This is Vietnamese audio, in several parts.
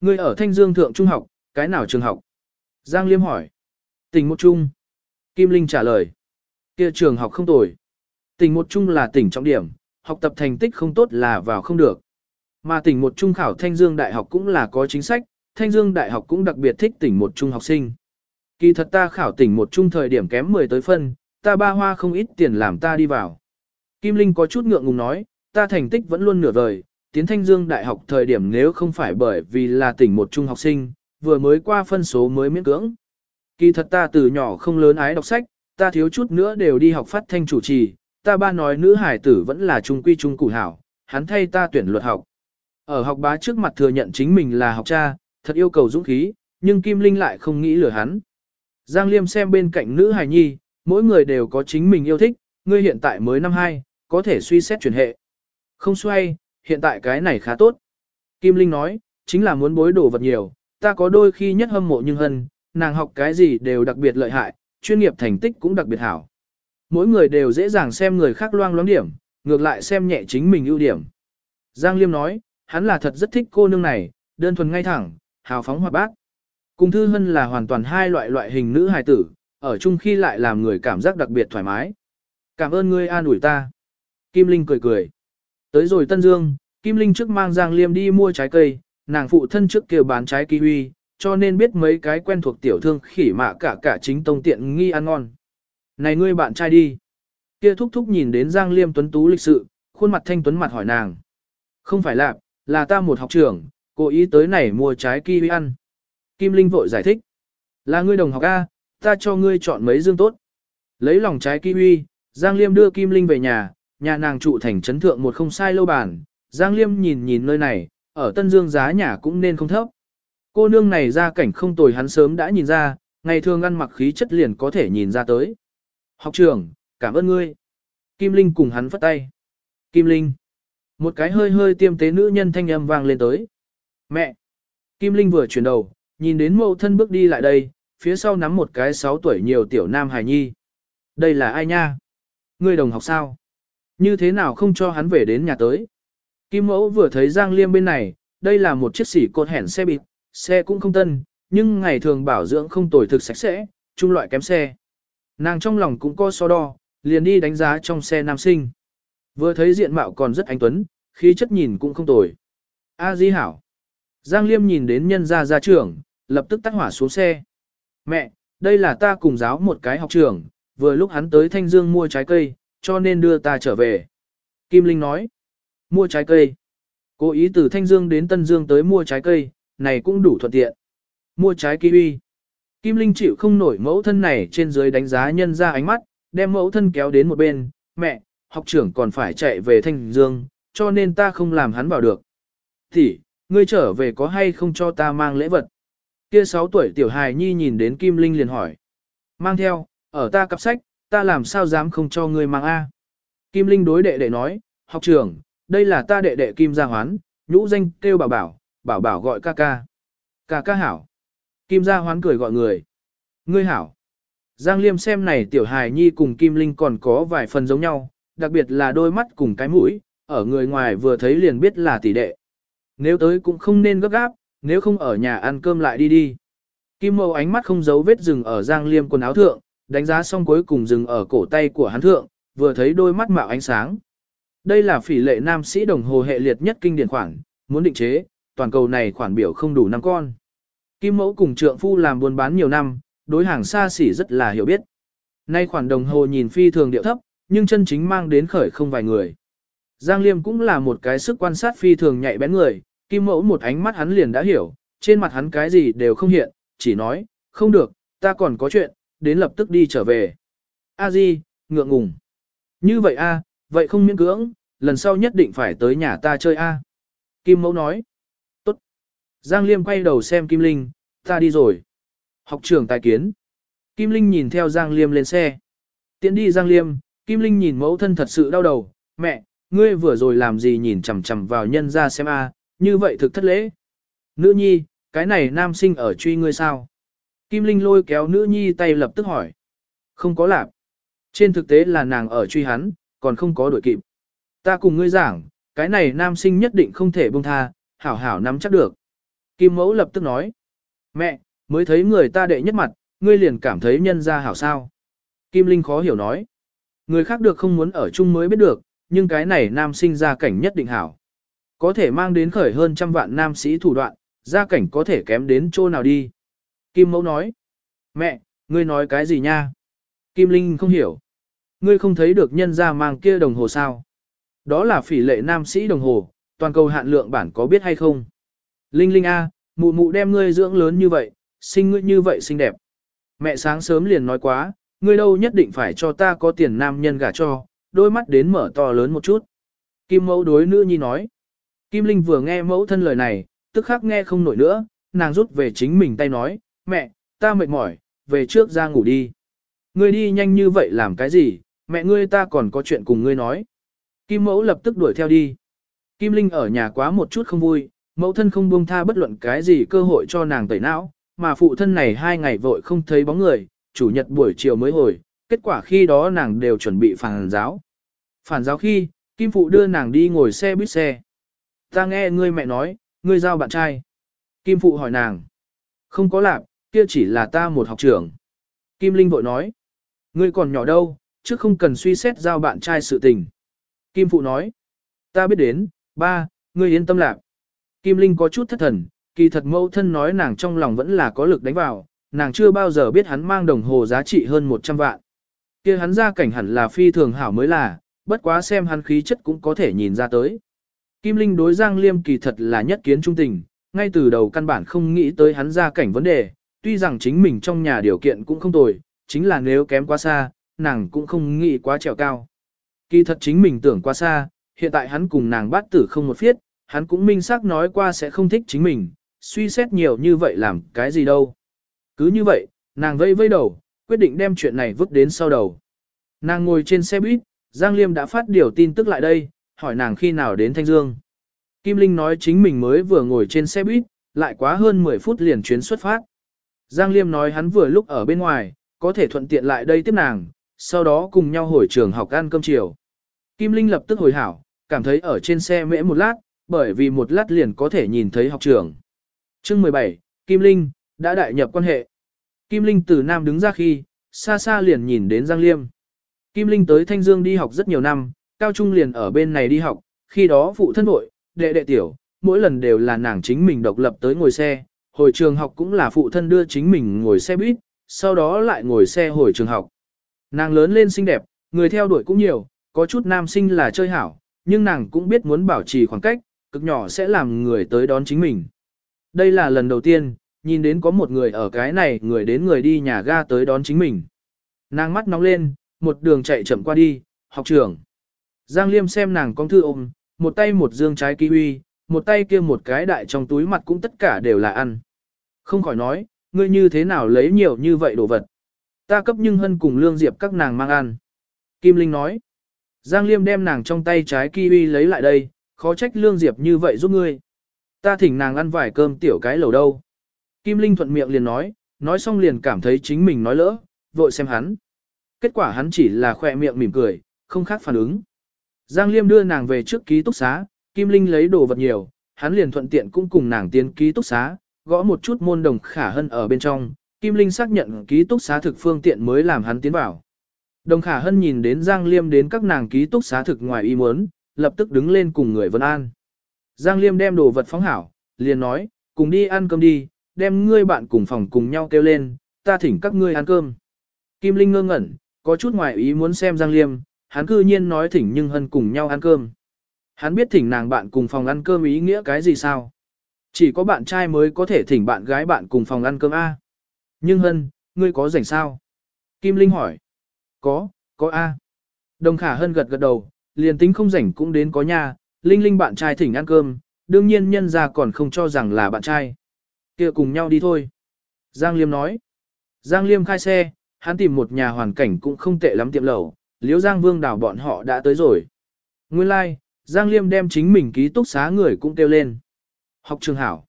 Ngươi ở Thanh Dương Thượng Trung học, cái nào trường học? Giang Liêm hỏi. Tỉnh một trung. Kim Linh trả lời. Kia trường học không tồi. Tỉnh một trung là tỉnh trọng điểm, học tập thành tích không tốt là vào không được. Mà tỉnh một trung khảo Thanh Dương Đại học cũng là có chính sách, Thanh Dương Đại học cũng đặc biệt thích tỉnh một trung học sinh. Kỳ thật ta khảo tỉnh một trung thời điểm kém 10 tới phân, ta ba hoa không ít tiền làm ta đi vào. Kim Linh có chút ngượng ngùng nói, ta thành tích vẫn luôn nửa vời, tiến Thanh Dương Đại học thời điểm nếu không phải bởi vì là tỉnh một trung học sinh, vừa mới qua phân số mới miễn cưỡng. Kỳ thật ta từ nhỏ không lớn ái đọc sách, ta thiếu chút nữa đều đi học phát thanh chủ trì, ta ba nói nữ hải tử vẫn là trung quy trung củ hảo, hắn thay ta tuyển luật học. Ở học bá trước mặt thừa nhận chính mình là học cha, thật yêu cầu dũng khí, nhưng Kim Linh lại không nghĩ lừa hắn. Giang Liêm xem bên cạnh nữ hài nhi, mỗi người đều có chính mình yêu thích, ngươi hiện tại mới năm 2, có thể suy xét chuyển hệ. Không xoay, hiện tại cái này khá tốt. Kim Linh nói, chính là muốn bối đồ vật nhiều, ta có đôi khi nhất hâm mộ nhưng hân, nàng học cái gì đều đặc biệt lợi hại, chuyên nghiệp thành tích cũng đặc biệt hảo. Mỗi người đều dễ dàng xem người khác loang loáng điểm, ngược lại xem nhẹ chính mình ưu điểm. Giang Liêm nói, hắn là thật rất thích cô nương này, đơn thuần ngay thẳng, hào phóng hoạt bát. Cùng Thư Hân là hoàn toàn hai loại loại hình nữ hài tử, ở chung khi lại làm người cảm giác đặc biệt thoải mái. Cảm ơn ngươi an ủi ta. Kim Linh cười cười. Tới rồi Tân Dương, Kim Linh trước mang Giang Liêm đi mua trái cây, nàng phụ thân trước kia bán trái kiwi, cho nên biết mấy cái quen thuộc tiểu thương khỉ mạ cả cả chính tông tiện nghi ăn ngon. Này ngươi bạn trai đi. Kia thúc thúc nhìn đến Giang Liêm tuấn tú lịch sự, khuôn mặt thanh tuấn mặt hỏi nàng. Không phải là, là ta một học trưởng, cố ý tới này mua trái kiwi ăn. Kim Linh vội giải thích. Là ngươi đồng học A, ta cho ngươi chọn mấy dương tốt. Lấy lòng trái kiwi, Giang Liêm đưa Kim Linh về nhà, nhà nàng trụ thành trấn thượng một không sai lâu bàn. Giang Liêm nhìn nhìn nơi này, ở Tân Dương giá nhà cũng nên không thấp. Cô nương này ra cảnh không tồi hắn sớm đã nhìn ra, ngày thường ăn mặc khí chất liền có thể nhìn ra tới. Học trưởng, cảm ơn ngươi. Kim Linh cùng hắn phất tay. Kim Linh. Một cái hơi hơi tiêm tế nữ nhân thanh âm vang lên tới. Mẹ. Kim Linh vừa chuyển đầu, nhìn đến mẫu thân bước đi lại đây, phía sau nắm một cái 6 tuổi nhiều tiểu nam hài nhi. Đây là ai nha? Ngươi đồng học sao? Như thế nào không cho hắn về đến nhà tới? Kim mẫu vừa thấy Giang Liêm bên này, đây là một chiếc xỉ cột hẻn xe bịt, xe cũng không tân, nhưng ngày thường bảo dưỡng không tồi thực sạch sẽ, trung loại kém xe. Nàng trong lòng cũng có so đo, liền đi đánh giá trong xe nam sinh. Vừa thấy diện mạo còn rất anh tuấn, khí chất nhìn cũng không tồi. A Di hảo. Giang Liêm nhìn đến nhân gia gia trưởng, lập tức tắt hỏa xuống xe. Mẹ, đây là ta cùng giáo một cái học trưởng, vừa lúc hắn tới Thanh Dương mua trái cây, cho nên đưa ta trở về. Kim Linh nói, mua trái cây. Cố ý từ Thanh Dương đến Tân Dương tới mua trái cây, này cũng đủ thuận tiện. Mua trái kiwi. Kim Linh chịu không nổi mẫu thân này trên dưới đánh giá nhân ra ánh mắt, đem mẫu thân kéo đến một bên, mẹ, học trưởng còn phải chạy về Thanh Dương, cho nên ta không làm hắn vào được. Thì, ngươi trở về có hay không cho ta mang lễ vật? Kia 6 tuổi tiểu hài nhi nhìn đến Kim Linh liền hỏi. Mang theo, ở ta cặp sách, ta làm sao dám không cho ngươi mang A. Kim Linh đối đệ đệ nói, học trưởng, đây là ta đệ đệ Kim Gia Hoán, nhũ danh kêu bảo bảo, bảo bảo gọi ca ca. Ca ca hảo. Kim Gia Hoán cười gọi người. Ngươi hảo. Giang Liêm xem này tiểu hài nhi cùng Kim Linh còn có vài phần giống nhau, đặc biệt là đôi mắt cùng cái mũi, ở người ngoài vừa thấy liền biết là tỷ đệ. Nếu tới cũng không nên gấp gáp, nếu không ở nhà ăn cơm lại đi đi. Kim Mâu ánh mắt không giấu vết dừng ở Giang Liêm quần áo thượng, đánh giá xong cuối cùng dừng ở cổ tay của hắn thượng, vừa thấy đôi mắt mạo ánh sáng. Đây là phỉ lệ nam sĩ đồng hồ hệ liệt nhất kinh điển khoản, muốn định chế, toàn cầu này khoản biểu không đủ năm con. Kim Mẫu cùng trượng phu làm buôn bán nhiều năm, đối hàng xa xỉ rất là hiểu biết. Nay khoản đồng hồ nhìn phi thường điệu thấp, nhưng chân chính mang đến khởi không vài người. Giang Liêm cũng là một cái sức quan sát phi thường nhạy bén người, Kim Mẫu một ánh mắt hắn liền đã hiểu, trên mặt hắn cái gì đều không hiện, chỉ nói, không được, ta còn có chuyện, đến lập tức đi trở về. A Di, ngượng ngùng. Như vậy a, vậy không miễn cưỡng, lần sau nhất định phải tới nhà ta chơi a. Kim Mẫu nói. Tốt. Giang Liêm quay đầu xem Kim Linh, ta đi rồi. Học trưởng tài kiến. Kim Linh nhìn theo Giang Liêm lên xe. Tiến đi Giang Liêm, Kim Linh nhìn mẫu thân thật sự đau đầu, mẹ, ngươi vừa rồi làm gì nhìn chằm chằm vào nhân ra xem a, như vậy thực thất lễ. Nữ nhi, cái này nam sinh ở truy ngươi sao? Kim Linh lôi kéo nữ nhi tay lập tức hỏi. Không có lạp. Trên thực tế là nàng ở truy hắn, còn không có đuổi kịp. Ta cùng ngươi giảng, cái này nam sinh nhất định không thể buông tha, hảo hảo nắm chắc được. Kim mẫu lập tức nói. Mẹ, mới thấy người ta đệ nhất mặt, ngươi liền cảm thấy nhân ra hảo sao. Kim Linh khó hiểu nói. Người khác được không muốn ở chung mới biết được, nhưng cái này nam sinh ra cảnh nhất định hảo. Có thể mang đến khởi hơn trăm vạn nam sĩ thủ đoạn, gia cảnh có thể kém đến chỗ nào đi. Kim mẫu nói. Mẹ, ngươi nói cái gì nha? Kim Linh không hiểu. Ngươi không thấy được nhân ra mang kia đồng hồ sao? Đó là phỉ lệ nam sĩ đồng hồ, toàn cầu hạn lượng bản có biết hay không? Linh Linh A, mụ mụ đem ngươi dưỡng lớn như vậy, sinh ngươi như vậy xinh đẹp. Mẹ sáng sớm liền nói quá, ngươi đâu nhất định phải cho ta có tiền nam nhân gả cho, đôi mắt đến mở to lớn một chút. Kim mẫu đối nữ nhi nói. Kim Linh vừa nghe mẫu thân lời này, tức khắc nghe không nổi nữa, nàng rút về chính mình tay nói, mẹ, ta mệt mỏi, về trước ra ngủ đi. Ngươi đi nhanh như vậy làm cái gì, mẹ ngươi ta còn có chuyện cùng ngươi nói. Kim mẫu lập tức đuổi theo đi. Kim Linh ở nhà quá một chút không vui, mẫu thân không buông tha bất luận cái gì cơ hội cho nàng tẩy não, mà phụ thân này hai ngày vội không thấy bóng người, chủ nhật buổi chiều mới hồi, kết quả khi đó nàng đều chuẩn bị phản giáo. Phản giáo khi, Kim Phụ đưa nàng đi ngồi xe buýt xe. Ta nghe ngươi mẹ nói, ngươi giao bạn trai. Kim Phụ hỏi nàng. Không có lạc, kia chỉ là ta một học trưởng. Kim Linh vội nói. Ngươi còn nhỏ đâu, chứ không cần suy xét giao bạn trai sự tình. Kim Phụ nói. Ta biết đến, ba, ngươi yên tâm lạc. Kim Linh có chút thất thần, kỳ thật mẫu thân nói nàng trong lòng vẫn là có lực đánh vào, nàng chưa bao giờ biết hắn mang đồng hồ giá trị hơn 100 vạn. kia hắn ra cảnh hẳn là phi thường hảo mới là, bất quá xem hắn khí chất cũng có thể nhìn ra tới. Kim Linh đối Giang Liêm kỳ thật là nhất kiến trung tình, ngay từ đầu căn bản không nghĩ tới hắn ra cảnh vấn đề, tuy rằng chính mình trong nhà điều kiện cũng không tồi, chính là nếu kém quá xa, nàng cũng không nghĩ quá trèo cao. Kỳ thật chính mình tưởng quá xa, hiện tại hắn cùng nàng bắt tử không một phiết, hắn cũng minh xác nói qua sẽ không thích chính mình, suy xét nhiều như vậy làm cái gì đâu. Cứ như vậy, nàng vây vây đầu, quyết định đem chuyện này vứt đến sau đầu. Nàng ngồi trên xe buýt, Giang Liêm đã phát điều tin tức lại đây, hỏi nàng khi nào đến Thanh Dương. Kim Linh nói chính mình mới vừa ngồi trên xe buýt, lại quá hơn 10 phút liền chuyến xuất phát. Giang Liêm nói hắn vừa lúc ở bên ngoài, có thể thuận tiện lại đây tiếp nàng, sau đó cùng nhau hồi trường học ăn cơm chiều. Kim Linh lập tức hồi hảo, cảm thấy ở trên xe mễ một lát, bởi vì một lát liền có thể nhìn thấy học trường. Chương 17, Kim Linh, đã đại nhập quan hệ. Kim Linh từ Nam đứng ra khi, xa xa liền nhìn đến Giang Liêm. Kim Linh tới Thanh Dương đi học rất nhiều năm, cao trung liền ở bên này đi học, khi đó phụ thân nội, đệ đệ tiểu, mỗi lần đều là nàng chính mình độc lập tới ngồi xe, hồi trường học cũng là phụ thân đưa chính mình ngồi xe buýt, sau đó lại ngồi xe hồi trường học. Nàng lớn lên xinh đẹp, người theo đuổi cũng nhiều, có chút nam sinh là chơi hảo, nhưng nàng cũng biết muốn bảo trì khoảng cách, cực nhỏ sẽ làm người tới đón chính mình. Đây là lần đầu tiên, nhìn đến có một người ở cái này người đến người đi nhà ga tới đón chính mình. Nàng mắt nóng lên, một đường chạy chậm qua đi, học trưởng. Giang Liêm xem nàng con thư ôm, một tay một dương trái kiwi, một tay kia một cái đại trong túi mặt cũng tất cả đều là ăn. Không khỏi nói, ngươi như thế nào lấy nhiều như vậy đồ vật. Ta cấp nhưng hân cùng lương diệp các nàng mang ăn. Kim Linh nói, Giang Liêm đem nàng trong tay trái kiwi lấy lại đây, khó trách lương diệp như vậy giúp ngươi. Ta thỉnh nàng ăn vài cơm tiểu cái lầu đâu. Kim Linh thuận miệng liền nói, nói xong liền cảm thấy chính mình nói lỡ, vội xem hắn. Kết quả hắn chỉ là khỏe miệng mỉm cười, không khác phản ứng. Giang Liêm đưa nàng về trước ký túc xá, Kim Linh lấy đồ vật nhiều, hắn liền thuận tiện cũng cùng nàng tiến ký túc xá, gõ một chút môn đồng khả hân ở bên trong, Kim Linh xác nhận ký túc xá thực phương tiện mới làm hắn tiến vào. Đồng khả hân nhìn đến Giang Liêm đến các nàng ký túc xá thực ngoài ý muốn, lập tức đứng lên cùng người vân an. Giang Liêm đem đồ vật phóng hảo, liền nói, cùng đi ăn cơm đi, đem ngươi bạn cùng phòng cùng nhau kêu lên, ta thỉnh các ngươi ăn cơm. Kim Linh ngơ ngẩn, có chút ngoài ý muốn xem Giang Liêm, hắn cư nhiên nói thỉnh nhưng hân cùng nhau ăn cơm. Hắn biết thỉnh nàng bạn cùng phòng ăn cơm ý nghĩa cái gì sao? Chỉ có bạn trai mới có thể thỉnh bạn gái bạn cùng phòng ăn cơm A. Nhưng hân, ngươi có rảnh sao? Kim Linh hỏi. Có, có A. Đồng khả hân gật gật đầu, liền tính không rảnh cũng đến có nhà, Linh Linh bạn trai thỉnh ăn cơm, đương nhiên nhân ra còn không cho rằng là bạn trai. kia cùng nhau đi thôi. Giang Liêm nói. Giang Liêm khai xe, hắn tìm một nhà hoàn cảnh cũng không tệ lắm tiệm lẩu, liếu Giang Vương đảo bọn họ đã tới rồi. Nguyên lai, like, Giang Liêm đem chính mình ký túc xá người cũng kêu lên. Học trường hảo.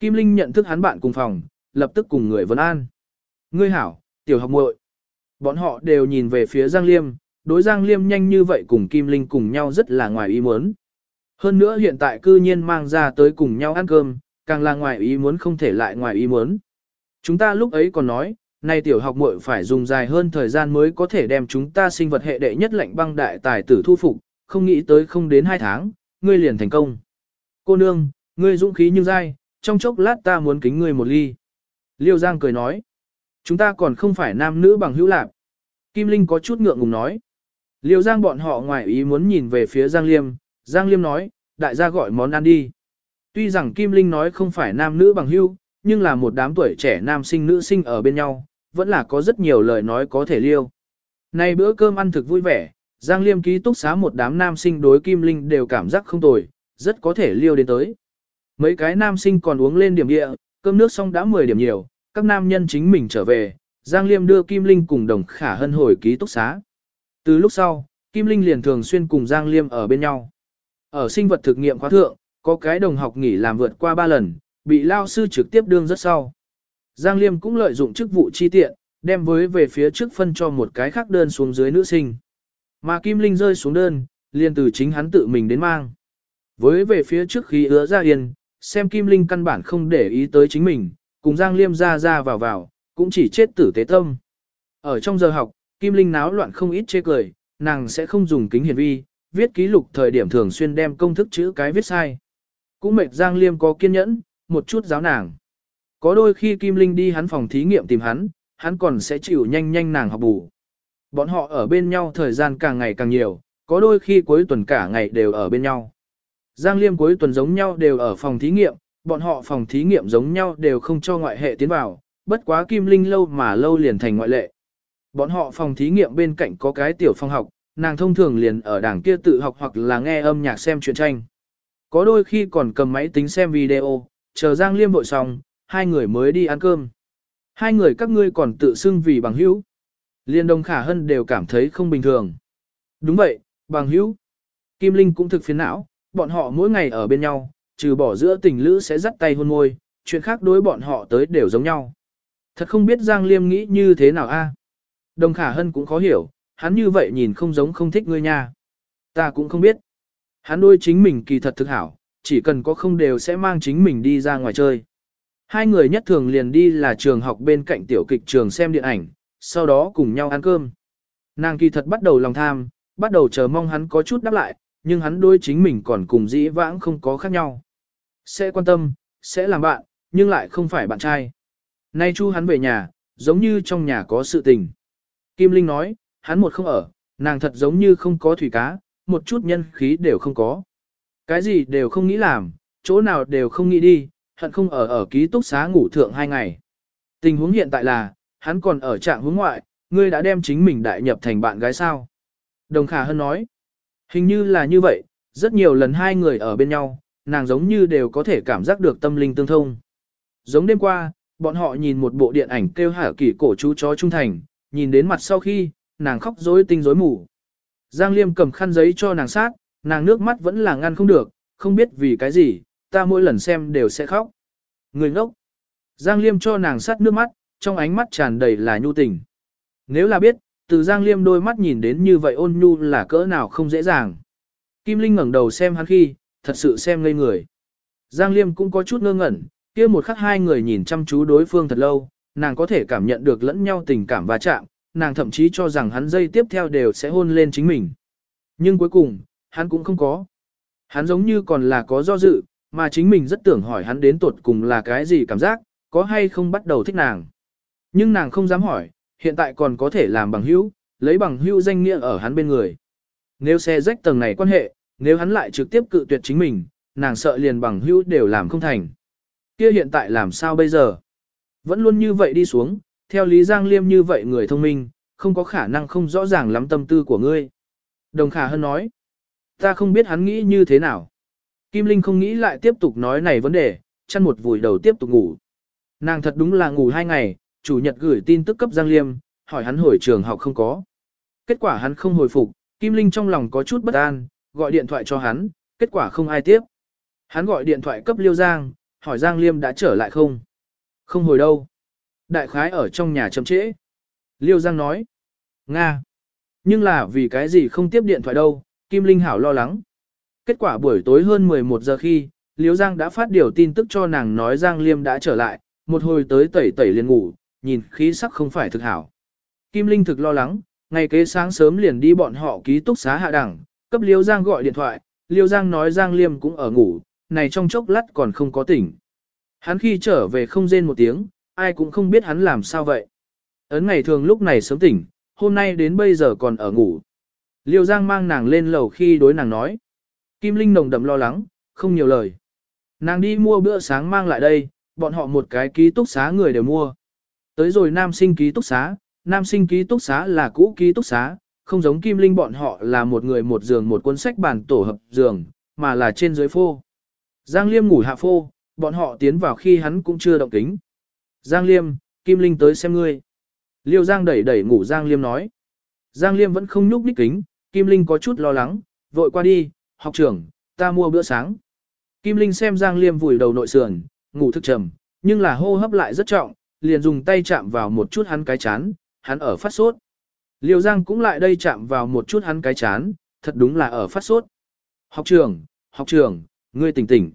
Kim Linh nhận thức hắn bạn cùng phòng, lập tức cùng người vấn an. Ngươi hảo, tiểu học muội. Bọn họ đều nhìn về phía Giang Liêm, đối Giang Liêm nhanh như vậy cùng Kim Linh cùng nhau rất là ngoài ý muốn. Hơn nữa hiện tại cư nhiên mang ra tới cùng nhau ăn cơm, càng là ngoài ý muốn không thể lại ngoài ý muốn. Chúng ta lúc ấy còn nói, nay tiểu học muội phải dùng dài hơn thời gian mới có thể đem chúng ta sinh vật hệ đệ nhất lệnh băng đại tài tử thu phục, không nghĩ tới không đến hai tháng, ngươi liền thành công. Cô nương, ngươi dũng khí như dai, trong chốc lát ta muốn kính ngươi một ly. Liêu Giang cười nói, chúng ta còn không phải nam nữ bằng hữu lạc. Kim Linh có chút ngượng ngùng nói. Liêu Giang bọn họ ngoài ý muốn nhìn về phía Giang Liêm, Giang Liêm nói, đại gia gọi món ăn đi. Tuy rằng Kim Linh nói không phải nam nữ bằng hữu, nhưng là một đám tuổi trẻ nam sinh nữ sinh ở bên nhau, vẫn là có rất nhiều lời nói có thể liêu. Nay bữa cơm ăn thực vui vẻ, Giang Liêm ký túc xá một đám nam sinh đối Kim Linh đều cảm giác không tồi, rất có thể liêu đến tới. Mấy cái nam sinh còn uống lên điểm địa, cơm nước xong đã 10 điểm nhiều, các nam nhân chính mình trở về, Giang Liêm đưa Kim Linh cùng đồng khả hân hồi ký túc xá. Từ lúc sau, Kim Linh liền thường xuyên cùng Giang Liêm ở bên nhau. Ở sinh vật thực nghiệm khóa thượng, có cái đồng học nghỉ làm vượt qua 3 lần, bị lao sư trực tiếp đương rất sau. Giang Liêm cũng lợi dụng chức vụ chi tiện, đem với về phía trước phân cho một cái khác đơn xuống dưới nữ sinh. Mà Kim Linh rơi xuống đơn, liền từ chính hắn tự mình đến mang. Với về phía trước khi ứa ra yên, xem Kim Linh căn bản không để ý tới chính mình, cùng Giang Liêm ra ra vào vào, cũng chỉ chết tử tế tâm. Ở trong giờ học, Kim Linh náo loạn không ít chê cười, nàng sẽ không dùng kính hiển vi, viết ký lục thời điểm thường xuyên đem công thức chữ cái viết sai. Cũng mệt Giang Liêm có kiên nhẫn, một chút giáo nàng. Có đôi khi Kim Linh đi hắn phòng thí nghiệm tìm hắn, hắn còn sẽ chịu nhanh nhanh nàng học bù. Bọn họ ở bên nhau thời gian càng ngày càng nhiều, có đôi khi cuối tuần cả ngày đều ở bên nhau. Giang Liêm cuối tuần giống nhau đều ở phòng thí nghiệm, bọn họ phòng thí nghiệm giống nhau đều không cho ngoại hệ tiến vào, bất quá Kim Linh lâu mà lâu liền thành ngoại lệ. Bọn họ phòng thí nghiệm bên cạnh có cái tiểu phòng học, nàng thông thường liền ở đảng kia tự học hoặc là nghe âm nhạc xem truyện tranh. Có đôi khi còn cầm máy tính xem video, chờ Giang Liêm vội xong, hai người mới đi ăn cơm. Hai người các ngươi còn tự xưng vì bằng hữu. Liên Đông Khả Hân đều cảm thấy không bình thường. Đúng vậy, bằng hữu. Kim Linh cũng thực phiền não, bọn họ mỗi ngày ở bên nhau, trừ bỏ giữa tình lữ sẽ dắt tay hôn môi, chuyện khác đối bọn họ tới đều giống nhau. Thật không biết Giang Liêm nghĩ như thế nào a. À? Đồng Khả Hân cũng khó hiểu, hắn như vậy nhìn không giống không thích ngươi nha. Ta cũng không biết. Hắn đôi chính mình kỳ thật thực hảo, chỉ cần có không đều sẽ mang chính mình đi ra ngoài chơi. Hai người nhất thường liền đi là trường học bên cạnh tiểu kịch trường xem điện ảnh, sau đó cùng nhau ăn cơm. Nàng kỳ thật bắt đầu lòng tham, bắt đầu chờ mong hắn có chút đáp lại, nhưng hắn đôi chính mình còn cùng dĩ vãng không có khác nhau. Sẽ quan tâm, sẽ làm bạn, nhưng lại không phải bạn trai. Nay chu hắn về nhà, giống như trong nhà có sự tình. Kim Linh nói, hắn một không ở, nàng thật giống như không có thủy cá, một chút nhân khí đều không có. Cái gì đều không nghĩ làm, chỗ nào đều không nghĩ đi, hận không ở ở ký túc xá ngủ thượng hai ngày. Tình huống hiện tại là, hắn còn ở trạng hướng ngoại, ngươi đã đem chính mình đại nhập thành bạn gái sao. Đồng Khả Hân nói, hình như là như vậy, rất nhiều lần hai người ở bên nhau, nàng giống như đều có thể cảm giác được tâm linh tương thông. Giống đêm qua, bọn họ nhìn một bộ điện ảnh kêu hả kỳ cổ chú chó trung thành, nhìn đến mặt sau khi, nàng khóc rối tinh rối mù. Giang Liêm cầm khăn giấy cho nàng sát, nàng nước mắt vẫn là ngăn không được, không biết vì cái gì, ta mỗi lần xem đều sẽ khóc. Người ngốc. Giang Liêm cho nàng sát nước mắt, trong ánh mắt tràn đầy là nhu tình. Nếu là biết, từ Giang Liêm đôi mắt nhìn đến như vậy ôn nhu là cỡ nào không dễ dàng. Kim Linh ngẩng đầu xem hắn khi, thật sự xem ngây người. Giang Liêm cũng có chút ngơ ngẩn, kia một khắc hai người nhìn chăm chú đối phương thật lâu, nàng có thể cảm nhận được lẫn nhau tình cảm và chạm, nàng thậm chí cho rằng hắn dây tiếp theo đều sẽ hôn lên chính mình. Nhưng cuối cùng, hắn cũng không có. Hắn giống như còn là có do dự, mà chính mình rất tưởng hỏi hắn đến tuột cùng là cái gì cảm giác, có hay không bắt đầu thích nàng. Nhưng nàng không dám hỏi, hiện tại còn có thể làm bằng hữu, lấy bằng hữu danh nghĩa ở hắn bên người. Nếu xe rách tầng này quan hệ, nếu hắn lại trực tiếp cự tuyệt chính mình, nàng sợ liền bằng hữu đều làm không thành. Kia hiện tại làm sao bây giờ? Vẫn luôn như vậy đi xuống, theo Lý Giang Liêm như vậy người thông minh, không có khả năng không rõ ràng lắm tâm tư của ngươi. Đồng Khả Hân nói, ta không biết hắn nghĩ như thế nào. Kim Linh không nghĩ lại tiếp tục nói này vấn đề, chăn một vùi đầu tiếp tục ngủ. Nàng thật đúng là ngủ hai ngày, chủ nhật gửi tin tức cấp Giang Liêm, hỏi hắn hồi trường học không có. Kết quả hắn không hồi phục, Kim Linh trong lòng có chút bất an, gọi điện thoại cho hắn, kết quả không ai tiếp. Hắn gọi điện thoại cấp Liêu Giang, hỏi Giang Liêm đã trở lại không? Không hồi đâu. Đại khái ở trong nhà chậm trễ. Liêu Giang nói. Nga. Nhưng là vì cái gì không tiếp điện thoại đâu, Kim Linh hảo lo lắng. Kết quả buổi tối hơn 11 giờ khi, Liêu Giang đã phát điều tin tức cho nàng nói Giang Liêm đã trở lại, một hồi tới tẩy tẩy liền ngủ, nhìn khí sắc không phải thực hảo. Kim Linh thực lo lắng, ngày kế sáng sớm liền đi bọn họ ký túc xá hạ đẳng, cấp Liêu Giang gọi điện thoại, Liêu Giang nói Giang Liêm cũng ở ngủ, này trong chốc lát còn không có tỉnh. Hắn khi trở về không rên một tiếng, ai cũng không biết hắn làm sao vậy. Ấn ngày thường lúc này sớm tỉnh, hôm nay đến bây giờ còn ở ngủ. Liêu Giang mang nàng lên lầu khi đối nàng nói. Kim Linh nồng đậm lo lắng, không nhiều lời. Nàng đi mua bữa sáng mang lại đây, bọn họ một cái ký túc xá người đều mua. Tới rồi nam sinh ký túc xá, nam sinh ký túc xá là cũ ký túc xá, không giống Kim Linh bọn họ là một người một giường một cuốn sách bàn tổ hợp giường, mà là trên dưới phô. Giang Liêm ngủ hạ phô, bọn họ tiến vào khi hắn cũng chưa động kính. Giang Liêm, Kim Linh tới xem ngươi. Liêu Giang đẩy đẩy ngủ Giang Liêm nói. Giang Liêm vẫn không nhúc nhích kính, Kim Linh có chút lo lắng, vội qua đi, học trưởng, ta mua bữa sáng. Kim Linh xem Giang Liêm vùi đầu nội sườn, ngủ thức trầm, nhưng là hô hấp lại rất trọng, liền dùng tay chạm vào một chút hắn cái chán, hắn ở phát sốt. Liêu Giang cũng lại đây chạm vào một chút hắn cái chán, thật đúng là ở phát sốt. Học trưởng, học trưởng, ngươi tỉnh tỉnh.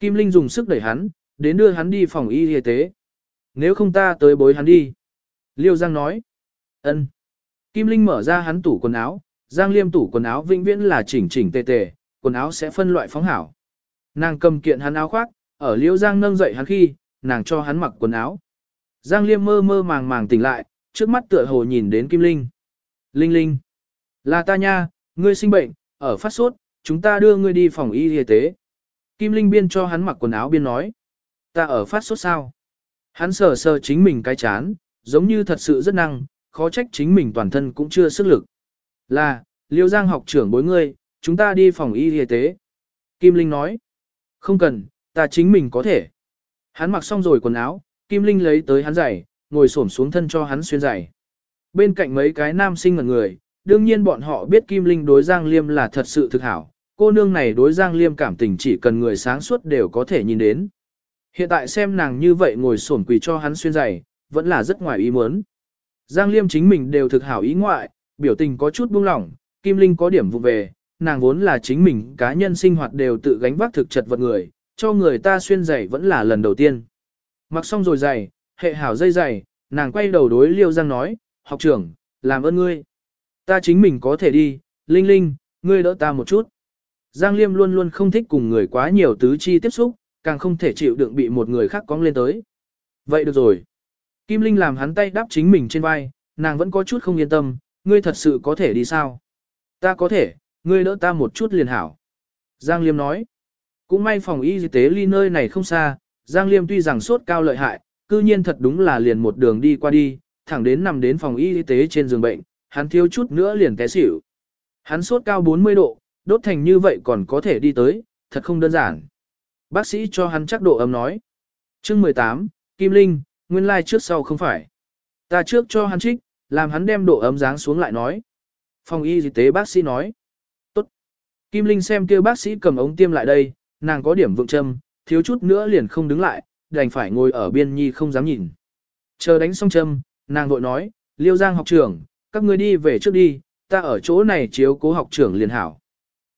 Kim Linh dùng sức đẩy hắn, đến đưa hắn đi phòng y y tế. Nếu không ta tới bối hắn đi. Liêu Giang nói. ân. Kim Linh mở ra hắn tủ quần áo, Giang Liêm tủ quần áo vĩnh viễn là chỉnh chỉnh tề tề, quần áo sẽ phân loại phóng hảo. Nàng cầm kiện hắn áo khoác, ở Liêu Giang nâng dậy hắn khi, nàng cho hắn mặc quần áo. Giang Liêm mơ mơ màng màng tỉnh lại, trước mắt tựa hồ nhìn đến Kim Linh. Linh Linh, là ta nha, ngươi sinh bệnh, ở phát sốt, chúng ta đưa ngươi đi phòng y y tế. Kim Linh biên cho hắn mặc quần áo biên nói. Ta ở phát sốt sao? Hắn sờ sờ chính mình cái chán, giống như thật sự rất năng, khó trách chính mình toàn thân cũng chưa sức lực. Là, Liêu Giang học trưởng bối ngươi, chúng ta đi phòng y y tế. Kim Linh nói. Không cần, ta chính mình có thể. Hắn mặc xong rồi quần áo, Kim Linh lấy tới hắn giày, ngồi xổm xuống thân cho hắn xuyên giày. Bên cạnh mấy cái nam sinh ngẩn người, đương nhiên bọn họ biết Kim Linh đối Giang Liêm là thật sự thực hảo, cô nương này đối Giang Liêm cảm tình chỉ cần người sáng suốt đều có thể nhìn đến. Hiện tại xem nàng như vậy ngồi xổm quỳ cho hắn xuyên giày, vẫn là rất ngoài ý muốn. Giang Liêm chính mình đều thực hảo ý ngoại, biểu tình có chút buông lỏng, Kim Linh có điểm vụ về, nàng vốn là chính mình cá nhân sinh hoạt đều tự gánh vác thực chật vật người, cho người ta xuyên giày vẫn là lần đầu tiên. Mặc xong rồi giày, hệ hảo dây giày, nàng quay đầu đối Liêu Giang nói, học trưởng, làm ơn ngươi. Ta chính mình có thể đi, Linh Linh, ngươi đỡ ta một chút. Giang Liêm luôn luôn không thích cùng người quá nhiều tứ chi tiếp xúc, càng không thể chịu đựng bị một người khác cong lên tới. Vậy được rồi. Kim Linh làm hắn tay đắp chính mình trên vai, nàng vẫn có chút không yên tâm, ngươi thật sự có thể đi sao? Ta có thể, ngươi đỡ ta một chút liền hảo. Giang Liêm nói. Cũng may phòng y tế ly nơi này không xa, Giang Liêm tuy rằng sốt cao lợi hại, cư nhiên thật đúng là liền một đường đi qua đi, thẳng đến nằm đến phòng y tế trên giường bệnh, hắn thiếu chút nữa liền té xỉu. Hắn sốt cao 40 độ, đốt thành như vậy còn có thể đi tới, thật không đơn giản. Bác sĩ cho hắn chắc độ ấm nói. Chương 18, Kim Linh, nguyên lai like trước sau không phải. Ta trước cho hắn trích, làm hắn đem độ ấm dáng xuống lại nói. Phòng y tế bác sĩ nói. Tốt. Kim Linh xem kêu bác sĩ cầm ống tiêm lại đây, nàng có điểm vượng châm, thiếu chút nữa liền không đứng lại, đành phải ngồi ở biên nhi không dám nhìn. Chờ đánh xong châm, nàng vội nói, Liêu Giang học trưởng, các ngươi đi về trước đi, ta ở chỗ này chiếu cố học trưởng liền hảo.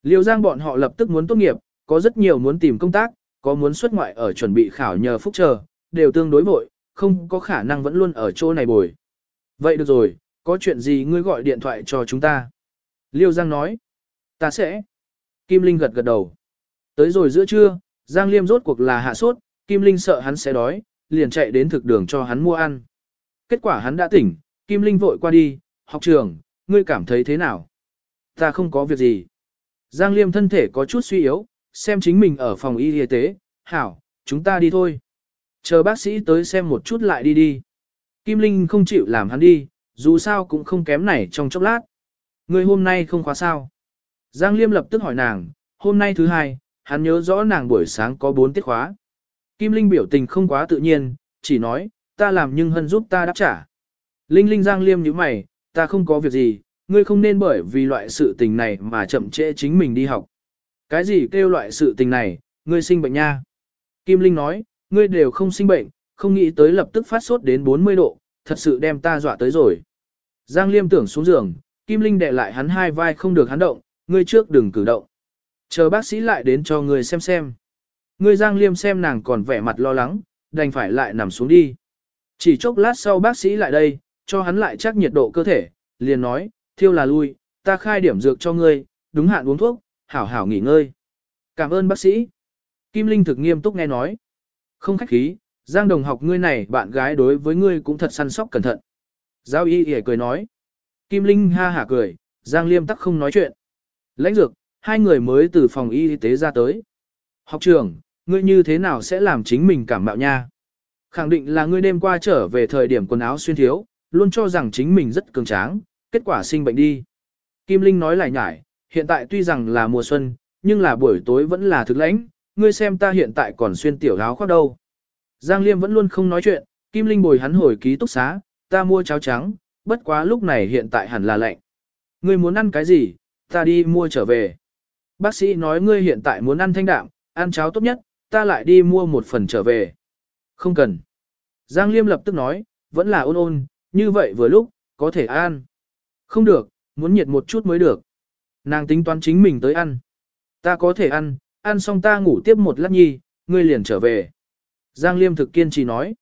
Liêu Giang bọn họ lập tức muốn tốt nghiệp, có rất nhiều muốn tìm công tác, có muốn xuất ngoại ở chuẩn bị khảo nhờ phúc chờ, đều tương đối vội, không có khả năng vẫn luôn ở chỗ này bồi. Vậy được rồi, có chuyện gì ngươi gọi điện thoại cho chúng ta? Liêu Giang nói, ta sẽ. Kim Linh gật gật đầu. Tới rồi giữa trưa, Giang Liêm rốt cuộc là hạ sốt, Kim Linh sợ hắn sẽ đói, liền chạy đến thực đường cho hắn mua ăn. Kết quả hắn đã tỉnh, Kim Linh vội qua đi, học trường, ngươi cảm thấy thế nào? Ta không có việc gì. Giang Liêm thân thể có chút suy yếu, xem chính mình ở phòng y y tế, hảo, chúng ta đi thôi. Chờ bác sĩ tới xem một chút lại đi đi. Kim Linh không chịu làm hắn đi, dù sao cũng không kém này trong chốc lát. Người hôm nay không khóa sao. Giang Liêm lập tức hỏi nàng, hôm nay thứ hai, hắn nhớ rõ nàng buổi sáng có bốn tiết khóa. Kim Linh biểu tình không quá tự nhiên, chỉ nói, ta làm nhưng hân giúp ta đáp trả. Linh Linh Giang Liêm như mày, ta không có việc gì, ngươi không nên bởi vì loại sự tình này mà chậm trễ chính mình đi học. Cái gì kêu loại sự tình này, ngươi sinh bệnh nha. Kim Linh nói, ngươi đều không sinh bệnh, không nghĩ tới lập tức phát sốt đến 40 độ, thật sự đem ta dọa tới rồi. Giang Liêm tưởng xuống giường, Kim Linh đè lại hắn hai vai không được hắn động, ngươi trước đừng cử động. Chờ bác sĩ lại đến cho ngươi xem xem. Ngươi Giang Liêm xem nàng còn vẻ mặt lo lắng, đành phải lại nằm xuống đi. Chỉ chốc lát sau bác sĩ lại đây, cho hắn lại chắc nhiệt độ cơ thể, liền nói, thiêu là lui, ta khai điểm dược cho ngươi, đúng hạn uống thuốc, hảo hảo nghỉ ngơi. Cảm ơn bác sĩ. Kim Linh thực nghiêm túc nghe nói. Không khách khí, Giang Đồng học ngươi này bạn gái đối với ngươi cũng thật săn sóc cẩn thận. Giao y hề cười nói. Kim Linh ha hả cười, Giang Liêm tắc không nói chuyện. Lãnh dược, hai người mới từ phòng y tế ra tới. Học trưởng, ngươi như thế nào sẽ làm chính mình cảm mạo nha? Khẳng định là ngươi đêm qua trở về thời điểm quần áo xuyên thiếu, luôn cho rằng chính mình rất cường tráng, kết quả sinh bệnh đi. Kim Linh nói lại nhải, hiện tại tuy rằng là mùa xuân, nhưng là buổi tối vẫn là thực lãnh, ngươi xem ta hiện tại còn xuyên tiểu áo khoác đâu. Giang Liêm vẫn luôn không nói chuyện, Kim Linh bồi hắn hồi ký túc xá, ta mua cháo trắng, bất quá lúc này hiện tại hẳn là lạnh. Ngươi muốn ăn cái gì, ta đi mua trở về. Bác sĩ nói ngươi hiện tại muốn ăn thanh đạm, ăn cháo tốt nhất, ta lại đi mua một phần trở về. Không cần. Giang Liêm lập tức nói, vẫn là ôn ôn, như vậy vừa lúc, có thể ăn. Không được, muốn nhiệt một chút mới được. Nàng tính toán chính mình tới ăn. Ta có thể ăn, ăn xong ta ngủ tiếp một lát nhi, ngươi liền trở về. Giang Liêm thực kiên trì nói.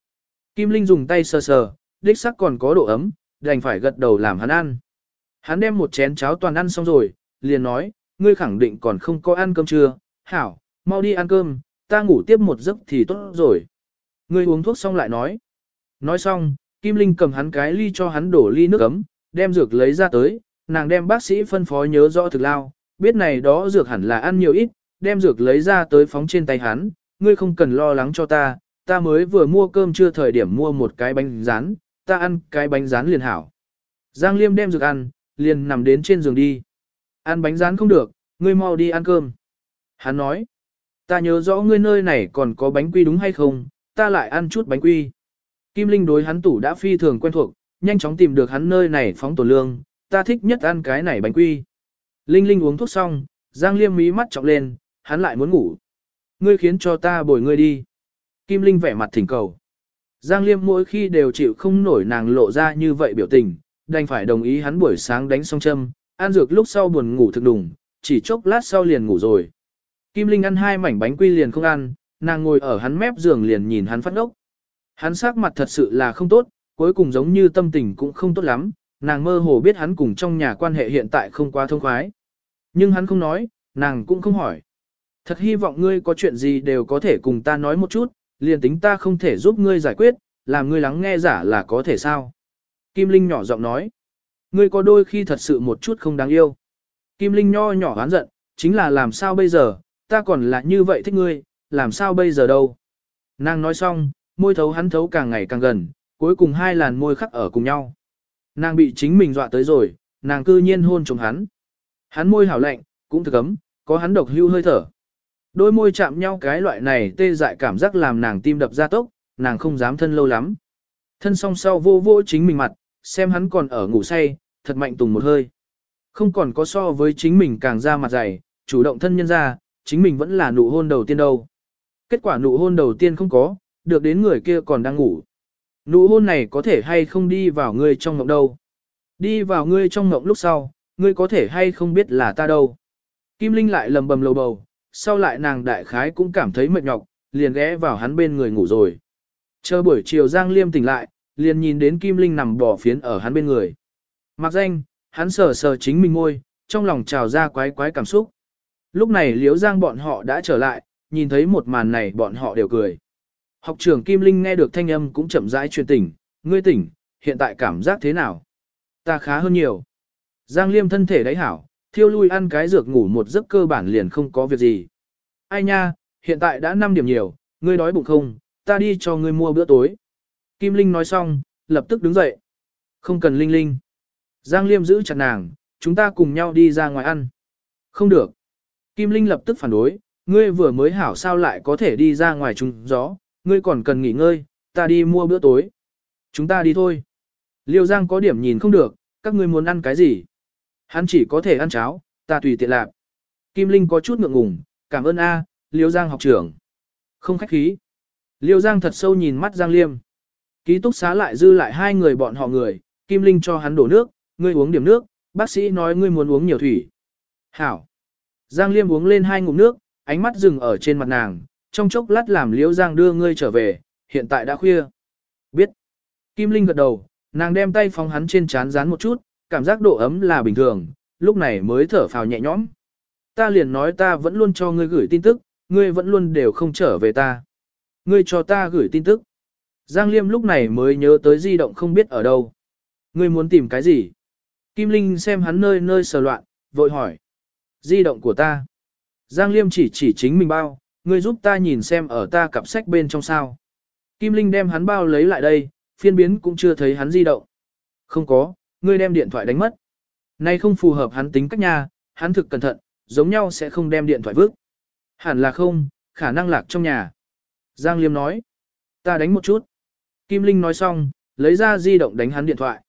Kim Linh dùng tay sờ sờ, đích sắc còn có độ ấm, đành phải gật đầu làm hắn ăn. Hắn đem một chén cháo toàn ăn xong rồi, liền nói, ngươi khẳng định còn không có ăn cơm chưa? hảo, mau đi ăn cơm, ta ngủ tiếp một giấc thì tốt rồi. Ngươi uống thuốc xong lại nói. Nói xong, Kim Linh cầm hắn cái ly cho hắn đổ ly nước ấm, đem dược lấy ra tới, nàng đem bác sĩ phân phó nhớ rõ thực lao, biết này đó dược hẳn là ăn nhiều ít, đem dược lấy ra tới phóng trên tay hắn, ngươi không cần lo lắng cho ta, ta mới vừa mua cơm chưa thời điểm mua một cái bánh rán, ta ăn cái bánh rán liền hảo. Giang Liêm đem dược ăn, liền nằm đến trên giường đi. Ăn bánh rán không được, ngươi mau đi ăn cơm. Hắn nói, ta nhớ rõ ngươi nơi này còn có bánh quy đúng hay không, ta lại ăn chút bánh quy. Kim Linh đối hắn tủ đã phi thường quen thuộc, nhanh chóng tìm được hắn nơi này phóng tổ lương, ta thích nhất ăn cái này bánh quy. Linh Linh uống thuốc xong, Giang Liêm mí mắt trọng lên, hắn lại muốn ngủ. Ngươi khiến cho ta bồi ngươi đi. Kim Linh vẻ mặt thỉnh cầu. Giang Liêm mỗi khi đều chịu không nổi nàng lộ ra như vậy biểu tình, đành phải đồng ý hắn buổi sáng đánh xong châm, ăn dược lúc sau buồn ngủ thực đùng, chỉ chốc lát sau liền ngủ rồi. Kim Linh ăn hai mảnh bánh quy liền không ăn, nàng ngồi ở hắn mép giường liền nhìn hắn phát ngốc. Hắn sắc mặt thật sự là không tốt, cuối cùng giống như tâm tình cũng không tốt lắm, nàng mơ hồ biết hắn cùng trong nhà quan hệ hiện tại không quá thông khoái. Nhưng hắn không nói, nàng cũng không hỏi. Thật hy vọng ngươi có chuyện gì đều có thể cùng ta nói một chút, liền tính ta không thể giúp ngươi giải quyết, làm ngươi lắng nghe giả là có thể sao. Kim Linh nhỏ giọng nói, ngươi có đôi khi thật sự một chút không đáng yêu. Kim Linh nho nhỏ oán giận, chính là làm sao bây giờ, ta còn là như vậy thích ngươi, làm sao bây giờ đâu. Nàng nói xong, môi thấu hắn thấu càng ngày càng gần, cuối cùng hai làn môi khắc ở cùng nhau. Nàng bị chính mình dọa tới rồi, nàng cư nhiên hôn trống hắn. Hắn môi hảo lạnh, cũng thực ấm, có hắn độc hưu hơi thở. Đôi môi chạm nhau cái loại này tê dại cảm giác làm nàng tim đập ra tốc, nàng không dám thân lâu lắm. Thân song sau vô vô chính mình mặt, xem hắn còn ở ngủ say, thật mạnh tùng một hơi. Không còn có so với chính mình càng ra mặt dày, chủ động thân nhân ra, chính mình vẫn là nụ hôn đầu tiên đâu. Kết quả nụ hôn đầu tiên không có, được đến người kia còn đang ngủ. Nụ hôn này có thể hay không đi vào ngươi trong ngộng đâu. Đi vào ngươi trong ngộng lúc sau, ngươi có thể hay không biết là ta đâu. Kim Linh lại lầm bầm lầu bầu, sau lại nàng đại khái cũng cảm thấy mệt nhọc, liền ghé vào hắn bên người ngủ rồi. Chờ buổi chiều Giang Liêm tỉnh lại, liền nhìn đến Kim Linh nằm bỏ phiến ở hắn bên người. Mặc danh, hắn sờ sờ chính mình ngôi, trong lòng trào ra quái quái cảm xúc. Lúc này Liễu Giang bọn họ đã trở lại, nhìn thấy một màn này bọn họ đều cười. Học trưởng Kim Linh nghe được thanh âm cũng chậm rãi truyền tỉnh, ngươi tỉnh, hiện tại cảm giác thế nào? Ta khá hơn nhiều. Giang Liêm thân thể đáy hảo, thiêu lui ăn cái dược ngủ một giấc cơ bản liền không có việc gì. Ai nha, hiện tại đã 5 điểm nhiều, ngươi đói bụng không, ta đi cho ngươi mua bữa tối. Kim Linh nói xong, lập tức đứng dậy. Không cần Linh Linh. Giang Liêm giữ chặt nàng, chúng ta cùng nhau đi ra ngoài ăn. Không được. Kim Linh lập tức phản đối, ngươi vừa mới hảo sao lại có thể đi ra ngoài trúng gió, ngươi còn cần nghỉ ngơi, ta đi mua bữa tối. Chúng ta đi thôi. Liêu Giang có điểm nhìn không được, các ngươi muốn ăn cái gì? Hắn chỉ có thể ăn cháo, ta tùy tiện lạc. Kim Linh có chút ngượng ngùng, cảm ơn A, Liêu Giang học trưởng. Không khách khí. Liêu Giang thật sâu nhìn mắt Giang Liêm. Ký túc xá lại dư lại hai người bọn họ người, Kim Linh cho hắn đổ nước, ngươi uống điểm nước, bác sĩ nói ngươi muốn uống nhiều thủy. Hảo. Giang Liêm uống lên hai ngụm nước, ánh mắt dừng ở trên mặt nàng, trong chốc lát làm Liễu Giang đưa ngươi trở về, hiện tại đã khuya. Biết. Kim Linh gật đầu, nàng đem tay phóng hắn trên chán dán một chút, cảm giác độ ấm là bình thường, lúc này mới thở phào nhẹ nhõm. Ta liền nói ta vẫn luôn cho ngươi gửi tin tức, ngươi vẫn luôn đều không trở về ta. Ngươi cho ta gửi tin tức. Giang Liêm lúc này mới nhớ tới di động không biết ở đâu. Ngươi muốn tìm cái gì? Kim Linh xem hắn nơi nơi sờ loạn, vội hỏi. Di động của ta. Giang Liêm chỉ chỉ chính mình bao, ngươi giúp ta nhìn xem ở ta cặp sách bên trong sao. Kim Linh đem hắn bao lấy lại đây, phiên biến cũng chưa thấy hắn di động. Không có, ngươi đem điện thoại đánh mất. Nay không phù hợp hắn tính cách nha, hắn thực cẩn thận, giống nhau sẽ không đem điện thoại vứt. Hẳn là không, khả năng lạc trong nhà. Giang Liêm nói. Ta đánh một chút. Kim Linh nói xong, lấy ra di động đánh hắn điện thoại.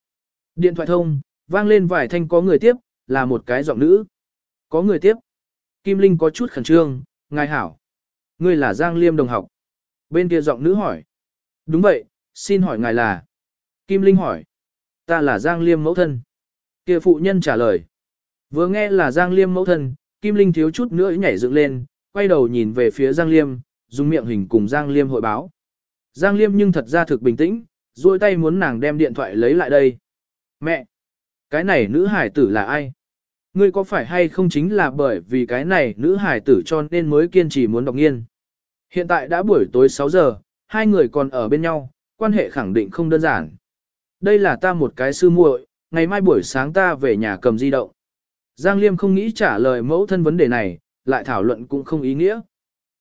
Điện thoại thông, vang lên vài thanh có người tiếp, là một cái giọng nữ. Có người tiếp. Kim Linh có chút khẩn trương, ngài hảo. Ngươi là Giang Liêm đồng học. Bên kia giọng nữ hỏi. Đúng vậy, xin hỏi ngài là. Kim Linh hỏi. Ta là Giang Liêm mẫu thân. Kia phụ nhân trả lời. Vừa nghe là Giang Liêm mẫu thân, Kim Linh thiếu chút nữa nhảy dựng lên, quay đầu nhìn về phía Giang Liêm, dùng miệng hình cùng Giang Liêm hội báo. Giang Liêm nhưng thật ra thực bình tĩnh, duỗi tay muốn nàng đem điện thoại lấy lại đây. Mẹ! Cái này nữ hải tử là ai? Ngươi có phải hay không chính là bởi vì cái này nữ hải tử cho nên mới kiên trì muốn đọc nghiên? Hiện tại đã buổi tối 6 giờ, hai người còn ở bên nhau, quan hệ khẳng định không đơn giản. Đây là ta một cái sư muội, ngày mai buổi sáng ta về nhà cầm di động. Giang Liêm không nghĩ trả lời mẫu thân vấn đề này, lại thảo luận cũng không ý nghĩa.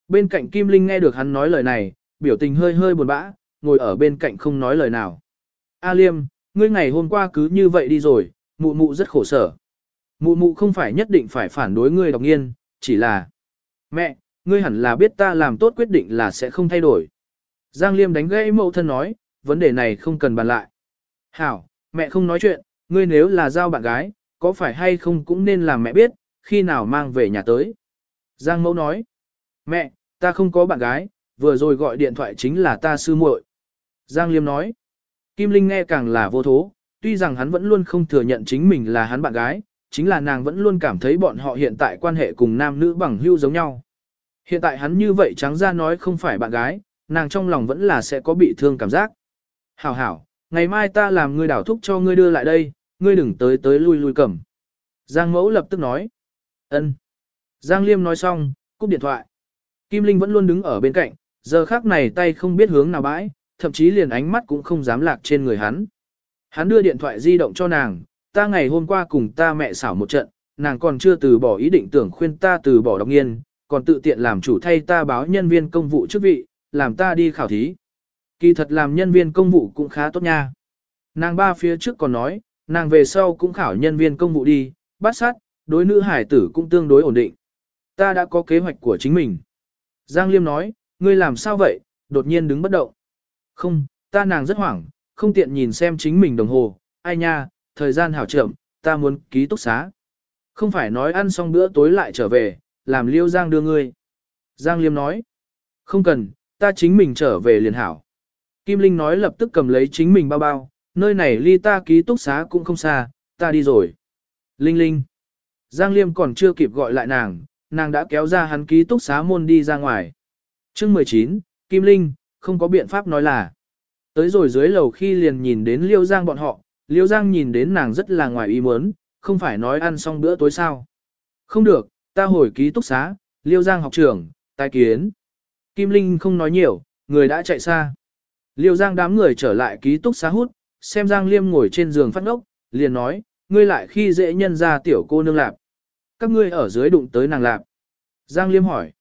Bên cạnh Kim Linh nghe được hắn nói lời này, biểu tình hơi hơi buồn bã, ngồi ở bên cạnh không nói lời nào. A Liêm, ngươi ngày hôm qua cứ như vậy đi rồi, mụ mụ rất khổ sở. Mụ mụ không phải nhất định phải phản đối ngươi đọc nghiên, chỉ là... Mẹ, ngươi hẳn là biết ta làm tốt quyết định là sẽ không thay đổi. Giang Liêm đánh gãy mẫu thân nói, vấn đề này không cần bàn lại. Hảo, mẹ không nói chuyện, ngươi nếu là giao bạn gái, có phải hay không cũng nên làm mẹ biết, khi nào mang về nhà tới. Giang mẫu nói, mẹ, ta không có bạn gái, vừa rồi gọi điện thoại chính là ta sư muội. Giang Liêm nói, Kim Linh nghe càng là vô thố, tuy rằng hắn vẫn luôn không thừa nhận chính mình là hắn bạn gái, chính là nàng vẫn luôn cảm thấy bọn họ hiện tại quan hệ cùng nam nữ bằng hữu giống nhau. Hiện tại hắn như vậy trắng ra nói không phải bạn gái, nàng trong lòng vẫn là sẽ có bị thương cảm giác. Hảo hảo, ngày mai ta làm ngươi đảo thúc cho ngươi đưa lại đây, ngươi đừng tới tới lui lui cầm. Giang mẫu lập tức nói. ân. Giang liêm nói xong, cúp điện thoại. Kim Linh vẫn luôn đứng ở bên cạnh, giờ khác này tay không biết hướng nào bãi, thậm chí liền ánh mắt cũng không dám lạc trên người hắn. Hắn đưa điện thoại di động cho nàng, ta ngày hôm qua cùng ta mẹ xảo một trận, nàng còn chưa từ bỏ ý định tưởng khuyên ta từ bỏ đọc nghiên, còn tự tiện làm chủ thay ta báo nhân viên công vụ chức vị, làm ta đi khảo thí. Kỳ thật làm nhân viên công vụ cũng khá tốt nha. Nàng ba phía trước còn nói, nàng về sau cũng khảo nhân viên công vụ đi, bắt sát, đối nữ hải tử cũng tương đối ổn định. Ta đã có kế hoạch của chính mình. Giang Liêm nói, ngươi làm sao vậy, đột nhiên đứng bất động. Không, ta nàng rất hoảng, không tiện nhìn xem chính mình đồng hồ, ai nha, thời gian hảo chậm, ta muốn ký túc xá. Không phải nói ăn xong bữa tối lại trở về, làm Liêu Giang đưa ngươi. Giang Liêm nói, không cần, ta chính mình trở về liền hảo. Kim Linh nói lập tức cầm lấy chính mình bao bao, nơi này ly ta ký túc xá cũng không xa, ta đi rồi. Linh Linh. Giang Liêm còn chưa kịp gọi lại nàng, nàng đã kéo ra hắn ký túc xá môn đi ra ngoài chương 19, Kim Linh, không có biện pháp nói là. Tới rồi dưới lầu khi liền nhìn đến Liêu Giang bọn họ, Liêu Giang nhìn đến nàng rất là ngoài ý muốn, không phải nói ăn xong bữa tối sao. Không được, ta hồi ký túc xá, Liêu Giang học trưởng, tai kiến. Kim Linh không nói nhiều, người đã chạy xa. Liêu Giang đám người trở lại ký túc xá hút, xem Giang Liêm ngồi trên giường phát ngốc, liền nói, ngươi lại khi dễ nhân ra tiểu cô nương lạp. Các ngươi ở dưới đụng tới nàng lạp. Giang Liêm hỏi,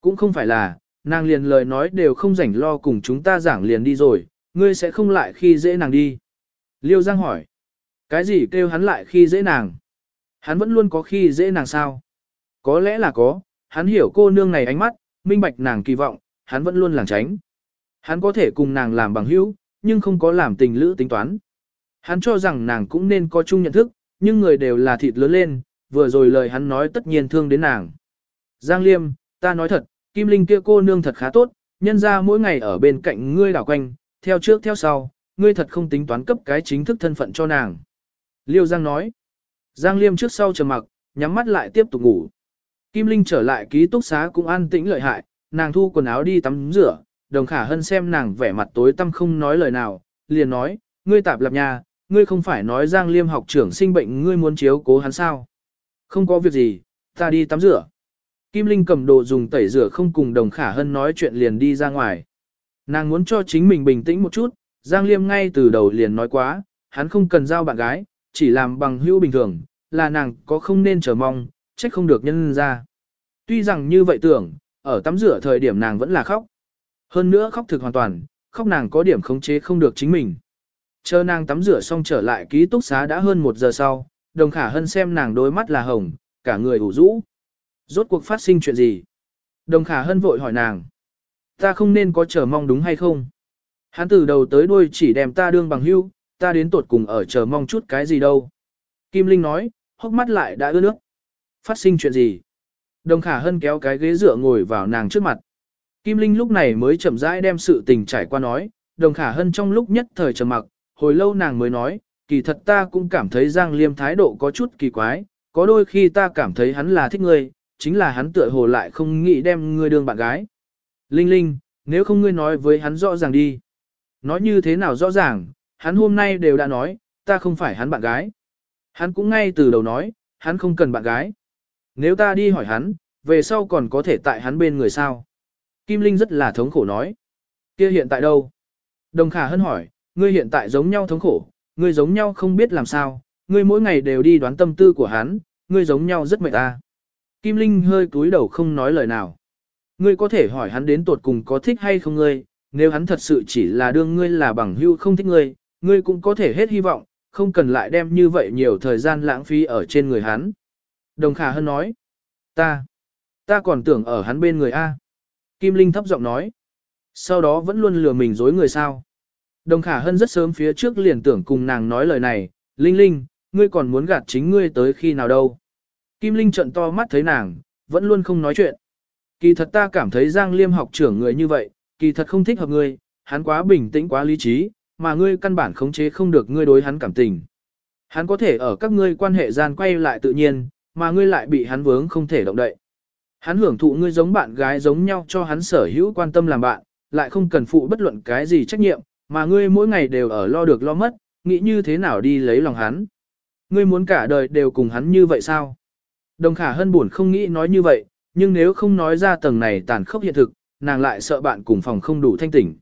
cũng không phải là, nàng liền lời nói đều không rảnh lo cùng chúng ta giảng liền đi rồi, ngươi sẽ không lại khi dễ nàng đi. Liêu Giang hỏi, cái gì kêu hắn lại khi dễ nàng? Hắn vẫn luôn có khi dễ nàng sao? Có lẽ là có, hắn hiểu cô nương này ánh mắt, minh bạch nàng kỳ vọng, hắn vẫn luôn làng tránh. Hắn có thể cùng nàng làm bằng hữu, nhưng không có làm tình lữ tính toán. Hắn cho rằng nàng cũng nên có chung nhận thức, nhưng người đều là thịt lớn lên, vừa rồi lời hắn nói tất nhiên thương đến nàng. Giang Liêm, ta nói thật, Kim Linh kia cô nương thật khá tốt, nhân ra mỗi ngày ở bên cạnh ngươi đảo quanh, theo trước theo sau, ngươi thật không tính toán cấp cái chính thức thân phận cho nàng. Liêu Giang nói. Giang Liêm trước sau trầm mặc, nhắm mắt lại tiếp tục ngủ. Kim Linh trở lại ký túc xá cũng an tĩnh lợi hại, nàng thu quần áo đi tắm rửa, đồng khả hân xem nàng vẻ mặt tối tăm không nói lời nào, liền nói, ngươi tạp lập nhà, ngươi không phải nói Giang Liêm học trưởng sinh bệnh ngươi muốn chiếu cố hắn sao. Không có việc gì, ta đi tắm rửa. Kim Linh cầm đồ dùng tẩy rửa không cùng đồng khả hân nói chuyện liền đi ra ngoài. Nàng muốn cho chính mình bình tĩnh một chút, Giang Liêm ngay từ đầu liền nói quá, hắn không cần giao bạn gái, chỉ làm bằng hữu bình thường, là nàng có không nên chờ mong, trách không được nhân ra. Tuy rằng như vậy tưởng, ở tắm rửa thời điểm nàng vẫn là khóc. Hơn nữa khóc thực hoàn toàn, khóc nàng có điểm khống chế không được chính mình. Chờ nàng tắm rửa xong trở lại ký túc xá đã hơn một giờ sau, đồng khả hân xem nàng đôi mắt là hồng, cả người ủ rũ. Rốt cuộc phát sinh chuyện gì? Đồng khả hân vội hỏi nàng. Ta không nên có chờ mong đúng hay không? Hắn từ đầu tới đuôi chỉ đem ta đương bằng hưu, ta đến tột cùng ở chờ mong chút cái gì đâu. Kim Linh nói, hốc mắt lại đã ướt nước. Phát sinh chuyện gì? Đồng khả hân kéo cái ghế dựa ngồi vào nàng trước mặt. Kim Linh lúc này mới chậm rãi đem sự tình trải qua nói, đồng khả hân trong lúc nhất thời trầm mặc, hồi lâu nàng mới nói, kỳ thật ta cũng cảm thấy Giang Liêm thái độ có chút kỳ quái, có đôi khi ta cảm thấy hắn là thích ngươi, chính là hắn tựa hồ lại không nghĩ đem ngươi đương bạn gái. Linh Linh, nếu không ngươi nói với hắn rõ ràng đi. Nói như thế nào rõ ràng, hắn hôm nay đều đã nói, ta không phải hắn bạn gái. Hắn cũng ngay từ đầu nói, hắn không cần bạn gái. Nếu ta đi hỏi hắn, về sau còn có thể tại hắn bên người sao? Kim Linh rất là thống khổ nói. Kia hiện tại đâu? Đồng Khả Hân hỏi, ngươi hiện tại giống nhau thống khổ, ngươi giống nhau không biết làm sao, ngươi mỗi ngày đều đi đoán tâm tư của hắn, ngươi giống nhau rất mệt ta. Kim Linh hơi cúi đầu không nói lời nào. Ngươi có thể hỏi hắn đến tột cùng có thích hay không ngươi, nếu hắn thật sự chỉ là đương ngươi là bằng hữu không thích ngươi, ngươi cũng có thể hết hy vọng, không cần lại đem như vậy nhiều thời gian lãng phí ở trên người hắn. Đồng Khả Hân nói, ta, ta còn tưởng ở hắn bên người A. Kim Linh thấp giọng nói, sau đó vẫn luôn lừa mình dối người sao. Đồng Khả Hân rất sớm phía trước liền tưởng cùng nàng nói lời này, Linh Linh, ngươi còn muốn gạt chính ngươi tới khi nào đâu. Kim Linh trận to mắt thấy nàng, vẫn luôn không nói chuyện. Kỳ thật ta cảm thấy Giang Liêm học trưởng người như vậy, kỳ thật không thích hợp ngươi, hắn quá bình tĩnh quá lý trí, mà ngươi căn bản khống chế không được ngươi đối hắn cảm tình. Hắn có thể ở các ngươi quan hệ gian quay lại tự nhiên, mà ngươi lại bị hắn vướng không thể động đậy. Hắn hưởng thụ ngươi giống bạn gái giống nhau cho hắn sở hữu quan tâm làm bạn, lại không cần phụ bất luận cái gì trách nhiệm, mà ngươi mỗi ngày đều ở lo được lo mất, nghĩ như thế nào đi lấy lòng hắn. Ngươi muốn cả đời đều cùng hắn như vậy sao? Đồng khả hân buồn không nghĩ nói như vậy, nhưng nếu không nói ra tầng này tàn khốc hiện thực, nàng lại sợ bạn cùng phòng không đủ thanh tỉnh.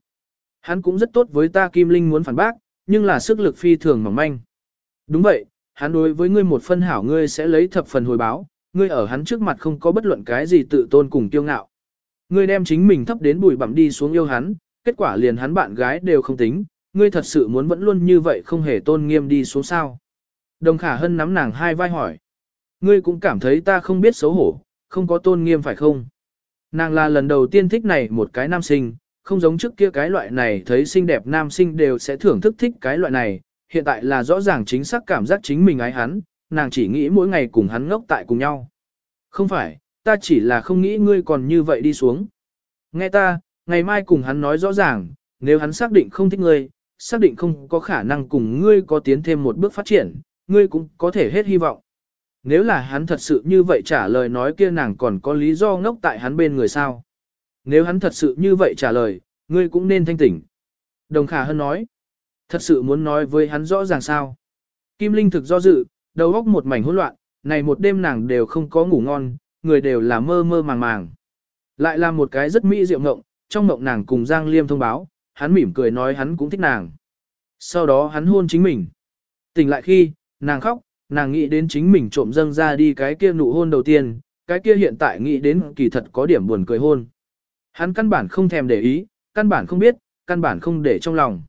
Hắn cũng rất tốt với ta Kim Linh muốn phản bác, nhưng là sức lực phi thường mỏng manh. Đúng vậy, hắn đối với ngươi một phân hảo ngươi sẽ lấy thập phần hồi báo, ngươi ở hắn trước mặt không có bất luận cái gì tự tôn cùng kiêu ngạo. Ngươi đem chính mình thấp đến bụi bặm đi xuống yêu hắn, kết quả liền hắn bạn gái đều không tính, ngươi thật sự muốn vẫn luôn như vậy không hề tôn nghiêm đi xuống sao. Đồng khả hân nắm nàng hai vai hỏi. Ngươi cũng cảm thấy ta không biết xấu hổ, không có tôn nghiêm phải không? Nàng là lần đầu tiên thích này một cái nam sinh, không giống trước kia cái loại này thấy xinh đẹp nam sinh đều sẽ thưởng thức thích cái loại này, hiện tại là rõ ràng chính xác cảm giác chính mình ái hắn, nàng chỉ nghĩ mỗi ngày cùng hắn ngốc tại cùng nhau. Không phải, ta chỉ là không nghĩ ngươi còn như vậy đi xuống. Nghe ta, ngày mai cùng hắn nói rõ ràng, nếu hắn xác định không thích ngươi, xác định không có khả năng cùng ngươi có tiến thêm một bước phát triển, ngươi cũng có thể hết hy vọng. Nếu là hắn thật sự như vậy trả lời nói kia nàng còn có lý do ngốc tại hắn bên người sao. Nếu hắn thật sự như vậy trả lời, ngươi cũng nên thanh tỉnh. Đồng Khả Hân nói, thật sự muốn nói với hắn rõ ràng sao. Kim Linh thực do dự, đầu óc một mảnh hỗn loạn, này một đêm nàng đều không có ngủ ngon, người đều là mơ mơ màng màng. Lại là một cái rất mỹ diệu ngộng, trong ngộng nàng cùng Giang Liêm thông báo, hắn mỉm cười nói hắn cũng thích nàng. Sau đó hắn hôn chính mình. Tỉnh lại khi, nàng khóc, nàng nghĩ đến chính mình trộm dâng ra đi cái kia nụ hôn đầu tiên, cái kia hiện tại nghĩ đến kỳ thật có điểm buồn cười hôn. Hắn căn bản không thèm để ý, căn bản không biết, căn bản không để trong lòng.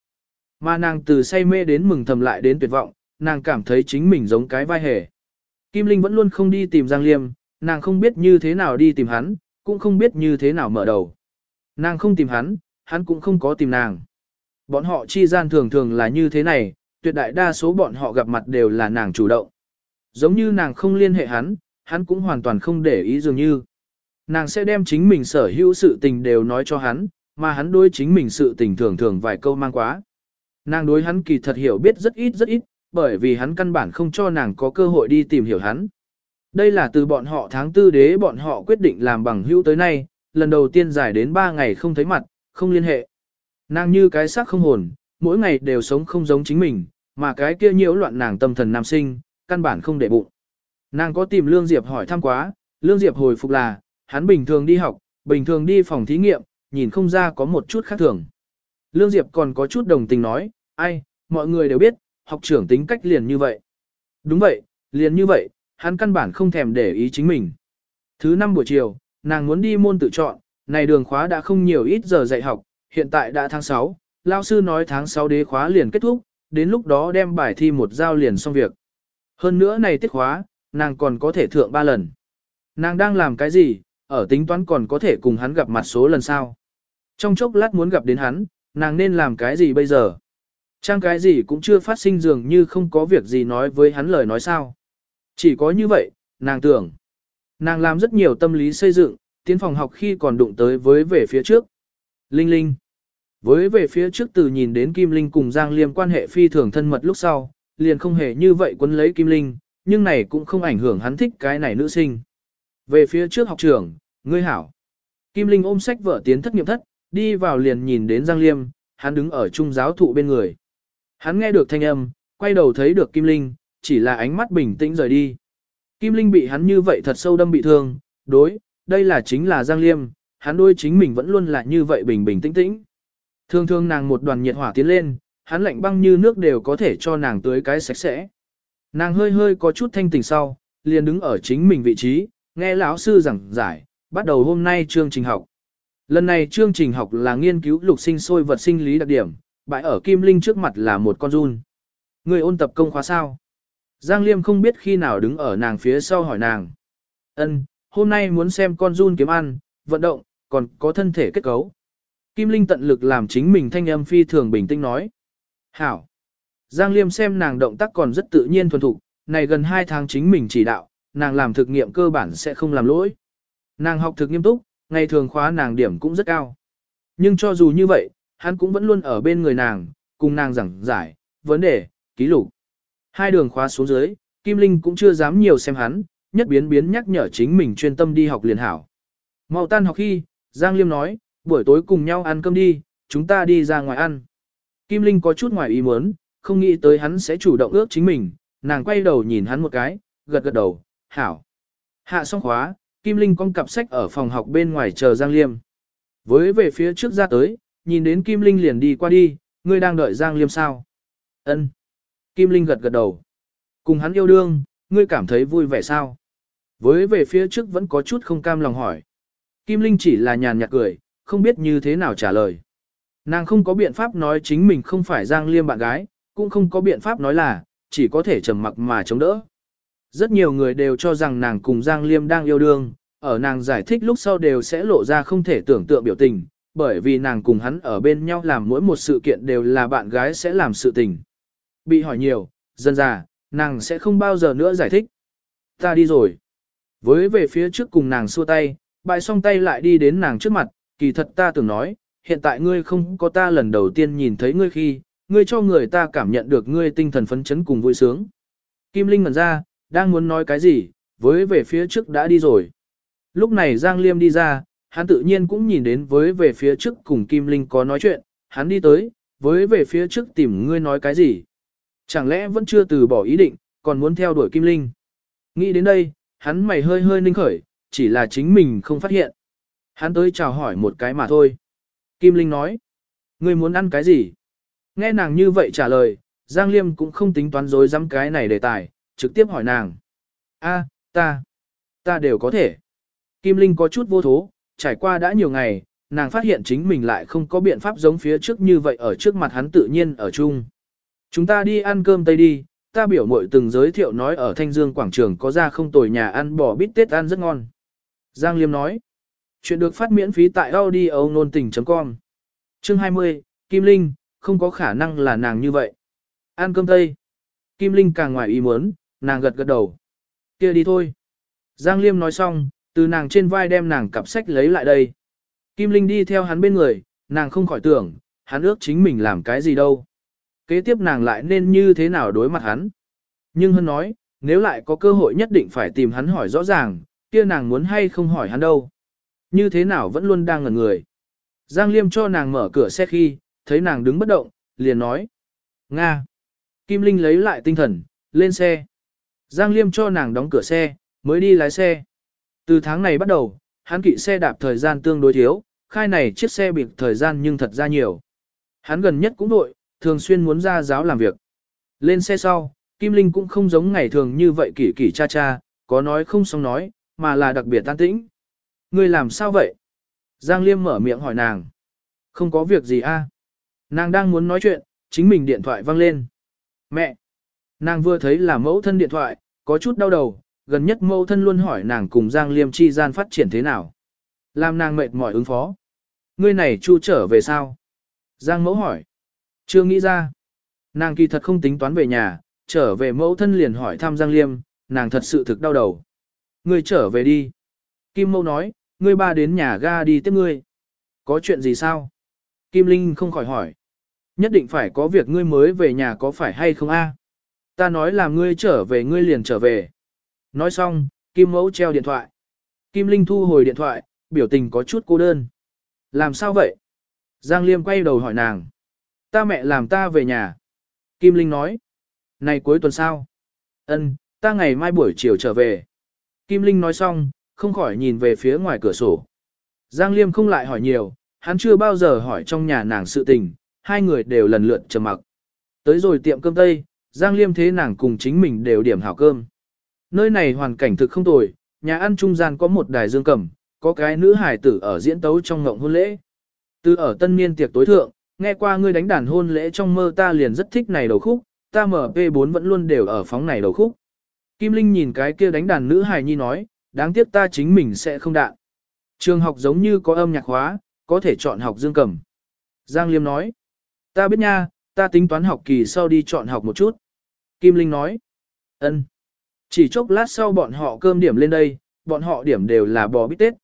Mà nàng từ say mê đến mừng thầm lại đến tuyệt vọng, nàng cảm thấy chính mình giống cái vai hề. Kim Linh vẫn luôn không đi tìm Giang Liêm, nàng không biết như thế nào đi tìm hắn, cũng không biết như thế nào mở đầu. Nàng không tìm hắn, hắn cũng không có tìm nàng. Bọn họ chi gian thường thường là như thế này, tuyệt đại đa số bọn họ gặp mặt đều là nàng chủ động. Giống như nàng không liên hệ hắn, hắn cũng hoàn toàn không để ý dường như. Nàng sẽ đem chính mình sở hữu sự tình đều nói cho hắn, mà hắn đối chính mình sự tình thường thường vài câu mang quá. Nàng đối hắn kỳ thật hiểu biết rất ít rất ít, bởi vì hắn căn bản không cho nàng có cơ hội đi tìm hiểu hắn. Đây là từ bọn họ tháng tư đế bọn họ quyết định làm bằng hữu tới nay, lần đầu tiên dài đến 3 ngày không thấy mặt, không liên hệ. Nàng như cái xác không hồn, mỗi ngày đều sống không giống chính mình, mà cái kia nhiễu loạn nàng tâm thần nam sinh, căn bản không để bụng. Nàng có tìm Lương Diệp hỏi thăm quá, Lương Diệp hồi phục là, hắn bình thường đi học, bình thường đi phòng thí nghiệm, nhìn không ra có một chút khác thường. Lương Diệp còn có chút đồng tình nói, ai, mọi người đều biết, học trưởng tính cách liền như vậy. Đúng vậy, liền như vậy, hắn căn bản không thèm để ý chính mình. Thứ năm buổi chiều, nàng muốn đi môn tự chọn, này đường khóa đã không nhiều ít giờ dạy học, hiện tại đã tháng 6, lao sư nói tháng 6 đế khóa liền kết thúc, đến lúc đó đem bài thi một giao liền xong việc. Hơn nữa này tiết khóa, nàng còn có thể thượng 3 lần. Nàng đang làm cái gì, ở tính toán còn có thể cùng hắn gặp mặt số lần sau. Trong chốc lát muốn gặp đến hắn, nàng nên làm cái gì bây giờ? Trang cái gì cũng chưa phát sinh dường như không có việc gì nói với hắn lời nói sao. Chỉ có như vậy, nàng tưởng. Nàng làm rất nhiều tâm lý xây dựng, tiến phòng học khi còn đụng tới với về phía trước. Linh Linh. Với về phía trước từ nhìn đến Kim Linh cùng Giang Liêm quan hệ phi thường thân mật lúc sau, liền không hề như vậy quấn lấy Kim Linh, nhưng này cũng không ảnh hưởng hắn thích cái này nữ sinh. Về phía trước học trưởng, ngươi hảo. Kim Linh ôm sách vợ tiến thất nghiệm thất, đi vào liền nhìn đến Giang Liêm, hắn đứng ở trung giáo thụ bên người. Hắn nghe được thanh âm, quay đầu thấy được Kim Linh, chỉ là ánh mắt bình tĩnh rời đi. Kim Linh bị hắn như vậy thật sâu đâm bị thương, đối, đây là chính là Giang Liêm, hắn đôi chính mình vẫn luôn là như vậy bình bình tĩnh tĩnh. Thường thường nàng một đoàn nhiệt hỏa tiến lên, hắn lạnh băng như nước đều có thể cho nàng tưới cái sạch sẽ. Nàng hơi hơi có chút thanh tỉnh sau, liền đứng ở chính mình vị trí, nghe lão sư giảng giải, bắt đầu hôm nay chương trình học. Lần này chương trình học là nghiên cứu lục sinh sôi vật sinh lý đặc điểm, bãi ở Kim Linh trước mặt là một con run. Người ôn tập công khóa sao? Giang Liêm không biết khi nào đứng ở nàng phía sau hỏi nàng. Ân, hôm nay muốn xem con run kiếm ăn, vận động, còn có thân thể kết cấu. Kim Linh tận lực làm chính mình thanh âm phi thường bình tĩnh nói. Hảo. Giang Liêm xem nàng động tác còn rất tự nhiên thuần thục, này gần 2 tháng chính mình chỉ đạo, nàng làm thực nghiệm cơ bản sẽ không làm lỗi. Nàng học thực nghiêm túc, ngày thường khóa nàng điểm cũng rất cao. Nhưng cho dù như vậy, hắn cũng vẫn luôn ở bên người nàng, cùng nàng giảng giải, vấn đề, ký lục. Hai đường khóa xuống dưới, Kim Linh cũng chưa dám nhiều xem hắn, nhất biến biến nhắc nhở chính mình chuyên tâm đi học liền hảo. Mau tan học khi, Giang Liêm nói, buổi tối cùng nhau ăn cơm đi, chúng ta đi ra ngoài ăn. Kim Linh có chút ngoài ý muốn, không nghĩ tới hắn sẽ chủ động ước chính mình, nàng quay đầu nhìn hắn một cái, gật gật đầu, hảo. Hạ xong khóa, Kim Linh con cặp sách ở phòng học bên ngoài chờ Giang Liêm. Với về phía trước ra tới, nhìn đến Kim Linh liền đi qua đi, ngươi đang đợi Giang Liêm sao? Ân. Kim Linh gật gật đầu. Cùng hắn yêu đương, ngươi cảm thấy vui vẻ sao? Với về phía trước vẫn có chút không cam lòng hỏi. Kim Linh chỉ là nhàn nhạt cười, không biết như thế nào trả lời. Nàng không có biện pháp nói chính mình không phải Giang Liêm bạn gái, cũng không có biện pháp nói là, chỉ có thể trầm mặc mà chống đỡ. Rất nhiều người đều cho rằng nàng cùng Giang Liêm đang yêu đương, ở nàng giải thích lúc sau đều sẽ lộ ra không thể tưởng tượng biểu tình, bởi vì nàng cùng hắn ở bên nhau làm mỗi một sự kiện đều là bạn gái sẽ làm sự tình. Bị hỏi nhiều, dần già, nàng sẽ không bao giờ nữa giải thích. Ta đi rồi. Với về phía trước cùng nàng xua tay, bại xong tay lại đi đến nàng trước mặt, kỳ thật ta tưởng nói, hiện tại ngươi không có ta lần đầu tiên nhìn thấy ngươi khi, ngươi cho người ta cảm nhận được ngươi tinh thần phấn chấn cùng vui sướng. Kim Linh ngẩn ra, đang muốn nói cái gì, với về phía trước đã đi rồi. Lúc này Giang Liêm đi ra, hắn tự nhiên cũng nhìn đến với về phía trước cùng Kim Linh có nói chuyện, hắn đi tới, với về phía trước tìm ngươi nói cái gì. Chẳng lẽ vẫn chưa từ bỏ ý định, còn muốn theo đuổi Kim Linh. Nghĩ đến đây, hắn mày hơi hơi ninh khởi, chỉ là chính mình không phát hiện. Hắn tới chào hỏi một cái mà thôi. Kim Linh nói, ngươi muốn ăn cái gì? Nghe nàng như vậy trả lời, Giang Liêm cũng không tính toán dối dám cái này đề tài, trực tiếp hỏi nàng. A, ta, ta đều có thể. Kim Linh có chút vô thố, trải qua đã nhiều ngày, nàng phát hiện chính mình lại không có biện pháp giống phía trước như vậy ở trước mặt hắn tự nhiên ở chung. Chúng ta đi ăn cơm tây đi, ta biểu mội từng giới thiệu nói ở Thanh Dương quảng trường có ra không tồi nhà ăn bò bít tết ăn rất ngon. Giang Liêm nói, chuyện được phát miễn phí tại audio nôn tình.com. Chương 20, Kim Linh, không có khả năng là nàng như vậy. Ăn cơm tây. Kim Linh càng ngoài ý muốn, nàng gật gật đầu. kia đi thôi. Giang Liêm nói xong, từ nàng trên vai đem nàng cặp sách lấy lại đây. Kim Linh đi theo hắn bên người, nàng không khỏi tưởng, hắn ước chính mình làm cái gì đâu. Kế tiếp nàng lại nên như thế nào đối mặt hắn. Nhưng hơn nói, nếu lại có cơ hội nhất định phải tìm hắn hỏi rõ ràng, kia nàng muốn hay không hỏi hắn đâu. Như thế nào vẫn luôn đang ngẩn người. Giang Liêm cho nàng mở cửa xe khi, thấy nàng đứng bất động, liền nói. Nga. Kim Linh lấy lại tinh thần, lên xe. Giang Liêm cho nàng đóng cửa xe, mới đi lái xe. Từ tháng này bắt đầu, hắn kỵ xe đạp thời gian tương đối thiếu, khai này chiếc xe bị thời gian nhưng thật ra nhiều. Hắn gần nhất cũng đội, thường xuyên muốn ra giáo làm việc. Lên xe sau, Kim Linh cũng không giống ngày thường như vậy kỷ kỷ cha cha, có nói không xong nói, mà là đặc biệt tan tĩnh. Ngươi làm sao vậy? Giang Liêm mở miệng hỏi nàng. Không có việc gì a. Nàng đang muốn nói chuyện, chính mình điện thoại vang lên. Mẹ! Nàng vừa thấy là mẫu thân điện thoại, có chút đau đầu, gần nhất mẫu thân luôn hỏi nàng cùng Giang Liêm chi gian phát triển thế nào. Làm nàng mệt mỏi ứng phó. Ngươi này chu trở về sao? Giang mẫu hỏi. Chưa nghĩ ra. Nàng kỳ thật không tính toán về nhà, trở về mẫu thân liền hỏi thăm Giang Liêm, nàng thật sự thực đau đầu. Ngươi trở về đi. Kim mẫu nói, ngươi ba đến nhà ga đi tiếp ngươi. Có chuyện gì sao? Kim Linh không khỏi hỏi. Nhất định phải có việc ngươi mới về nhà có phải hay không a? Ta nói là ngươi trở về ngươi liền trở về. Nói xong, Kim mẫu treo điện thoại. Kim Linh thu hồi điện thoại, biểu tình có chút cô đơn. Làm sao vậy? Giang Liêm quay đầu hỏi nàng. Ta mẹ làm ta về nhà. Kim Linh nói. Này cuối tuần sao? Ân, ta ngày mai buổi chiều trở về. Kim Linh nói xong, không khỏi nhìn về phía ngoài cửa sổ. Giang Liêm không lại hỏi nhiều, hắn chưa bao giờ hỏi trong nhà nàng sự tình, hai người đều lần lượt trầm mặc. Tới rồi tiệm cơm Tây, Giang Liêm thế nàng cùng chính mình đều điểm hảo cơm. Nơi này hoàn cảnh thực không tồi, nhà ăn trung gian có một đài dương cầm, có cái nữ hải tử ở diễn tấu trong ngộng hôn lễ. Từ ở tân niên tiệc tối thượng, nghe qua ngươi đánh đàn hôn lễ trong mơ ta liền rất thích này đầu khúc, ta MP4 vẫn luôn đều ở phóng này đầu khúc. Kim Linh nhìn cái kia đánh đàn nữ hài nhi nói, đáng tiếc ta chính mình sẽ không đạn. Trường học giống như có âm nhạc hóa, có thể chọn học dương cầm. Giang Liêm nói, ta biết nha, ta tính toán học kỳ sau đi chọn học một chút. Kim Linh nói, ân. Chỉ chốc lát sau bọn họ cơm điểm lên đây, bọn họ điểm đều là bò bít tết.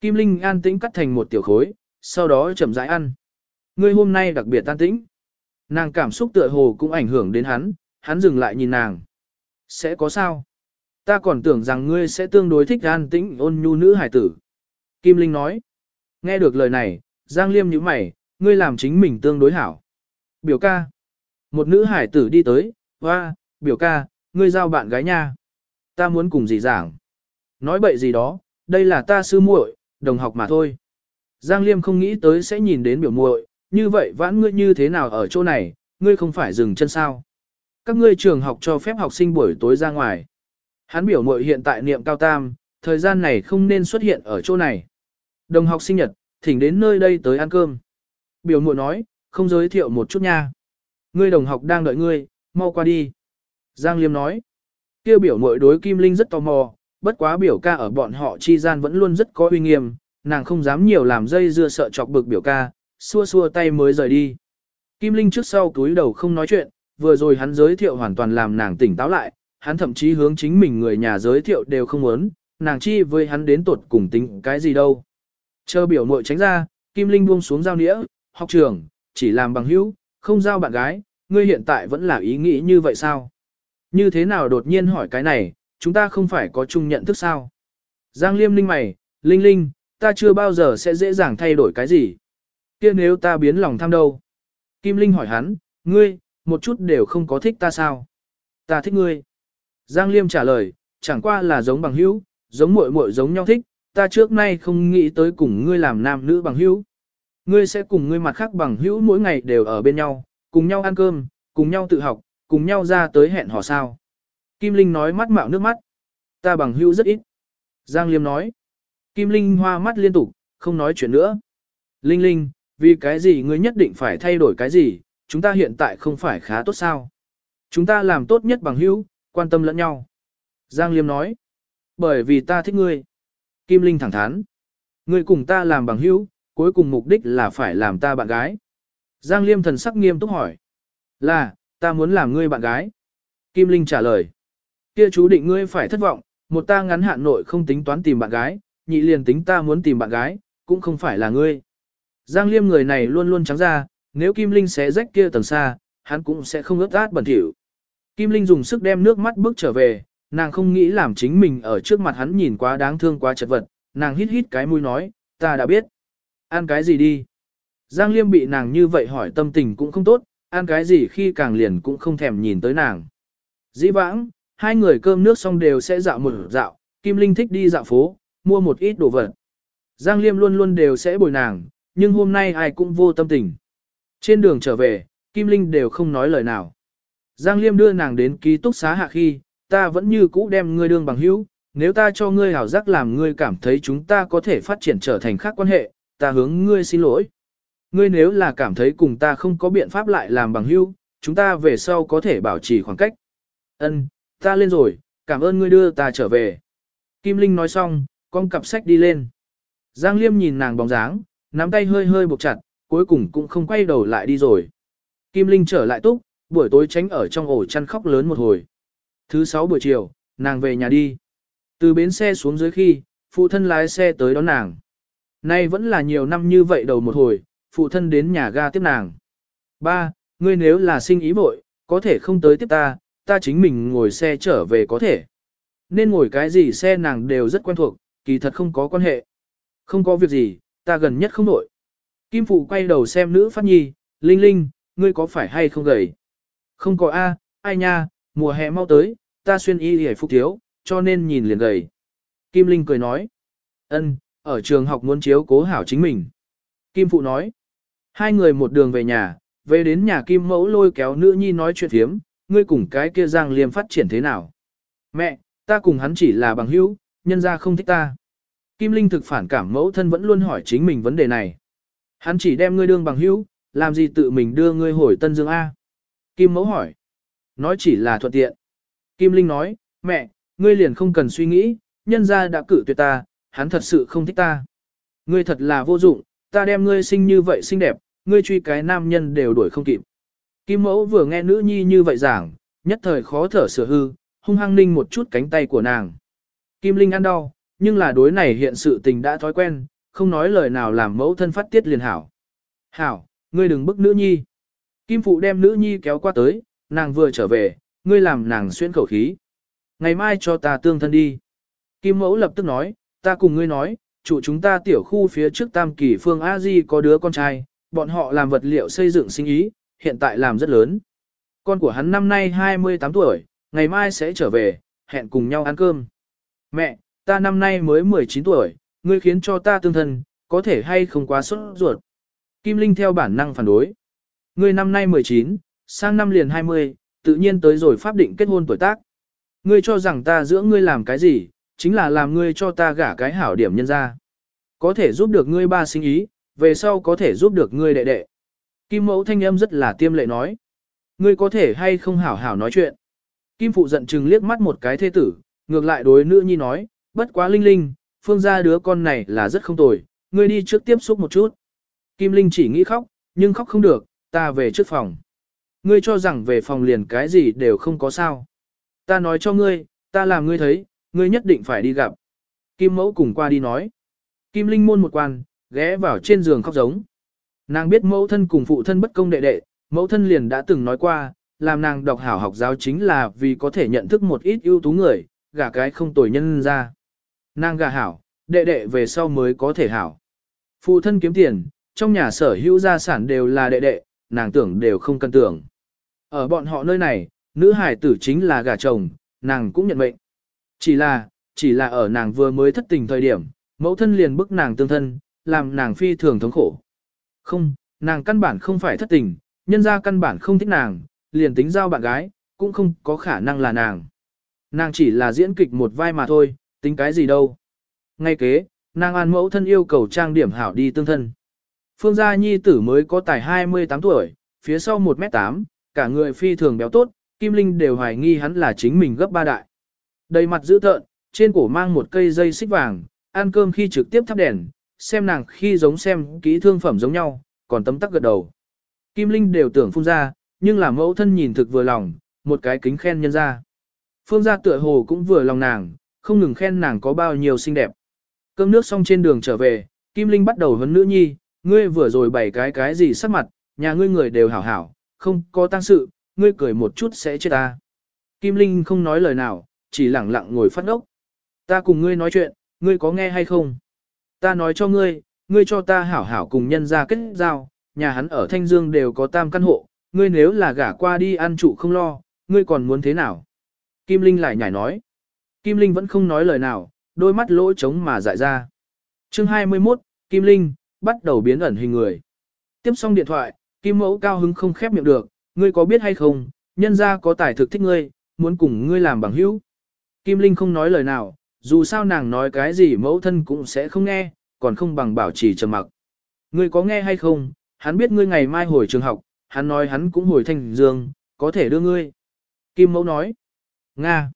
Kim Linh an tĩnh cắt thành một tiểu khối, sau đó chậm rãi ăn. Ngươi hôm nay đặc biệt an tĩnh. Nàng cảm xúc tựa hồ cũng ảnh hưởng đến hắn, hắn dừng lại nhìn nàng. Sẽ có sao? Ta còn tưởng rằng ngươi sẽ tương đối thích an tĩnh ôn nhu nữ hải tử. Kim Linh nói. Nghe được lời này, Giang Liêm nhíu mày, ngươi làm chính mình tương đối hảo. Biểu ca. Một nữ hải tử đi tới, hoa, biểu ca, ngươi giao bạn gái nha. Ta muốn cùng gì giảng. Nói bậy gì đó, đây là ta sư muội, đồng học mà thôi. Giang Liêm không nghĩ tới sẽ nhìn đến biểu muội, như vậy vãn ngươi như thế nào ở chỗ này, ngươi không phải dừng chân sao. Các ngươi trường học cho phép học sinh buổi tối ra ngoài. Hắn biểu muội hiện tại niệm cao tam, thời gian này không nên xuất hiện ở chỗ này. Đồng học sinh nhật, thỉnh đến nơi đây tới ăn cơm. Biểu muội nói, không giới thiệu một chút nha. Ngươi đồng học đang đợi ngươi, mau qua đi. Giang Liêm nói, kêu biểu muội đối Kim Linh rất tò mò, bất quá biểu ca ở bọn họ chi gian vẫn luôn rất có uy nghiêm, nàng không dám nhiều làm dây dưa sợ chọc bực biểu ca, xua xua tay mới rời đi. Kim Linh trước sau túi đầu không nói chuyện, vừa rồi hắn giới thiệu hoàn toàn làm nàng tỉnh táo lại, hắn thậm chí hướng chính mình người nhà giới thiệu đều không muốn, nàng chi với hắn đến tột cùng tính cái gì đâu. Chờ biểu muội tránh ra, Kim Linh buông xuống giao nĩa, học trường, chỉ làm bằng hữu, không giao bạn gái, ngươi hiện tại vẫn là ý nghĩ như vậy sao? Như thế nào đột nhiên hỏi cái này, chúng ta không phải có chung nhận thức sao? Giang Liêm Linh mày, Linh Linh, ta chưa bao giờ sẽ dễ dàng thay đổi cái gì. kia nếu ta biến lòng tham đâu? Kim Linh hỏi hắn, ngươi, một chút đều không có thích ta sao? Ta thích ngươi. Giang Liêm trả lời, chẳng qua là giống bằng hữu, giống muội muội giống nhau thích, ta trước nay không nghĩ tới cùng ngươi làm nam nữ bằng hữu. Ngươi sẽ cùng ngươi mặt khác bằng hữu mỗi ngày đều ở bên nhau, cùng nhau ăn cơm, cùng nhau tự học, cùng nhau ra tới hẹn hò sao. Kim Linh nói mắt mạo nước mắt. Ta bằng hữu rất ít. Giang Liêm nói. Kim Linh hoa mắt liên tục, không nói chuyện nữa. Linh Linh, vì cái gì ngươi nhất định phải thay đổi cái gì, chúng ta hiện tại không phải khá tốt sao. Chúng ta làm tốt nhất bằng hữu, quan tâm lẫn nhau. Giang Liêm nói. Bởi vì ta thích ngươi. Kim Linh thẳng thắn. Ngươi cùng ta làm bằng hữu, cuối cùng mục đích là phải làm ta bạn gái. Giang Liêm thần sắc nghiêm túc hỏi. Là, ta muốn làm ngươi bạn gái. Kim Linh trả lời. Kia chú định ngươi phải thất vọng, một ta ngắn hạn nội không tính toán tìm bạn gái, nhị liền tính ta muốn tìm bạn gái, cũng không phải là ngươi. Giang Liêm người này luôn luôn trắng ra, nếu Kim Linh sẽ rách kia tầng xa, hắn cũng sẽ không ướt át bẩn thỉu. Kim Linh dùng sức đem nước mắt bước trở về, nàng không nghĩ làm chính mình ở trước mặt hắn nhìn quá đáng thương quá chật vật, nàng hít hít cái mũi nói, ta đã biết. Ăn cái gì đi? Giang Liêm bị nàng như vậy hỏi tâm tình cũng không tốt, ăn cái gì khi càng liền cũng không thèm nhìn tới nàng. Dĩ vãng, hai người cơm nước xong đều sẽ dạo một dạo, Kim Linh thích đi dạo phố, mua một ít đồ vật. Giang Liêm luôn luôn đều sẽ bồi nàng, nhưng hôm nay ai cũng vô tâm tình. Trên đường trở về, Kim Linh đều không nói lời nào. Giang Liêm đưa nàng đến ký túc xá hạ khi, ta vẫn như cũ đem ngươi đương bằng hữu, nếu ta cho ngươi hảo giác làm ngươi cảm thấy chúng ta có thể phát triển trở thành khác quan hệ, ta hướng ngươi xin lỗi. Ngươi nếu là cảm thấy cùng ta không có biện pháp lại làm bằng hữu, chúng ta về sau có thể bảo trì khoảng cách. Ân, ta lên rồi, cảm ơn ngươi đưa ta trở về. Kim Linh nói xong, con cặp sách đi lên. Giang Liêm nhìn nàng bóng dáng, nắm tay hơi hơi buộc chặt, cuối cùng cũng không quay đầu lại đi rồi. Kim Linh trở lại túc, buổi tối tránh ở trong ổ chăn khóc lớn một hồi. Thứ sáu buổi chiều, nàng về nhà đi. Từ bến xe xuống dưới khi, phụ thân lái xe tới đón nàng. Nay vẫn là nhiều năm như vậy đầu một hồi, phụ thân đến nhà ga tiếp nàng. Ba, ngươi nếu là sinh ý vội, có thể không tới tiếp ta, ta chính mình ngồi xe trở về có thể. Nên ngồi cái gì xe nàng đều rất quen thuộc, kỳ thật không có quan hệ. Không có việc gì, ta gần nhất không nổi. Kim Phụ quay đầu xem nữ phát nhi, Linh Linh, ngươi có phải hay không gầy? Không có A, ai nha, mùa hè mau tới, ta xuyên y hề phúc thiếu, cho nên nhìn liền gầy. Kim Linh cười nói, ân, ở trường học muốn chiếu cố hảo chính mình. Kim Phụ nói, hai người một đường về nhà, về đến nhà Kim Mẫu lôi kéo nữ nhi nói chuyện thiếm, ngươi cùng cái kia Giang Liêm phát triển thế nào? Mẹ, ta cùng hắn chỉ là bằng hữu, nhân ra không thích ta. Kim Linh thực phản cảm mẫu thân vẫn luôn hỏi chính mình vấn đề này. Hắn chỉ đem ngươi đương bằng hữu, làm gì tự mình đưa ngươi hồi Tân Dương A? Kim mẫu hỏi. Nói chỉ là thuận tiện. Kim Linh nói, mẹ, ngươi liền không cần suy nghĩ, nhân gia đã cử tuyệt ta, hắn thật sự không thích ta. Ngươi thật là vô dụng, ta đem ngươi sinh như vậy xinh đẹp, ngươi truy cái nam nhân đều đuổi không kịp. Kim mẫu vừa nghe nữ nhi như vậy giảng, nhất thời khó thở sửa hư, hung hăng ninh một chút cánh tay của nàng. Kim Linh ăn đau, nhưng là đối này hiện sự tình đã thói quen, không nói lời nào làm mẫu thân phát tiết liền hảo. Hảo, ngươi đừng bức nữ nhi. Kim Phụ đem nữ nhi kéo qua tới, nàng vừa trở về, ngươi làm nàng xuyên khẩu khí. Ngày mai cho ta tương thân đi. Kim Mẫu lập tức nói, ta cùng ngươi nói, chủ chúng ta tiểu khu phía trước Tam Kỳ Phương A Di có đứa con trai, bọn họ làm vật liệu xây dựng sinh ý, hiện tại làm rất lớn. Con của hắn năm nay 28 tuổi, ngày mai sẽ trở về, hẹn cùng nhau ăn cơm. Mẹ, ta năm nay mới 19 tuổi, ngươi khiến cho ta tương thân, có thể hay không quá sốt ruột. Kim Linh theo bản năng phản đối. Ngươi năm nay 19, sang năm liền 20, tự nhiên tới rồi pháp định kết hôn tuổi tác. Ngươi cho rằng ta giữa ngươi làm cái gì, chính là làm ngươi cho ta gả cái hảo điểm nhân ra. Có thể giúp được ngươi ba sinh ý, về sau có thể giúp được ngươi đệ đệ. Kim mẫu thanh âm rất là tiêm lệ nói. Ngươi có thể hay không hảo hảo nói chuyện. Kim phụ giận chừng liếc mắt một cái thế tử, ngược lại đối nữ nhi nói, bất quá linh linh, phương gia đứa con này là rất không tồi, ngươi đi trước tiếp xúc một chút. Kim Linh chỉ nghĩ khóc, nhưng khóc không được, ta về trước phòng. Ngươi cho rằng về phòng liền cái gì đều không có sao. Ta nói cho ngươi, ta làm ngươi thấy, ngươi nhất định phải đi gặp. Kim mẫu cùng qua đi nói. Kim Linh môn một quan, ghé vào trên giường khóc giống. Nàng biết mẫu thân cùng phụ thân bất công đệ đệ, mẫu thân liền đã từng nói qua, làm nàng đọc hảo học giáo chính là vì có thể nhận thức một ít ưu tú người, gả cái không tồi nhân ra. Nàng gả hảo, đệ đệ về sau mới có thể hảo. Phụ thân kiếm tiền, trong nhà sở hữu gia sản đều là đệ đệ, nàng tưởng đều không cần tưởng. Ở bọn họ nơi này, nữ hải tử chính là gả chồng, nàng cũng nhận mệnh. Chỉ là, chỉ là ở nàng vừa mới thất tình thời điểm, mẫu thân liền bức nàng tương thân, làm nàng phi thường thống khổ. Không, nàng căn bản không phải thất tình, nhân ra căn bản không thích nàng, liền tính giao bạn gái, cũng không có khả năng là nàng. Nàng chỉ là diễn kịch một vai mà thôi, tính cái gì đâu. Ngay kế, nàng an mẫu thân yêu cầu trang điểm hảo đi tương thân. Phương gia nhi tử mới có tài 28 tuổi, phía sau 1m8, cả người phi thường béo tốt, Kim Linh đều hoài nghi hắn là chính mình gấp ba đại. Đầy mặt dữ tợn, trên cổ mang một cây dây xích vàng, ăn cơm khi trực tiếp thắp đèn, xem nàng khi giống xem kỹ thương phẩm giống nhau, còn tấm tắc gật đầu. Kim Linh đều tưởng phun ra, nhưng là mẫu thân nhìn thực vừa lòng, một cái kính khen nhân ra. Phương gia tựa hồ cũng vừa lòng nàng, không ngừng khen nàng có bao nhiêu xinh đẹp. Cơm nước xong trên đường trở về, Kim Linh bắt đầu huấn nữ nhi, ngươi vừa rồi bày cái cái gì sắc mặt, nhà ngươi người đều hảo hảo, không có tăng sự, ngươi cười một chút sẽ chết ta. Kim Linh không nói lời nào, chỉ lặng lặng ngồi phát ốc. Ta cùng ngươi nói chuyện, ngươi có nghe hay không? Ta nói cho ngươi, ngươi cho ta hảo hảo cùng nhân ra kết giao, nhà hắn ở Thanh Dương đều có tam căn hộ, ngươi nếu là gả qua đi ăn trụ không lo, ngươi còn muốn thế nào? Kim Linh lại nhảy nói. Kim Linh vẫn không nói lời nào, đôi mắt lỗ trống mà dại ra. Chương 21, Kim Linh, bắt đầu biến ẩn hình người. Tiếp xong điện thoại, Kim Mẫu cao hứng không khép miệng được, ngươi có biết hay không, nhân ra có tài thực thích ngươi, muốn cùng ngươi làm bằng hữu. Kim Linh không nói lời nào, dù sao nàng nói cái gì mẫu thân cũng sẽ không nghe, còn không bằng bảo trì trầm mặc. Ngươi có nghe hay không, hắn biết ngươi ngày mai hồi trường học, hắn nói hắn cũng hồi thành dương, có thể đưa ngươi. Kim mẫu nói, Nga,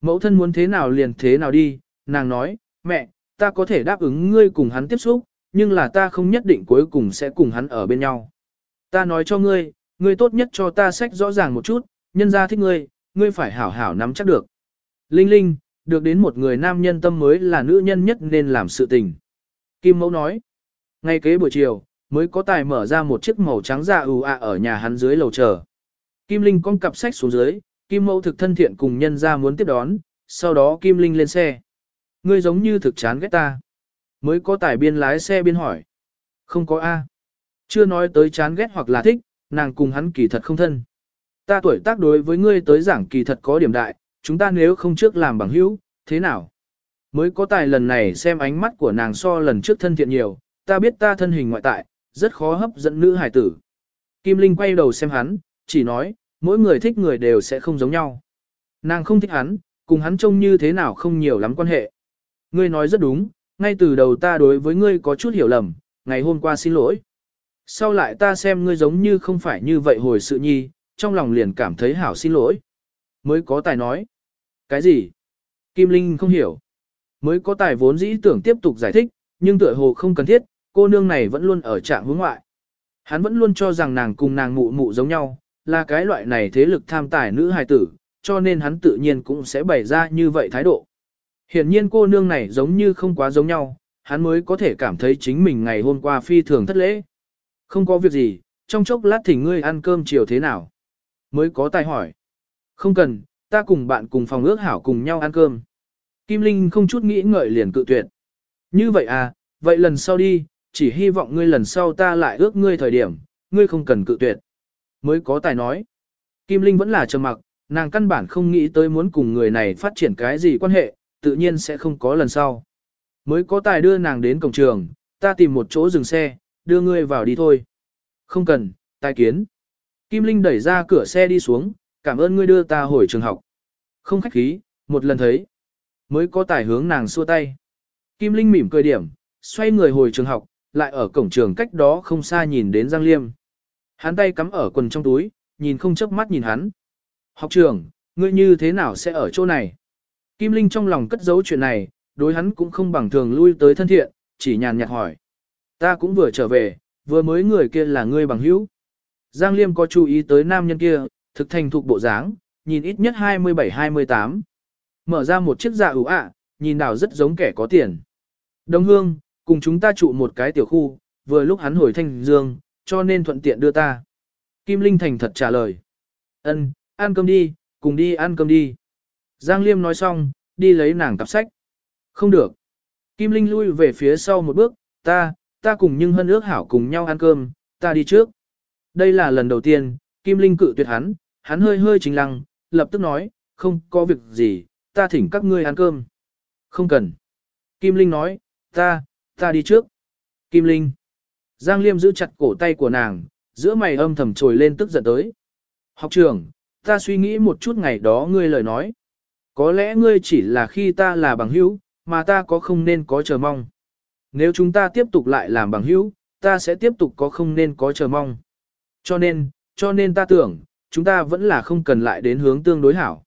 mẫu thân muốn thế nào liền thế nào đi, nàng nói, mẹ, ta có thể đáp ứng ngươi cùng hắn tiếp xúc, nhưng là ta không nhất định cuối cùng sẽ cùng hắn ở bên nhau. Ta nói cho ngươi, ngươi tốt nhất cho ta sách rõ ràng một chút, nhân ra thích ngươi, ngươi phải hảo hảo nắm chắc được. Linh Linh, được đến một người nam nhân tâm mới là nữ nhân nhất nên làm sự tình. Kim Mẫu nói, ngay kế buổi chiều, mới có tài mở ra một chiếc màu trắng da ù ạ ở nhà hắn dưới lầu chờ. Kim Linh con cặp sách xuống dưới, Kim Mẫu thực thân thiện cùng nhân ra muốn tiếp đón, sau đó Kim Linh lên xe. Ngươi giống như thực chán ghét ta. Mới có tài biên lái xe biên hỏi. Không có A. Chưa nói tới chán ghét hoặc là thích, nàng cùng hắn kỳ thật không thân. Ta tuổi tác đối với ngươi tới giảng kỳ thật có điểm đại, chúng ta nếu không trước làm bằng hữu, thế nào? Mới có tài lần này xem ánh mắt của nàng so lần trước thân thiện nhiều, ta biết ta thân hình ngoại tại, rất khó hấp dẫn nữ hải tử. Kim Linh quay đầu xem hắn, chỉ nói, mỗi người thích người đều sẽ không giống nhau. Nàng không thích hắn, cùng hắn trông như thế nào không nhiều lắm quan hệ. Ngươi nói rất đúng, ngay từ đầu ta đối với ngươi có chút hiểu lầm, ngày hôm qua xin lỗi. Sau lại ta xem ngươi giống như không phải như vậy hồi sự nhi, trong lòng liền cảm thấy hảo xin lỗi. Mới có tài nói. Cái gì? Kim Linh không hiểu. Mới có tài vốn dĩ tưởng tiếp tục giải thích, nhưng tựa hồ không cần thiết, cô nương này vẫn luôn ở trạng hướng ngoại. Hắn vẫn luôn cho rằng nàng cùng nàng mụ mụ giống nhau, là cái loại này thế lực tham tài nữ hài tử, cho nên hắn tự nhiên cũng sẽ bày ra như vậy thái độ. Hiển nhiên cô nương này giống như không quá giống nhau, hắn mới có thể cảm thấy chính mình ngày hôm qua phi thường thất lễ. Không có việc gì, trong chốc lát thỉnh ngươi ăn cơm chiều thế nào? Mới có tài hỏi. Không cần, ta cùng bạn cùng phòng ước hảo cùng nhau ăn cơm. Kim Linh không chút nghĩ ngợi liền cự tuyệt. Như vậy à, vậy lần sau đi, chỉ hy vọng ngươi lần sau ta lại ước ngươi thời điểm, ngươi không cần cự tuyệt. Mới có tài nói. Kim Linh vẫn là trầm mặc, nàng căn bản không nghĩ tới muốn cùng người này phát triển cái gì quan hệ, tự nhiên sẽ không có lần sau. Mới có tài đưa nàng đến cổng trường, ta tìm một chỗ dừng xe, đưa ngươi vào đi thôi. Không cần, tài kiến. Kim Linh đẩy ra cửa xe đi xuống, cảm ơn ngươi đưa ta hồi trường học. Không khách khí, một lần thấy. Mới có tài hướng nàng xua tay. Kim Linh mỉm cười điểm, xoay người hồi trường học, lại ở cổng trường cách đó không xa nhìn đến Giang Liêm. Hắn tay cắm ở quần trong túi, nhìn không chớp mắt nhìn hắn. Học trường, ngươi như thế nào sẽ ở chỗ này? Kim Linh trong lòng cất giấu chuyện này, đối hắn cũng không bằng thường lui tới thân thiện, chỉ nhàn nhạt hỏi. Ta cũng vừa trở về, vừa mới người kia là ngươi bằng hữu. Giang Liêm có chú ý tới nam nhân kia, thực thành thục bộ dáng, nhìn ít nhất 27-28. Mở ra một chiếc dạ ủ ạ, nhìn đảo rất giống kẻ có tiền. Đồng hương, cùng chúng ta trụ một cái tiểu khu, vừa lúc hắn hồi thanh dương, cho nên thuận tiện đưa ta. Kim Linh thành thật trả lời. Ân, ăn cơm đi, cùng đi ăn cơm đi. Giang Liêm nói xong, đi lấy nàng cặp sách. Không được. Kim Linh lui về phía sau một bước, ta, ta cùng nhưng hân ước hảo cùng nhau ăn cơm, ta đi trước. Đây là lần đầu tiên, Kim Linh cự tuyệt hắn, hắn hơi hơi chính lăng, lập tức nói, không có việc gì, ta thỉnh các ngươi ăn cơm. Không cần. Kim Linh nói, ta, ta đi trước. Kim Linh. Giang Liêm giữ chặt cổ tay của nàng, giữa mày âm thầm trồi lên tức giận tới. Học trưởng, ta suy nghĩ một chút ngày đó ngươi lời nói. Có lẽ ngươi chỉ là khi ta là bằng hữu, mà ta có không nên có chờ mong. Nếu chúng ta tiếp tục lại làm bằng hữu, ta sẽ tiếp tục có không nên có chờ mong. Cho nên, cho nên ta tưởng, chúng ta vẫn là không cần lại đến hướng tương đối hảo.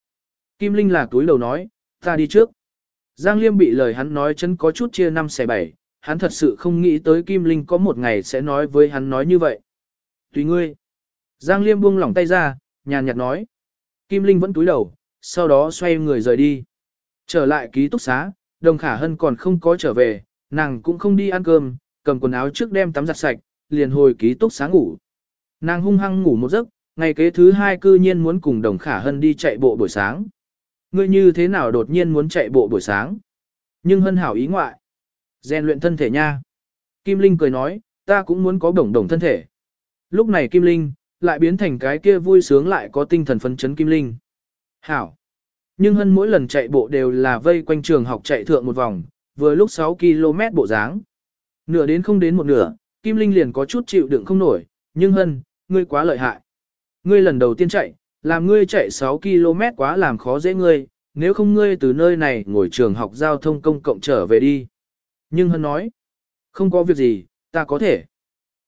Kim Linh là túi đầu nói, ta đi trước. Giang Liêm bị lời hắn nói chân có chút chia năm xẻ bảy, hắn thật sự không nghĩ tới Kim Linh có một ngày sẽ nói với hắn nói như vậy. Tùy ngươi. Giang Liêm buông lỏng tay ra, nhàn nhạt nói. Kim Linh vẫn túi đầu, sau đó xoay người rời đi. Trở lại ký túc xá, Đồng Khả Hân còn không có trở về, nàng cũng không đi ăn cơm, cầm quần áo trước đem tắm giặt sạch, liền hồi ký túc xá ngủ. Nàng hung hăng ngủ một giấc, ngày kế thứ hai cư nhiên muốn cùng Đồng Khả Hân đi chạy bộ buổi sáng. Ngươi như thế nào đột nhiên muốn chạy bộ buổi sáng? Nhưng Hân hảo ý ngoại. Rèn luyện thân thể nha. Kim Linh cười nói, ta cũng muốn có đồng đồng thân thể. Lúc này Kim Linh, lại biến thành cái kia vui sướng lại có tinh thần phấn chấn Kim Linh. Hảo. Nhưng hân mỗi lần chạy bộ đều là vây quanh trường học chạy thượng một vòng, vừa lúc 6 km bộ dáng. Nửa đến không đến một nửa, Kim Linh liền có chút chịu đựng không nổi, nhưng hân, ngươi quá lợi hại. Ngươi lần đầu tiên chạy, làm ngươi chạy 6 km quá làm khó dễ ngươi, nếu không ngươi từ nơi này ngồi trường học giao thông công cộng trở về đi. Nhưng hân nói, không có việc gì, ta có thể.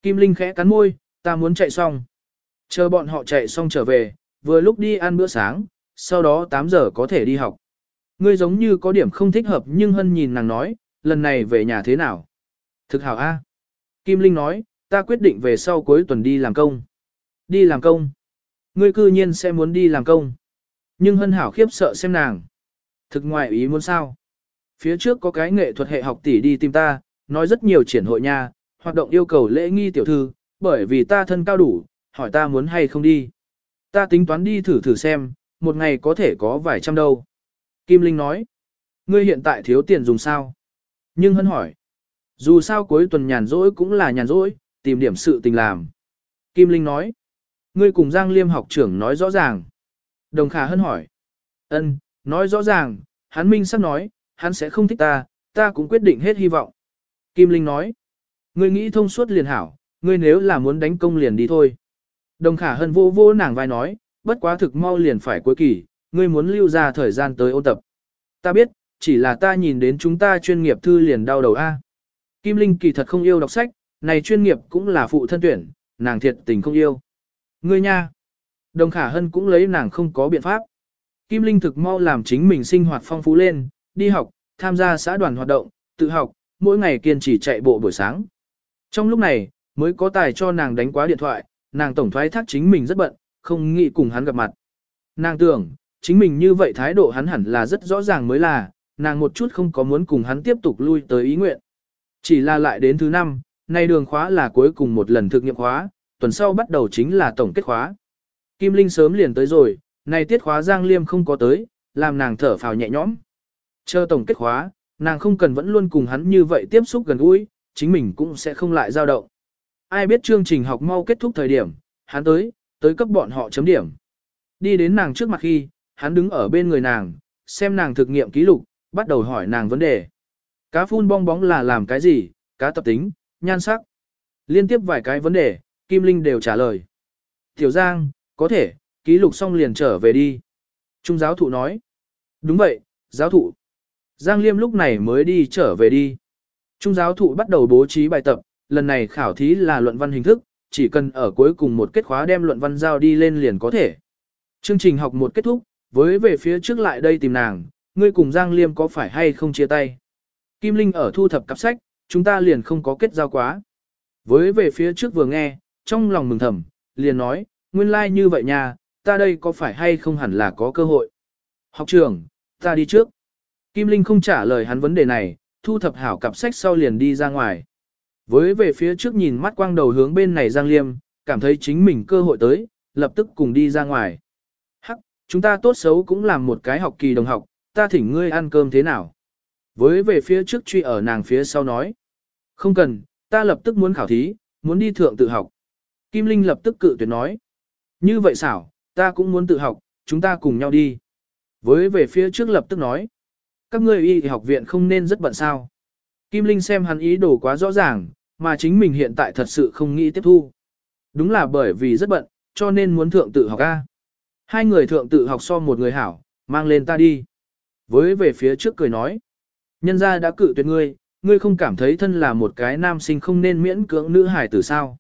Kim Linh khẽ cắn môi, ta muốn chạy xong. Chờ bọn họ chạy xong trở về, vừa lúc đi ăn bữa sáng, sau đó 8 giờ có thể đi học. Ngươi giống như có điểm không thích hợp nhưng hân nhìn nàng nói, lần này về nhà thế nào? Thực hảo A. Kim Linh nói, ta quyết định về sau cuối tuần đi làm công. Đi làm công. Ngươi cư nhiên sẽ muốn đi làm công. Nhưng hân hảo khiếp sợ xem nàng. Thực ngoại ý muốn sao? Phía trước có cái nghệ thuật hệ học tỷ đi tìm ta, nói rất nhiều triển hội nha, hoạt động yêu cầu lễ nghi tiểu thư, bởi vì ta thân cao đủ, hỏi ta muốn hay không đi. Ta tính toán đi thử thử xem, một ngày có thể có vài trăm đâu. Kim Linh nói, ngươi hiện tại thiếu tiền dùng sao? Nhưng hân hỏi, dù sao cuối tuần nhàn rỗi cũng là nhàn rỗi, tìm điểm sự tình làm. Kim Linh nói, ngươi cùng Giang Liêm học trưởng nói rõ ràng. Đồng Khả Hân hỏi, ân, nói rõ ràng, hắn minh sắp nói, hắn sẽ không thích ta, ta cũng quyết định hết hy vọng. Kim Linh nói, ngươi nghĩ thông suốt liền hảo, ngươi nếu là muốn đánh công liền đi thôi. Đồng Khả Hân vô vô nàng vai nói, bất quá thực mau liền phải cuối kỳ, ngươi muốn lưu ra thời gian tới ôn tập. Ta biết, chỉ là ta nhìn đến chúng ta chuyên nghiệp thư liền đau đầu A. Kim Linh kỳ thật không yêu đọc sách, này chuyên nghiệp cũng là phụ thân tuyển, nàng thiệt tình không yêu. Ngươi nha. Đồng Khả Hân cũng lấy nàng không có biện pháp. Kim Linh thực mau làm chính mình sinh hoạt phong phú lên, đi học, tham gia xã đoàn hoạt động, tự học, mỗi ngày kiên trì chạy bộ buổi sáng. Trong lúc này, mới có tài cho nàng đánh quá điện thoại, nàng tổng thoái thác chính mình rất bận, không nghĩ cùng hắn gặp mặt. Nàng tưởng, chính mình như vậy thái độ hắn hẳn là rất rõ ràng mới là, nàng một chút không có muốn cùng hắn tiếp tục lui tới ý nguyện. Chỉ là lại đến thứ năm, nay đường khóa là cuối cùng một lần thực nghiệm khóa, tuần sau bắt đầu chính là tổng kết khóa. Kim Linh sớm liền tới rồi, nay tiết khóa Giang Liêm không có tới, làm nàng thở phào nhẹ nhõm. Chờ tổng kết khóa, nàng không cần vẫn luôn cùng hắn như vậy tiếp xúc gần gũi, chính mình cũng sẽ không lại dao động. Ai biết chương trình học mau kết thúc thời điểm, hắn tới, tới cấp bọn họ chấm điểm. Đi đến nàng trước mặt khi, hắn đứng ở bên người nàng, xem nàng thực nghiệm ký lục, bắt đầu hỏi nàng vấn đề. Cá phun bong bóng là làm cái gì, cá tập tính, nhan sắc. Liên tiếp vài cái vấn đề, Kim Linh đều trả lời. Tiểu Giang, có thể, ký lục xong liền trở về đi. Trung giáo thụ nói. Đúng vậy, giáo thụ. Giang Liêm lúc này mới đi trở về đi. Trung giáo thụ bắt đầu bố trí bài tập, lần này khảo thí là luận văn hình thức, chỉ cần ở cuối cùng một kết khóa đem luận văn giao đi lên liền có thể. Chương trình học một kết thúc, với về phía trước lại đây tìm nàng, ngươi cùng Giang Liêm có phải hay không chia tay. Kim Linh ở thu thập cặp sách, chúng ta liền không có kết giao quá. Với về phía trước vừa nghe, trong lòng mừng thầm, liền nói, nguyên lai like như vậy nha, ta đây có phải hay không hẳn là có cơ hội. Học trưởng, ta đi trước. Kim Linh không trả lời hắn vấn đề này, thu thập hảo cặp sách sau liền đi ra ngoài. Với về phía trước nhìn mắt quang đầu hướng bên này Giang Liêm, cảm thấy chính mình cơ hội tới, lập tức cùng đi ra ngoài. Hắc, chúng ta tốt xấu cũng làm một cái học kỳ đồng học, ta thỉnh ngươi ăn cơm thế nào? Với về phía trước truy ở nàng phía sau nói. Không cần, ta lập tức muốn khảo thí, muốn đi thượng tự học. Kim Linh lập tức cự tuyệt nói. Như vậy xảo, ta cũng muốn tự học, chúng ta cùng nhau đi. Với về phía trước lập tức nói. Các ngươi y học viện không nên rất bận sao. Kim Linh xem hắn ý đồ quá rõ ràng, mà chính mình hiện tại thật sự không nghĩ tiếp thu. Đúng là bởi vì rất bận, cho nên muốn thượng tự học A. Hai người thượng tự học so một người hảo, mang lên ta đi. Với về phía trước cười nói. Nhân gia đã cự tuyệt ngươi, ngươi không cảm thấy thân là một cái nam sinh không nên miễn cưỡng nữ hải tử sao.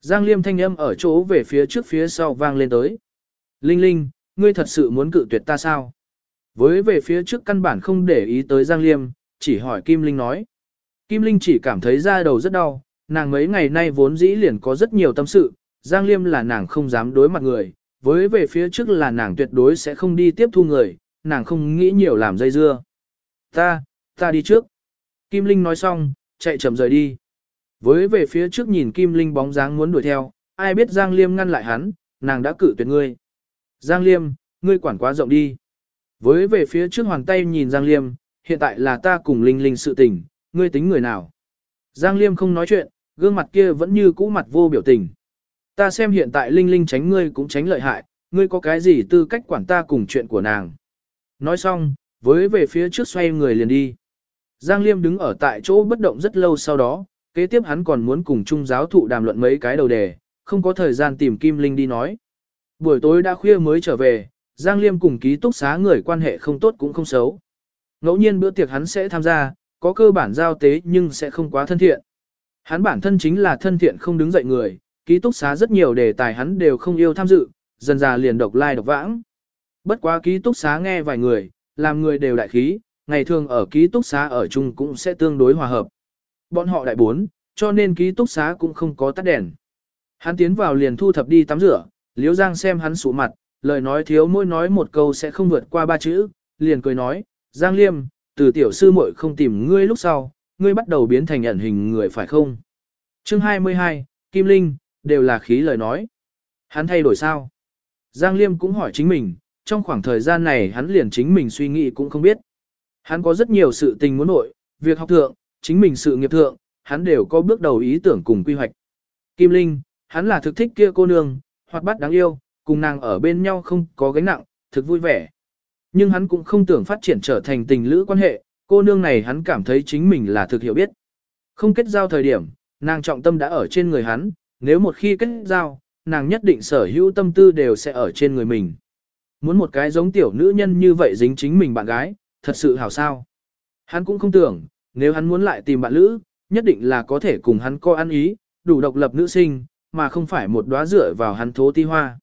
Giang liêm thanh âm ở chỗ về phía trước phía sau vang lên tới. Linh Linh, ngươi thật sự muốn cự tuyệt ta sao? Với về phía trước căn bản không để ý tới Giang liêm, chỉ hỏi Kim Linh nói. Kim Linh chỉ cảm thấy da đầu rất đau, nàng mấy ngày nay vốn dĩ liền có rất nhiều tâm sự, Giang Liêm là nàng không dám đối mặt người, với về phía trước là nàng tuyệt đối sẽ không đi tiếp thu người, nàng không nghĩ nhiều làm dây dưa. Ta, ta đi trước. Kim Linh nói xong, chạy chậm rời đi. Với về phía trước nhìn Kim Linh bóng dáng muốn đuổi theo, ai biết Giang Liêm ngăn lại hắn, nàng đã cử tuyệt ngươi. Giang Liêm, ngươi quản quá rộng đi. Với về phía trước hoàng tay nhìn Giang Liêm, hiện tại là ta cùng Linh Linh sự tình, ngươi tính người nào? Giang Liêm không nói chuyện, gương mặt kia vẫn như cũ mặt vô biểu tình. Ta xem hiện tại Linh Linh tránh ngươi cũng tránh lợi hại, ngươi có cái gì tư cách quản ta cùng chuyện của nàng. Nói xong, với về phía trước xoay người liền đi. Giang Liêm đứng ở tại chỗ bất động rất lâu sau đó, kế tiếp hắn còn muốn cùng trung giáo thụ đàm luận mấy cái đầu đề, không có thời gian tìm Kim Linh đi nói. Buổi tối đã khuya mới trở về, Giang Liêm cùng ký túc xá người quan hệ không tốt cũng không xấu. Ngẫu nhiên bữa tiệc hắn sẽ tham gia, có cơ bản giao tế nhưng sẽ không quá thân thiện. Hắn bản thân chính là thân thiện không đứng dậy người, ký túc xá rất nhiều đề tài hắn đều không yêu tham dự, dần già liền độc lai like độc vãng. Bất quá ký túc xá nghe vài người, làm người đều đại khí, ngày thường ở ký túc xá ở chung cũng sẽ tương đối hòa hợp. Bọn họ đại bốn, cho nên ký túc xá cũng không có tắt đèn. Hắn tiến vào liền thu thập đi tắm rửa, Liễu Giang xem hắn sụ mặt, lời nói thiếu mỗi nói một câu sẽ không vượt qua ba chữ, liền cười nói, Giang Liêm, từ tiểu sư muội không tìm ngươi lúc sau, ngươi bắt đầu biến thành ẩn hình người phải không? Chương 22, Kim Linh, đều là khí lời nói. Hắn thay đổi sao? Giang Liêm cũng hỏi chính mình, trong khoảng thời gian này hắn liền chính mình suy nghĩ cũng không biết. Hắn có rất nhiều sự tình muốn nội, việc học thượng, chính mình sự nghiệp thượng, hắn đều có bước đầu ý tưởng cùng quy hoạch. Kim Linh, hắn là thực thích kia cô nương, hoạt bát đáng yêu, cùng nàng ở bên nhau không có gánh nặng, thực vui vẻ. Nhưng hắn cũng không tưởng phát triển trở thành tình lữ quan hệ, cô nương này hắn cảm thấy chính mình là thực hiểu biết. Không kết giao thời điểm, nàng trọng tâm đã ở trên người hắn, nếu một khi kết giao, nàng nhất định sở hữu tâm tư đều sẽ ở trên người mình. Muốn một cái giống tiểu nữ nhân như vậy dính chính mình bạn gái, thật sự hảo sao. Hắn cũng không tưởng, nếu hắn muốn lại tìm bạn lữ, nhất định là có thể cùng hắn co ăn ý, đủ độc lập nữ sinh, mà không phải một đóa dựa vào hắn thố ti hoa.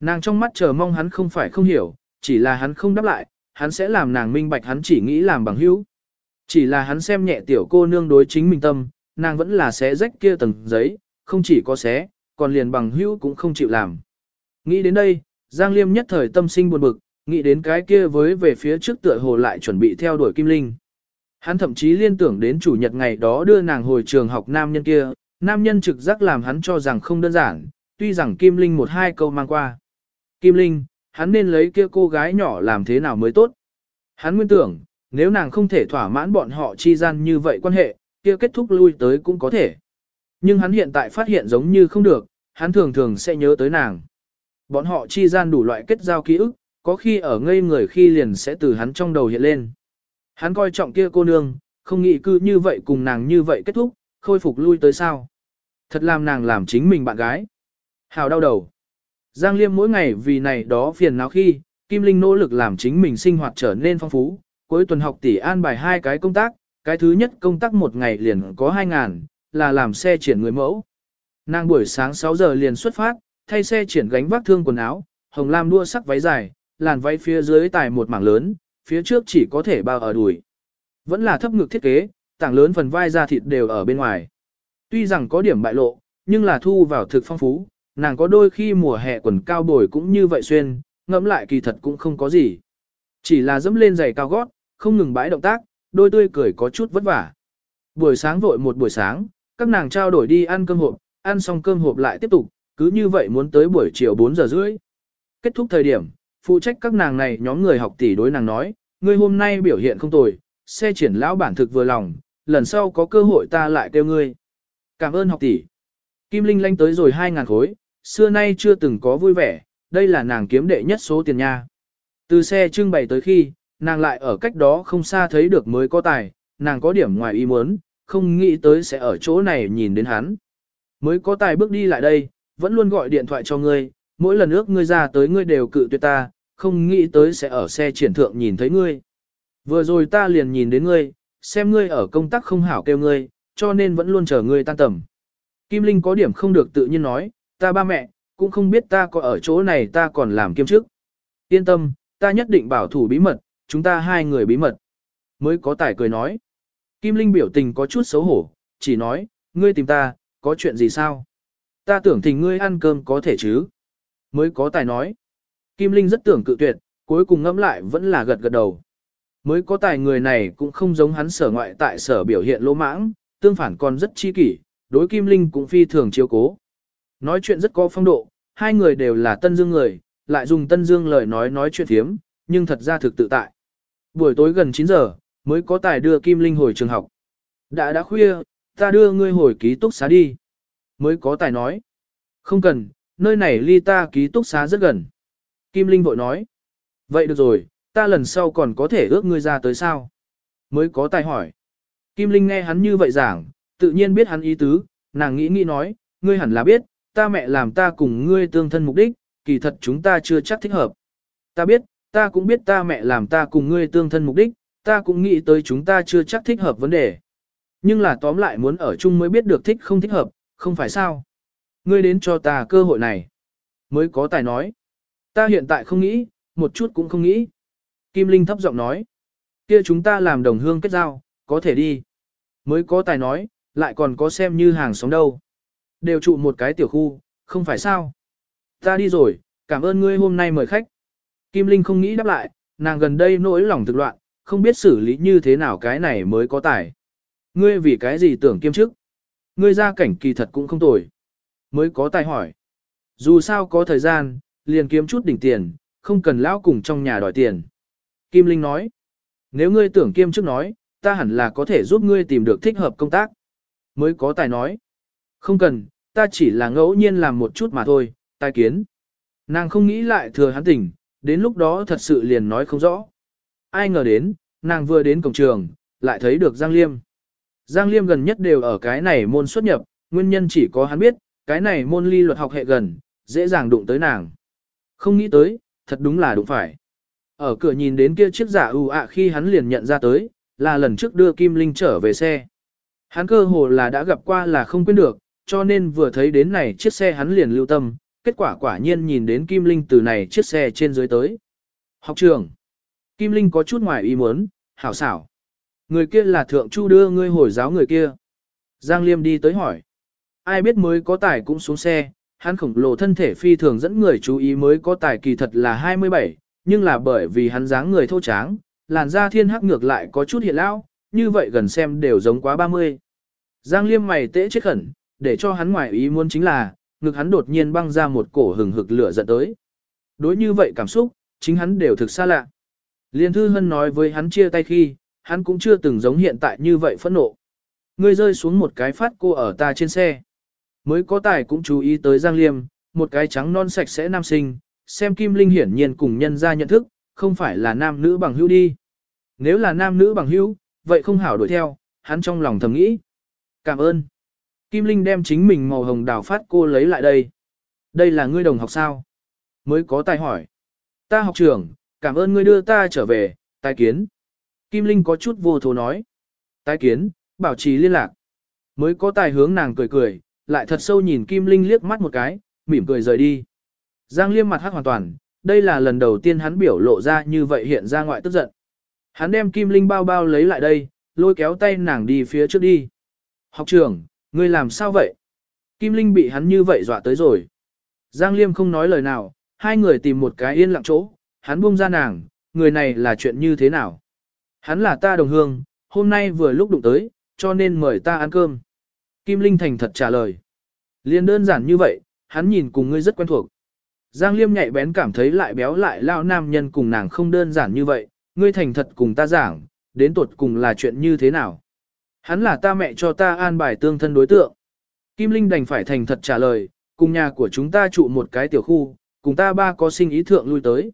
Nàng trong mắt chờ mong hắn không phải không hiểu, chỉ là hắn không đáp lại, hắn sẽ làm nàng minh bạch hắn chỉ nghĩ làm bằng hữu. Chỉ là hắn xem nhẹ tiểu cô nương đối chính mình tâm, nàng vẫn là xé rách kia tầng giấy, không chỉ có xé, còn liền bằng hữu cũng không chịu làm. Nghĩ đến đây, Giang Liêm nhất thời tâm sinh buồn bực, nghĩ đến cái kia với về phía trước tựa hồ lại chuẩn bị theo đuổi Kim Linh. Hắn thậm chí liên tưởng đến chủ nhật ngày đó đưa nàng hồi trường học nam nhân kia, nam nhân trực giác làm hắn cho rằng không đơn giản, tuy rằng Kim Linh một hai câu mang qua. Kim Linh, hắn nên lấy kia cô gái nhỏ làm thế nào mới tốt. Hắn nguyên tưởng, nếu nàng không thể thỏa mãn bọn họ chi gian như vậy quan hệ, kia kết thúc lui tới cũng có thể. Nhưng hắn hiện tại phát hiện giống như không được, hắn thường thường sẽ nhớ tới nàng. Bọn họ chi gian đủ loại kết giao ký ức, có khi ở ngây người khi liền sẽ từ hắn trong đầu hiện lên. Hắn coi trọng kia cô nương, không nghĩ cư như vậy cùng nàng như vậy kết thúc, khôi phục lui tới sao. Thật làm nàng làm chính mình bạn gái. Hào đau đầu. Giang Liêm mỗi ngày vì này đó phiền não khi, Kim Linh nỗ lực làm chính mình sinh hoạt trở nên phong phú. Cuối tuần học tỷ an bài hai cái công tác, cái thứ nhất công tác một ngày liền có 2 ngàn, là làm xe triển người mẫu. Nàng buổi sáng 6 giờ liền xuất phát, thay xe triển gánh vác thương quần áo, hồng lam đua sắc váy dài, làn váy phía dưới tài một mảng lớn, phía trước chỉ có thể bao ở đùi. Vẫn là thấp ngực thiết kế, tảng lớn phần vai da thịt đều ở bên ngoài. Tuy rằng có điểm bại lộ, nhưng là thu vào thực phong phú, nàng có đôi khi mùa hè quần cao bồi cũng như vậy xuyên, ngẫm lại kỳ thật cũng không có gì. Chỉ là dẫm lên giày cao gót, không ngừng bãi động tác, đôi tươi cười có chút vất vả. Buổi sáng vội một buổi sáng, các nàng trao đổi đi ăn cơm hộp, ăn xong cơm hộp lại tiếp tục, cứ như vậy muốn tới buổi chiều 4 giờ rưỡi. Kết thúc thời điểm, phụ trách các nàng này nhóm người học tỷ đối nàng nói, ngươi hôm nay biểu hiện không tồi, xe triển lão bản thực vừa lòng, lần sau có cơ hội ta lại kêu ngươi. Cảm ơn học tỷ. Kim Linh lanh tới rồi 2.000 khối, xưa nay chưa từng có vui vẻ, đây là nàng kiếm đệ nhất số tiền nha. Từ xe trưng bày tới khi, nàng lại ở cách đó không xa thấy được mới có tài, nàng có điểm ngoài ý muốn, không nghĩ tới sẽ ở chỗ này nhìn đến hắn. Mới có tài bước đi lại đây, vẫn luôn gọi điện thoại cho ngươi, mỗi lần ước ngươi ra tới ngươi đều cự tuyệt ta, không nghĩ tới sẽ ở xe triển thượng nhìn thấy ngươi. Vừa rồi ta liền nhìn đến ngươi, xem ngươi ở công tác không hảo kêu ngươi, cho nên vẫn luôn chờ ngươi tan tầm. Kim Linh có điểm không được tự nhiên nói, ta ba mẹ, cũng không biết ta có ở chỗ này ta còn làm kiêm chức. Yên tâm, ta nhất định bảo thủ bí mật, chúng ta hai người bí mật. Mới có tài cười nói. Kim Linh biểu tình có chút xấu hổ, chỉ nói, ngươi tìm ta, có chuyện gì sao? Ta tưởng thỉnh ngươi ăn cơm có thể chứ? Mới có tài nói. Kim Linh rất tưởng cự tuyệt, cuối cùng ngẫm lại vẫn là gật gật đầu. Mới có tài người này cũng không giống hắn sở ngoại tại sở biểu hiện lỗ mãng, tương phản còn rất chi kỷ, đối Kim Linh cũng phi thường chiếu cố. Nói chuyện rất có phong độ, hai người đều là Tân Dương người, lại dùng Tân Dương lời nói nói chuyện thiếm, nhưng thật ra thực tự tại. Buổi tối gần 9 giờ, mới có tài đưa Kim Linh hồi trường học. Đã đã khuya, Ta đưa ngươi hồi ký túc xá đi. Mới có tài nói. Không cần, nơi này ly ta ký túc xá rất gần. Kim Linh vội nói. Vậy được rồi, ta lần sau còn có thể ước ngươi ra tới sao? Mới có tài hỏi. Kim Linh nghe hắn như vậy giảng, tự nhiên biết hắn ý tứ, nàng nghĩ nghĩ nói, ngươi hẳn là biết, ta mẹ làm ta cùng ngươi tương thân mục đích, kỳ thật chúng ta chưa chắc thích hợp. Ta biết, ta cũng biết ta mẹ làm ta cùng ngươi tương thân mục đích, ta cũng nghĩ tới chúng ta chưa chắc thích hợp vấn đề. Nhưng là tóm lại muốn ở chung mới biết được thích không thích hợp, không phải sao. Ngươi đến cho ta cơ hội này. Mới có tài nói. Ta hiện tại không nghĩ, một chút cũng không nghĩ. Kim Linh thấp giọng nói. kia chúng ta làm đồng hương kết giao, có thể đi. Mới có tài nói, lại còn có xem như hàng sống đâu. Đều trụ một cái tiểu khu, không phải sao. Ta đi rồi, cảm ơn ngươi hôm nay mời khách. Kim Linh không nghĩ đáp lại, nàng gần đây nỗi lòng thực loạn, không biết xử lý như thế nào cái này mới có tài. Ngươi vì cái gì tưởng kiêm chức? Ngươi ra cảnh kỳ thật cũng không tồi. Mới có tài hỏi. Dù sao có thời gian, liền kiếm chút đỉnh tiền, không cần lão cùng trong nhà đòi tiền. Kim Linh nói. Nếu ngươi tưởng kiêm chức nói, ta hẳn là có thể giúp ngươi tìm được thích hợp công tác. Mới có tài nói. Không cần, ta chỉ là ngẫu nhiên làm một chút mà thôi, tai kiến. Nàng không nghĩ lại thừa hắn tỉnh, đến lúc đó thật sự liền nói không rõ. Ai ngờ đến, nàng vừa đến cổng trường, lại thấy được Giang Liêm. Giang Liêm gần nhất đều ở cái này môn xuất nhập, nguyên nhân chỉ có hắn biết, cái này môn ly luật học hệ gần, dễ dàng đụng tới nàng. Không nghĩ tới, thật đúng là đụng phải. Ở cửa nhìn đến kia chiếc giả ưu ạ khi hắn liền nhận ra tới, là lần trước đưa Kim Linh trở về xe. Hắn cơ hồ là đã gặp qua là không quên được, cho nên vừa thấy đến này chiếc xe hắn liền lưu tâm, kết quả quả nhiên nhìn đến Kim Linh từ này chiếc xe trên dưới tới. Học trường. Kim Linh có chút ngoài ý muốn, hảo xảo. Người kia là thượng chu đưa ngươi hồi giáo người kia. Giang Liêm đi tới hỏi. Ai biết mới có tài cũng xuống xe, hắn khổng lồ thân thể phi thường dẫn người chú ý mới có tài kỳ thật là 27, nhưng là bởi vì hắn dáng người thô tráng, làn da thiên hắc ngược lại có chút hiện lão, như vậy gần xem đều giống quá 30. Giang Liêm mày tễ chết khẩn, để cho hắn ngoài ý muốn chính là, ngực hắn đột nhiên băng ra một cổ hừng hực lửa giận tới. Đối như vậy cảm xúc, chính hắn đều thực xa lạ. Liên Thư Hân nói với hắn chia tay khi, hắn cũng chưa từng giống hiện tại như vậy phẫn nộ. Ngươi rơi xuống một cái phát cô ở ta trên xe. Mới có tài cũng chú ý tới Giang Liêm, một cái trắng non sạch sẽ nam sinh, xem Kim Linh hiển nhiên cùng nhân ra nhận thức, không phải là nam nữ bằng hữu đi. Nếu là nam nữ bằng hữu, vậy không hảo đuổi theo, hắn trong lòng thầm nghĩ. Cảm ơn. Kim Linh đem chính mình màu hồng đào phát cô lấy lại đây. Đây là ngươi đồng học sao? Mới có tài hỏi. Ta học trưởng, cảm ơn ngươi đưa ta trở về, tài kiến. Kim Linh có chút vô thố nói. Tài kiến, bảo trì liên lạc. Mới có tài hướng nàng cười cười, lại thật sâu nhìn Kim Linh liếc mắt một cái, mỉm cười rời đi. Giang liêm mặt hắc hoàn toàn, đây là lần đầu tiên hắn biểu lộ ra như vậy hiện ra ngoại tức giận. Hắn đem Kim Linh bao bao lấy lại đây, lôi kéo tay nàng đi phía trước đi. Học trưởng, ngươi làm sao vậy? Kim Linh bị hắn như vậy dọa tới rồi. Giang Liêm không nói lời nào, hai người tìm một cái yên lặng chỗ, hắn buông ra nàng, người này là chuyện như thế nào? Hắn là ta đồng hương, hôm nay vừa lúc đụng tới, cho nên mời ta ăn cơm. Kim Linh thành thật trả lời. Liên đơn giản như vậy, hắn nhìn cùng ngươi rất quen thuộc. Giang Liêm nhạy bén cảm thấy lại béo lại lao nam nhân cùng nàng không đơn giản như vậy, ngươi thành thật cùng ta giảng, đến tuột cùng là chuyện như thế nào. Hắn là ta mẹ cho ta an bài tương thân đối tượng. Kim Linh đành phải thành thật trả lời, cùng nhà của chúng ta trụ một cái tiểu khu, cùng ta ba có sinh ý thượng lui tới.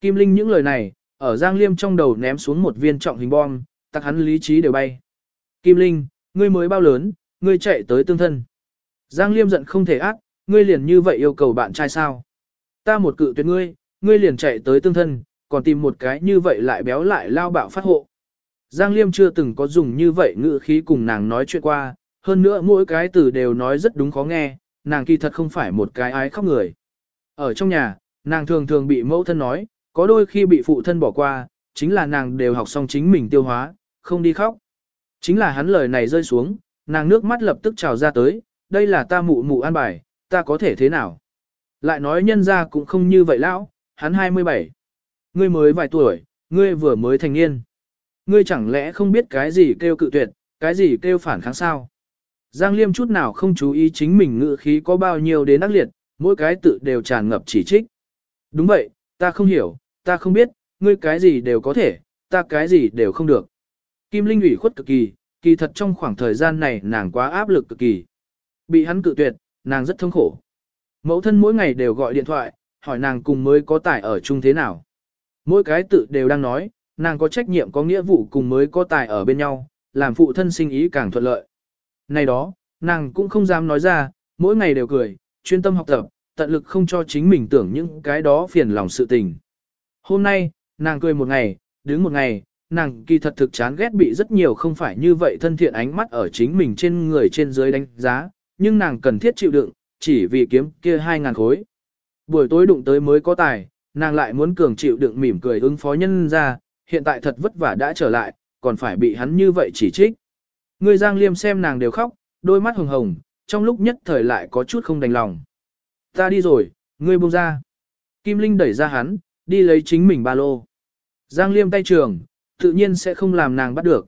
Kim Linh những lời này, ở Giang Liêm trong đầu ném xuống một viên trọng hình bom, tặc hắn lý trí đều bay. Kim Linh, ngươi mới bao lớn, ngươi chạy tới tương thân. Giang Liêm giận không thể ác, ngươi liền như vậy yêu cầu bạn trai sao. Ta một cự tuyệt ngươi, ngươi liền chạy tới tương thân, còn tìm một cái như vậy lại béo lại lao bạo phát hộ. Giang Liêm chưa từng có dùng như vậy ngữ khí cùng nàng nói chuyện qua, hơn nữa mỗi cái từ đều nói rất đúng khó nghe, nàng kỳ thật không phải một cái ái khóc người. Ở trong nhà, nàng thường thường bị mẫu thân nói, có đôi khi bị phụ thân bỏ qua, chính là nàng đều học xong chính mình tiêu hóa, không đi khóc. Chính là hắn lời này rơi xuống, nàng nước mắt lập tức trào ra tới, đây là ta mụ mụ an bài, ta có thể thế nào? Lại nói nhân ra cũng không như vậy lão, hắn 27. Ngươi mới vài tuổi, ngươi vừa mới thành niên. Ngươi chẳng lẽ không biết cái gì kêu cự tuyệt, cái gì kêu phản kháng sao? Giang Liêm chút nào không chú ý chính mình ngữ khí có bao nhiêu đến ác liệt, mỗi cái tự đều tràn ngập chỉ trích. Đúng vậy, ta không hiểu, ta không biết, ngươi cái gì đều có thể, ta cái gì đều không được. Kim Linh ủy khuất cực kỳ, kỳ thật trong khoảng thời gian này nàng quá áp lực cực kỳ. Bị hắn cự tuyệt, nàng rất thống khổ. Mẫu thân mỗi ngày đều gọi điện thoại, hỏi nàng cùng mới có tài ở chung thế nào. Mỗi cái tự đều đang nói, nàng có trách nhiệm có nghĩa vụ cùng mới có tài ở bên nhau, làm phụ thân sinh ý càng thuận lợi. Này đó, nàng cũng không dám nói ra, mỗi ngày đều cười, chuyên tâm học tập, tận lực không cho chính mình tưởng những cái đó phiền lòng sự tình. Hôm nay, nàng cười một ngày, đứng một ngày, nàng kỳ thật thực chán ghét bị rất nhiều không phải như vậy thân thiện ánh mắt ở chính mình trên người trên dưới đánh giá, nhưng nàng cần thiết chịu đựng, chỉ vì kiếm kia hai ngàn khối. Buổi tối đụng tới mới có tài, nàng lại muốn cường chịu đựng mỉm cười ứng phó nhân ra, hiện tại thật vất vả đã trở lại, còn phải bị hắn như vậy chỉ trích. Người Giang Liêm xem nàng đều khóc, đôi mắt hồng hồng, trong lúc nhất thời lại có chút không đành lòng. Ta đi rồi, ngươi buông ra. Kim Linh đẩy ra hắn, đi lấy chính mình ba lô. Giang Liêm tay trường, tự nhiên sẽ không làm nàng bắt được.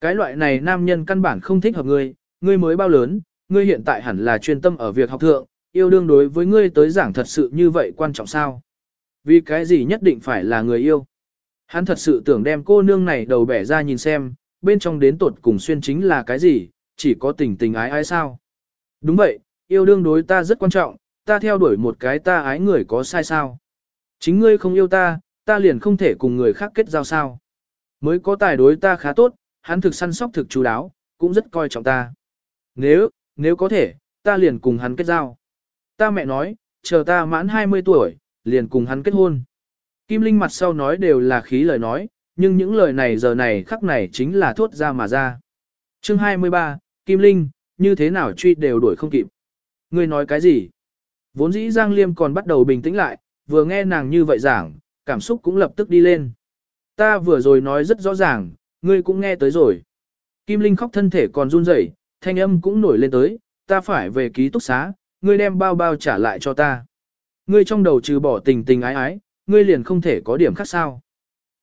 Cái loại này nam nhân căn bản không thích hợp ngươi, ngươi mới bao lớn, ngươi hiện tại hẳn là chuyên tâm ở việc học thượng, yêu đương đối với ngươi tới giảng thật sự như vậy quan trọng sao? Vì cái gì nhất định phải là người yêu? Hắn thật sự tưởng đem cô nương này đầu bẻ ra nhìn xem, bên trong đến tột cùng xuyên chính là cái gì, chỉ có tình tình ái ái sao? Đúng vậy, yêu đương đối ta rất quan trọng, ta theo đuổi một cái ta ái người có sai sao? Chính ngươi không yêu ta, ta liền không thể cùng người khác kết giao sao? Mới có tài đối ta khá tốt, hắn thực săn sóc thực chú đáo, cũng rất coi trọng ta. Nếu, nếu có thể, ta liền cùng hắn kết giao. Ta mẹ nói, chờ ta mãn 20 tuổi, liền cùng hắn kết hôn. Kim Linh mặt sau nói đều là khí lời nói, nhưng những lời này giờ này khắc này chính là thốt ra mà ra. Chương 23, Kim Linh, như thế nào truy đều đuổi không kịp. Ngươi nói cái gì? Vốn dĩ Giang Liêm còn bắt đầu bình tĩnh lại, vừa nghe nàng như vậy giảng, cảm xúc cũng lập tức đi lên. Ta vừa rồi nói rất rõ ràng, ngươi cũng nghe tới rồi. Kim Linh khóc thân thể còn run rẩy, thanh âm cũng nổi lên tới, ta phải về ký túc xá, ngươi đem bao bao trả lại cho ta. Ngươi trong đầu trừ bỏ tình tình ái ái, ngươi liền không thể có điểm khác sao.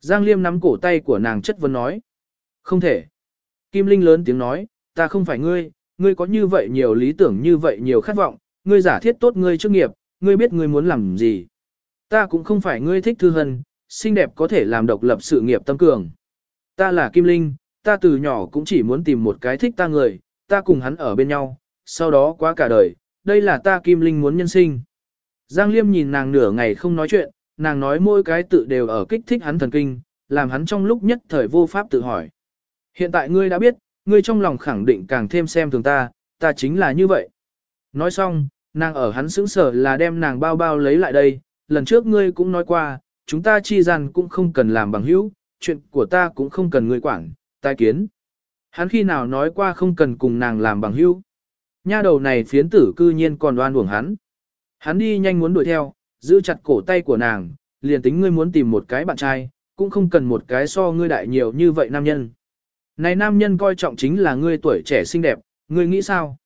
Giang Liêm nắm cổ tay của nàng chất vấn nói. Không thể. Kim Linh lớn tiếng nói, ta không phải ngươi, ngươi có như vậy nhiều lý tưởng như vậy nhiều khát vọng, ngươi giả thiết tốt ngươi chức nghiệp, ngươi biết ngươi muốn làm gì. Ta cũng không phải ngươi thích thư hân, xinh đẹp có thể làm độc lập sự nghiệp tâm cường. Ta là Kim Linh, ta từ nhỏ cũng chỉ muốn tìm một cái thích ta người, ta cùng hắn ở bên nhau, sau đó quá cả đời, đây là ta Kim Linh muốn nhân sinh. Giang Liêm nhìn nàng nửa ngày không nói chuyện, nàng nói mỗi cái tự đều ở kích thích hắn thần kinh, làm hắn trong lúc nhất thời vô pháp tự hỏi. Hiện tại ngươi đã biết, ngươi trong lòng khẳng định càng thêm xem thường ta, ta chính là như vậy. Nói xong, nàng ở hắn sững sở là đem nàng bao bao lấy lại đây, lần trước ngươi cũng nói qua, chúng ta chi rằng cũng không cần làm bằng hữu, chuyện của ta cũng không cần ngươi quản, tai kiến. Hắn khi nào nói qua không cần cùng nàng làm bằng hữu. Nha đầu này phiến tử cư nhiên còn đoan uổng hắn. Hắn đi nhanh muốn đuổi theo, giữ chặt cổ tay của nàng, liền tính ngươi muốn tìm một cái bạn trai, cũng không cần một cái so ngươi đại nhiều như vậy nam nhân. Này nam nhân coi trọng chính là ngươi tuổi trẻ xinh đẹp, ngươi nghĩ sao?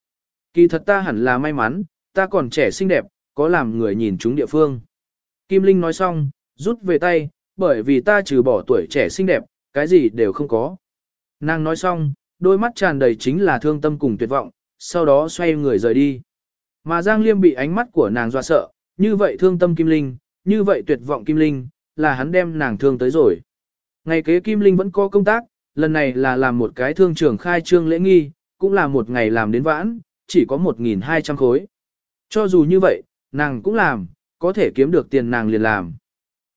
Kỳ thật ta hẳn là may mắn, ta còn trẻ xinh đẹp, có làm người nhìn chúng địa phương. Kim Linh nói xong, rút về tay, bởi vì ta trừ bỏ tuổi trẻ xinh đẹp, cái gì đều không có. Nàng nói xong, đôi mắt tràn đầy chính là thương tâm cùng tuyệt vọng, sau đó xoay người rời đi. Mà Giang Liêm bị ánh mắt của nàng dọa sợ, như vậy thương tâm Kim Linh, như vậy tuyệt vọng Kim Linh, là hắn đem nàng thương tới rồi. Ngày kế Kim Linh vẫn có công tác, lần này là làm một cái thương trưởng khai trương lễ nghi, cũng là một ngày làm đến vãn, chỉ có 1.200 khối. Cho dù như vậy, nàng cũng làm, có thể kiếm được tiền nàng liền làm.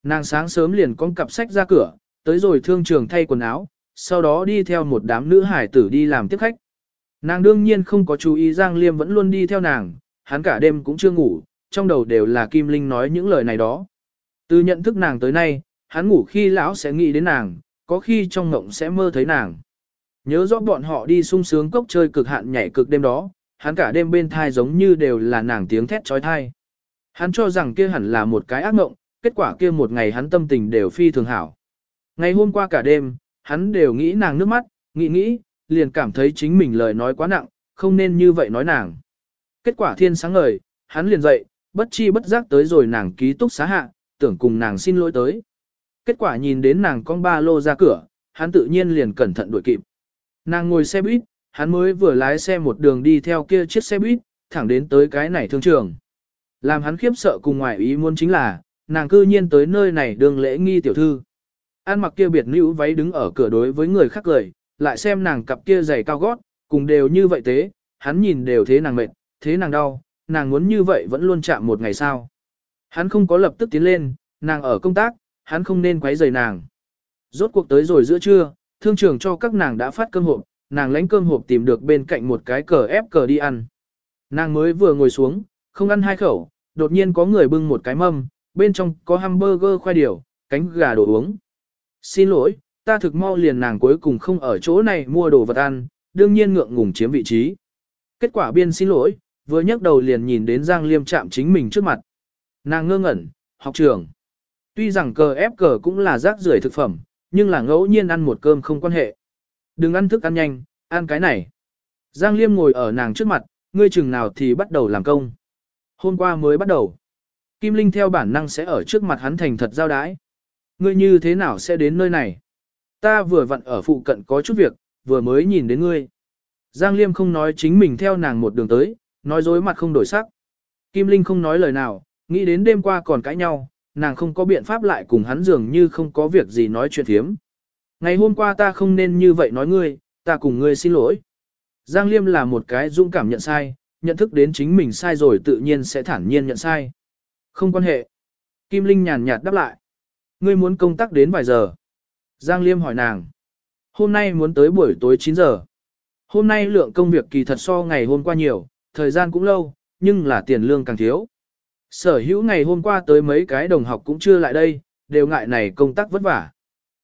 Nàng sáng sớm liền con cặp sách ra cửa, tới rồi thương trường thay quần áo, sau đó đi theo một đám nữ hải tử đi làm tiếp khách. Nàng đương nhiên không có chú ý Giang Liêm vẫn luôn đi theo nàng, hắn cả đêm cũng chưa ngủ, trong đầu đều là Kim Linh nói những lời này đó. Từ nhận thức nàng tới nay, hắn ngủ khi lão sẽ nghĩ đến nàng, có khi trong ngộng sẽ mơ thấy nàng. Nhớ rõ bọn họ đi sung sướng cốc chơi cực hạn nhảy cực đêm đó, hắn cả đêm bên thai giống như đều là nàng tiếng thét trói thai. Hắn cho rằng kia hẳn là một cái ác mộng, kết quả kia một ngày hắn tâm tình đều phi thường hảo. Ngày hôm qua cả đêm, hắn đều nghĩ nàng nước mắt, nghĩ nghĩ, liền cảm thấy chính mình lời nói quá nặng, không nên như vậy nói nàng. Kết quả thiên sáng ngời, hắn liền dậy, bất chi bất giác tới rồi nàng ký túc xá hạ, tưởng cùng nàng xin lỗi tới. Kết quả nhìn đến nàng con ba lô ra cửa, hắn tự nhiên liền cẩn thận đuổi kịp. Nàng ngồi xe buýt, hắn mới vừa lái xe một đường đi theo kia chiếc xe buýt, thẳng đến tới cái này thương trường. Làm hắn khiếp sợ cùng ngoài ý muốn chính là, nàng cư nhiên tới nơi này đường lễ nghi tiểu thư. An mặc kia biệt nữ váy đứng ở cửa đối với người khác cười, lại xem nàng cặp kia giày cao gót, cùng đều như vậy thế, hắn nhìn đều thế nàng mệt, thế nàng đau, nàng muốn như vậy vẫn luôn chạm một ngày sao. Hắn không có lập tức tiến lên, nàng ở công tác, hắn không nên quấy rầy nàng. Rốt cuộc tới rồi giữa trưa, thương trường cho các nàng đã phát cơm hộp, nàng lấy cơm hộp tìm được bên cạnh một cái cờ ép cờ đi ăn. Nàng mới vừa ngồi xuống, không ăn hai khẩu, đột nhiên có người bưng một cái mâm, bên trong có hamburger khoai điều, cánh gà đồ uống. Xin lỗi, ta thực mau liền nàng cuối cùng không ở chỗ này mua đồ vật ăn, đương nhiên ngượng ngùng chiếm vị trí. Kết quả biên xin lỗi, vừa nhấc đầu liền nhìn đến Giang Liêm chạm chính mình trước mặt. Nàng ngơ ngẩn, học trưởng. Tuy rằng cờ ép cờ cũng là rác rưởi thực phẩm, nhưng là ngẫu nhiên ăn một cơm không quan hệ. Đừng ăn thức ăn nhanh, ăn cái này. Giang Liêm ngồi ở nàng trước mặt, ngươi chừng nào thì bắt đầu làm công. Hôm qua mới bắt đầu. Kim Linh theo bản năng sẽ ở trước mặt hắn thành thật giao đái. Ngươi như thế nào sẽ đến nơi này? Ta vừa vặn ở phụ cận có chút việc, vừa mới nhìn đến ngươi. Giang Liêm không nói chính mình theo nàng một đường tới, nói dối mặt không đổi sắc. Kim Linh không nói lời nào, nghĩ đến đêm qua còn cãi nhau, nàng không có biện pháp lại cùng hắn dường như không có việc gì nói chuyện thiếm. Ngày hôm qua ta không nên như vậy nói ngươi, ta cùng ngươi xin lỗi. Giang Liêm là một cái dũng cảm nhận sai, nhận thức đến chính mình sai rồi tự nhiên sẽ thản nhiên nhận sai. Không quan hệ. Kim Linh nhàn nhạt đáp lại. Ngươi muốn công tác đến vài giờ. Giang Liêm hỏi nàng. Hôm nay muốn tới buổi tối 9 giờ. Hôm nay lượng công việc kỳ thật so ngày hôm qua nhiều, thời gian cũng lâu, nhưng là tiền lương càng thiếu. Sở hữu ngày hôm qua tới mấy cái đồng học cũng chưa lại đây, đều ngại này công tác vất vả.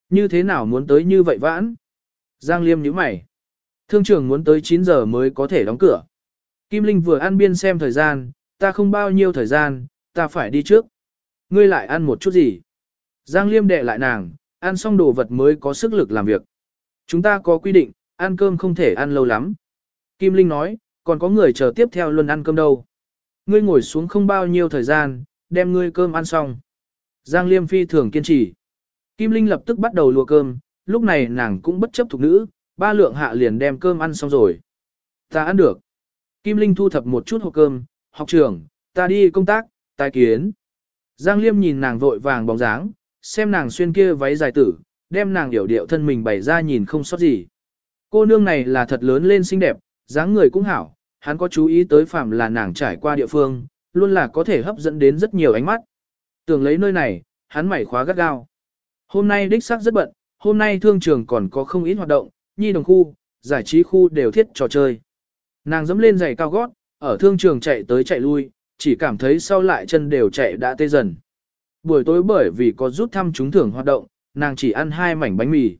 Như thế nào muốn tới như vậy vãn? Giang Liêm nhíu mày. Thương trường muốn tới 9 giờ mới có thể đóng cửa. Kim Linh vừa ăn biên xem thời gian, ta không bao nhiêu thời gian, ta phải đi trước. Ngươi lại ăn một chút gì? Giang Liêm đệ lại nàng, ăn xong đồ vật mới có sức lực làm việc. Chúng ta có quy định, ăn cơm không thể ăn lâu lắm. Kim Linh nói, còn có người chờ tiếp theo luôn ăn cơm đâu. Ngươi ngồi xuống không bao nhiêu thời gian, đem ngươi cơm ăn xong. Giang Liêm phi thường kiên trì. Kim Linh lập tức bắt đầu lùa cơm, lúc này nàng cũng bất chấp thuộc nữ, ba lượng hạ liền đem cơm ăn xong rồi. Ta ăn được. Kim Linh thu thập một chút hộp cơm, học trưởng, ta đi công tác, tài kiến. Giang Liêm nhìn nàng vội vàng bóng dáng, xem nàng xuyên kia váy dài tử, đem nàng điệu điệu thân mình bày ra nhìn không sót gì. Cô nương này là thật lớn lên xinh đẹp, dáng người cũng hảo, hắn có chú ý tới phạm là nàng trải qua địa phương, luôn là có thể hấp dẫn đến rất nhiều ánh mắt. Tưởng lấy nơi này, hắn mảy khóa gắt gao. Hôm nay đích xác rất bận, hôm nay thương trường còn có không ít hoạt động, nhi đồng khu, giải trí khu đều thiết trò chơi. Nàng dẫm lên giày cao gót, ở thương trường chạy tới chạy lui, chỉ cảm thấy sau lại chân đều chạy đã tê dần. Buổi tối bởi vì có rút thăm trúng thưởng hoạt động, nàng chỉ ăn hai mảnh bánh mì.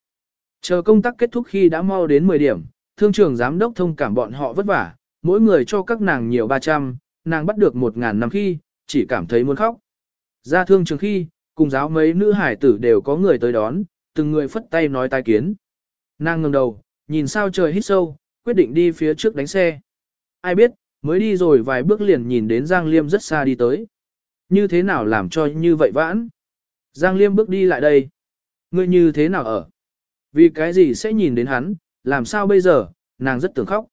Chờ công tác kết thúc khi đã mau đến 10 điểm, thương trường giám đốc thông cảm bọn họ vất vả, mỗi người cho các nàng nhiều 300, nàng bắt được 1.000 năm khi, chỉ cảm thấy muốn khóc. Ra thương trường khi, cùng giáo mấy nữ hải tử đều có người tới đón, từng người phất tay nói tai kiến. Nàng ngẩng đầu, nhìn sao trời hít sâu, quyết định đi phía trước đánh xe. Ai biết, mới đi rồi vài bước liền nhìn đến Giang Liêm rất xa đi tới. Như thế nào làm cho như vậy vãn? Giang Liêm bước đi lại đây. Ngươi như thế nào ở? Vì cái gì sẽ nhìn đến hắn, làm sao bây giờ, nàng rất tưởng khóc.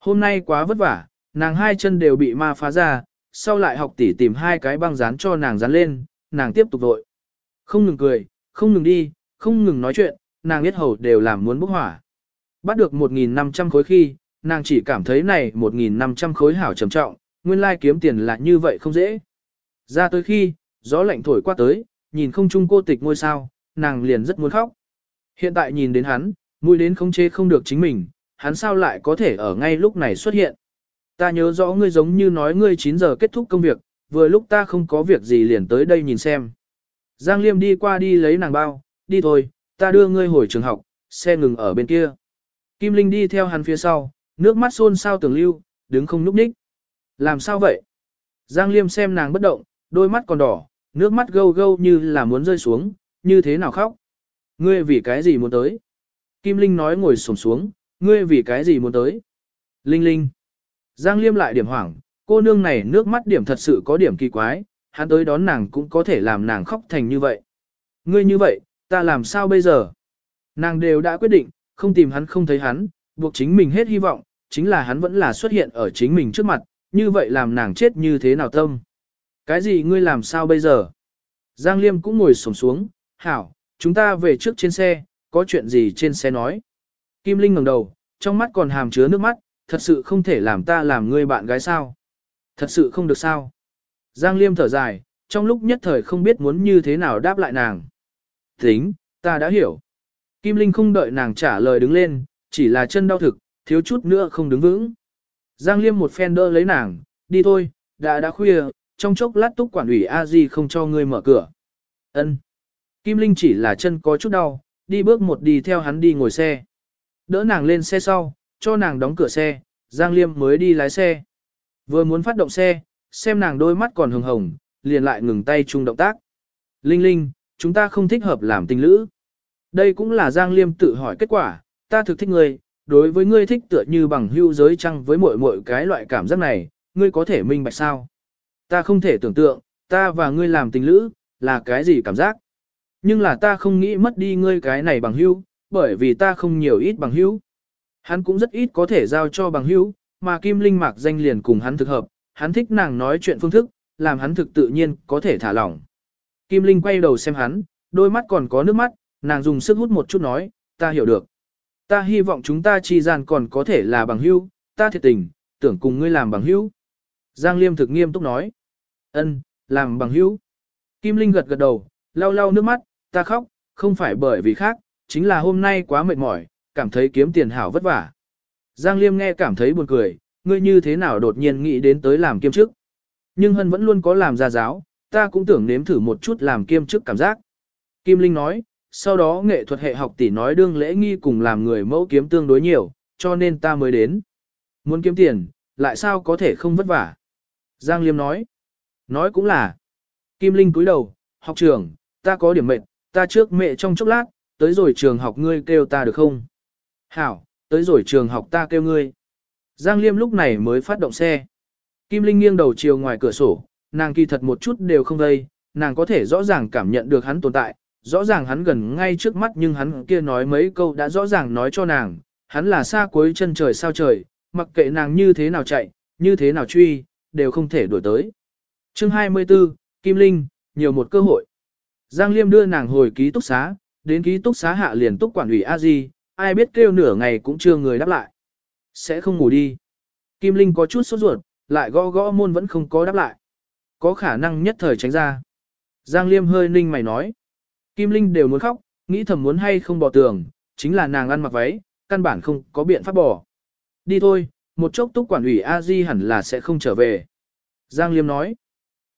Hôm nay quá vất vả, nàng hai chân đều bị ma phá ra, sau lại học tỷ tìm hai cái băng dán cho nàng dán lên, nàng tiếp tục vội. Không ngừng cười, không ngừng đi, không ngừng nói chuyện, nàng biết hầu đều làm muốn bốc hỏa. Bắt được 1.500 khối khi, nàng chỉ cảm thấy này 1.500 khối hảo trầm trọng, nguyên lai kiếm tiền là như vậy không dễ. Ra tới khi, gió lạnh thổi qua tới, nhìn không chung cô tịch ngôi sao, nàng liền rất muốn khóc. Hiện tại nhìn đến hắn, mũi đến không chê không được chính mình, hắn sao lại có thể ở ngay lúc này xuất hiện. Ta nhớ rõ ngươi giống như nói ngươi 9 giờ kết thúc công việc, vừa lúc ta không có việc gì liền tới đây nhìn xem. Giang Liêm đi qua đi lấy nàng bao, đi thôi, ta đưa ngươi hồi trường học, xe ngừng ở bên kia. Kim Linh đi theo hắn phía sau, nước mắt xôn sao tưởng lưu, đứng không núp ních. Làm sao vậy? Giang Liêm xem nàng bất động, đôi mắt còn đỏ, nước mắt gâu gâu như là muốn rơi xuống, như thế nào khóc? Ngươi vì cái gì muốn tới? Kim Linh nói ngồi sổng xuống, ngươi vì cái gì muốn tới? Linh Linh. Giang Liêm lại điểm hoảng, cô nương này nước mắt điểm thật sự có điểm kỳ quái, hắn tới đón nàng cũng có thể làm nàng khóc thành như vậy. Ngươi như vậy, ta làm sao bây giờ? Nàng đều đã quyết định, không tìm hắn không thấy hắn, buộc chính mình hết hy vọng, chính là hắn vẫn là xuất hiện ở chính mình trước mặt, như vậy làm nàng chết như thế nào tâm? Cái gì ngươi làm sao bây giờ? Giang Liêm cũng ngồi sổng xuống, hảo, chúng ta về trước trên xe, có chuyện gì trên xe nói. Kim Linh ngẩng đầu, trong mắt còn hàm chứa nước mắt, thật sự không thể làm ta làm ngươi bạn gái sao. Thật sự không được sao. Giang Liêm thở dài, trong lúc nhất thời không biết muốn như thế nào đáp lại nàng. Tính, ta đã hiểu. Kim Linh không đợi nàng trả lời đứng lên, chỉ là chân đau thực, thiếu chút nữa không đứng vững. Giang Liêm một phen đỡ lấy nàng, đi thôi, đã đã khuya, trong chốc lát túc quản ủy a di không cho ngươi mở cửa. Ân. Kim Linh chỉ là chân có chút đau, đi bước một đi theo hắn đi ngồi xe. Đỡ nàng lên xe sau, cho nàng đóng cửa xe, Giang Liêm mới đi lái xe. Vừa muốn phát động xe, xem nàng đôi mắt còn hồng hồng, liền lại ngừng tay chung động tác. Linh Linh, chúng ta không thích hợp làm tình lữ. Đây cũng là Giang Liêm tự hỏi kết quả, ta thực thích ngươi, đối với ngươi thích tựa như bằng hưu giới trăng với mọi mọi cái loại cảm giác này, ngươi có thể minh bạch sao? Ta không thể tưởng tượng, ta và ngươi làm tình lữ, là cái gì cảm giác? Nhưng là ta không nghĩ mất đi ngươi cái này bằng hữu, bởi vì ta không nhiều ít bằng hữu. Hắn cũng rất ít có thể giao cho bằng hữu, mà Kim Linh mạc danh liền cùng hắn thực hợp, hắn thích nàng nói chuyện phương thức, làm hắn thực tự nhiên có thể thả lỏng. Kim Linh quay đầu xem hắn, đôi mắt còn có nước mắt, nàng dùng sức hút một chút nói, ta hiểu được. Ta hy vọng chúng ta chi gian còn có thể là bằng hữu, ta thiệt tình, tưởng cùng ngươi làm bằng hữu. Giang Liêm thực nghiêm túc nói, ân, làm bằng hữu. Kim Linh gật gật đầu, lau lau nước mắt, ta khóc, không phải bởi vì khác, chính là hôm nay quá mệt mỏi, cảm thấy kiếm tiền hảo vất vả. Giang Liêm nghe cảm thấy buồn cười, ngươi như thế nào đột nhiên nghĩ đến tới làm kiêm chức. Nhưng Hân vẫn luôn có làm gia giáo, ta cũng tưởng nếm thử một chút làm kiêm chức cảm giác. Kim Linh nói, sau đó nghệ thuật hệ học tỷ nói đương lễ nghi cùng làm người mẫu kiếm tương đối nhiều, cho nên ta mới đến. Muốn kiếm tiền, lại sao có thể không vất vả. Giang Liêm nói, nói cũng là. Kim Linh cúi đầu, học trưởng, ta có điểm mệnh, ta trước mẹ trong chốc lát, tới rồi trường học ngươi kêu ta được không? Hảo, tới rồi trường học ta kêu ngươi. Giang Liêm lúc này mới phát động xe. Kim Linh nghiêng đầu chiều ngoài cửa sổ, nàng kỳ thật một chút đều không đây, nàng có thể rõ ràng cảm nhận được hắn tồn tại, rõ ràng hắn gần ngay trước mắt nhưng hắn kia nói mấy câu đã rõ ràng nói cho nàng, hắn là xa cuối chân trời sao trời, mặc kệ nàng như thế nào chạy, như thế nào truy, đều không thể đuổi tới. Chương 24, Kim Linh, nhiều một cơ hội. Giang Liêm đưa nàng hồi ký túc xá, đến ký túc xá hạ liền túc quản ủy a di, ai biết kêu nửa ngày cũng chưa người đáp lại. Sẽ không ngủ đi. Kim Linh có chút sốt ruột, lại gõ gõ môn vẫn không có đáp lại. Có khả năng nhất thời tránh ra. Giang Liêm hơi ninh mày nói. Kim Linh đều muốn khóc, nghĩ thầm muốn hay không bỏ tường, chính là nàng ăn mặc váy, căn bản không có biện pháp bỏ. Đi thôi, một chốc túc quản ủy a di hẳn là sẽ không trở về. Giang Liêm nói.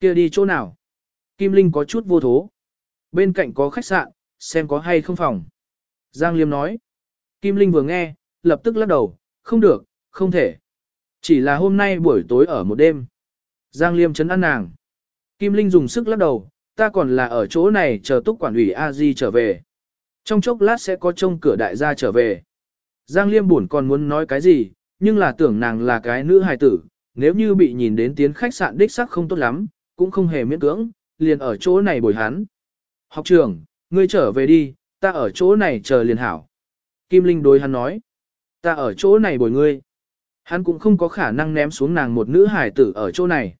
kia đi chỗ nào? Kim Linh có chút vô thố. Bên cạnh có khách sạn, xem có hay không phòng. Giang Liêm nói. Kim Linh vừa nghe, lập tức lắc đầu, không được, không thể. Chỉ là hôm nay buổi tối ở một đêm. Giang Liêm chấn an nàng. Kim Linh dùng sức lắc đầu, ta còn là ở chỗ này chờ túc quản ủy A-di trở về. Trong chốc lát sẽ có trông cửa đại gia trở về. Giang Liêm buồn còn muốn nói cái gì, nhưng là tưởng nàng là cái nữ hài tử, nếu như bị nhìn đến tiến khách sạn đích sắc không tốt lắm, cũng không hề miễn cưỡng, liền ở chỗ này bồi hắn. Học trưởng, ngươi trở về đi, ta ở chỗ này chờ liền hảo. Kim Linh đối hắn nói, ta ở chỗ này bồi ngươi. Hắn cũng không có khả năng ném xuống nàng một nữ hải tử ở chỗ này.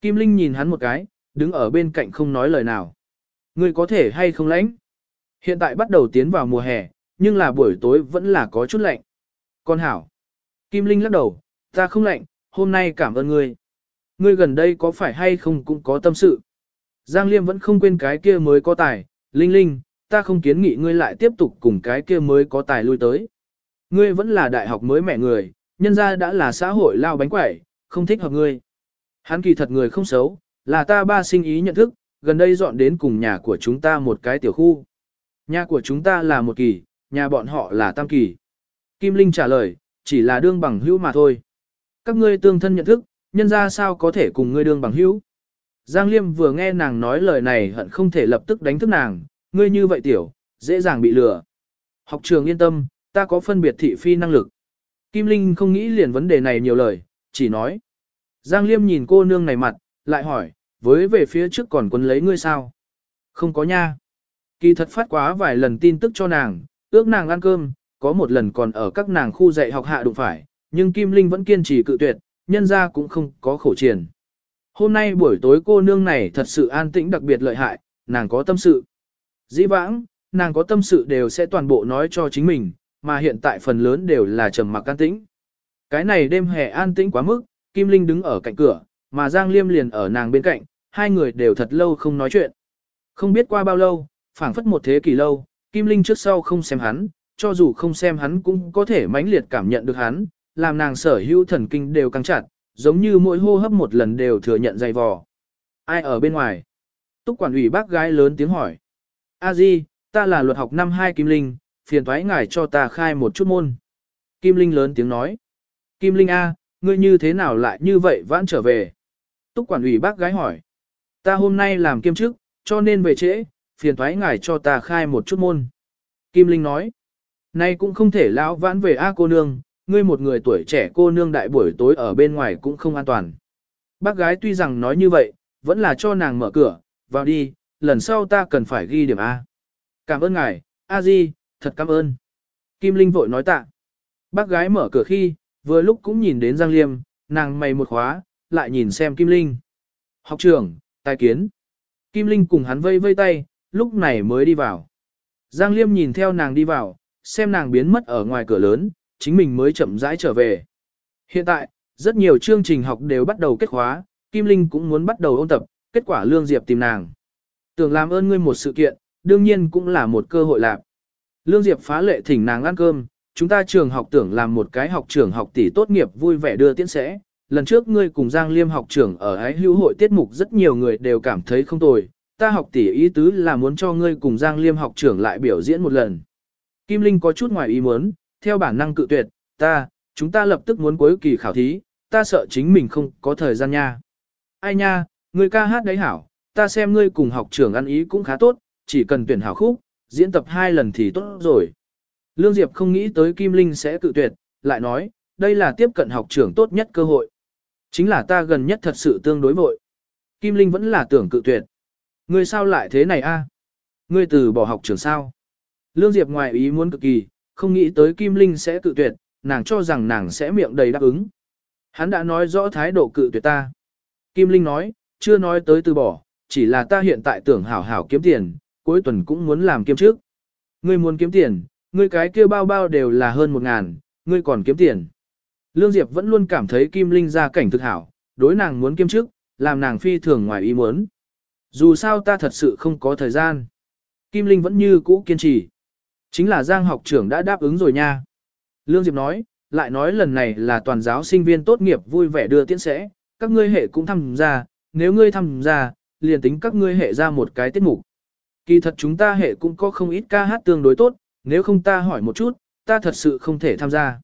Kim Linh nhìn hắn một cái, đứng ở bên cạnh không nói lời nào. Ngươi có thể hay không lãnh? Hiện tại bắt đầu tiến vào mùa hè, nhưng là buổi tối vẫn là có chút lạnh. Con hảo. Kim Linh lắc đầu, ta không lạnh, hôm nay cảm ơn ngươi. Ngươi gần đây có phải hay không cũng có tâm sự. Giang Liêm vẫn không quên cái kia mới có tài, Linh Linh, ta không kiến nghị ngươi lại tiếp tục cùng cái kia mới có tài lui tới. Ngươi vẫn là đại học mới mẹ người, nhân ra đã là xã hội lao bánh quẩy, không thích hợp ngươi. Hắn kỳ thật người không xấu, là ta ba sinh ý nhận thức, gần đây dọn đến cùng nhà của chúng ta một cái tiểu khu. Nhà của chúng ta là một kỳ, nhà bọn họ là tam kỳ. Kim Linh trả lời, chỉ là đương bằng hữu mà thôi. Các ngươi tương thân nhận thức, nhân ra sao có thể cùng ngươi đương bằng hữu. Giang Liêm vừa nghe nàng nói lời này hận không thể lập tức đánh thức nàng, ngươi như vậy tiểu, dễ dàng bị lừa. Học trường yên tâm, ta có phân biệt thị phi năng lực. Kim Linh không nghĩ liền vấn đề này nhiều lời, chỉ nói. Giang Liêm nhìn cô nương này mặt, lại hỏi, với về phía trước còn quấn lấy ngươi sao? Không có nha. Kỳ thật phát quá vài lần tin tức cho nàng, ước nàng ăn cơm, có một lần còn ở các nàng khu dạy học hạ đụng phải, nhưng Kim Linh vẫn kiên trì cự tuyệt, nhân ra cũng không có khổ triển. Hôm nay buổi tối cô nương này thật sự an tĩnh đặc biệt lợi hại, nàng có tâm sự. Dĩ vãng, nàng có tâm sự đều sẽ toàn bộ nói cho chính mình, mà hiện tại phần lớn đều là trầm mặc an tĩnh. Cái này đêm hè an tĩnh quá mức, Kim Linh đứng ở cạnh cửa, mà Giang Liêm liền ở nàng bên cạnh, hai người đều thật lâu không nói chuyện. Không biết qua bao lâu, phảng phất một thế kỷ lâu, Kim Linh trước sau không xem hắn, cho dù không xem hắn cũng có thể mãnh liệt cảm nhận được hắn, làm nàng sở hữu thần kinh đều căng chặt, giống như mỗi hô hấp một lần đều thừa nhận dày vò. Ai ở bên ngoài? Túc quản ủy bác gái lớn tiếng hỏi. A Di, ta là luật học năm 2 Kim Linh, phiền thoái ngài cho ta khai một chút môn. Kim Linh lớn tiếng nói. Kim Linh A, ngươi như thế nào lại như vậy vãn trở về? Túc quản ủy bác gái hỏi. Ta hôm nay làm kiêm chức, cho nên về trễ, phiền thoái ngài cho ta khai một chút môn. Kim Linh nói. Nay cũng không thể lão vãn về A cô nương, ngươi một người tuổi trẻ cô nương đại buổi tối ở bên ngoài cũng không an toàn. Bác gái tuy rằng nói như vậy, vẫn là cho nàng mở cửa, vào đi, lần sau ta cần phải ghi điểm A. Cảm ơn ngài, A Di, thật cảm ơn. Kim Linh vội nói tạ. Bác gái mở cửa khi, vừa lúc cũng nhìn đến Giang Liêm, nàng mày một khóa, lại nhìn xem Kim Linh. Học trưởng, tài kiến. Kim Linh cùng hắn vây vây tay, lúc này mới đi vào. Giang Liêm nhìn theo nàng đi vào, xem nàng biến mất ở ngoài cửa lớn, chính mình mới chậm rãi trở về. Hiện tại, rất nhiều chương trình học đều bắt đầu kết khóa, Kim Linh cũng muốn bắt đầu ôn tập, kết quả Lương Diệp tìm nàng. Tưởng làm ơn ngươi một sự kiện, đương nhiên cũng là một cơ hội lạc. Lương Diệp phá lệ thỉnh nàng ăn cơm, chúng ta trường học tưởng làm một cái học trưởng học tỷ tốt nghiệp vui vẻ đưa tiễn sẽ. Lần trước ngươi cùng Giang Liêm học trưởng ở ái hữu hội tiết mục rất nhiều người đều cảm thấy không tồi, ta học tỷ ý tứ là muốn cho ngươi cùng Giang Liêm học trưởng lại biểu diễn một lần. Kim Linh có chút ngoài ý muốn, theo bản năng cự tuyệt, ta, chúng ta lập tức muốn cuối kỳ khảo thí, ta sợ chính mình không có thời gian nha. Ai nha, người ca hát đấy hảo, ta xem ngươi cùng học trưởng ăn ý cũng khá tốt, chỉ cần tuyển hảo khúc, diễn tập hai lần thì tốt rồi. Lương Diệp không nghĩ tới Kim Linh sẽ cự tuyệt, lại nói, đây là tiếp cận học trưởng tốt nhất cơ hội. Chính là ta gần nhất thật sự tương đối vội. Kim Linh vẫn là tưởng cự tuyệt. Ngươi sao lại thế này a? Ngươi từ bỏ học trưởng sao? Lương Diệp ngoài ý muốn cực kỳ, không nghĩ tới Kim Linh sẽ cự tuyệt, nàng cho rằng nàng sẽ miệng đầy đáp ứng. Hắn đã nói rõ thái độ cự tuyệt ta. Kim Linh nói, chưa nói tới từ bỏ, chỉ là ta hiện tại tưởng hảo hảo kiếm tiền, cuối tuần cũng muốn làm kiếm trước. Ngươi muốn kiếm tiền, ngươi cái kia bao bao đều là hơn một ngàn, ngươi còn kiếm tiền. Lương Diệp vẫn luôn cảm thấy Kim Linh ra cảnh thực hảo, đối nàng muốn kiếm trước, làm nàng phi thường ngoài ý muốn. Dù sao ta thật sự không có thời gian. Kim Linh vẫn như cũ kiên trì. Chính là Giang học trưởng đã đáp ứng rồi nha. Lương Diệp nói, lại nói lần này là toàn giáo sinh viên tốt nghiệp vui vẻ đưa tiễn sẽ, các ngươi hệ cũng tham gia, nếu ngươi tham gia, liền tính các ngươi hệ ra một cái tiết mục. Kỳ thật chúng ta hệ cũng có không ít ca hát tương đối tốt, nếu không ta hỏi một chút, ta thật sự không thể tham gia.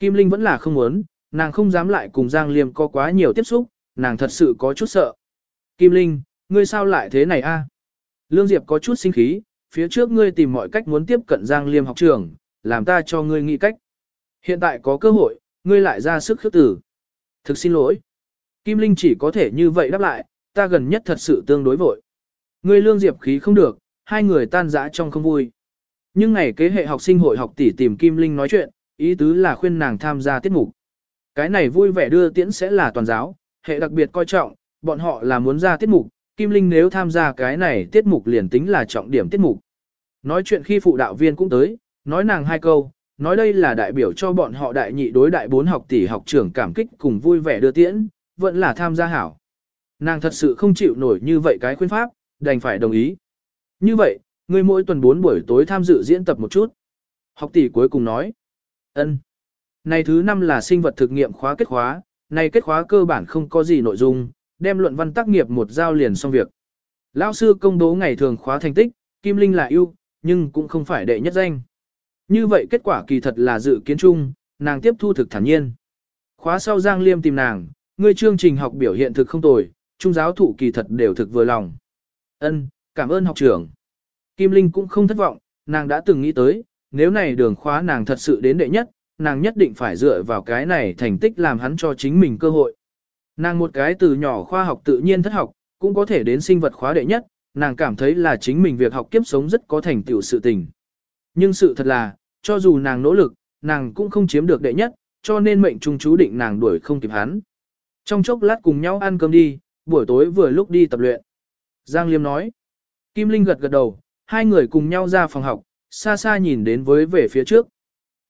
Kim Linh vẫn là không muốn, nàng không dám lại cùng Giang Liêm có quá nhiều tiếp xúc, nàng thật sự có chút sợ. Kim Linh, ngươi sao lại thế này a? Lương Diệp có chút sinh khí, phía trước ngươi tìm mọi cách muốn tiếp cận Giang Liêm học trường, làm ta cho ngươi nghĩ cách. Hiện tại có cơ hội, ngươi lại ra sức khước tử. Thực xin lỗi. Kim Linh chỉ có thể như vậy đáp lại, ta gần nhất thật sự tương đối vội. Ngươi lương diệp khí không được, hai người tan rã trong không vui. Nhưng ngày kế hệ học sinh hội học tỷ tìm Kim Linh nói chuyện, ý tứ là khuyên nàng tham gia tiết mục. Cái này vui vẻ đưa tiễn sẽ là toàn giáo, hệ đặc biệt coi trọng, bọn họ là muốn ra tiết mục, Kim Linh nếu tham gia cái này tiết mục liền tính là trọng điểm tiết mục. Nói chuyện khi phụ đạo viên cũng tới, nói nàng hai câu, nói đây là đại biểu cho bọn họ đại nhị đối đại bốn học tỷ học trưởng cảm kích cùng vui vẻ đưa tiễn, vẫn là tham gia hảo. Nàng thật sự không chịu nổi như vậy cái khuyên pháp, đành phải đồng ý. Như vậy, ngươi mỗi tuần 4 buổi tối tham dự diễn tập một chút. Học tỷ cuối cùng nói. ân. Này thứ năm là sinh vật thực nghiệm khóa kết khóa, này kết khóa cơ bản không có gì nội dung, đem luận văn tác nghiệp một giao liền xong việc. Lão sư công bố ngày thường khóa thành tích, Kim Linh là ưu, nhưng cũng không phải đệ nhất danh. Như vậy kết quả kỳ thật là dự kiến chung, nàng tiếp thu thực thản nhiên. Khóa sau Giang Liêm tìm nàng, ngươi chương trình học biểu hiện thực không tồi, trung giáo thụ kỳ thật đều thực vừa lòng. Ân, cảm ơn học trưởng. Kim Linh cũng không thất vọng, nàng đã từng nghĩ tới, nếu này đường khóa nàng thật sự đến đệ nhất, nàng nhất định phải dựa vào cái này thành tích làm hắn cho chính mình cơ hội. Nàng một cái từ nhỏ khoa học tự nhiên thất học, cũng có thể đến sinh vật khóa đệ nhất, nàng cảm thấy là chính mình việc học kiếp sống rất có thành tựu sự tình. Nhưng sự thật là, cho dù nàng nỗ lực, nàng cũng không chiếm được đệ nhất, cho nên mệnh trung chú định nàng đuổi không kịp hắn. Trong chốc lát cùng nhau ăn cơm đi, buổi tối vừa lúc đi tập luyện. Giang Liêm nói. Kim Linh gật gật đầu, hai người cùng nhau ra phòng học, xa xa nhìn đến với về phía trước.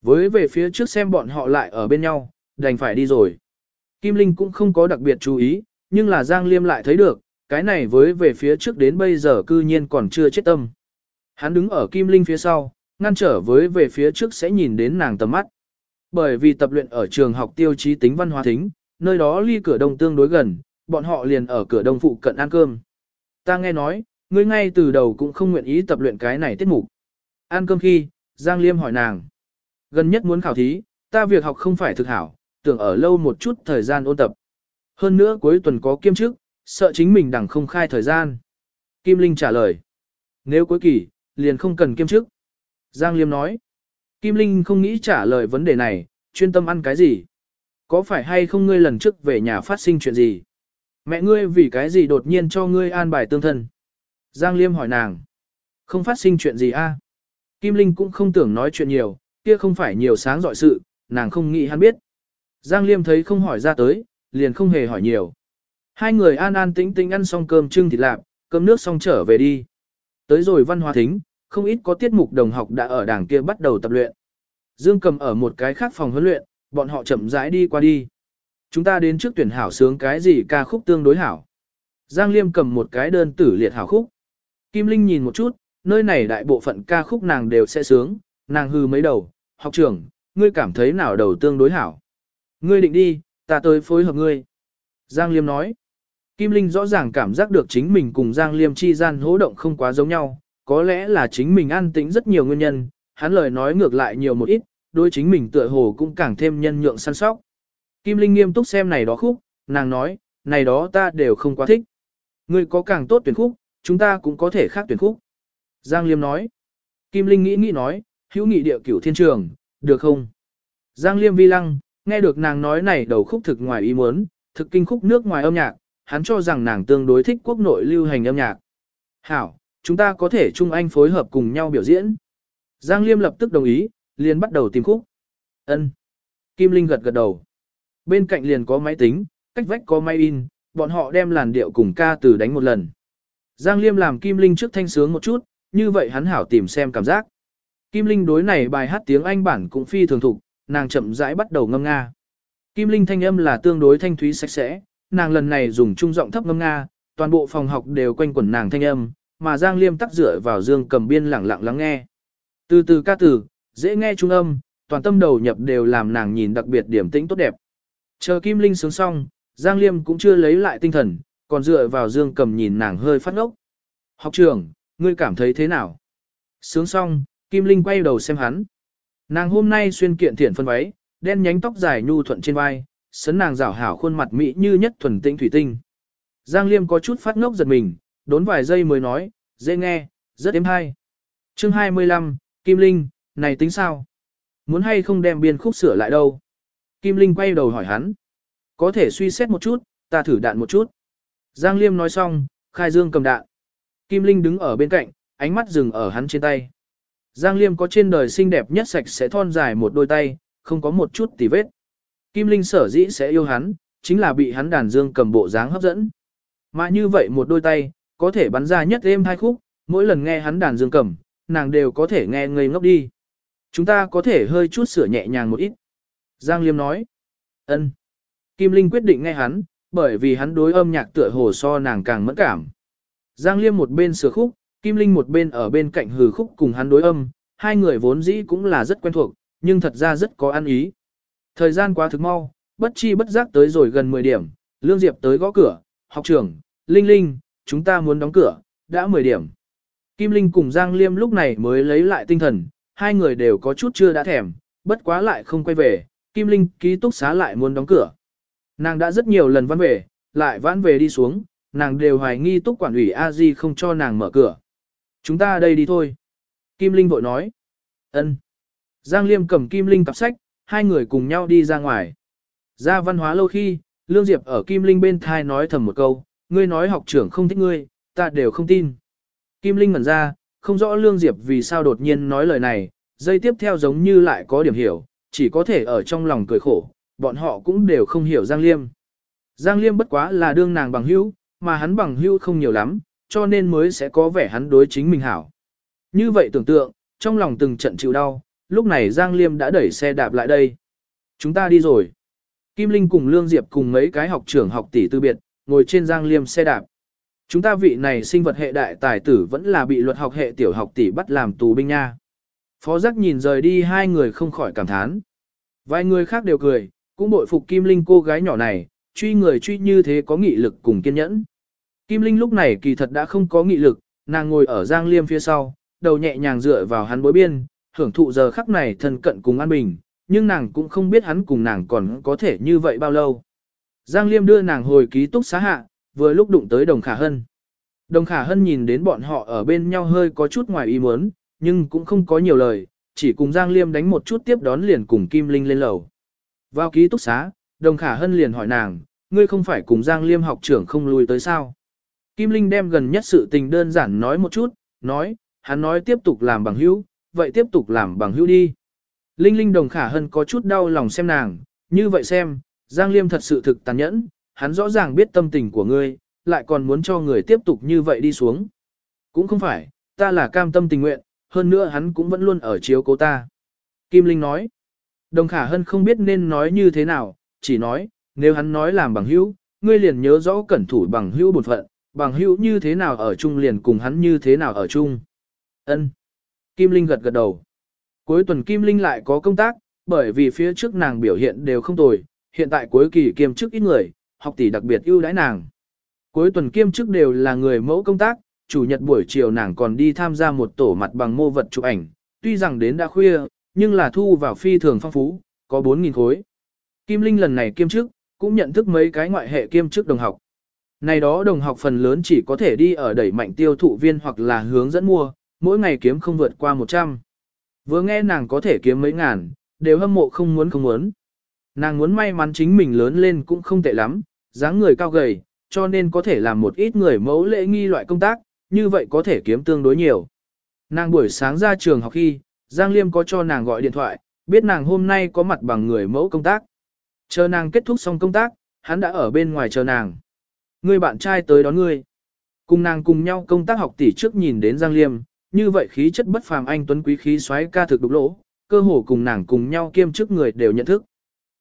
Với về phía trước xem bọn họ lại ở bên nhau, đành phải đi rồi. Kim Linh cũng không có đặc biệt chú ý, nhưng là Giang Liêm lại thấy được, cái này với về phía trước đến bây giờ cư nhiên còn chưa chết tâm. Hắn đứng ở Kim Linh phía sau, ngăn trở với về phía trước sẽ nhìn đến nàng tầm mắt. Bởi vì tập luyện ở trường học tiêu chí tính văn hóa thính, nơi đó ly cửa đông tương đối gần, bọn họ liền ở cửa đông phụ cận ăn cơm. Ta nghe nói, ngươi ngay từ đầu cũng không nguyện ý tập luyện cái này tiết mục. Ăn cơm khi, Giang Liêm hỏi nàng. Gần nhất muốn khảo thí, ta việc học không phải thực hảo, tưởng ở lâu một chút thời gian ôn tập. Hơn nữa cuối tuần có kiêm chức, sợ chính mình đẳng không khai thời gian. Kim Linh trả lời. Nếu cuối kỳ, liền không cần kiêm chức. Giang Liêm nói. Kim Linh không nghĩ trả lời vấn đề này, chuyên tâm ăn cái gì. Có phải hay không ngươi lần trước về nhà phát sinh chuyện gì? Mẹ ngươi vì cái gì đột nhiên cho ngươi an bài tương thân? Giang Liêm hỏi nàng. Không phát sinh chuyện gì a? Kim Linh cũng không tưởng nói chuyện nhiều, kia không phải nhiều sáng dọi sự, nàng không nghĩ hắn biết. Giang Liêm thấy không hỏi ra tới, liền không hề hỏi nhiều. Hai người an an tĩnh tĩnh ăn xong cơm trưng thịt lạp, cơm nước xong trở về đi. Tới rồi văn hóa thính, không ít có tiết mục đồng học đã ở đảng kia bắt đầu tập luyện. Dương cầm ở một cái khác phòng huấn luyện, bọn họ chậm rãi đi qua đi. Chúng ta đến trước tuyển hảo sướng cái gì ca khúc tương đối hảo. Giang Liêm cầm một cái đơn tử liệt hảo khúc. Kim Linh nhìn một chút, nơi này đại bộ phận ca khúc nàng đều sẽ sướng, nàng hư mấy đầu, học trưởng, ngươi cảm thấy nào đầu tương đối hảo. Ngươi định đi, ta tới phối hợp ngươi. Giang Liêm nói. Kim Linh rõ ràng cảm giác được chính mình cùng Giang Liêm chi gian hỗ động không quá giống nhau, có lẽ là chính mình an tĩnh rất nhiều nguyên nhân, hắn lời nói ngược lại nhiều một ít, đối chính mình tựa hồ cũng càng thêm nhân nhượng săn sóc. Kim Linh nghiêm túc xem này đó khúc, nàng nói, này đó ta đều không quá thích. Ngươi có càng tốt tuyển khúc, chúng ta cũng có thể khác tuyển khúc. Giang Liêm nói. Kim Linh nghĩ nghĩ nói, hữu nghị địa cửu thiên trường, được không? Giang Liêm vi lăng, nghe được nàng nói này đầu khúc thực ngoài ý muốn, thực kinh khúc nước ngoài âm nhạc, hắn cho rằng nàng tương đối thích quốc nội lưu hành âm nhạc. Hảo, chúng ta có thể chung anh phối hợp cùng nhau biểu diễn. Giang Liêm lập tức đồng ý, liền bắt đầu tìm khúc. Ân. Kim Linh gật gật đầu. Bên cạnh liền có máy tính, cách vách có máy in, bọn họ đem làn điệu cùng ca từ đánh một lần. Giang Liêm làm Kim Linh trước thanh sướng một chút, như vậy hắn hảo tìm xem cảm giác. Kim Linh đối này bài hát tiếng Anh bản cũng phi thường thục, nàng chậm rãi bắt đầu ngâm nga. Kim Linh thanh âm là tương đối thanh thúy sạch sẽ, nàng lần này dùng trung giọng thấp ngâm nga, toàn bộ phòng học đều quanh quẩn nàng thanh âm, mà Giang Liêm tắc dựa vào dương cầm biên lặng lặng lắng nghe. Từ từ ca từ, dễ nghe trung âm, toàn tâm đầu nhập đều làm nàng nhìn đặc biệt điểm tĩnh tốt đẹp. Chờ Kim Linh sướng xong, Giang Liêm cũng chưa lấy lại tinh thần, còn dựa vào dương cầm nhìn nàng hơi phát ngốc. Học trưởng, ngươi cảm thấy thế nào? Sướng xong, Kim Linh quay đầu xem hắn. Nàng hôm nay xuyên kiện thiện phân váy, đen nhánh tóc dài nhu thuận trên vai, sấn nàng rảo hảo khuôn mặt mỹ như nhất thuần tĩnh thủy tinh. Giang Liêm có chút phát ngốc giật mình, đốn vài giây mới nói, dễ nghe, rất êm hay. Chương 25, Kim Linh, này tính sao? Muốn hay không đem biên khúc sửa lại đâu? Kim Linh quay đầu hỏi hắn. Có thể suy xét một chút, ta thử đạn một chút. Giang Liêm nói xong, khai dương cầm đạn. Kim Linh đứng ở bên cạnh, ánh mắt dừng ở hắn trên tay. Giang Liêm có trên đời xinh đẹp nhất sạch sẽ thon dài một đôi tay, không có một chút tì vết. Kim Linh sở dĩ sẽ yêu hắn, chính là bị hắn đàn dương cầm bộ dáng hấp dẫn. Mà như vậy một đôi tay, có thể bắn ra nhất êm hai khúc, mỗi lần nghe hắn đàn dương cầm, nàng đều có thể nghe ngây ngốc đi. Chúng ta có thể hơi chút sửa nhẹ nhàng một ít. Giang Liêm nói. ân. Kim Linh quyết định nghe hắn, bởi vì hắn đối âm nhạc tựa hồ so nàng càng mẫn cảm. Giang Liêm một bên sửa khúc, Kim Linh một bên ở bên cạnh hừ khúc cùng hắn đối âm, hai người vốn dĩ cũng là rất quen thuộc, nhưng thật ra rất có ăn ý. Thời gian quá thực mau, bất chi bất giác tới rồi gần 10 điểm, Lương Diệp tới gõ cửa, học trưởng, Linh Linh, chúng ta muốn đóng cửa, đã 10 điểm. Kim Linh cùng Giang Liêm lúc này mới lấy lại tinh thần, hai người đều có chút chưa đã thèm, bất quá lại không quay về, Kim Linh ký túc xá lại muốn đóng cửa. Nàng đã rất nhiều lần văn về, lại vãn về đi xuống, nàng đều hoài nghi túc quản ủy a di không cho nàng mở cửa. Chúng ta đây đi thôi. Kim Linh vội nói. ân. Giang Liêm cầm Kim Linh cặp sách, hai người cùng nhau đi ra ngoài. Ra văn hóa lâu khi, Lương Diệp ở Kim Linh bên thai nói thầm một câu, ngươi nói học trưởng không thích ngươi, ta đều không tin. Kim Linh ngẩn ra, không rõ Lương Diệp vì sao đột nhiên nói lời này, dây tiếp theo giống như lại có điểm hiểu, chỉ có thể ở trong lòng cười khổ, bọn họ cũng đều không hiểu Giang Liêm. Giang Liêm bất quá là đương nàng bằng hữu, mà hắn bằng hữu không nhiều lắm, cho nên mới sẽ có vẻ hắn đối chính mình hảo. Như vậy tưởng tượng, trong lòng từng trận chịu đau, lúc này Giang Liêm đã đẩy xe đạp lại đây. Chúng ta đi rồi. Kim Linh cùng Lương Diệp cùng mấy cái học trưởng học tỷ tư biệt, ngồi trên Giang Liêm xe đạp. Chúng ta vị này sinh vật hệ đại tài tử vẫn là bị luật học hệ tiểu học tỷ bắt làm tù binh nha. Phó giác nhìn rời đi hai người không khỏi cảm thán. Vài người khác đều cười, cũng bội phục Kim Linh cô gái nhỏ này, truy người truy như thế có nghị lực cùng kiên nhẫn. Kim Linh lúc này kỳ thật đã không có nghị lực, nàng ngồi ở Giang Liêm phía sau, đầu nhẹ nhàng dựa vào hắn bối biên, hưởng thụ giờ khắc này thân cận cùng an bình, nhưng nàng cũng không biết hắn cùng nàng còn có thể như vậy bao lâu. Giang Liêm đưa nàng hồi ký túc xá hạ, vừa lúc đụng tới Đồng Khả Hân. Đồng Khả Hân nhìn đến bọn họ ở bên nhau hơi có chút ngoài ý muốn, nhưng cũng không có nhiều lời, chỉ cùng Giang Liêm đánh một chút tiếp đón liền cùng Kim Linh lên lầu. Vào ký túc xá, Đồng Khả Hân liền hỏi nàng, ngươi không phải cùng Giang Liêm học trưởng không lui tới sao? Kim Linh đem gần nhất sự tình đơn giản nói một chút, nói, hắn nói tiếp tục làm bằng hữu, vậy tiếp tục làm bằng hữu đi. Linh Linh Đồng Khả Hân có chút đau lòng xem nàng, như vậy xem, Giang Liêm thật sự thực tàn nhẫn, hắn rõ ràng biết tâm tình của ngươi, lại còn muốn cho người tiếp tục như vậy đi xuống. Cũng không phải, ta là cam tâm tình nguyện, hơn nữa hắn cũng vẫn luôn ở chiếu cố ta. Kim Linh nói, Đồng Khả Hân không biết nên nói như thế nào, chỉ nói, nếu hắn nói làm bằng hữu, ngươi liền nhớ rõ cẩn thủ bằng hữu bột phận, bằng hữu như thế nào ở chung liền cùng hắn như thế nào ở chung. Ân. Kim Linh gật gật đầu. Cuối tuần Kim Linh lại có công tác, bởi vì phía trước nàng biểu hiện đều không tồi, hiện tại cuối kỳ kiêm chức ít người, học tỷ đặc biệt ưu đãi nàng. Cuối tuần kiêm chức đều là người mẫu công tác, chủ nhật buổi chiều nàng còn đi tham gia một tổ mặt bằng mô vật chụp ảnh, tuy rằng đến đã khuya, nhưng là thu vào phi thường phong phú, có 4.000 khối. Kim Linh lần này kiêm chức, cũng nhận thức mấy cái ngoại hệ kiêm chức đồng học. Này đó đồng học phần lớn chỉ có thể đi ở đẩy mạnh tiêu thụ viên hoặc là hướng dẫn mua, mỗi ngày kiếm không vượt qua 100. Vừa nghe nàng có thể kiếm mấy ngàn, đều hâm mộ không muốn không muốn. Nàng muốn may mắn chính mình lớn lên cũng không tệ lắm, dáng người cao gầy, cho nên có thể làm một ít người mẫu lễ nghi loại công tác, như vậy có thể kiếm tương đối nhiều. Nàng buổi sáng ra trường học khi, Giang Liêm có cho nàng gọi điện thoại, biết nàng hôm nay có mặt bằng người mẫu công tác. Chờ nàng kết thúc xong công tác, hắn đã ở bên ngoài chờ nàng. Người bạn trai tới đón ngươi. Cùng nàng cùng nhau công tác học tỷ trước nhìn đến Giang Liêm, như vậy khí chất bất phàm anh tuấn quý khí xoáy ca thực đục lỗ, cơ hồ cùng nàng cùng nhau kiêm chức người đều nhận thức.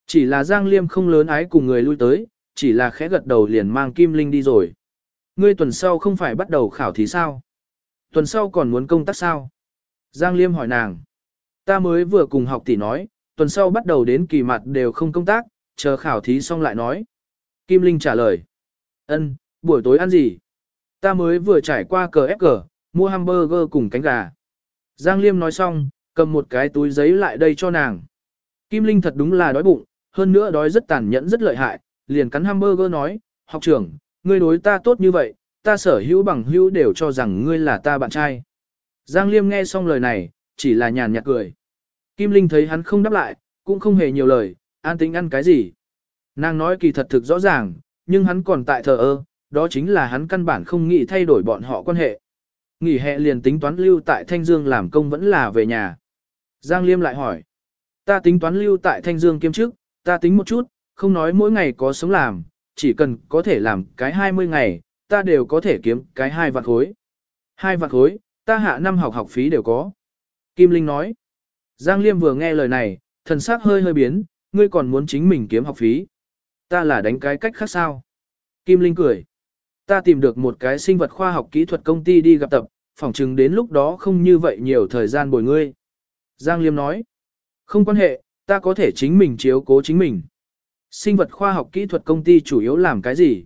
Chỉ là Giang Liêm không lớn ái cùng người lui tới, chỉ là khẽ gật đầu liền mang Kim Linh đi rồi. Ngươi tuần sau không phải bắt đầu khảo thí sao? Tuần sau còn muốn công tác sao? Giang Liêm hỏi nàng. Ta mới vừa cùng học tỷ nói, tuần sau bắt đầu đến kỳ mặt đều không công tác, chờ khảo thí xong lại nói. Kim Linh trả lời. Ân, buổi tối ăn gì? Ta mới vừa trải qua cờ ép cờ, mua hamburger cùng cánh gà. Giang Liêm nói xong, cầm một cái túi giấy lại đây cho nàng. Kim Linh thật đúng là đói bụng, hơn nữa đói rất tàn nhẫn rất lợi hại, liền cắn hamburger nói, học trưởng, ngươi đối ta tốt như vậy, ta sở hữu bằng hữu đều cho rằng ngươi là ta bạn trai. Giang Liêm nghe xong lời này, chỉ là nhàn nhạt cười. Kim Linh thấy hắn không đáp lại, cũng không hề nhiều lời, an tính ăn cái gì. Nàng nói kỳ thật thực rõ ràng, nhưng hắn còn tại thờ ơ, đó chính là hắn căn bản không nghĩ thay đổi bọn họ quan hệ. Nghỉ hè liền tính toán lưu tại Thanh Dương làm công vẫn là về nhà. Giang Liêm lại hỏi, ta tính toán lưu tại Thanh Dương kiêm chức, ta tính một chút, không nói mỗi ngày có sống làm, chỉ cần có thể làm cái 20 ngày, ta đều có thể kiếm cái hai vạn khối. Hai vạn khối, ta hạ năm học học phí đều có. Kim Linh nói, Giang Liêm vừa nghe lời này, thần sắc hơi hơi biến, ngươi còn muốn chính mình kiếm học phí. Ta là đánh cái cách khác sao? Kim Linh cười. Ta tìm được một cái sinh vật khoa học kỹ thuật công ty đi gặp tập, phỏng chừng đến lúc đó không như vậy nhiều thời gian bồi ngươi. Giang Liêm nói. Không quan hệ, ta có thể chính mình chiếu cố chính mình. Sinh vật khoa học kỹ thuật công ty chủ yếu làm cái gì?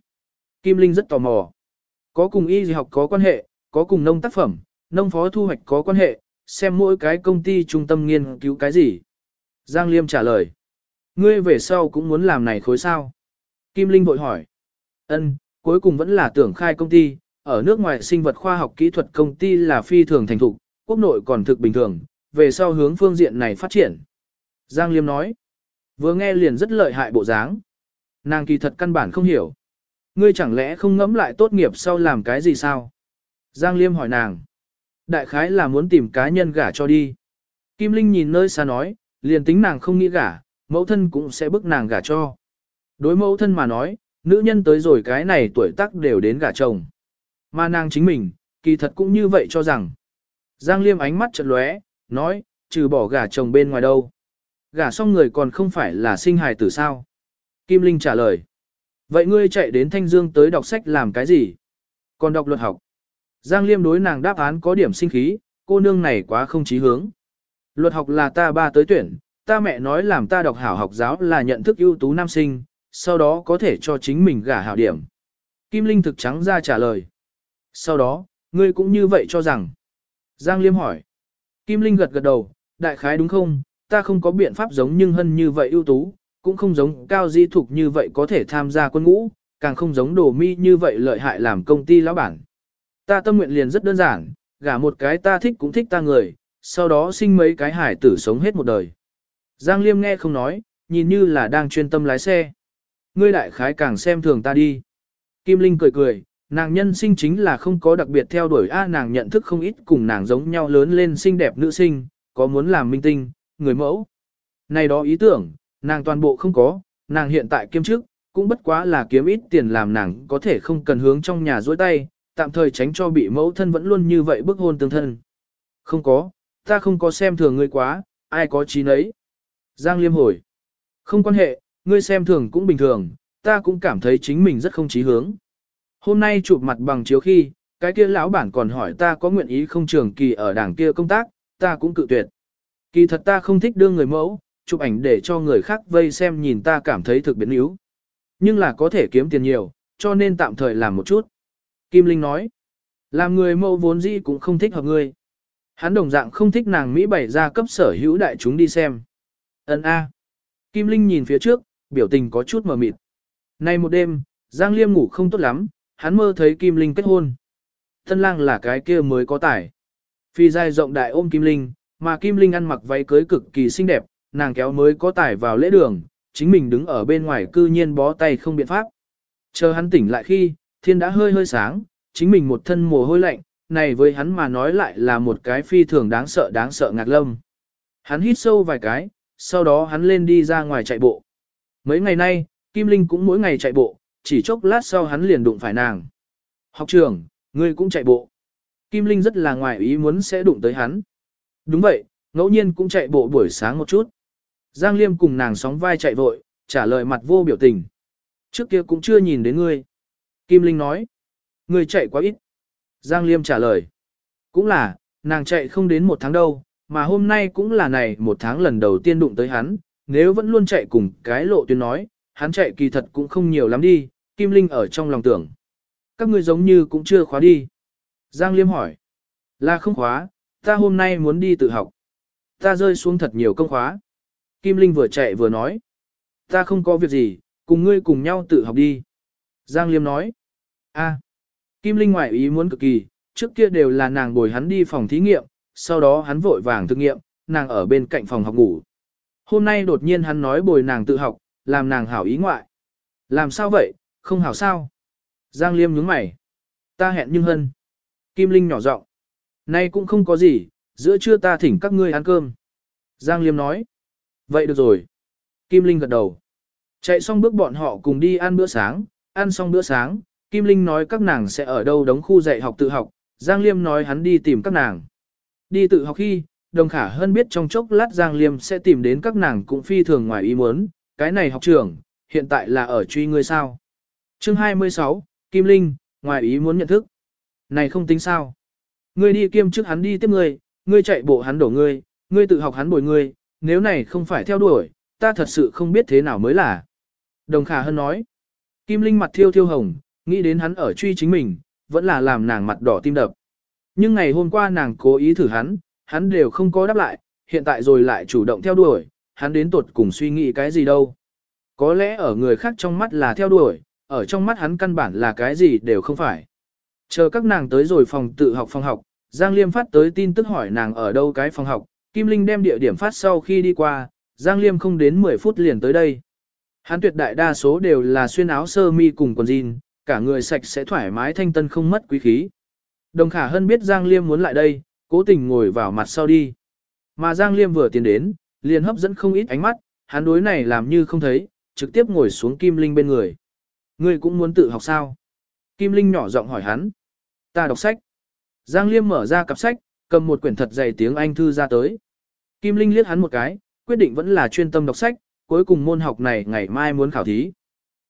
Kim Linh rất tò mò. Có cùng y học có quan hệ, có cùng nông tác phẩm, nông phó thu hoạch có quan hệ, xem mỗi cái công ty trung tâm nghiên cứu cái gì. Giang Liêm trả lời. Ngươi về sau cũng muốn làm này khối sao? Kim Linh vội hỏi. Ân, cuối cùng vẫn là tưởng khai công ty, ở nước ngoài sinh vật khoa học kỹ thuật công ty là phi thường thành thục, quốc nội còn thực bình thường, về sau hướng phương diện này phát triển. Giang Liêm nói. Vừa nghe liền rất lợi hại bộ dáng. Nàng kỳ thật căn bản không hiểu. Ngươi chẳng lẽ không ngẫm lại tốt nghiệp sau làm cái gì sao? Giang Liêm hỏi nàng. Đại khái là muốn tìm cá nhân gả cho đi. Kim Linh nhìn nơi xa nói, liền tính nàng không nghĩ gả, mẫu thân cũng sẽ bức nàng gả cho. Đối mẫu thân mà nói, nữ nhân tới rồi cái này tuổi tác đều đến gả chồng. Mà nàng chính mình, kỳ thật cũng như vậy cho rằng. Giang Liêm ánh mắt chợt lóe, nói, trừ bỏ gả chồng bên ngoài đâu. Gả xong người còn không phải là sinh hài tử sao? Kim Linh trả lời. Vậy ngươi chạy đến Thanh Dương tới đọc sách làm cái gì? Còn đọc luật học. Giang Liêm đối nàng đáp án có điểm sinh khí, cô nương này quá không chí hướng. Luật học là ta ba tới tuyển, ta mẹ nói làm ta đọc hảo học giáo là nhận thức ưu tú nam sinh, sau đó có thể cho chính mình gả hảo điểm. Kim Linh thực trắng ra trả lời. Sau đó, ngươi cũng như vậy cho rằng. Giang Liêm hỏi. Kim Linh gật gật đầu, đại khái đúng không, ta không có biện pháp giống nhưng hân như vậy ưu tú, cũng không giống cao di thục như vậy có thể tham gia quân ngũ, càng không giống đồ mi như vậy lợi hại làm công ty lão bản. Ta tâm nguyện liền rất đơn giản, gả một cái ta thích cũng thích ta người, sau đó sinh mấy cái hải tử sống hết một đời. Giang Liêm nghe không nói, nhìn như là đang chuyên tâm lái xe. Ngươi đại khái càng xem thường ta đi. Kim Linh cười cười, nàng nhân sinh chính là không có đặc biệt theo đuổi a nàng nhận thức không ít cùng nàng giống nhau lớn lên xinh đẹp nữ sinh, có muốn làm minh tinh, người mẫu. Này đó ý tưởng, nàng toàn bộ không có, nàng hiện tại kiêm chức, cũng bất quá là kiếm ít tiền làm nàng có thể không cần hướng trong nhà dối tay, tạm thời tránh cho bị mẫu thân vẫn luôn như vậy bức hôn tương thân. Không có, ta không có xem thường ngươi quá, ai có trí nấy. Giang Liêm hồi. Không quan hệ, ngươi xem thường cũng bình thường, ta cũng cảm thấy chính mình rất không chí hướng. Hôm nay chụp mặt bằng chiếu khi, cái kia lão bản còn hỏi ta có nguyện ý không trường kỳ ở đảng kia công tác, ta cũng cự tuyệt. Kỳ thật ta không thích đưa người mẫu, chụp ảnh để cho người khác vây xem nhìn ta cảm thấy thực biến yếu. Nhưng là có thể kiếm tiền nhiều, cho nên tạm thời làm một chút. Kim Linh nói, làm người mẫu vốn dĩ cũng không thích hợp ngươi. Hắn đồng dạng không thích nàng Mỹ bày ra cấp sở hữu đại chúng đi xem. Ấn A. Kim Linh nhìn phía trước, biểu tình có chút mờ mịt. Nay một đêm, Giang Liêm ngủ không tốt lắm, hắn mơ thấy Kim Linh kết hôn. Tân lang là cái kia mới có tải. Phi dài rộng đại ôm Kim Linh, mà Kim Linh ăn mặc váy cưới cực kỳ xinh đẹp, nàng kéo mới có tải vào lễ đường, chính mình đứng ở bên ngoài cư nhiên bó tay không biện pháp. Chờ hắn tỉnh lại khi, thiên đã hơi hơi sáng, chính mình một thân mồ hôi lạnh, này với hắn mà nói lại là một cái phi thường đáng sợ đáng sợ ngạc lâm. Hắn hít sâu vài cái, sau đó hắn lên đi ra ngoài chạy bộ. Mấy ngày nay, Kim Linh cũng mỗi ngày chạy bộ, chỉ chốc lát sau hắn liền đụng phải nàng. Học trưởng, ngươi cũng chạy bộ. Kim Linh rất là ngoài ý muốn sẽ đụng tới hắn. Đúng vậy, ngẫu nhiên cũng chạy bộ buổi sáng một chút. Giang Liêm cùng nàng sóng vai chạy vội, trả lời mặt vô biểu tình. Trước kia cũng chưa nhìn đến ngươi. Kim Linh nói. Ngươi chạy quá ít. Giang Liêm trả lời. Cũng là, nàng chạy không đến một tháng đâu, mà hôm nay cũng là này một tháng lần đầu tiên đụng tới hắn, nếu vẫn luôn chạy cùng cái lộ tuyến nói, hắn chạy kỳ thật cũng không nhiều lắm đi, Kim Linh ở trong lòng tưởng. Các ngươi giống như cũng chưa khóa đi. Giang Liêm hỏi. Là không khóa, ta hôm nay muốn đi tự học. Ta rơi xuống thật nhiều công khóa. Kim Linh vừa chạy vừa nói. Ta không có việc gì, cùng ngươi cùng nhau tự học đi. Giang Liêm nói. a Kim Linh ngoại ý muốn cực kỳ, trước kia đều là nàng bồi hắn đi phòng thí nghiệm, sau đó hắn vội vàng thực nghiệm, nàng ở bên cạnh phòng học ngủ. Hôm nay đột nhiên hắn nói bồi nàng tự học, làm nàng hảo ý ngoại. Làm sao vậy, không hảo sao? Giang Liêm nhướng mày. Ta hẹn nhưng hân. Kim Linh nhỏ giọng. Nay cũng không có gì, giữa trưa ta thỉnh các ngươi ăn cơm. Giang Liêm nói. Vậy được rồi. Kim Linh gật đầu. Chạy xong bước bọn họ cùng đi ăn bữa sáng, ăn xong bữa sáng, Kim Linh nói các nàng sẽ ở đâu đóng khu dạy học tự học, Giang Liêm nói hắn đi tìm các nàng. Đi tự học khi, đồng khả hơn biết trong chốc lát Giang Liêm sẽ tìm đến các nàng cũng phi thường ngoài ý muốn, cái này học trưởng, hiện tại là ở truy ngươi sao. chương 26, Kim Linh, ngoài ý muốn nhận thức. Này không tính sao. Ngươi đi kiêm trước hắn đi tiếp ngươi, ngươi chạy bộ hắn đổ ngươi, ngươi tự học hắn bồi ngươi, nếu này không phải theo đuổi, ta thật sự không biết thế nào mới là. Đồng khả hơn nói. Kim Linh mặt thiêu thiêu hồng, nghĩ đến hắn ở truy chính mình, vẫn là làm nàng mặt đỏ tim đập. Nhưng ngày hôm qua nàng cố ý thử hắn, hắn đều không có đáp lại, hiện tại rồi lại chủ động theo đuổi, hắn đến tuột cùng suy nghĩ cái gì đâu. Có lẽ ở người khác trong mắt là theo đuổi, ở trong mắt hắn căn bản là cái gì đều không phải. Chờ các nàng tới rồi phòng tự học phòng học, Giang Liêm phát tới tin tức hỏi nàng ở đâu cái phòng học, Kim Linh đem địa điểm phát sau khi đi qua, Giang Liêm không đến 10 phút liền tới đây. Hắn tuyệt đại đa số đều là xuyên áo sơ mi cùng quần jean, cả người sạch sẽ thoải mái thanh tân không mất quý khí. Đồng Khả Hân biết Giang Liêm muốn lại đây, cố tình ngồi vào mặt sau đi. Mà Giang Liêm vừa tiến đến, liền hấp dẫn không ít ánh mắt, hắn đối này làm như không thấy, trực tiếp ngồi xuống Kim Linh bên người. Ngươi cũng muốn tự học sao? Kim Linh nhỏ giọng hỏi hắn. Ta đọc sách. Giang Liêm mở ra cặp sách, cầm một quyển thật dày tiếng Anh thư ra tới. Kim Linh liếc hắn một cái, quyết định vẫn là chuyên tâm đọc sách, cuối cùng môn học này ngày mai muốn khảo thí.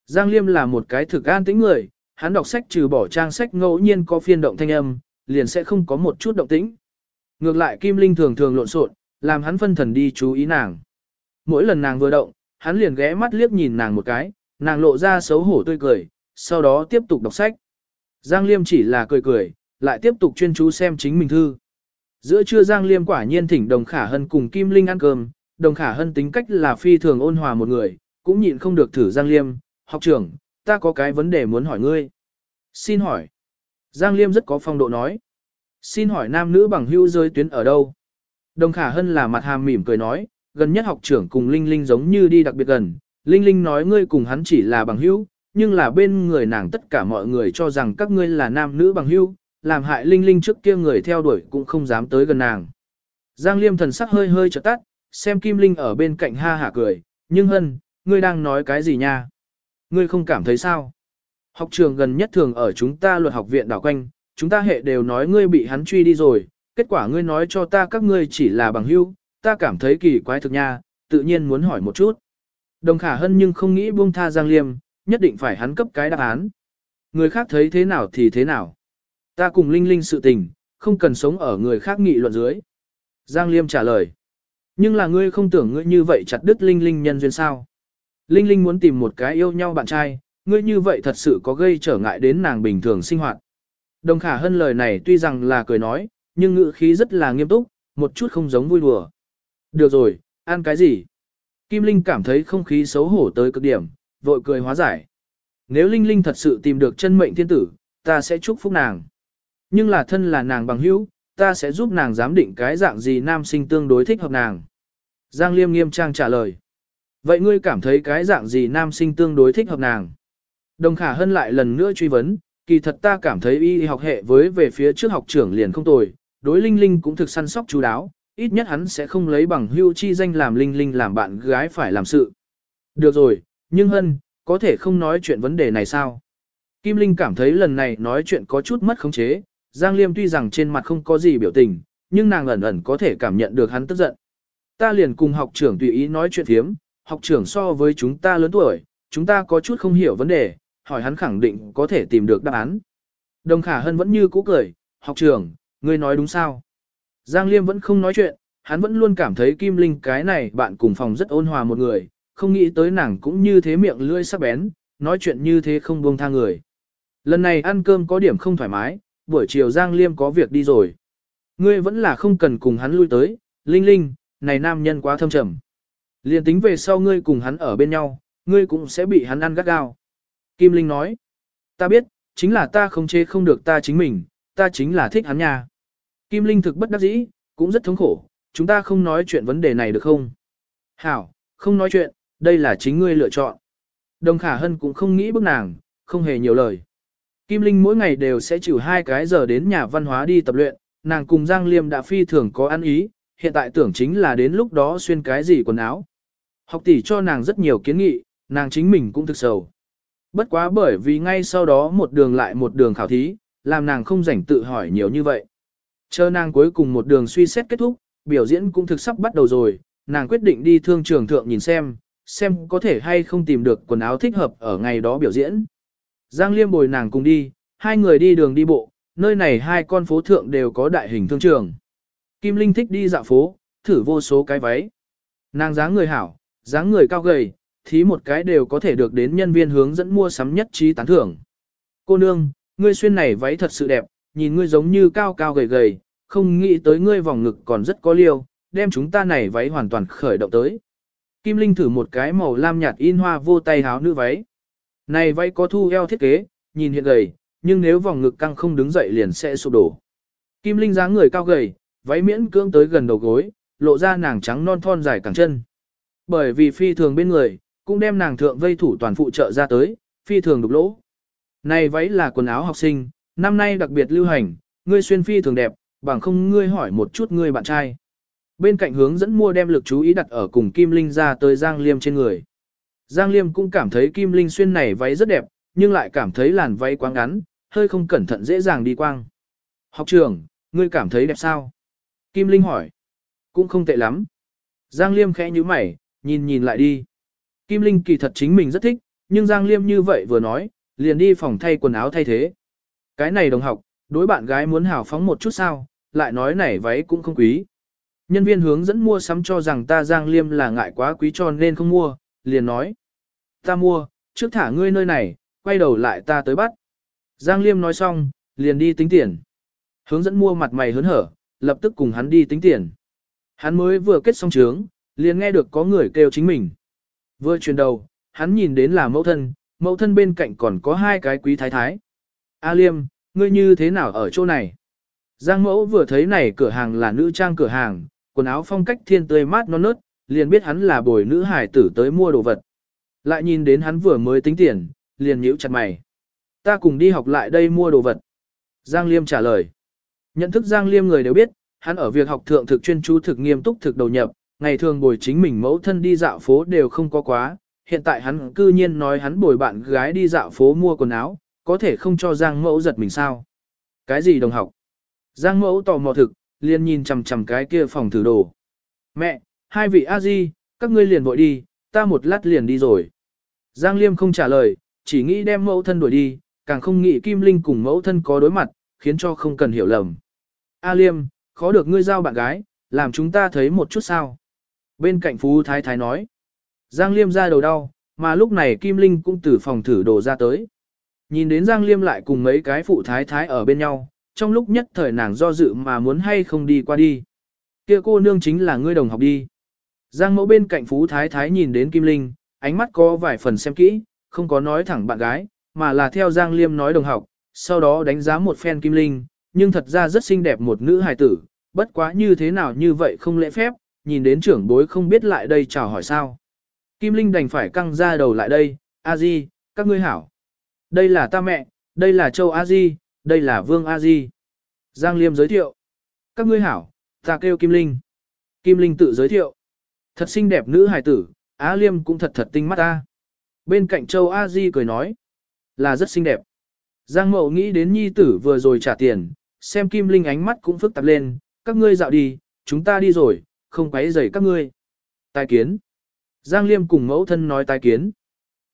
Giang Liêm là một cái thực an tĩnh người, hắn đọc sách trừ bỏ trang sách ngẫu nhiên có phiên động thanh âm, liền sẽ không có một chút động tĩnh. Ngược lại Kim Linh thường thường lộn xộn, làm hắn phân thần đi chú ý nàng. Mỗi lần nàng vừa động, hắn liền ghé mắt liếc nhìn nàng một cái, nàng lộ ra xấu hổ tươi cười, sau đó tiếp tục đọc sách. Giang Liêm chỉ là cười cười, lại tiếp tục chuyên chú xem chính mình thư. Giữa trưa Giang Liêm quả nhiên thỉnh Đồng Khả Hân cùng Kim Linh ăn cơm, Đồng Khả Hân tính cách là phi thường ôn hòa một người, cũng nhịn không được thử Giang Liêm, học trưởng, ta có cái vấn đề muốn hỏi ngươi. Xin hỏi. Giang Liêm rất có phong độ nói. Xin hỏi nam nữ bằng hữu rơi tuyến ở đâu? Đồng Khả Hân là mặt hàm mỉm cười nói, gần nhất học trưởng cùng Linh Linh giống như đi đặc biệt gần. Linh Linh nói ngươi cùng hắn chỉ là bằng hữu, nhưng là bên người nàng tất cả mọi người cho rằng các ngươi là nam nữ bằng hữu, làm hại Linh Linh trước kia người theo đuổi cũng không dám tới gần nàng. Giang Liêm thần sắc hơi hơi chợt tắt, xem Kim Linh ở bên cạnh ha hả cười, nhưng hân, ngươi đang nói cái gì nha? Ngươi không cảm thấy sao? Học trường gần nhất thường ở chúng ta luật học viện đảo quanh, chúng ta hệ đều nói ngươi bị hắn truy đi rồi, kết quả ngươi nói cho ta các ngươi chỉ là bằng hữu, ta cảm thấy kỳ quái thực nha, tự nhiên muốn hỏi một chút. Đồng khả hân nhưng không nghĩ buông tha Giang Liêm, nhất định phải hắn cấp cái đáp án. Người khác thấy thế nào thì thế nào. Ta cùng Linh Linh sự tình, không cần sống ở người khác nghị luận dưới. Giang Liêm trả lời. Nhưng là ngươi không tưởng ngươi như vậy chặt đứt Linh Linh nhân duyên sao. Linh Linh muốn tìm một cái yêu nhau bạn trai, ngươi như vậy thật sự có gây trở ngại đến nàng bình thường sinh hoạt. Đồng khả hơn lời này tuy rằng là cười nói, nhưng ngữ khí rất là nghiêm túc, một chút không giống vui đùa. Được rồi, ăn cái gì? Kim Linh cảm thấy không khí xấu hổ tới cực điểm, vội cười hóa giải. Nếu Linh Linh thật sự tìm được chân mệnh thiên tử, ta sẽ chúc phúc nàng. Nhưng là thân là nàng bằng hữu, ta sẽ giúp nàng giám định cái dạng gì nam sinh tương đối thích hợp nàng. Giang Liêm nghiêm trang trả lời. Vậy ngươi cảm thấy cái dạng gì nam sinh tương đối thích hợp nàng? Đồng Khả Hân lại lần nữa truy vấn, kỳ thật ta cảm thấy y học hệ với về phía trước học trưởng liền không tồi, đối Linh Linh cũng thực săn sóc chú đáo, ít nhất hắn sẽ không lấy bằng hưu chi danh làm Linh Linh làm bạn gái phải làm sự. Được rồi, nhưng Hân, có thể không nói chuyện vấn đề này sao? Kim Linh cảm thấy lần này nói chuyện có chút mất khống chế, Giang Liêm tuy rằng trên mặt không có gì biểu tình, nhưng nàng ẩn ẩn có thể cảm nhận được hắn tức giận. Ta liền cùng học trưởng tùy ý nói chuyện thiếm, học trưởng so với chúng ta lớn tuổi, chúng ta có chút không hiểu vấn đề, hỏi hắn khẳng định có thể tìm được đáp án. Đồng Khả Hân vẫn như cũ cười, học trưởng, ngươi nói đúng sao? Giang Liêm vẫn không nói chuyện, hắn vẫn luôn cảm thấy Kim Linh cái này bạn cùng phòng rất ôn hòa một người, không nghĩ tới nàng cũng như thế miệng lưỡi sắc bén, nói chuyện như thế không buông tha người. Lần này ăn cơm có điểm không thoải mái, buổi chiều Giang Liêm có việc đi rồi. Ngươi vẫn là không cần cùng hắn lui tới, Linh Linh, này nam nhân quá thâm trầm. Liên tính về sau ngươi cùng hắn ở bên nhau, ngươi cũng sẽ bị hắn ăn gắt gao. Kim Linh nói, ta biết, chính là ta không chế không được ta chính mình, ta chính là thích hắn nha. Kim Linh thực bất đắc dĩ, cũng rất thống khổ, chúng ta không nói chuyện vấn đề này được không? Hảo, không nói chuyện, đây là chính ngươi lựa chọn. Đồng Khả Hân cũng không nghĩ bức nàng, không hề nhiều lời. Kim Linh mỗi ngày đều sẽ chịu hai cái giờ đến nhà văn hóa đi tập luyện, nàng cùng Giang Liêm đã phi thường có ăn ý, hiện tại tưởng chính là đến lúc đó xuyên cái gì quần áo. Học tỷ cho nàng rất nhiều kiến nghị, nàng chính mình cũng thực sầu. Bất quá bởi vì ngay sau đó một đường lại một đường khảo thí, làm nàng không rảnh tự hỏi nhiều như vậy. Chờ nàng cuối cùng một đường suy xét kết thúc, biểu diễn cũng thực sắp bắt đầu rồi, nàng quyết định đi thương trường thượng nhìn xem, xem có thể hay không tìm được quần áo thích hợp ở ngày đó biểu diễn. Giang Liêm bồi nàng cùng đi, hai người đi đường đi bộ, nơi này hai con phố thượng đều có đại hình thương trường. Kim Linh thích đi dạo phố, thử vô số cái váy. Nàng dáng người hảo, dáng người cao gầy, thí một cái đều có thể được đến nhân viên hướng dẫn mua sắm nhất trí tán thưởng. Cô nương, ngươi xuyên này váy thật sự đẹp, nhìn ngươi giống như cao cao gầy gầy, không nghĩ tới ngươi vòng ngực còn rất có liêu, đem chúng ta này váy hoàn toàn khởi động tới. Kim Linh thử một cái màu lam nhạt in hoa vô tay háo nữ váy. Này váy có thu eo thiết kế, nhìn hiện gầy, nhưng nếu vòng ngực căng không đứng dậy liền sẽ sụp đổ. Kim Linh dáng người cao gầy, váy miễn cưỡng tới gần đầu gối, lộ ra nàng trắng non thon dài cẳng chân. Bởi vì phi thường bên người, cũng đem nàng thượng vây thủ toàn phụ trợ ra tới, phi thường đục lỗ. Này váy là quần áo học sinh, năm nay đặc biệt lưu hành, ngươi xuyên phi thường đẹp, bằng không ngươi hỏi một chút ngươi bạn trai. Bên cạnh hướng dẫn mua đem lực chú ý đặt ở cùng Kim Linh ra tới Giang Liêm trên người. Giang Liêm cũng cảm thấy Kim Linh xuyên này váy rất đẹp, nhưng lại cảm thấy làn váy quá ngắn, hơi không cẩn thận dễ dàng đi quang. Học trưởng, ngươi cảm thấy đẹp sao? Kim Linh hỏi. Cũng không tệ lắm, Giang Liêm khẽ như mày, nhìn nhìn lại đi. Kim Linh kỳ thật chính mình rất thích, nhưng Giang Liêm như vậy vừa nói, liền đi phòng thay quần áo thay thế. Cái này đồng học, đối bạn gái muốn hào phóng một chút sao, lại nói này váy cũng không quý. Nhân viên hướng dẫn mua sắm cho rằng ta Giang Liêm là ngại quá quý cho nên không mua, liền nói. Ta mua, trước thả ngươi nơi này, quay đầu lại ta tới bắt. Giang Liêm nói xong, liền đi tính tiền. Hướng dẫn mua mặt mày hớn hở, lập tức cùng hắn đi tính tiền. Hắn mới vừa kết xong trướng, liền nghe được có người kêu chính mình. Vừa chuyển đầu, hắn nhìn đến là mẫu thân, mẫu thân bên cạnh còn có hai cái quý thái thái. A Liêm, ngươi như thế nào ở chỗ này? Giang mẫu vừa thấy này cửa hàng là nữ trang cửa hàng, quần áo phong cách thiên tươi mát non nớt, liền biết hắn là bồi nữ hải tử tới mua đồ vật. Lại nhìn đến hắn vừa mới tính tiền, liền nhíu chặt mày. Ta cùng đi học lại đây mua đồ vật. Giang Liêm trả lời. Nhận thức Giang Liêm người đều biết, hắn ở việc học thượng thực chuyên chú thực nghiêm túc thực đầu nhập, ngày thường bồi chính mình mẫu thân đi dạo phố đều không có quá, hiện tại hắn cư nhiên nói hắn bồi bạn gái đi dạo phố mua quần áo, có thể không cho Giang mẫu giật mình sao. Cái gì đồng học? Giang mẫu tò mò thực, liền nhìn chằm chằm cái kia phòng thử đồ. Mẹ, hai vị a di, các ngươi liền vội đi, ta một lát liền đi rồi. Giang Liêm không trả lời, chỉ nghĩ đem mẫu thân đuổi đi, càng không nghĩ Kim Linh cùng mẫu thân có đối mặt, khiến cho không cần hiểu lầm. A Liêm, khó được ngươi giao bạn gái, làm chúng ta thấy một chút sao. Bên cạnh Phú Thái Thái nói. Giang Liêm ra đầu đau, mà lúc này Kim Linh cũng từ phòng thử đồ ra tới. Nhìn đến Giang Liêm lại cùng mấy cái phụ thái thái ở bên nhau, trong lúc nhất thời nàng do dự mà muốn hay không đi qua đi. Kia cô nương chính là ngươi đồng học đi. Giang mẫu bên cạnh Phú Thái Thái nhìn đến Kim Linh, ánh mắt có vài phần xem kỹ, không có nói thẳng bạn gái, mà là theo Giang Liêm nói đồng học, sau đó đánh giá một phen Kim Linh, nhưng thật ra rất xinh đẹp một nữ hài tử, bất quá như thế nào như vậy không lễ phép, nhìn đến trưởng bối không biết lại đây chào hỏi sao. Kim Linh đành phải căng ra đầu lại đây, A Di, các ngươi hảo. Đây là ta mẹ, đây là Châu A Di, đây là Vương A Di. Giang Liêm giới thiệu. Các ngươi hảo, ta kêu Kim Linh. Kim Linh tự giới thiệu. Thật xinh đẹp nữ hài tử, Á Liêm cũng thật thật tinh mắt ta. Bên cạnh Châu A Di cười nói. Là rất xinh đẹp. Giang Mậu nghĩ đến nhi tử vừa rồi trả tiền, xem Kim Linh ánh mắt cũng phức tạp lên, các ngươi dạo đi, chúng ta đi rồi, không quấy rầy các ngươi. Tài kiến. Giang Liêm cùng mẫu thân nói tài kiến.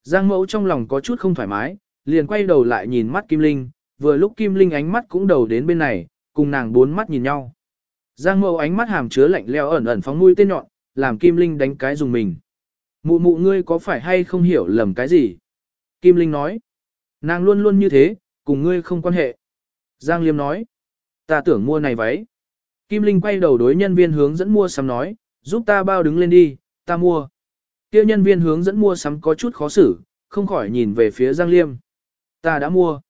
Giang mẫu trong lòng có chút không thoải mái, liền quay đầu lại nhìn mắt Kim Linh, vừa lúc Kim Linh ánh mắt cũng đầu đến bên này, cùng nàng bốn mắt nhìn nhau. Giang mẫu ánh mắt hàm chứa lạnh leo ẩn ẩn phóng mũi tên nhọn, làm Kim Linh đánh cái dùng mình. Mụ mụ ngươi có phải hay không hiểu lầm cái gì? Kim Linh nói. Nàng luôn luôn như thế, cùng ngươi không quan hệ. Giang Liêm nói. Ta tưởng mua này váy. Kim Linh quay đầu đối nhân viên hướng dẫn mua sắm nói, giúp ta bao đứng lên đi, ta mua. Kêu nhân viên hướng dẫn mua sắm có chút khó xử, không khỏi nhìn về phía Giang Liêm. Ta đã mua.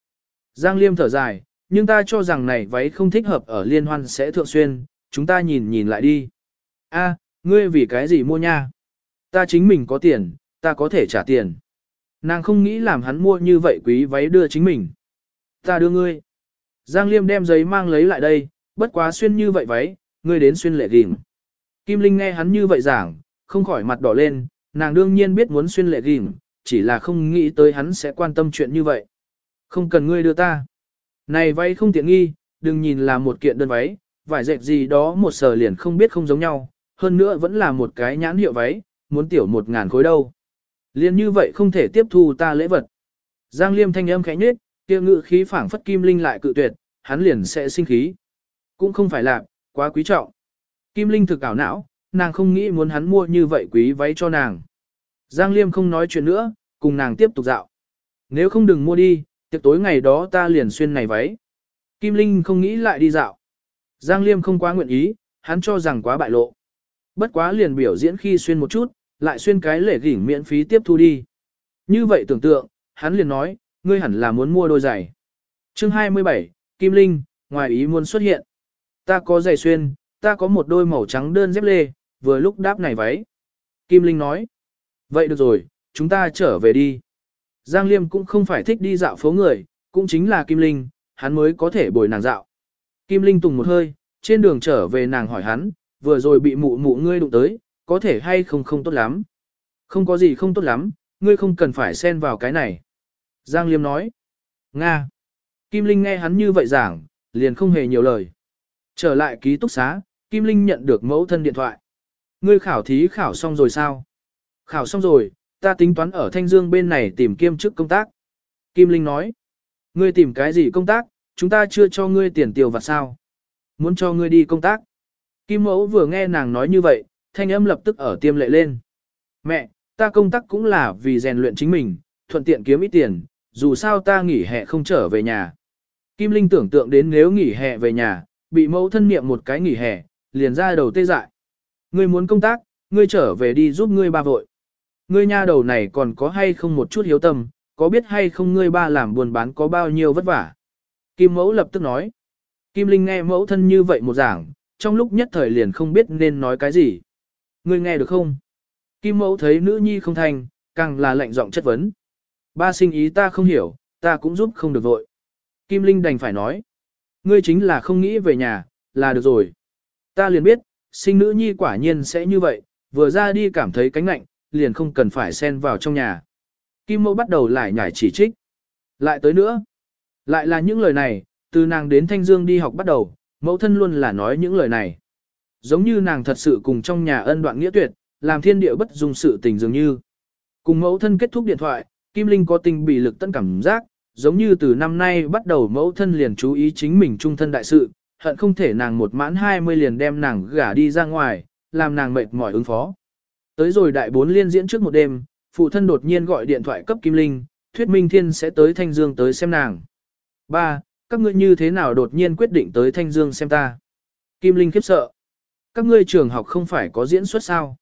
Giang Liêm thở dài, nhưng ta cho rằng này váy không thích hợp ở liên hoan sẽ thượng xuyên, chúng ta nhìn nhìn lại đi. A, ngươi vì cái gì mua nha? Ta chính mình có tiền, ta có thể trả tiền. Nàng không nghĩ làm hắn mua như vậy quý váy đưa chính mình. Ta đưa ngươi. Giang Liêm đem giấy mang lấy lại đây, bất quá xuyên như vậy váy, ngươi đến xuyên lệ gìm. Kim Linh nghe hắn như vậy giảng, không khỏi mặt đỏ lên, nàng đương nhiên biết muốn xuyên lệ gìm, chỉ là không nghĩ tới hắn sẽ quan tâm chuyện như vậy. Không cần ngươi đưa ta. Này váy không tiện nghi, đừng nhìn là một kiện đơn váy, vải dệt gì đó một sờ liền không biết không giống nhau, hơn nữa vẫn là một cái nhãn hiệu váy, muốn tiểu một ngàn khối đâu. Liên như vậy không thể tiếp thu ta lễ vật. Giang Liêm thanh âm khẽ nhếch, kia ngự khí phảng phất kim linh lại cự tuyệt, hắn liền sẽ sinh khí. Cũng không phải là, quá quý trọng. Kim Linh thực ảo não, nàng không nghĩ muốn hắn mua như vậy quý váy cho nàng. Giang Liêm không nói chuyện nữa, cùng nàng tiếp tục dạo. Nếu không đừng mua đi, tiệc tối ngày đó ta liền xuyên này váy. Kim Linh không nghĩ lại đi dạo. Giang Liêm không quá nguyện ý, hắn cho rằng quá bại lộ. Bất quá liền biểu diễn khi xuyên một chút, lại xuyên cái lễ gỉnh miễn phí tiếp thu đi. Như vậy tưởng tượng, hắn liền nói, ngươi hẳn là muốn mua đôi giày. Chương 27, Kim Linh, ngoài ý muốn xuất hiện. Ta có giày xuyên, ta có một đôi màu trắng đơn dép lê, vừa lúc đáp này váy. Kim Linh nói, vậy được rồi, chúng ta trở về đi. Giang Liêm cũng không phải thích đi dạo phố người, cũng chính là Kim Linh, hắn mới có thể bồi nàng dạo. Kim Linh tùng một hơi, trên đường trở về nàng hỏi hắn, vừa rồi bị mụ mụ ngươi đụng tới, có thể hay không không tốt lắm. Không có gì không tốt lắm, ngươi không cần phải xen vào cái này. Giang Liêm nói. Nga. Kim Linh nghe hắn như vậy giảng, liền không hề nhiều lời. Trở lại ký túc xá, Kim Linh nhận được mẫu thân điện thoại. Ngươi khảo thí khảo xong rồi sao? Khảo xong rồi, ta tính toán ở Thanh Dương bên này tìm kiêm chức công tác. Kim Linh nói, ngươi tìm cái gì công tác, chúng ta chưa cho ngươi tiền tiêu vặt sao? Muốn cho ngươi đi công tác. Kim Mẫu vừa nghe nàng nói như vậy, thanh âm lập tức ở tiêm lệ lên. Mẹ, ta công tác cũng là vì rèn luyện chính mình, thuận tiện kiếm ít tiền, dù sao ta nghỉ hè không trở về nhà. Kim Linh tưởng tượng đến nếu nghỉ hè về nhà, bị mẫu thân niệm một cái nghỉ hè, liền ra đầu tê dại. Ngươi muốn công tác, ngươi trở về đi giúp ngươi ba vội. Ngươi nha đầu này còn có hay không một chút hiếu tâm, có biết hay không ngươi ba làm buồn bán có bao nhiêu vất vả. Kim mẫu lập tức nói. Kim Linh nghe mẫu thân như vậy một giảng, trong lúc nhất thời liền không biết nên nói cái gì. Ngươi nghe được không? Kim mẫu thấy nữ nhi không thành, càng là lạnh giọng chất vấn. Ba sinh ý ta không hiểu, ta cũng giúp không được vội. Kim Linh đành phải nói. Ngươi chính là không nghĩ về nhà, là được rồi. Ta liền biết, sinh nữ nhi quả nhiên sẽ như vậy, vừa ra đi cảm thấy cánh lạnh, liền không cần phải xen vào trong nhà. Kim mẫu bắt đầu lại nhảy chỉ trích. Lại tới nữa. Lại là những lời này, từ nàng đến Thanh Dương đi học bắt đầu, mẫu thân luôn là nói những lời này. Giống như nàng thật sự cùng trong nhà ân đoạn nghĩa tuyệt, làm thiên địa bất dung sự tình dường như. Cùng mẫu thân kết thúc điện thoại, Kim Linh có tình bị lực tận cảm giác, giống như từ năm nay bắt đầu mẫu thân liền chú ý chính mình trung thân đại sự, hận không thể nàng một mãn 20 liền đem nàng gả đi ra ngoài, làm nàng mệt mỏi ứng phó. Tới rồi đại bốn liên diễn trước một đêm, phụ thân đột nhiên gọi điện thoại cấp Kim Linh, thuyết minh thiên sẽ tới Thanh Dương tới xem nàng. Ba, các ngươi như thế nào đột nhiên quyết định tới Thanh Dương xem ta? Kim Linh khiếp sợ. Các ngươi trường học không phải có diễn xuất sao?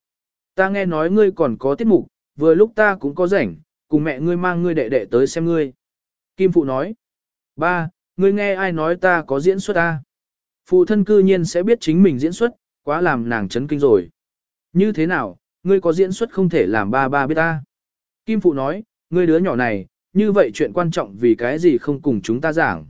Ta nghe nói ngươi còn có tiết mục, vừa lúc ta cũng có rảnh, cùng mẹ ngươi mang ngươi đệ đệ tới xem ngươi. Kim Phụ nói. Ba, ngươi nghe ai nói ta có diễn xuất ta? Phụ thân cư nhiên sẽ biết chính mình diễn xuất, quá làm nàng chấn kinh rồi. Như thế nào, ngươi có diễn xuất không thể làm ba ba biết ta? Kim Phụ nói, ngươi đứa nhỏ này, như vậy chuyện quan trọng vì cái gì không cùng chúng ta giảng.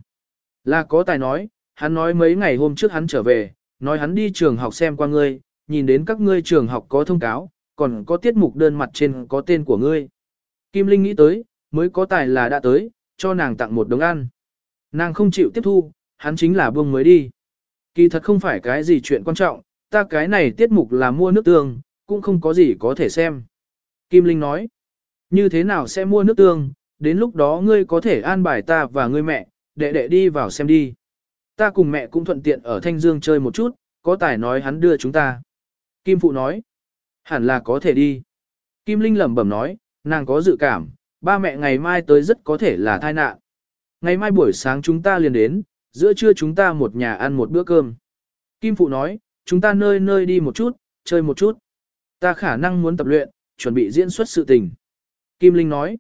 Là có tài nói, hắn nói mấy ngày hôm trước hắn trở về, nói hắn đi trường học xem qua ngươi, nhìn đến các ngươi trường học có thông cáo, còn có tiết mục đơn mặt trên có tên của ngươi. Kim Linh nghĩ tới, mới có tài là đã tới, cho nàng tặng một đống ăn. Nàng không chịu tiếp thu, hắn chính là buông mới đi. Kỳ thật không phải cái gì chuyện quan trọng, ta cái này tiết mục là mua nước tương, cũng không có gì có thể xem. Kim Linh nói, như thế nào sẽ mua nước tương, đến lúc đó ngươi có thể an bài ta và ngươi mẹ, đệ đệ đi vào xem đi. Ta cùng mẹ cũng thuận tiện ở Thanh Dương chơi một chút, có tài nói hắn đưa chúng ta. Kim Phụ nói, hẳn là có thể đi. Kim Linh lẩm bẩm nói, nàng có dự cảm, ba mẹ ngày mai tới rất có thể là tai nạn. Ngày mai buổi sáng chúng ta liền đến, giữa trưa chúng ta một nhà ăn một bữa cơm. Kim Phụ nói, chúng ta nơi nơi đi một chút, chơi một chút. Ta khả năng muốn tập luyện, chuẩn bị diễn xuất sự tình. Kim Linh nói,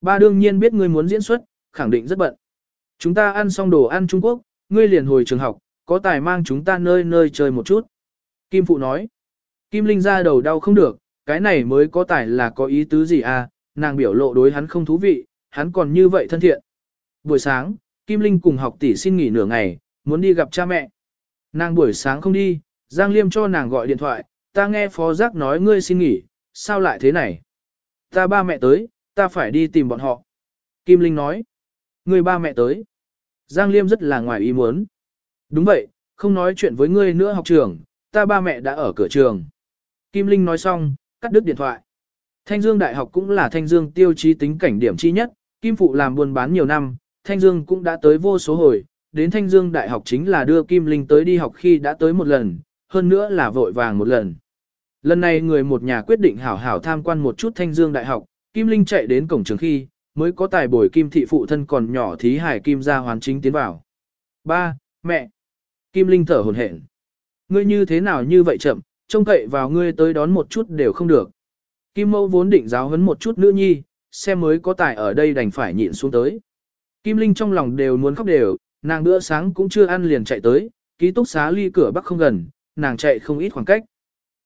ba đương nhiên biết ngươi muốn diễn xuất, khẳng định rất bận. Chúng ta ăn xong đồ ăn Trung Quốc, ngươi liền hồi trường học, có tài mang chúng ta nơi nơi chơi một chút. Kim Phụ nói, Kim Linh ra đầu đau không được, cái này mới có tài là có ý tứ gì à, nàng biểu lộ đối hắn không thú vị, hắn còn như vậy thân thiện. Buổi sáng, Kim Linh cùng học tỷ xin nghỉ nửa ngày, muốn đi gặp cha mẹ. Nàng buổi sáng không đi, Giang Liêm cho nàng gọi điện thoại, ta nghe phó giác nói ngươi xin nghỉ, sao lại thế này? Ta ba mẹ tới, ta phải đi tìm bọn họ. Kim Linh nói, ngươi ba mẹ tới. Giang Liêm rất là ngoài ý muốn. Đúng vậy, không nói chuyện với ngươi nữa học trường, ta ba mẹ đã ở cửa trường. Kim Linh nói xong, cắt đứt điện thoại. Thanh Dương Đại học cũng là Thanh Dương tiêu chí tính cảnh điểm chi nhất, Kim Phụ làm buôn bán nhiều năm, Thanh Dương cũng đã tới vô số hồi, đến Thanh Dương Đại học chính là đưa Kim Linh tới đi học khi đã tới một lần, hơn nữa là vội vàng một lần. Lần này người một nhà quyết định hảo hảo tham quan một chút Thanh Dương Đại học, Kim Linh chạy đến cổng trường khi, mới có tài bồi Kim Thị phụ thân còn nhỏ thí hải Kim ra hoàn chính tiến vào. Ba, mẹ. Kim Linh thở hồn hển. Ngươi như thế nào như vậy chậm, trông cậy vào ngươi tới đón một chút đều không được. Kim Mâu vốn định giáo huấn một chút nữ nhi, xem mới có tài ở đây đành phải nhịn xuống tới. Kim Linh trong lòng đều muốn khóc đều, nàng bữa sáng cũng chưa ăn liền chạy tới, ký túc xá ly cửa bắc không gần, nàng chạy không ít khoảng cách.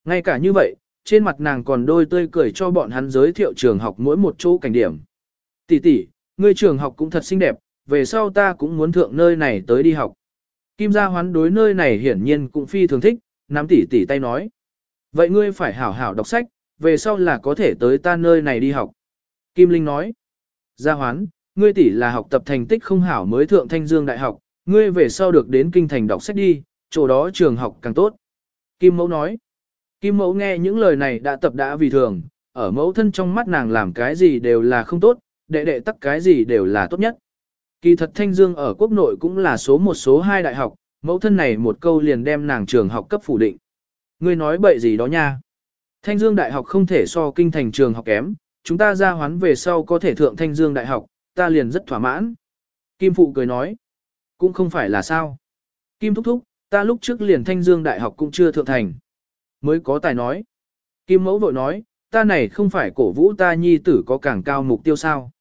Ngay cả như vậy, trên mặt nàng còn đôi tươi cười cho bọn hắn giới thiệu trường học mỗi một chỗ cảnh điểm. Tỷ tỷ, ngươi trường học cũng thật xinh đẹp, về sau ta cũng muốn thượng nơi này tới đi học. Kim gia hoán đối nơi này hiển nhiên cũng phi thường thích, nắm tỷ tỷ tay nói. Vậy ngươi phải hảo hảo đọc sách, về sau là có thể tới ta nơi này đi học. Kim Linh nói. Gia hoán, ngươi tỷ là học tập thành tích không hảo mới thượng thanh dương đại học, ngươi về sau được đến kinh thành đọc sách đi, chỗ đó trường học càng tốt. Kim Mẫu nói. Kim mẫu nghe những lời này đã tập đã vì thường, ở mẫu thân trong mắt nàng làm cái gì đều là không tốt, đệ đệ tắc cái gì đều là tốt nhất. Kỳ thật Thanh Dương ở quốc nội cũng là số một số hai đại học, mẫu thân này một câu liền đem nàng trường học cấp phủ định. Ngươi nói bậy gì đó nha. Thanh Dương đại học không thể so kinh thành trường học kém, chúng ta ra hoán về sau có thể thượng Thanh Dương đại học, ta liền rất thỏa mãn. Kim Phụ cười nói, cũng không phải là sao. Kim Thúc Thúc, ta lúc trước liền Thanh Dương đại học cũng chưa thượng thành. Mới có tài nói. Kim Mẫu vội nói, ta này không phải cổ vũ ta nhi tử có càng cao mục tiêu sao.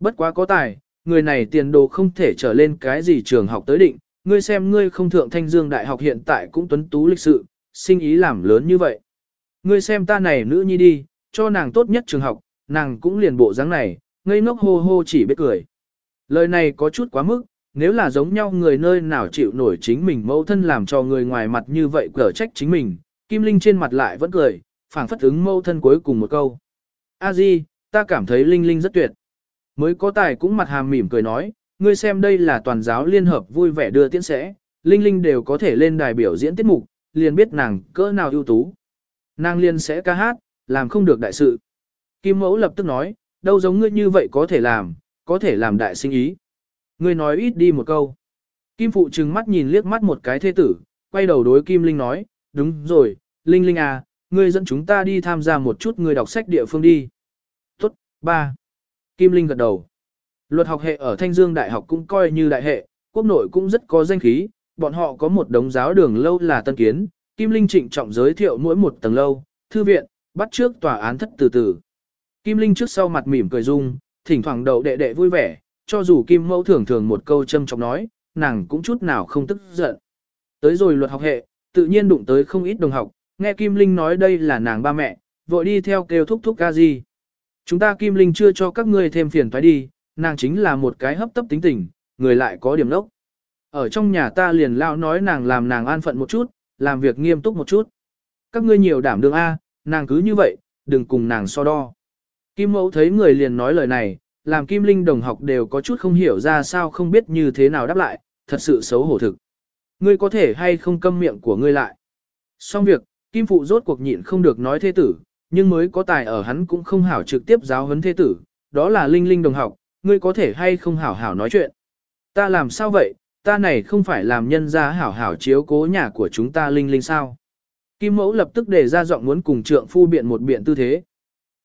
Bất quá có tài, người này tiền đồ không thể trở lên cái gì trường học tới định, ngươi xem ngươi không thượng thanh dương đại học hiện tại cũng tuấn tú lịch sự, sinh ý làm lớn như vậy. Ngươi xem ta này nữ nhi đi, cho nàng tốt nhất trường học, nàng cũng liền bộ dáng này, ngây ngốc hô hô chỉ biết cười. Lời này có chút quá mức, nếu là giống nhau người nơi nào chịu nổi chính mình mẫu thân làm cho người ngoài mặt như vậy cở trách chính mình, Kim Linh trên mặt lại vẫn cười, phảng phất ứng mẫu thân cuối cùng một câu. A Di, ta cảm thấy Linh Linh rất tuyệt. Mới có tài cũng mặt hàm mỉm cười nói, ngươi xem đây là toàn giáo liên hợp vui vẻ đưa tiễn sẽ, Linh Linh đều có thể lên đài biểu diễn tiết mục, liền biết nàng cỡ nào ưu tú. Nàng liên sẽ ca hát, làm không được đại sự. Kim mẫu lập tức nói, đâu giống ngươi như vậy có thể làm, có thể làm đại sinh ý. Ngươi nói ít đi một câu. Kim phụ trừng mắt nhìn liếc mắt một cái thế tử, quay đầu đối Kim Linh nói, đúng rồi, Linh Linh à, ngươi dẫn chúng ta đi tham gia một chút người đọc sách địa phương đi. Tốt, ba. Kim Linh gật đầu. Luật học hệ ở Thanh Dương Đại học cũng coi như đại hệ, quốc nội cũng rất có danh khí, bọn họ có một đống giáo đường lâu là tân kiến, Kim Linh trịnh trọng giới thiệu mỗi một tầng lâu, thư viện, bắt trước tòa án thất từ từ. Kim Linh trước sau mặt mỉm cười dung, thỉnh thoảng đầu đệ đệ vui vẻ, cho dù Kim Mẫu thường thường một câu châm trọng nói, nàng cũng chút nào không tức giận. Tới rồi luật học hệ, tự nhiên đụng tới không ít đồng học, nghe Kim Linh nói đây là nàng ba mẹ, vội đi theo kêu thúc thúc ca gì. Chúng ta Kim Linh chưa cho các ngươi thêm phiền phải đi, nàng chính là một cái hấp tấp tính tình, người lại có điểm lốc. Ở trong nhà ta liền lao nói nàng làm nàng an phận một chút, làm việc nghiêm túc một chút. Các ngươi nhiều đảm đương A, nàng cứ như vậy, đừng cùng nàng so đo. Kim mẫu thấy người liền nói lời này, làm Kim Linh đồng học đều có chút không hiểu ra sao không biết như thế nào đáp lại, thật sự xấu hổ thực. Ngươi có thể hay không câm miệng của ngươi lại. Xong việc, Kim Phụ rốt cuộc nhịn không được nói thế tử, nhưng mới có tài ở hắn cũng không hảo trực tiếp giáo huấn thế tử, đó là Linh Linh đồng học, ngươi có thể hay không hảo hảo nói chuyện. Ta làm sao vậy, ta này không phải làm nhân gia hảo hảo chiếu cố nhà của chúng ta Linh Linh sao. Kim Mẫu lập tức đề ra giọng muốn cùng trượng phu biện một biện tư thế.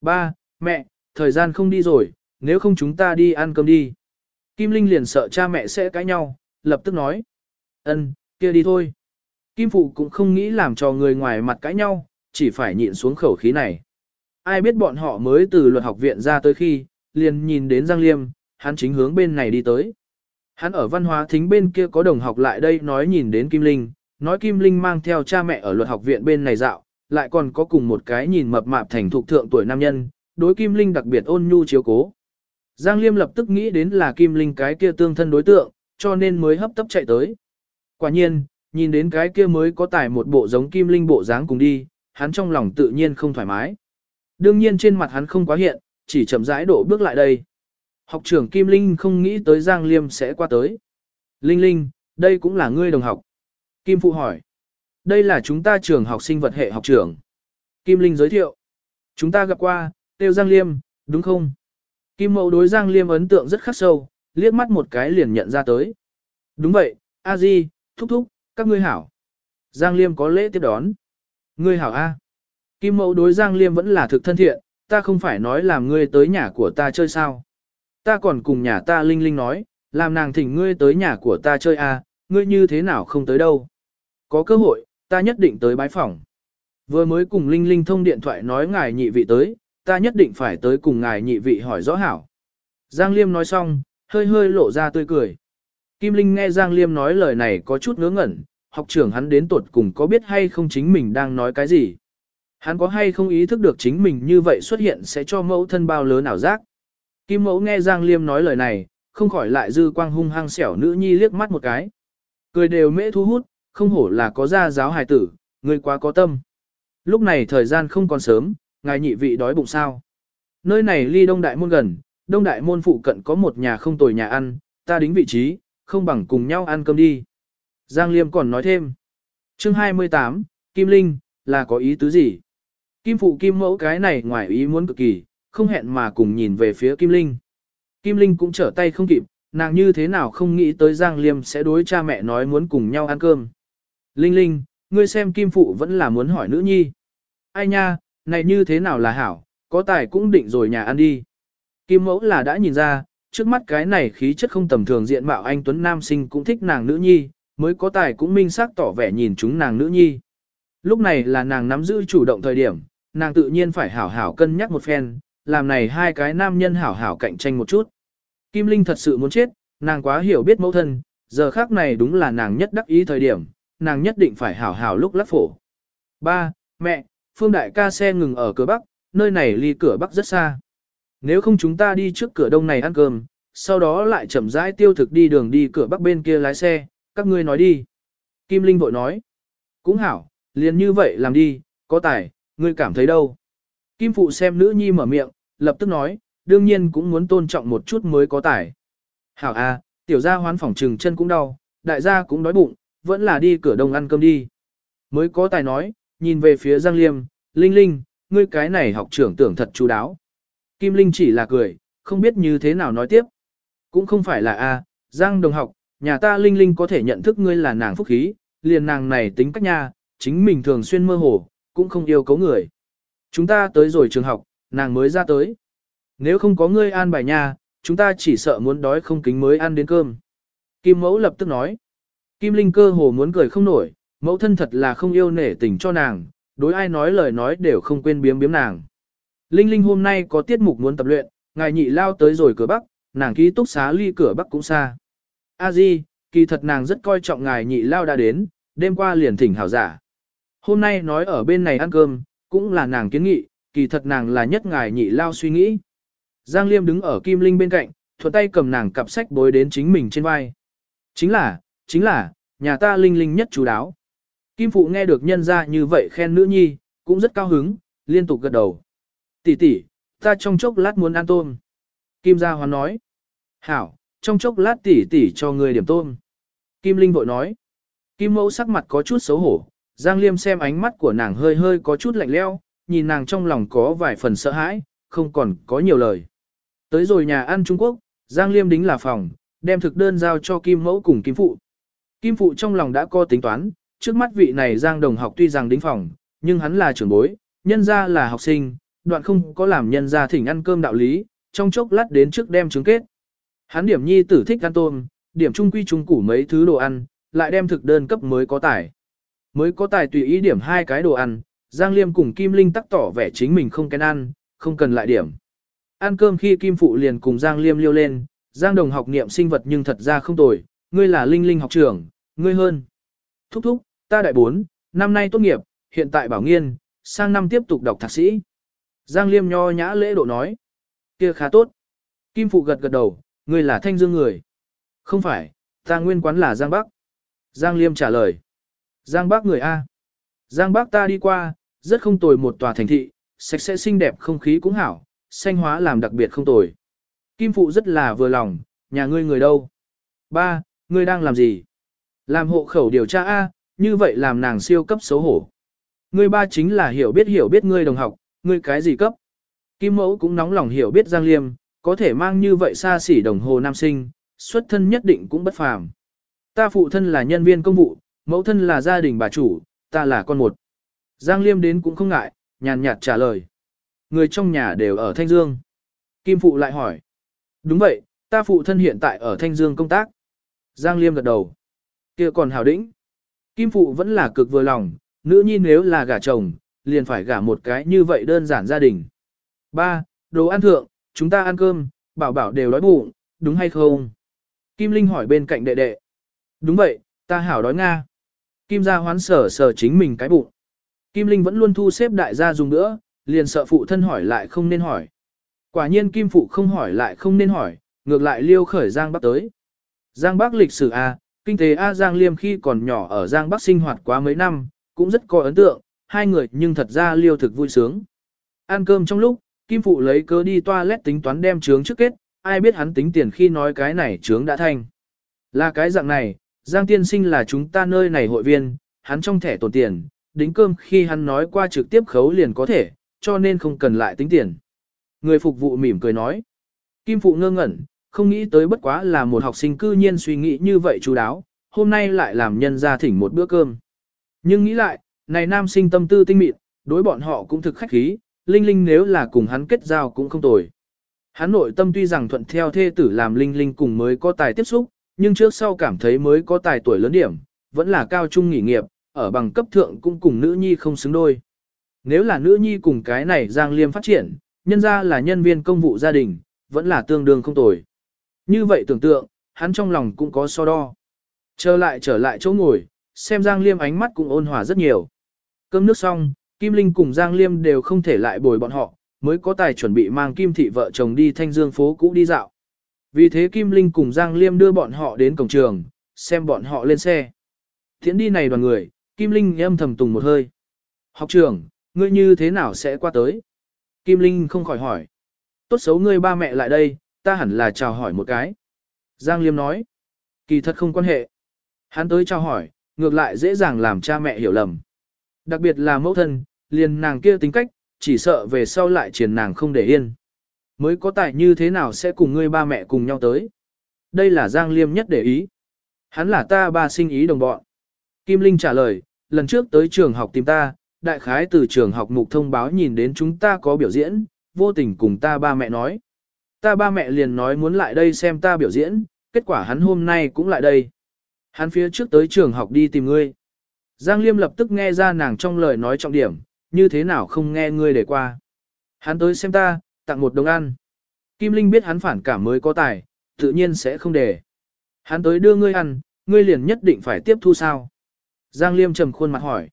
Ba, mẹ, thời gian không đi rồi, nếu không chúng ta đi ăn cơm đi. Kim Linh liền sợ cha mẹ sẽ cãi nhau, lập tức nói. Ân, kia đi thôi. Kim Phụ cũng không nghĩ làm cho người ngoài mặt cãi nhau, chỉ phải nhịn xuống khẩu khí này. Ai biết bọn họ mới từ luật học viện ra tới khi, liền nhìn đến Giang Liêm, hắn chính hướng bên này đi tới. Hắn ở văn hóa thính bên kia có đồng học lại đây nói nhìn đến Kim Linh, nói Kim Linh mang theo cha mẹ ở luật học viện bên này dạo, lại còn có cùng một cái nhìn mập mạp thành thục thượng tuổi nam nhân, đối Kim Linh đặc biệt ôn nhu chiếu cố. Giang Liêm lập tức nghĩ đến là Kim Linh cái kia tương thân đối tượng, cho nên mới hấp tấp chạy tới. Quả nhiên, nhìn đến cái kia mới có tải một bộ giống Kim Linh bộ dáng cùng đi, hắn trong lòng tự nhiên không thoải mái. Đương nhiên trên mặt hắn không quá hiện, chỉ chậm rãi độ bước lại đây. Học trưởng Kim Linh không nghĩ tới Giang Liêm sẽ qua tới. Linh Linh, đây cũng là ngươi đồng học. Kim Phụ hỏi. Đây là chúng ta trường học sinh vật hệ học trưởng. Kim Linh giới thiệu. Chúng ta gặp qua, tiêu Giang Liêm, đúng không? Kim Mậu đối Giang Liêm ấn tượng rất khắc sâu, liếc mắt một cái liền nhận ra tới. Đúng vậy, A Di, thúc thúc, các ngươi hảo. Giang Liêm có lễ tiếp đón. Ngươi hảo A. Kim Mậu đối Giang Liêm vẫn là thực thân thiện, ta không phải nói làm ngươi tới nhà của ta chơi sao. Ta còn cùng nhà ta Linh Linh nói, làm nàng thỉnh ngươi tới nhà của ta chơi à? ngươi như thế nào không tới đâu. Có cơ hội, ta nhất định tới bái phòng. Vừa mới cùng Linh Linh thông điện thoại nói ngài nhị vị tới, ta nhất định phải tới cùng ngài nhị vị hỏi rõ hảo. Giang Liêm nói xong, hơi hơi lộ ra tươi cười. Kim Linh nghe Giang Liêm nói lời này có chút ngớ ngẩn, học trưởng hắn đến tuột cùng có biết hay không chính mình đang nói cái gì. Hắn có hay không ý thức được chính mình như vậy xuất hiện sẽ cho mẫu thân bao lớn ảo giác. Kim mẫu nghe Giang Liêm nói lời này, không khỏi lại dư quang hung hăng xẻo nữ nhi liếc mắt một cái. Cười đều mễ thu hút, không hổ là có gia giáo hài tử, người quá có tâm. Lúc này thời gian không còn sớm, ngài nhị vị đói bụng sao. Nơi này ly đông đại môn gần, đông đại môn phụ cận có một nhà không tồi nhà ăn, ta đính vị trí, không bằng cùng nhau ăn cơm đi. Giang Liêm còn nói thêm. Chương 28, Kim Linh, là có ý tứ gì? Kim phụ kim mẫu cái này ngoài ý muốn cực kỳ, không hẹn mà cùng nhìn về phía Kim Linh. Kim Linh cũng trở tay không kịp, nàng như thế nào không nghĩ tới Giang Liêm sẽ đối cha mẹ nói muốn cùng nhau ăn cơm. Linh Linh, ngươi xem Kim phụ vẫn là muốn hỏi nữ nhi. Ai nha, này như thế nào là hảo, có tài cũng định rồi nhà ăn đi. Kim mẫu là đã nhìn ra, trước mắt cái này khí chất không tầm thường diện mạo anh Tuấn Nam sinh cũng thích nàng nữ nhi, mới có tài cũng minh xác tỏ vẻ nhìn chúng nàng nữ nhi. Lúc này là nàng nắm giữ chủ động thời điểm, nàng tự nhiên phải hảo hảo cân nhắc một phen, làm này hai cái nam nhân hảo hảo cạnh tranh một chút. Kim Linh thật sự muốn chết, nàng quá hiểu biết mẫu thân, giờ khác này đúng là nàng nhất đắc ý thời điểm, nàng nhất định phải hảo hảo lúc lắc phổ. Ba, mẹ, Phương Đại ca xe ngừng ở cửa Bắc, nơi này ly cửa Bắc rất xa. Nếu không chúng ta đi trước cửa Đông này ăn cơm, sau đó lại chậm rãi tiêu thực đi đường đi cửa Bắc bên kia lái xe, các ngươi nói đi. Kim Linh vội nói. Cũng hảo, liền như vậy làm đi, có tài, ngươi cảm thấy đâu. Kim Phụ xem nữ nhi mở miệng, lập tức nói, đương nhiên cũng muốn tôn trọng một chút mới có tài. Hảo à, tiểu gia hoán phỏng trừng chân cũng đau, đại gia cũng đói bụng, vẫn là đi cửa đông ăn cơm đi. Mới có tài nói, nhìn về phía Giang Liêm, Linh Linh, ngươi cái này học trưởng tưởng thật chú đáo. Kim Linh chỉ là cười, không biết như thế nào nói tiếp. Cũng không phải là a, Giang đồng học, nhà ta Linh Linh có thể nhận thức ngươi là nàng phúc khí, liền nàng này tính cách nha, chính mình thường xuyên mơ hồ, cũng không yêu cấu người. Chúng ta tới rồi trường học, nàng mới ra tới. Nếu không có ngươi an bài nhà, chúng ta chỉ sợ muốn đói không kính mới ăn đến cơm. Kim mẫu lập tức nói. Kim Linh cơ hồ muốn cười không nổi, mẫu thân thật là không yêu nể tình cho nàng, đối ai nói lời nói đều không quên biếm biếm nàng. Linh Linh hôm nay có tiết mục muốn tập luyện, ngài nhị lao tới rồi cửa bắc, nàng ký túc xá ly cửa bắc cũng xa. A Di, kỳ thật nàng rất coi trọng ngài nhị lao đã đến, đêm qua liền thỉnh hảo giả. Hôm nay nói ở bên này ăn cơm, cũng là nàng kiến nghị, kỳ thật nàng là nhất ngài nhị lao suy nghĩ. Giang Liêm đứng ở Kim Linh bên cạnh, thuận tay cầm nàng cặp sách bối đến chính mình trên vai. Chính là, chính là, nhà ta Linh Linh nhất chú đáo. Kim Phụ nghe được nhân ra như vậy khen nữ nhi, cũng rất cao hứng, liên tục gật đầu. Tỷ tỷ, ta trong chốc lát muốn ăn tôm. Kim Gia Hoán nói. Hảo, trong chốc lát tỷ tỷ cho người điểm tôm. Kim Linh vội nói. Kim Mẫu sắc mặt có chút xấu hổ, Giang Liêm xem ánh mắt của nàng hơi hơi có chút lạnh leo, nhìn nàng trong lòng có vài phần sợ hãi, không còn có nhiều lời. Tới rồi nhà ăn Trung Quốc, Giang Liêm đính là phòng, đem thực đơn giao cho Kim Mẫu cùng Kim Phụ. Kim Phụ trong lòng đã có tính toán, trước mắt vị này Giang Đồng học tuy rằng đính phòng, nhưng hắn là trưởng bối, nhân ra là học sinh, đoạn không có làm nhân ra thỉnh ăn cơm đạo lý, trong chốc lát đến trước đem trứng kết. Hắn điểm nhi tử thích ăn tôm, điểm trung quy trung củ mấy thứ đồ ăn, lại đem thực đơn cấp mới có tải, Mới có tài tùy ý điểm hai cái đồ ăn, Giang Liêm cùng Kim Linh tắc tỏ vẻ chính mình không kén ăn, không cần lại điểm. Ăn cơm khi Kim Phụ liền cùng Giang Liêm liêu lên, Giang Đồng học niệm sinh vật nhưng thật ra không tồi, ngươi là Linh Linh học trưởng, ngươi hơn. Thúc thúc, ta đại bốn, năm nay tốt nghiệp, hiện tại bảo nghiên, sang năm tiếp tục đọc thạc sĩ. Giang Liêm nho nhã lễ độ nói. kia khá tốt. Kim Phụ gật gật đầu, ngươi là thanh dương người. Không phải, ta nguyên quán là Giang Bắc. Giang Liêm trả lời. Giang Bắc người A. Giang Bắc ta đi qua, rất không tồi một tòa thành thị, sạch sẽ xinh đẹp không khí cũng hảo, xanh hóa làm đặc biệt không tồi. Kim Phụ rất là vừa lòng, nhà ngươi người đâu? Ba, ngươi đang làm gì? Làm hộ khẩu điều tra A, như vậy làm nàng siêu cấp xấu hổ. Ngươi ba chính là hiểu biết hiểu biết ngươi đồng học, ngươi cái gì cấp? Kim Mẫu cũng nóng lòng hiểu biết Giang Liêm, có thể mang như vậy xa xỉ đồng hồ nam sinh, xuất thân nhất định cũng bất phàm. Ta phụ thân là nhân viên công vụ, mẫu thân là gia đình bà chủ, ta là con một. Giang Liêm đến cũng không ngại, nhàn nhạt trả lời. Người trong nhà đều ở Thanh Dương. Kim Phụ lại hỏi. Đúng vậy, ta phụ thân hiện tại ở Thanh Dương công tác. Giang Liêm gật đầu. kia còn hào đĩnh. Kim Phụ vẫn là cực vừa lòng, nữ nhi nếu là gả chồng, liền phải gả một cái như vậy đơn giản gia đình. Ba, đồ ăn thượng, chúng ta ăn cơm, bảo bảo đều đói bụng, đúng hay không? Kim Linh hỏi bên cạnh đệ đệ. Đúng vậy, ta hảo đói Nga. Kim gia hoán sở sở chính mình cái bụng. Kim Linh vẫn luôn thu xếp đại gia dùng nữa, liền sợ phụ thân hỏi lại không nên hỏi. Quả nhiên Kim Phụ không hỏi lại không nên hỏi, ngược lại liêu khởi Giang Bắc tới. Giang Bắc lịch sử A, kinh tế A Giang Liêm khi còn nhỏ ở Giang Bắc sinh hoạt quá mấy năm, cũng rất có ấn tượng, hai người nhưng thật ra liêu thực vui sướng. Ăn cơm trong lúc, Kim Phụ lấy cớ đi toilet tính toán đem trướng trước kết, ai biết hắn tính tiền khi nói cái này trướng đã thành. Là cái dạng này, Giang Tiên Sinh là chúng ta nơi này hội viên, hắn trong thẻ tồn tiền, đính cơm khi hắn nói qua trực tiếp khấu liền có thể, cho nên không cần lại tính tiền. Người phục vụ mỉm cười nói. Kim Phụ ngơ ngẩn, không nghĩ tới bất quá là một học sinh cư nhiên suy nghĩ như vậy chú đáo, hôm nay lại làm nhân ra thỉnh một bữa cơm. Nhưng nghĩ lại, này nam sinh tâm tư tinh mịn, đối bọn họ cũng thực khách khí, Linh Linh nếu là cùng hắn kết giao cũng không tồi. Hắn nội tâm tuy rằng thuận theo thê tử làm Linh Linh cùng mới có tài tiếp xúc, nhưng trước sau cảm thấy mới có tài tuổi lớn điểm, vẫn là cao trung nghỉ nghiệp, ở bằng cấp thượng cũng cùng nữ nhi không xứng đôi. Nếu là nữ nhi cùng cái này Giang Liêm phát triển, nhân ra là nhân viên công vụ gia đình, vẫn là tương đương không tồi. Như vậy tưởng tượng, hắn trong lòng cũng có so đo. Trở lại trở lại chỗ ngồi, xem Giang Liêm ánh mắt cũng ôn hòa rất nhiều. Cơm nước xong, Kim Linh cùng Giang Liêm đều không thể lại bồi bọn họ, mới có tài chuẩn bị mang Kim Thị vợ chồng đi thanh dương phố cũ đi dạo. Vì thế Kim Linh cùng Giang Liêm đưa bọn họ đến cổng trường, xem bọn họ lên xe. Thiện đi này đoàn người, Kim Linh âm thầm tùng một hơi. Học trưởng, ngươi như thế nào sẽ qua tới? Kim Linh không khỏi hỏi. Tốt xấu ngươi ba mẹ lại đây, ta hẳn là chào hỏi một cái. Giang Liêm nói. Kỳ thật không quan hệ. Hắn tới chào hỏi, ngược lại dễ dàng làm cha mẹ hiểu lầm. Đặc biệt là mẫu thân, liền nàng kia tính cách, chỉ sợ về sau lại triển nàng không để yên. Mới có tài như thế nào sẽ cùng ngươi ba mẹ cùng nhau tới. Đây là Giang Liêm nhất để ý. Hắn là ta ba sinh ý đồng bọn. Kim Linh trả lời, lần trước tới trường học tìm ta, đại khái từ trường học mục thông báo nhìn đến chúng ta có biểu diễn, vô tình cùng ta ba mẹ nói. Ta ba mẹ liền nói muốn lại đây xem ta biểu diễn, kết quả hắn hôm nay cũng lại đây. Hắn phía trước tới trường học đi tìm ngươi. Giang Liêm lập tức nghe ra nàng trong lời nói trọng điểm, như thế nào không nghe ngươi để qua. Hắn tới xem ta, tặng một đồng ăn. Kim Linh biết hắn phản cảm mới có tài, tự nhiên sẽ không để. Hắn tới đưa ngươi ăn, ngươi liền nhất định phải tiếp thu sao. Giang Liêm trầm khuôn mặt hỏi.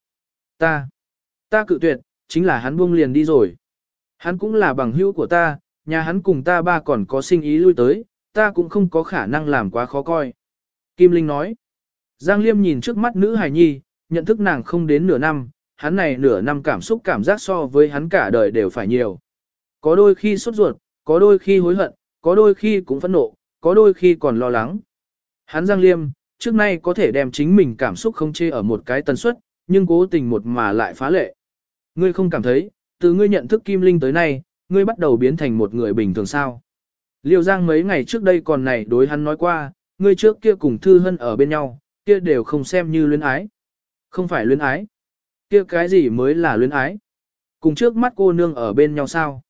Ta, ta cự tuyệt, chính là hắn buông liền đi rồi. Hắn cũng là bằng hữu của ta, nhà hắn cùng ta ba còn có sinh ý lui tới, ta cũng không có khả năng làm quá khó coi. Kim Linh nói. Giang Liêm nhìn trước mắt nữ hài nhi, nhận thức nàng không đến nửa năm, hắn này nửa năm cảm xúc cảm giác so với hắn cả đời đều phải nhiều. Có đôi khi sốt ruột, có đôi khi hối hận, có đôi khi cũng phẫn nộ, có đôi khi còn lo lắng. Hắn Giang Liêm, trước nay có thể đem chính mình cảm xúc không chê ở một cái tần suất, nhưng cố tình một mà lại phá lệ. Ngươi không cảm thấy, từ ngươi nhận thức Kim Linh tới nay, ngươi bắt đầu biến thành một người bình thường sao. Liêu Giang mấy ngày trước đây còn này đối hắn nói qua, ngươi trước kia cùng Thư Hân ở bên nhau, kia đều không xem như luyến ái. Không phải luyến ái. Kia cái gì mới là luyến ái? Cùng trước mắt cô nương ở bên nhau sao?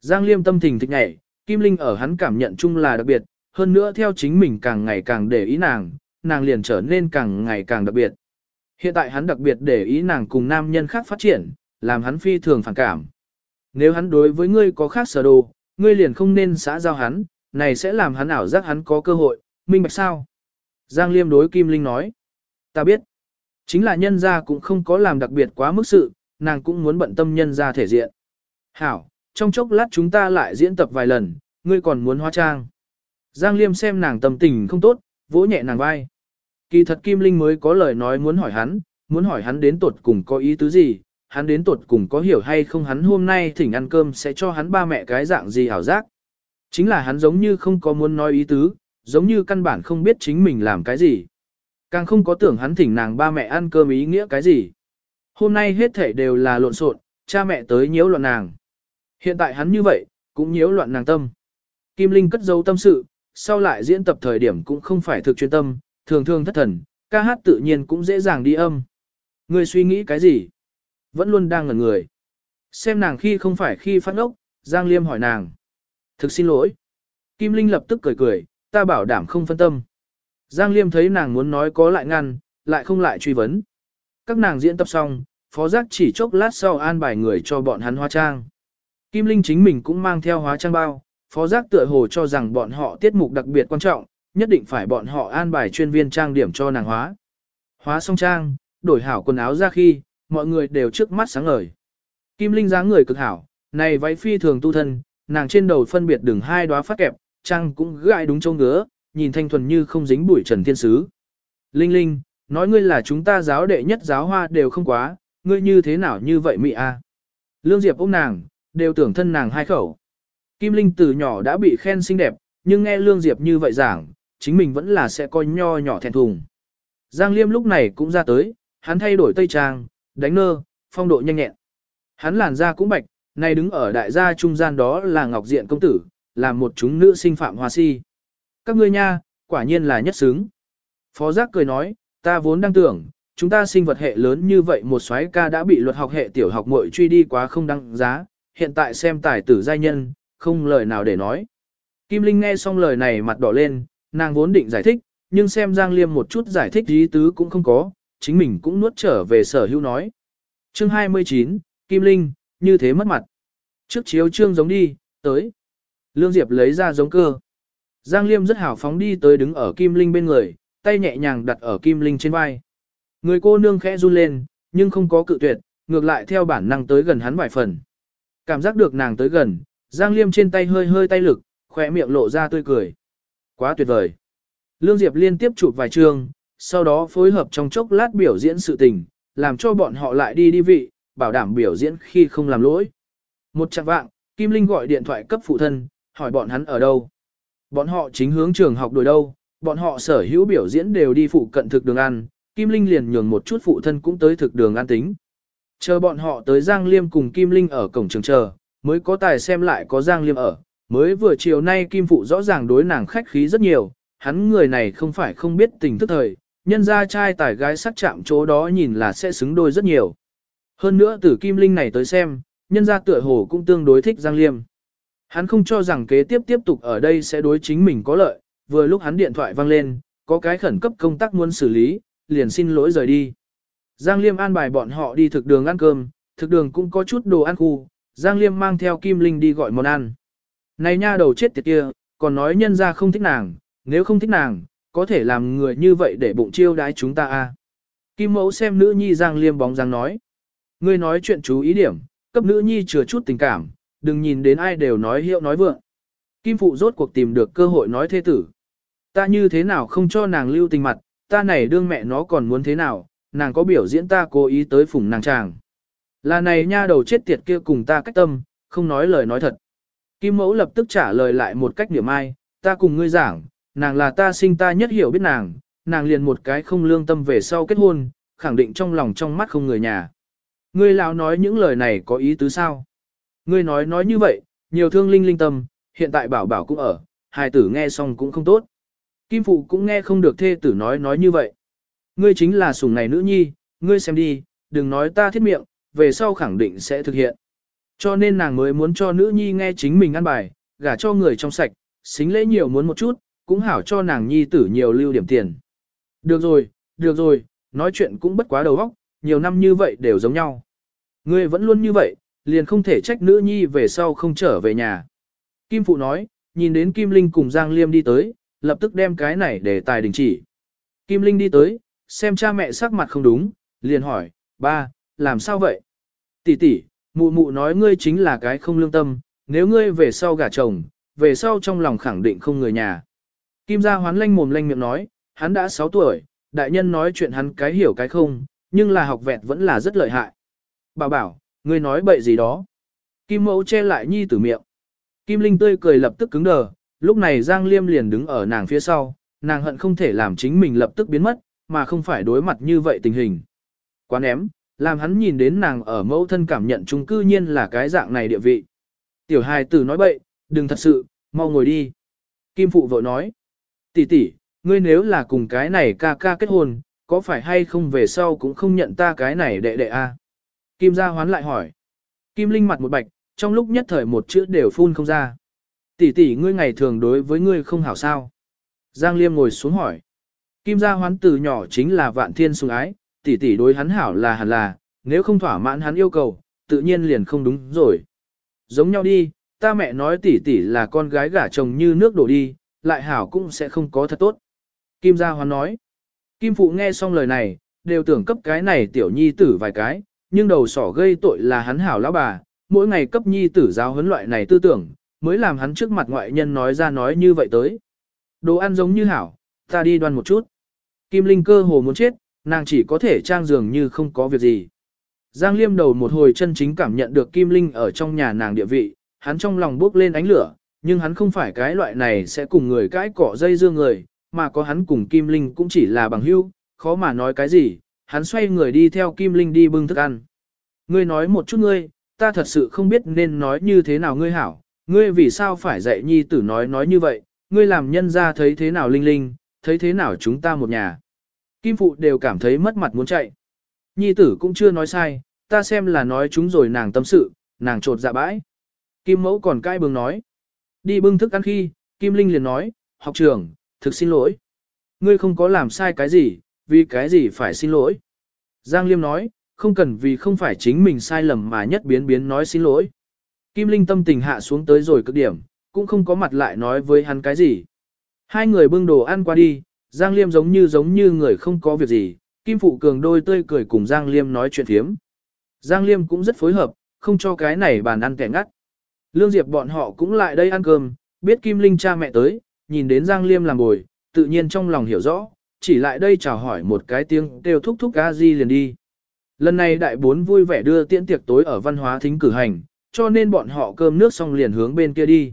Giang Liêm tâm tình thích nhảy, Kim Linh ở hắn cảm nhận chung là đặc biệt, hơn nữa theo chính mình càng ngày càng để ý nàng, nàng liền trở nên càng ngày càng đặc biệt. Hiện tại hắn đặc biệt để ý nàng cùng nam nhân khác phát triển, làm hắn phi thường phản cảm. Nếu hắn đối với ngươi có khác sở đồ, ngươi liền không nên xã giao hắn, này sẽ làm hắn ảo giác hắn có cơ hội, minh bạch sao? Giang Liêm đối Kim Linh nói. Ta biết. Chính là nhân gia cũng không có làm đặc biệt quá mức sự, nàng cũng muốn bận tâm nhân gia thể diện. Hảo, trong chốc lát chúng ta lại diễn tập vài lần, ngươi còn muốn hóa trang. Giang Liêm xem nàng tâm tình không tốt, vỗ nhẹ nàng vai. Kỳ thật Kim Linh mới có lời nói muốn hỏi hắn, muốn hỏi hắn đến tuột cùng có ý tứ gì, hắn đến tuột cùng có hiểu hay không hắn hôm nay thỉnh ăn cơm sẽ cho hắn ba mẹ cái dạng gì hảo giác. Chính là hắn giống như không có muốn nói ý tứ, giống như căn bản không biết chính mình làm cái gì. Càng không có tưởng hắn thỉnh nàng ba mẹ ăn cơm ý nghĩa cái gì. Hôm nay hết thể đều là lộn xộn, cha mẹ tới nhiễu loạn nàng. Hiện tại hắn như vậy, cũng nhiễu loạn nàng tâm. Kim Linh cất dấu tâm sự, sau lại diễn tập thời điểm cũng không phải thực chuyên tâm, thường thường thất thần, ca hát tự nhiên cũng dễ dàng đi âm. Người suy nghĩ cái gì? Vẫn luôn đang ngẩn người. Xem nàng khi không phải khi phát ốc, Giang Liêm hỏi nàng. Thực xin lỗi. Kim Linh lập tức cười cười, ta bảo đảm không phân tâm. Giang Liêm thấy nàng muốn nói có lại ngăn, lại không lại truy vấn. Các nàng diễn tập xong, phó giác chỉ chốc lát sau an bài người cho bọn hắn hóa trang. Kim Linh chính mình cũng mang theo hóa trang bao, phó giác tựa hồ cho rằng bọn họ tiết mục đặc biệt quan trọng, nhất định phải bọn họ an bài chuyên viên trang điểm cho nàng hóa. Hóa xong trang, đổi hảo quần áo ra khi, mọi người đều trước mắt sáng ngời. Kim Linh dáng người cực hảo, này váy phi thường tu thân, nàng trên đầu phân biệt đường hai đóa phát kẹp, trang cũng gãi đúng châu ngứa, nhìn thanh thuần như không dính bụi trần thiên sứ. Linh Linh, nói ngươi là chúng ta giáo đệ nhất giáo hoa đều không quá, ngươi như thế nào như vậy mị a? Lương Diệp ôm nàng, đều tưởng thân nàng hai khẩu. Kim Linh từ nhỏ đã bị khen xinh đẹp, nhưng nghe Lương Diệp như vậy giảng, chính mình vẫn là sẽ coi nho nhỏ thẹn thùng. Giang Liêm lúc này cũng ra tới, hắn thay đổi tây trang, đánh nơ, phong độ nhanh nhẹn. Hắn làn da cũng bạch, nay đứng ở đại gia trung gian đó là Ngọc Diện công tử, là một chúng nữ sinh phạm hoa si. Các ngươi nha, quả nhiên là nhất xứng. Phó giác cười nói, ta vốn đang tưởng, chúng ta sinh vật hệ lớn như vậy một soái ca đã bị luật học hệ tiểu học muội truy đi quá không đăng giá, hiện tại xem tài tử giai nhân, không lời nào để nói. Kim Linh nghe xong lời này mặt đỏ lên, nàng vốn định giải thích, nhưng xem Giang Liêm một chút giải thích ý tứ cũng không có, chính mình cũng nuốt trở về sở hữu nói. Chương 29, Kim Linh, như thế mất mặt. Trước chiếu trương giống đi, tới. Lương Diệp lấy ra giống cơ. Giang Liêm rất hào phóng đi tới đứng ở Kim Linh bên người, tay nhẹ nhàng đặt ở Kim Linh trên vai. Người cô nương khẽ run lên, nhưng không có cự tuyệt, ngược lại theo bản năng tới gần hắn vài phần. Cảm giác được nàng tới gần, Giang Liêm trên tay hơi hơi tay lực, khỏe miệng lộ ra tươi cười. Quá tuyệt vời. Lương Diệp liên tiếp chụp vài chương, sau đó phối hợp trong chốc lát biểu diễn sự tình, làm cho bọn họ lại đi đi vị, bảo đảm biểu diễn khi không làm lỗi. Một chặng vạng, Kim Linh gọi điện thoại cấp phụ thân, hỏi bọn hắn ở đâu. Bọn họ chính hướng trường học đổi đâu, bọn họ sở hữu biểu diễn đều đi phụ cận thực đường ăn, Kim Linh liền nhường một chút phụ thân cũng tới thực đường ăn tính. Chờ bọn họ tới Giang Liêm cùng Kim Linh ở cổng trường chờ, mới có tài xem lại có Giang Liêm ở. Mới vừa chiều nay Kim Phụ rõ ràng đối nàng khách khí rất nhiều, hắn người này không phải không biết tình thức thời, nhân ra trai tài gái sắc chạm chỗ đó nhìn là sẽ xứng đôi rất nhiều. Hơn nữa từ Kim Linh này tới xem, nhân ra tựa hồ cũng tương đối thích Giang Liêm. Hắn không cho rằng kế tiếp tiếp tục ở đây sẽ đối chính mình có lợi, vừa lúc hắn điện thoại vang lên, có cái khẩn cấp công tác muốn xử lý, liền xin lỗi rời đi. Giang Liêm an bài bọn họ đi thực đường ăn cơm, thực đường cũng có chút đồ ăn khu, Giang Liêm mang theo Kim Linh đi gọi món ăn. Này nha đầu chết tiệt kia, còn nói nhân ra không thích nàng, nếu không thích nàng, có thể làm người như vậy để bụng chiêu đái chúng ta a. À. Kim mẫu xem nữ nhi Giang Liêm bóng dáng nói. Ngươi nói chuyện chú ý điểm, cấp nữ nhi chừa chút tình cảm, đừng nhìn đến ai đều nói hiệu nói vượng. Kim phụ rốt cuộc tìm được cơ hội nói thế tử. Ta như thế nào không cho nàng lưu tình mặt, ta này đương mẹ nó còn muốn thế nào, nàng có biểu diễn ta cố ý tới phủng nàng chàng. Là này nha đầu chết tiệt kia cùng ta cách tâm, không nói lời nói thật. Kim mẫu lập tức trả lời lại một cách niệm ai, ta cùng ngươi giảng, nàng là ta sinh ta nhất hiểu biết nàng, nàng liền một cái không lương tâm về sau kết hôn, khẳng định trong lòng trong mắt không người nhà. Ngươi lão nói những lời này có ý tứ sao? Ngươi nói nói như vậy, nhiều thương linh linh tâm, hiện tại bảo bảo cũng ở, hài tử nghe xong cũng không tốt. Kim phụ cũng nghe không được thê tử nói nói như vậy. Ngươi chính là sủng này nữ nhi, ngươi xem đi, đừng nói ta thiết miệng, về sau khẳng định sẽ thực hiện. Cho nên nàng mới muốn cho nữ nhi nghe chính mình ăn bài, gả cho người trong sạch, xính lễ nhiều muốn một chút, cũng hảo cho nàng nhi tử nhiều lưu điểm tiền. Được rồi, được rồi, nói chuyện cũng bất quá đầu óc, nhiều năm như vậy đều giống nhau. Ngươi vẫn luôn như vậy, liền không thể trách nữ nhi về sau không trở về nhà. Kim Phụ nói, nhìn đến Kim Linh cùng Giang Liêm đi tới, lập tức đem cái này để tài đình chỉ. Kim Linh đi tới, xem cha mẹ sắc mặt không đúng, liền hỏi, ba, làm sao vậy? Tỷ tỷ, mụ mụ nói ngươi chính là cái không lương tâm, nếu ngươi về sau gả chồng, về sau trong lòng khẳng định không người nhà. Kim gia hoán lanh mồm lanh miệng nói, hắn đã 6 tuổi, đại nhân nói chuyện hắn cái hiểu cái không, nhưng là học vẹt vẫn là rất lợi hại. Bảo bảo, ngươi nói bậy gì đó. Kim mẫu che lại nhi tử miệng. Kim Linh tươi cười lập tức cứng đờ, lúc này Giang Liêm liền đứng ở nàng phía sau, nàng hận không thể làm chính mình lập tức biến mất, mà không phải đối mặt như vậy tình hình. Quá ném, làm hắn nhìn đến nàng ở mẫu thân cảm nhận chúng cư nhiên là cái dạng này địa vị. Tiểu hài tử nói bậy, đừng thật sự, mau ngồi đi. Kim phụ vợ nói, tỷ tỷ, ngươi nếu là cùng cái này ca ca kết hôn, có phải hay không về sau cũng không nhận ta cái này đệ đệ a? Kim gia hoán lại hỏi. Kim Linh mặt một bạch, trong lúc nhất thời một chữ đều phun không ra. Tỷ tỷ ngươi ngày thường đối với ngươi không hảo sao. Giang Liêm ngồi xuống hỏi. Kim gia hoán từ nhỏ chính là vạn thiên sùng ái, tỷ tỷ đối hắn hảo là hẳn là, nếu không thỏa mãn hắn yêu cầu, tự nhiên liền không đúng rồi. Giống nhau đi, ta mẹ nói tỷ tỷ là con gái gả chồng như nước đổ đi, lại hảo cũng sẽ không có thật tốt. Kim gia hoán nói. Kim phụ nghe xong lời này, đều tưởng cấp cái này tiểu nhi tử vài cái, nhưng đầu sỏ gây tội là hắn hảo lão bà, mỗi ngày cấp nhi tử giáo huấn loại này tư tưởng, mới làm hắn trước mặt ngoại nhân nói ra nói như vậy tới. Đồ ăn giống như hảo, ta đi đoan một chút. Kim Linh cơ hồ muốn chết, nàng chỉ có thể trang dường như không có việc gì. Giang Liêm đầu một hồi chân chính cảm nhận được Kim Linh ở trong nhà nàng địa vị, hắn trong lòng bước lên ánh lửa, nhưng hắn không phải cái loại này sẽ cùng người cãi cỏ dây dương người, mà có hắn cùng Kim Linh cũng chỉ là bằng hữu, khó mà nói cái gì, hắn xoay người đi theo Kim Linh đi bưng thức ăn. Ngươi nói một chút ngươi, ta thật sự không biết nên nói như thế nào ngươi hảo, ngươi vì sao phải dạy nhi tử nói nói như vậy, ngươi làm nhân ra thấy thế nào linh linh, thấy thế nào chúng ta một nhà. Kim Phụ đều cảm thấy mất mặt muốn chạy. Nhi tử cũng chưa nói sai, ta xem là nói chúng rồi nàng tâm sự, nàng trột dạ bãi. Kim Mẫu còn cai bừng nói. Đi bưng thức ăn khi, Kim Linh liền nói, học trưởng, thực xin lỗi. Ngươi không có làm sai cái gì, vì cái gì phải xin lỗi. Giang Liêm nói, không cần vì không phải chính mình sai lầm mà nhất biến biến nói xin lỗi. Kim Linh tâm tình hạ xuống tới rồi cực điểm, cũng không có mặt lại nói với hắn cái gì. Hai người bưng đồ ăn qua đi, Giang Liêm giống như giống như người không có việc gì, Kim Phụ Cường đôi tươi cười cùng Giang Liêm nói chuyện thiếm. Giang Liêm cũng rất phối hợp, không cho cái này bàn ăn kẻ ngắt. Lương Diệp bọn họ cũng lại đây ăn cơm, biết Kim Linh cha mẹ tới, nhìn đến Giang Liêm làm bồi, tự nhiên trong lòng hiểu rõ, chỉ lại đây chào hỏi một cái tiếng đều thúc thúc a di liền đi. Lần này đại bốn vui vẻ đưa tiễn tiệc tối ở văn hóa thính cử hành, cho nên bọn họ cơm nước xong liền hướng bên kia đi.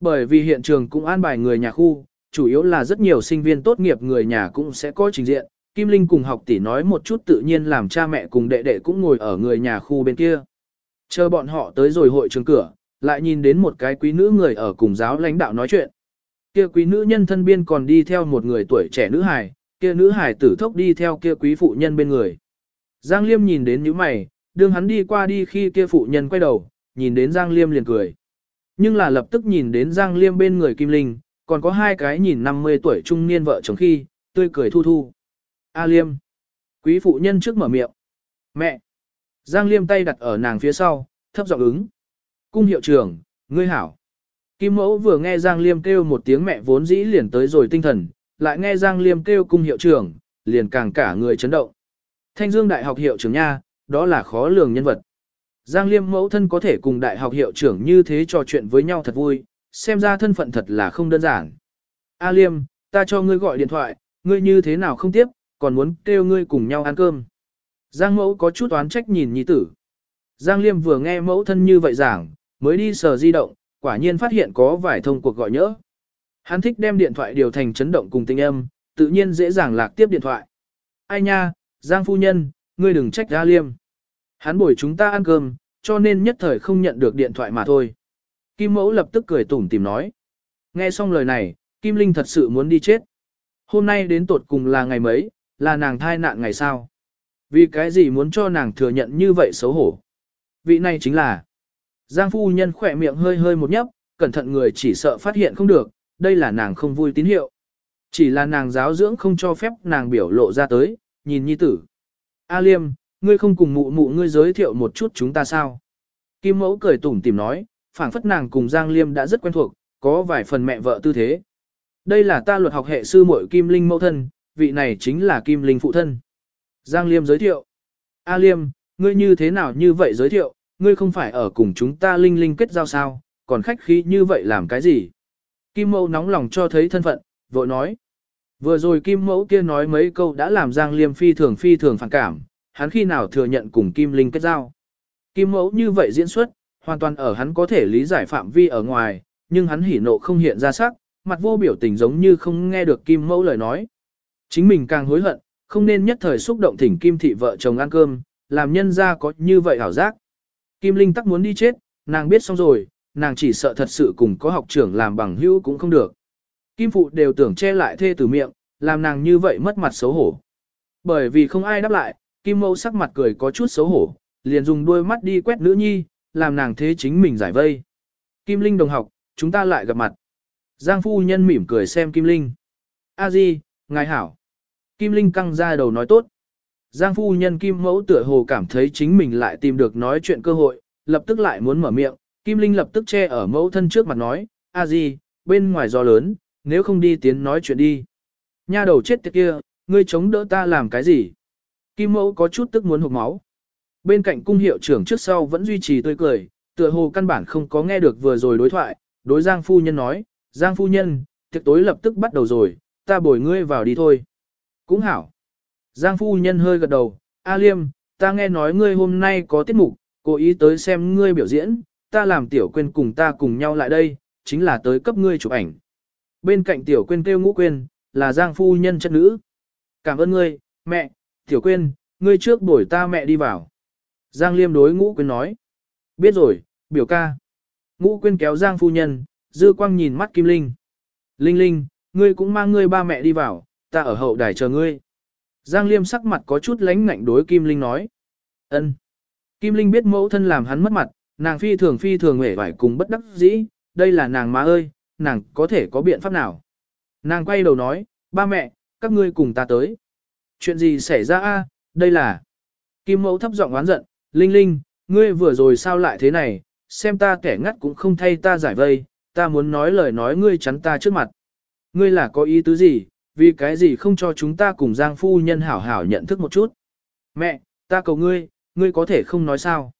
Bởi vì hiện trường cũng an bài người nhà khu, chủ yếu là rất nhiều sinh viên tốt nghiệp người nhà cũng sẽ có trình diện. Kim Linh cùng học tỷ nói một chút tự nhiên làm cha mẹ cùng đệ đệ cũng ngồi ở người nhà khu bên kia. Chờ bọn họ tới rồi hội trường cửa, lại nhìn đến một cái quý nữ người ở cùng giáo lãnh đạo nói chuyện. Kia quý nữ nhân thân biên còn đi theo một người tuổi trẻ nữ hài, kia nữ hài tử thốc đi theo kia quý phụ nhân bên người. Giang Liêm nhìn đến những mày, đương hắn đi qua đi khi kia phụ nhân quay đầu, nhìn đến Giang Liêm liền cười. Nhưng là lập tức nhìn đến Giang Liêm bên người Kim Linh, còn có hai cái nhìn 50 tuổi trung niên vợ chồng khi, tươi cười thu thu. A Liêm. Quý phụ nhân trước mở miệng. Mẹ. Giang Liêm tay đặt ở nàng phía sau, thấp giọng ứng. Cung hiệu trưởng, ngươi hảo. Kim mẫu vừa nghe Giang Liêm kêu một tiếng mẹ vốn dĩ liền tới rồi tinh thần, lại nghe Giang Liêm kêu cung hiệu trưởng, liền càng cả người chấn động. Thanh Dương Đại học hiệu trưởng nha, đó là khó lường nhân vật. Giang Liêm mẫu thân có thể cùng đại học hiệu trưởng như thế trò chuyện với nhau thật vui, xem ra thân phận thật là không đơn giản. A Liêm, ta cho ngươi gọi điện thoại, ngươi như thế nào không tiếp, còn muốn kêu ngươi cùng nhau ăn cơm. Giang mẫu có chút oán trách nhìn nhi tử. Giang Liêm vừa nghe mẫu thân như vậy giảng, mới đi sờ di động, quả nhiên phát hiện có vài thông cuộc gọi nhỡ. Hắn thích đem điện thoại điều thành chấn động cùng tinh âm, tự nhiên dễ dàng lạc tiếp điện thoại. Ai nha, Giang phu nhân, ngươi đừng trách A Liêm. Hắn bồi chúng ta ăn cơm, cho nên nhất thời không nhận được điện thoại mà thôi. Kim mẫu lập tức cười tủm tìm nói. Nghe xong lời này, Kim Linh thật sự muốn đi chết. Hôm nay đến tột cùng là ngày mấy, là nàng thai nạn ngày sao? Vì cái gì muốn cho nàng thừa nhận như vậy xấu hổ? Vị này chính là Giang phu nhân khỏe miệng hơi hơi một nhấp, cẩn thận người chỉ sợ phát hiện không được, đây là nàng không vui tín hiệu. Chỉ là nàng giáo dưỡng không cho phép nàng biểu lộ ra tới, nhìn nhi tử. A Liêm, ngươi không cùng mụ mụ ngươi giới thiệu một chút chúng ta sao? Kim mẫu cười tủm tìm nói, phảng phất nàng cùng Giang Liêm đã rất quen thuộc, có vài phần mẹ vợ tư thế. Đây là ta luật học hệ sư muội Kim Linh mẫu thân, vị này chính là Kim Linh phụ thân. Giang Liêm giới thiệu. A Liêm, ngươi như thế nào như vậy giới thiệu, ngươi không phải ở cùng chúng ta Linh Linh kết giao sao, còn khách khí như vậy làm cái gì? Kim mẫu nóng lòng cho thấy thân phận, vội nói. Vừa rồi Kim mẫu kia nói mấy câu đã làm Giang Liêm phi thường phi thường phản cảm, hắn khi nào thừa nhận cùng Kim Linh kết giao. Kim mẫu như vậy diễn xuất, hoàn toàn ở hắn có thể lý giải phạm vi ở ngoài, nhưng hắn hỉ nộ không hiện ra sắc, mặt vô biểu tình giống như không nghe được Kim mẫu lời nói. Chính mình càng hối hận, không nên nhất thời xúc động thỉnh Kim thị vợ chồng ăn cơm, làm nhân ra có như vậy hảo giác. Kim Linh tắc muốn đi chết, nàng biết xong rồi, nàng chỉ sợ thật sự cùng có học trưởng làm bằng hữu cũng không được. Kim Phụ đều tưởng che lại thê từ miệng, làm nàng như vậy mất mặt xấu hổ. Bởi vì không ai đáp lại, Kim Mẫu sắc mặt cười có chút xấu hổ, liền dùng đôi mắt đi quét nữ nhi, làm nàng thế chính mình giải vây. Kim Linh đồng học, chúng ta lại gặp mặt. Giang phu nhân mỉm cười xem Kim Linh. A Di, ngài hảo. Kim Linh căng ra đầu nói tốt. Giang phu nhân Kim Mẫu tựa hồ cảm thấy chính mình lại tìm được nói chuyện cơ hội, lập tức lại muốn mở miệng. Kim Linh lập tức che ở mẫu thân trước mặt nói, A Di, bên ngoài gió lớn, nếu không đi tiến nói chuyện đi. Nha đầu chết tiệt kia, ngươi chống đỡ ta làm cái gì? Kim Mẫu có chút tức muốn hụt máu. Bên cạnh cung hiệu trưởng trước sau vẫn duy trì tươi cười, tựa hồ căn bản không có nghe được vừa rồi đối thoại, đối Giang phu nhân nói, Giang phu nhân, tiệc tối lập tức bắt đầu rồi, ta bồi ngươi vào đi thôi. Cũng hảo. Giang phu nhân hơi gật đầu, A Liêm, ta nghe nói ngươi hôm nay có tiết mục, cố ý tới xem ngươi biểu diễn, ta làm tiểu quên cùng ta cùng nhau lại đây, chính là tới cấp ngươi chụp ảnh. Bên cạnh tiểu quên kêu ngũ quên, là Giang phu nhân chất nữ. Cảm ơn ngươi, mẹ, tiểu quên, ngươi trước bồi ta mẹ đi vào. Giang Liêm đối ngũ quyên nói. Biết rồi, biểu ca. Ngũ quyên kéo Giang phu nhân, dư quang nhìn mắt Kim Linh. Linh Linh, ngươi cũng mang ngươi ba mẹ đi vào, ta ở hậu đài chờ ngươi. Giang Liêm sắc mặt có chút lánh ngạnh đối Kim Linh nói. ân. Kim Linh biết mẫu thân làm hắn mất mặt, nàng phi thường phi thường mể vải cùng bất đắc dĩ, đây là nàng má ơi, nàng có thể có biện pháp nào. Nàng quay đầu nói, ba mẹ, các ngươi cùng ta tới. Chuyện gì xảy ra a? đây là... Kim mẫu thấp giọng oán giận, Linh Linh, ngươi vừa rồi sao lại thế này, xem ta kẻ ngắt cũng không thay ta giải vây, ta muốn nói lời nói ngươi chắn ta trước mặt. Ngươi là có ý tứ gì, vì cái gì không cho chúng ta cùng Giang phu nhân hảo hảo nhận thức một chút. Mẹ, ta cầu ngươi, ngươi có thể không nói sao.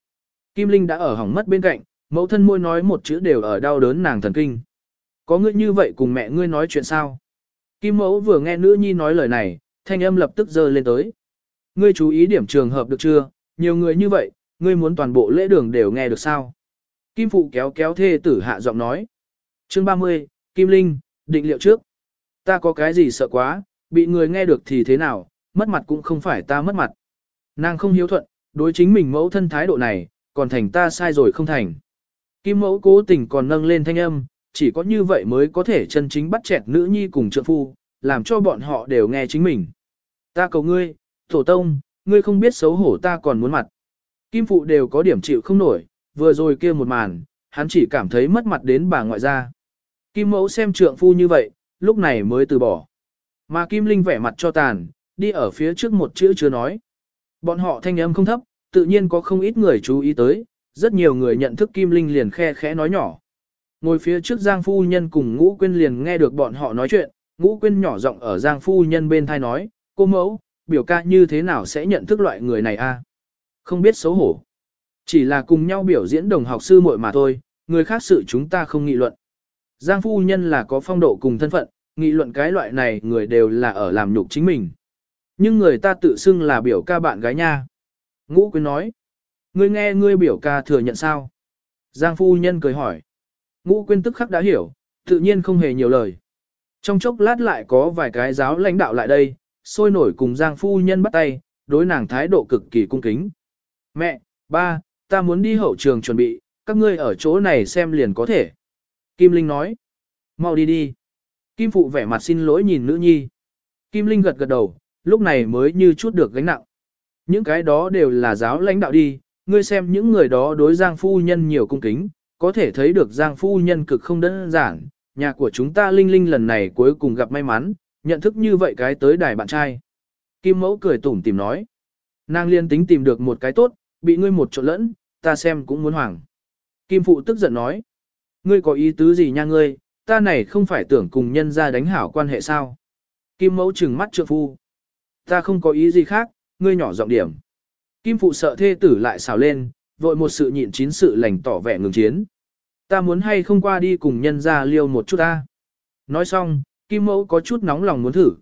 Kim Linh đã ở hỏng mất bên cạnh, mẫu thân môi nói một chữ đều ở đau đớn nàng thần kinh. Có ngươi như vậy cùng mẹ ngươi nói chuyện sao? Kim mẫu vừa nghe nữ nhi nói lời này, thanh âm lập tức dơ lên tới. Ngươi chú ý điểm trường hợp được chưa? Nhiều người như vậy, ngươi muốn toàn bộ lễ đường đều nghe được sao? Kim phụ kéo kéo thê tử hạ giọng nói. Chương 30, Kim Linh, định liệu trước. Ta có cái gì sợ quá, bị người nghe được thì thế nào, mất mặt cũng không phải ta mất mặt. Nàng không hiếu thuận, đối chính mình mẫu thân thái độ này, còn thành ta sai rồi không thành. Kim mẫu cố tình còn nâng lên thanh âm, chỉ có như vậy mới có thể chân chính bắt chẹt nữ nhi cùng trượng phu, làm cho bọn họ đều nghe chính mình. Ta cầu ngươi, tổ tông, ngươi không biết xấu hổ ta còn muốn mặt. Kim phụ đều có điểm chịu không nổi, vừa rồi kia một màn, hắn chỉ cảm thấy mất mặt đến bà ngoại gia. Kim mẫu xem trượng phu như vậy, lúc này mới từ bỏ. Mà Kim Linh vẻ mặt cho tàn, đi ở phía trước một chữ chưa nói. Bọn họ thanh âm không thấp, tự nhiên có không ít người chú ý tới, rất nhiều người nhận thức Kim Linh liền khe khẽ nói nhỏ. Ngồi phía trước Giang Phu Nhân cùng Ngũ Quyên liền nghe được bọn họ nói chuyện, Ngũ Quyên nhỏ giọng ở Giang Phu Nhân bên thai nói, cô mẫu, biểu ca như thế nào sẽ nhận thức loại người này a? Không biết xấu hổ. Chỉ là cùng nhau biểu diễn đồng học sư muội mà thôi, người khác sự chúng ta không nghị luận. Giang Phu Nhân là có phong độ cùng thân phận, nghị luận cái loại này người đều là ở làm nhục chính mình. Nhưng người ta tự xưng là biểu ca bạn gái nha. Ngũ Quyên nói, ngươi nghe ngươi biểu ca thừa nhận sao? Giang Phu Nhân cười hỏi. Ngũ Quyên tức khắc đã hiểu, tự nhiên không hề nhiều lời. Trong chốc lát lại có vài cái giáo lãnh đạo lại đây, sôi nổi cùng Giang Phu Nhân bắt tay, đối nàng thái độ cực kỳ cung kính. Mẹ, ba, ta muốn đi hậu trường chuẩn bị, các ngươi ở chỗ này xem liền có thể. Kim Linh nói, mau đi đi. Kim Phụ vẻ mặt xin lỗi nhìn nữ nhi. Kim Linh gật gật đầu, lúc này mới như chút được gánh nặng. Những cái đó đều là giáo lãnh đạo đi, ngươi xem những người đó đối Giang Phu Nhân nhiều cung kính, có thể thấy được Giang Phu Nhân cực không đơn giản, nhà của chúng ta Linh Linh lần này cuối cùng gặp may mắn, nhận thức như vậy cái tới đài bạn trai. Kim Mẫu cười tủm tìm nói, nàng liên tính tìm được một cái tốt, bị ngươi một trộn lẫn, ta xem cũng muốn hoảng. Kim Phụ tức giận nói, ngươi có ý tứ gì nha ngươi, ta này không phải tưởng cùng nhân ra đánh hảo quan hệ sao. Kim Mẫu trừng mắt trượng phu, ta không có ý gì khác, ngươi nhỏ giọng điểm. Kim Phụ sợ thê tử lại xào lên, vội một sự nhịn chín sự lành tỏ vẻ ngừng chiến. Ta muốn hay không qua đi cùng nhân ra liêu một chút ta. Nói xong, Kim Mẫu có chút nóng lòng muốn thử.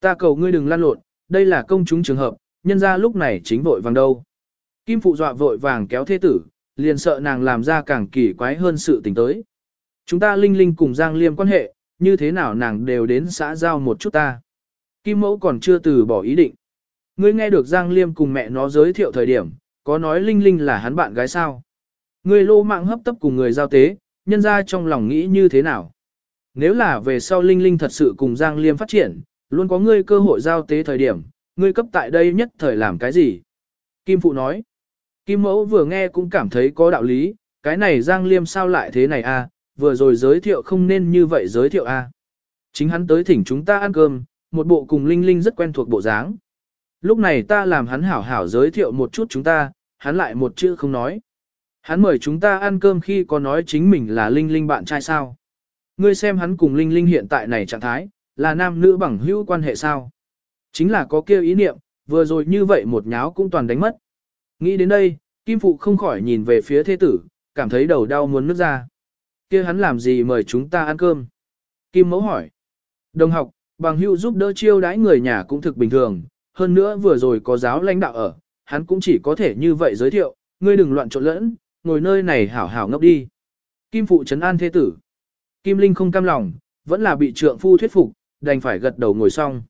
Ta cầu ngươi đừng lan lộn, đây là công chúng trường hợp, nhân ra lúc này chính vội vàng đâu. Kim Phụ dọa vội vàng kéo thế tử, liền sợ nàng làm ra càng kỳ quái hơn sự tình tới. Chúng ta linh linh cùng Giang Liêm quan hệ, như thế nào nàng đều đến xã giao một chút ta. Kim Mẫu còn chưa từ bỏ ý định. Ngươi nghe được Giang Liêm cùng mẹ nó giới thiệu thời điểm, có nói Linh Linh là hắn bạn gái sao? Ngươi lô mạng hấp tấp cùng người giao tế, nhân ra trong lòng nghĩ như thế nào? Nếu là về sau Linh Linh thật sự cùng Giang Liêm phát triển, luôn có ngươi cơ hội giao tế thời điểm, ngươi cấp tại đây nhất thời làm cái gì? Kim Phụ nói. Kim Mẫu vừa nghe cũng cảm thấy có đạo lý, cái này Giang Liêm sao lại thế này a? À? vừa rồi giới thiệu không nên như vậy giới thiệu a. À? Chính hắn tới thỉnh chúng ta ăn cơm, một bộ cùng Linh Linh rất quen thuộc bộ dáng. Lúc này ta làm hắn hảo hảo giới thiệu một chút chúng ta, hắn lại một chữ không nói. Hắn mời chúng ta ăn cơm khi có nói chính mình là Linh Linh bạn trai sao. Ngươi xem hắn cùng Linh Linh hiện tại này trạng thái, là nam nữ bằng hữu quan hệ sao. Chính là có kêu ý niệm, vừa rồi như vậy một nháo cũng toàn đánh mất. Nghĩ đến đây, Kim Phụ không khỏi nhìn về phía thế tử, cảm thấy đầu đau muốn nước ra. kia hắn làm gì mời chúng ta ăn cơm? Kim Mẫu hỏi. Đồng học, bằng hữu giúp đỡ chiêu đãi người nhà cũng thực bình thường, hơn nữa vừa rồi có giáo lãnh đạo ở, hắn cũng chỉ có thể như vậy giới thiệu, ngươi đừng loạn trộn lẫn, ngồi nơi này hảo hảo ngốc đi. Kim phụ trấn an thế tử. Kim Linh không cam lòng, vẫn là bị trượng phu thuyết phục, đành phải gật đầu ngồi xong.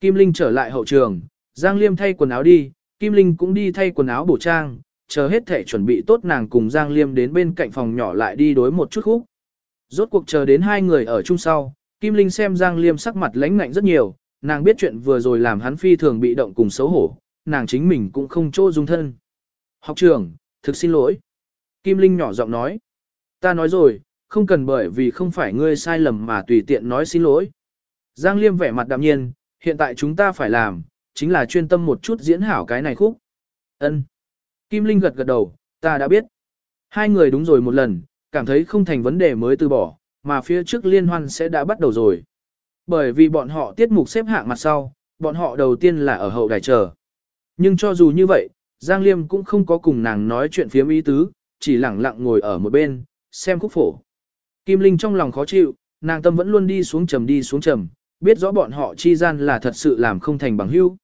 Kim Linh trở lại hậu trường, Giang Liêm thay quần áo đi, Kim Linh cũng đi thay quần áo bổ trang, chờ hết thể chuẩn bị tốt nàng cùng Giang Liêm đến bên cạnh phòng nhỏ lại đi đối một chút khúc. Rốt cuộc chờ đến hai người ở chung sau, Kim Linh xem Giang Liêm sắc mặt lãnh ngạnh rất nhiều, nàng biết chuyện vừa rồi làm hắn phi thường bị động cùng xấu hổ, nàng chính mình cũng không chỗ dung thân. Học trưởng, thực xin lỗi. Kim Linh nhỏ giọng nói. Ta nói rồi, không cần bởi vì không phải ngươi sai lầm mà tùy tiện nói xin lỗi. Giang Liêm vẻ mặt đạm nhiên, hiện tại chúng ta phải làm, chính là chuyên tâm một chút diễn hảo cái này khúc. Ân. Kim Linh gật gật đầu, ta đã biết. Hai người đúng rồi một lần, cảm thấy không thành vấn đề mới từ bỏ, mà phía trước liên hoan sẽ đã bắt đầu rồi. Bởi vì bọn họ tiết mục xếp hạng mặt sau, bọn họ đầu tiên là ở hậu đài chờ. Nhưng cho dù như vậy, Giang Liêm cũng không có cùng nàng nói chuyện phiếm ý tứ, chỉ lặng lặng ngồi ở một bên, xem khúc phổ. Kim Linh trong lòng khó chịu, nàng tâm vẫn luôn đi xuống trầm đi xuống trầm, biết rõ bọn họ chi gian là thật sự làm không thành bằng hữu.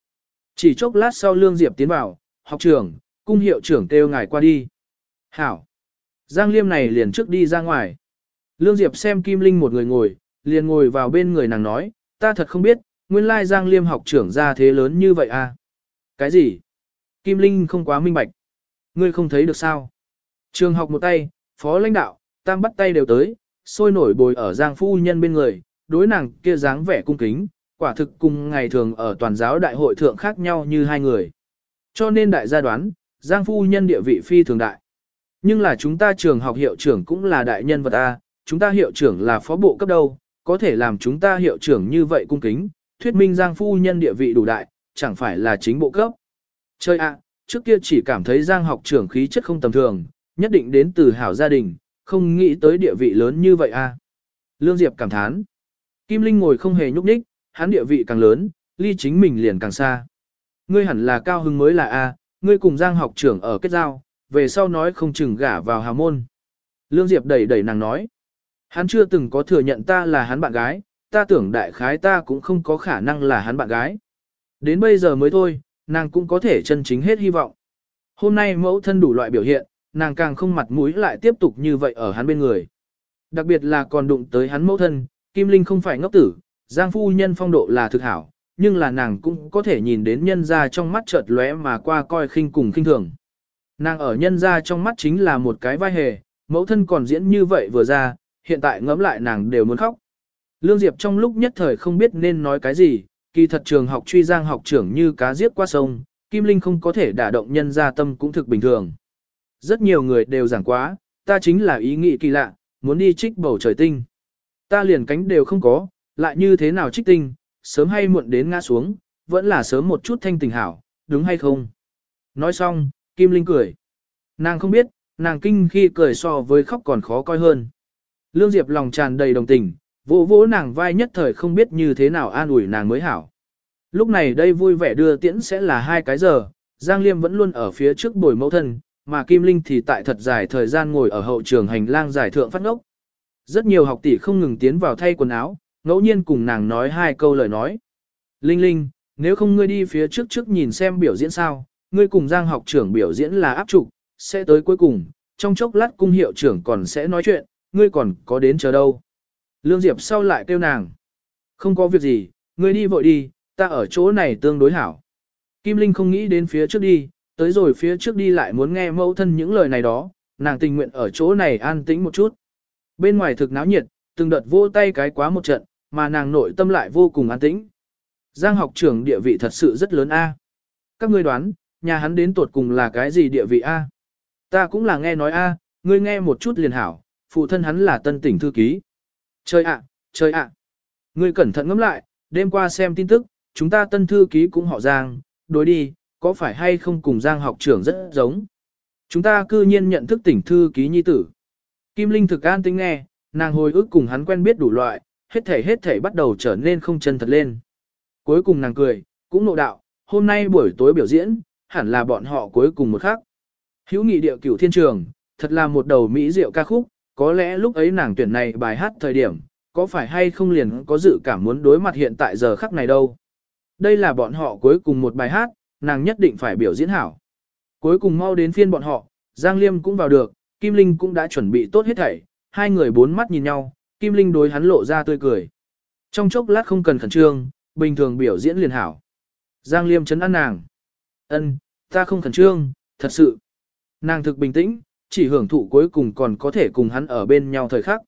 Chỉ chốc lát sau Lương Diệp tiến vào, học trưởng, cung hiệu trưởng kêu ngài qua đi. Hảo. Giang Liêm này liền trước đi ra ngoài. Lương Diệp xem Kim Linh một người ngồi, liền ngồi vào bên người nàng nói, ta thật không biết, nguyên lai Giang Liêm học trưởng ra thế lớn như vậy à. Cái gì? Kim Linh không quá minh bạch. Ngươi không thấy được sao? Trường học một tay, phó lãnh đạo, tam bắt tay đều tới, sôi nổi bồi ở Giang Phu Nhân bên người, đối nàng kia dáng vẻ cung kính, quả thực cùng ngày thường ở toàn giáo đại hội thượng khác nhau như hai người. Cho nên đại gia đoán, Giang Phu Nhân địa vị phi thường đại. Nhưng là chúng ta trường học hiệu trưởng cũng là đại nhân vật A, chúng ta hiệu trưởng là phó bộ cấp đâu, có thể làm chúng ta hiệu trưởng như vậy cung kính, thuyết minh Giang Phu Nhân địa vị đủ đại, chẳng phải là chính bộ cấp. Chơi ạ, trước kia chỉ cảm thấy Giang học trưởng khí chất không tầm thường, nhất định đến từ hảo gia đình, không nghĩ tới địa vị lớn như vậy a. Lương Diệp cảm thán. Kim Linh ngồi không hề nhúc nhích, hắn địa vị càng lớn, ly chính mình liền càng xa. Ngươi hẳn là cao hứng mới là a, ngươi cùng Giang học trưởng ở kết giao, về sau nói không chừng gả vào hào môn. Lương Diệp đẩy đẩy nàng nói. Hắn chưa từng có thừa nhận ta là hắn bạn gái, ta tưởng đại khái ta cũng không có khả năng là hắn bạn gái. Đến bây giờ mới thôi, nàng cũng có thể chân chính hết hy vọng. Hôm nay mẫu thân đủ loại biểu hiện, nàng càng không mặt mũi lại tiếp tục như vậy ở hắn bên người. Đặc biệt là còn đụng tới hắn mẫu thân, Kim Linh không phải ngốc tử, Giang phu nhân phong độ là thực hảo, nhưng là nàng cũng có thể nhìn đến nhân ra trong mắt chợt lóe mà qua coi khinh cùng khinh thường. Nàng ở nhân ra trong mắt chính là một cái vai hề, mẫu thân còn diễn như vậy vừa ra, hiện tại ngẫm lại nàng đều muốn khóc. Lương Diệp trong lúc nhất thời không biết nên nói cái gì, kỳ thật trường học truy giang học trưởng như cá giết qua sông, Kim Linh không có thể đả động nhân ra tâm cũng thực bình thường. Rất nhiều người đều giảng quá, ta chính là ý nghĩ kỳ lạ, muốn đi trích bầu trời tinh. Ta liền cánh đều không có, lại như thế nào trích tinh, sớm hay muộn đến ngã xuống, vẫn là sớm một chút thanh tình hảo, đúng hay không? Nói xong, Kim Linh cười. Nàng không biết, nàng kinh khi cười so với khóc còn khó coi hơn. Lương Diệp lòng tràn đầy đồng tình, vỗ vỗ nàng vai nhất thời không biết như thế nào an ủi nàng mới hảo. Lúc này đây vui vẻ đưa tiễn sẽ là hai cái giờ, Giang Liêm vẫn luôn ở phía trước bồi mẫu thân, mà Kim Linh thì tại thật dài thời gian ngồi ở hậu trường hành lang giải thượng phát ngốc. Rất nhiều học tỷ không ngừng tiến vào thay quần áo, ngẫu nhiên cùng nàng nói hai câu lời nói. Linh Linh, nếu không ngươi đi phía trước trước nhìn xem biểu diễn sao, ngươi cùng Giang học trưởng biểu diễn là áp trục, sẽ tới cuối cùng, trong chốc lát cung hiệu trưởng còn sẽ nói chuyện, ngươi còn có đến chờ đâu. Lương Diệp sau lại kêu nàng. Không có việc gì, ngươi đi vội đi, ta ở chỗ này tương đối hảo. Kim Linh không nghĩ đến phía trước đi, tới rồi phía trước đi lại muốn nghe mẫu thân những lời này đó, nàng tình nguyện ở chỗ này an tĩnh một chút. Bên ngoài thực náo nhiệt, từng đợt vô tay cái quá một trận, mà nàng nội tâm lại vô cùng an tĩnh. Giang học trưởng địa vị thật sự rất lớn A. Các ngươi đoán, nhà hắn đến tuột cùng là cái gì địa vị A? Ta cũng là nghe nói A, ngươi nghe một chút liền hảo, phụ thân hắn là tân tỉnh thư ký. Chơi ạ, chơi ạ. Ngươi cẩn thận ngẫm lại, đêm qua xem tin tức, chúng ta tân thư ký cũng họ Giang, đối đi, có phải hay không cùng Giang học trưởng rất giống. Chúng ta cư nhiên nhận thức tỉnh thư ký nhi tử. Kim Linh thực an tính nghe, nàng hồi ức cùng hắn quen biết đủ loại, hết thể hết thể bắt đầu trở nên không chân thật lên. Cuối cùng nàng cười, cũng nộ đạo, hôm nay buổi tối biểu diễn, hẳn là bọn họ cuối cùng một khắc. Hữu nghị địa cửu thiên trường, thật là một đầu mỹ diệu ca khúc, có lẽ lúc ấy nàng tuyển này bài hát thời điểm, có phải hay không liền có dự cảm muốn đối mặt hiện tại giờ khắc này đâu. Đây là bọn họ cuối cùng một bài hát, nàng nhất định phải biểu diễn hảo. Cuối cùng mau đến phiên bọn họ, Giang Liêm cũng vào được, Kim Linh cũng đã chuẩn bị tốt hết thảy, hai người bốn mắt nhìn nhau, Kim Linh đối hắn lộ ra tươi cười. Trong chốc lát không cần khẩn trương, bình thường biểu diễn liền hảo. Giang Liêm chấn an nàng. Ân, Ta không khẩn trương, thật sự. Nàng thực bình tĩnh, chỉ hưởng thụ cuối cùng còn có thể cùng hắn ở bên nhau thời khắc.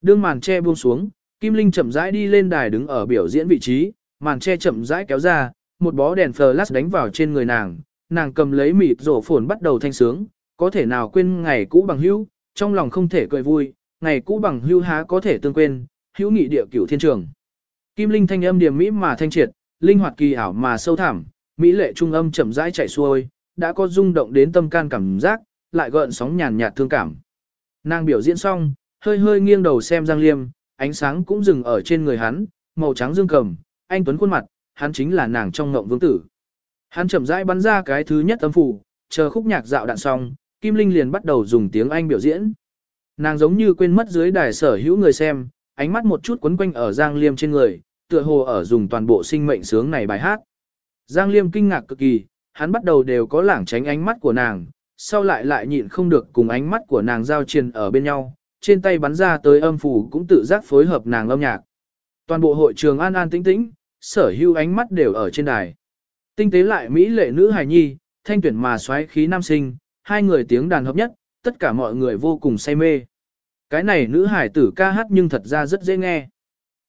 Đương màn che buông xuống, Kim Linh chậm rãi đi lên đài đứng ở biểu diễn vị trí, màn che chậm rãi kéo ra, một bó đèn flash đánh vào trên người nàng, nàng cầm lấy mịt rổ phồn bắt đầu thanh sướng, có thể nào quên ngày cũ bằng hữu, trong lòng không thể cười vui, ngày cũ bằng hữu há có thể tương quên, hữu nghị địa cửu thiên trường. Kim Linh thanh âm điềm mỹ mà thanh triệt, linh hoạt kỳ ảo mà sâu thẳm, mỹ lệ trung âm chậm rãi chạy xuôi, đã có rung động đến tâm can cảm giác, lại gợn sóng nhàn nhạt thương cảm. Nàng biểu diễn xong, hơi hơi nghiêng đầu xem Giang Liêm, ánh sáng cũng dừng ở trên người hắn, màu trắng dương cầm, anh tuấn khuôn mặt, hắn chính là nàng trong ngộng vương tử. Hắn chậm rãi bắn ra cái thứ nhất âm phủ, chờ khúc nhạc dạo đạn xong, Kim Linh liền bắt đầu dùng tiếng Anh biểu diễn. Nàng giống như quên mất dưới đài sở hữu người xem, ánh mắt một chút quấn quanh ở Giang Liêm trên người, tựa hồ ở dùng toàn bộ sinh mệnh sướng này bài hát. Giang Liêm kinh ngạc cực kỳ, hắn bắt đầu đều có lảng tránh ánh mắt của nàng, sau lại lại nhịn không được cùng ánh mắt của nàng giao truyền ở bên nhau, trên tay bắn ra tới âm phủ cũng tự giác phối hợp nàng âm nhạc. Toàn bộ hội trường an an tĩnh tĩnh, sở hữu ánh mắt đều ở trên đài. Tinh tế lại Mỹ lệ nữ hài nhi, thanh tuyển mà xoáy khí nam sinh, hai người tiếng đàn hợp nhất, tất cả mọi người vô cùng say mê. Cái này nữ hải tử ca hát nhưng thật ra rất dễ nghe.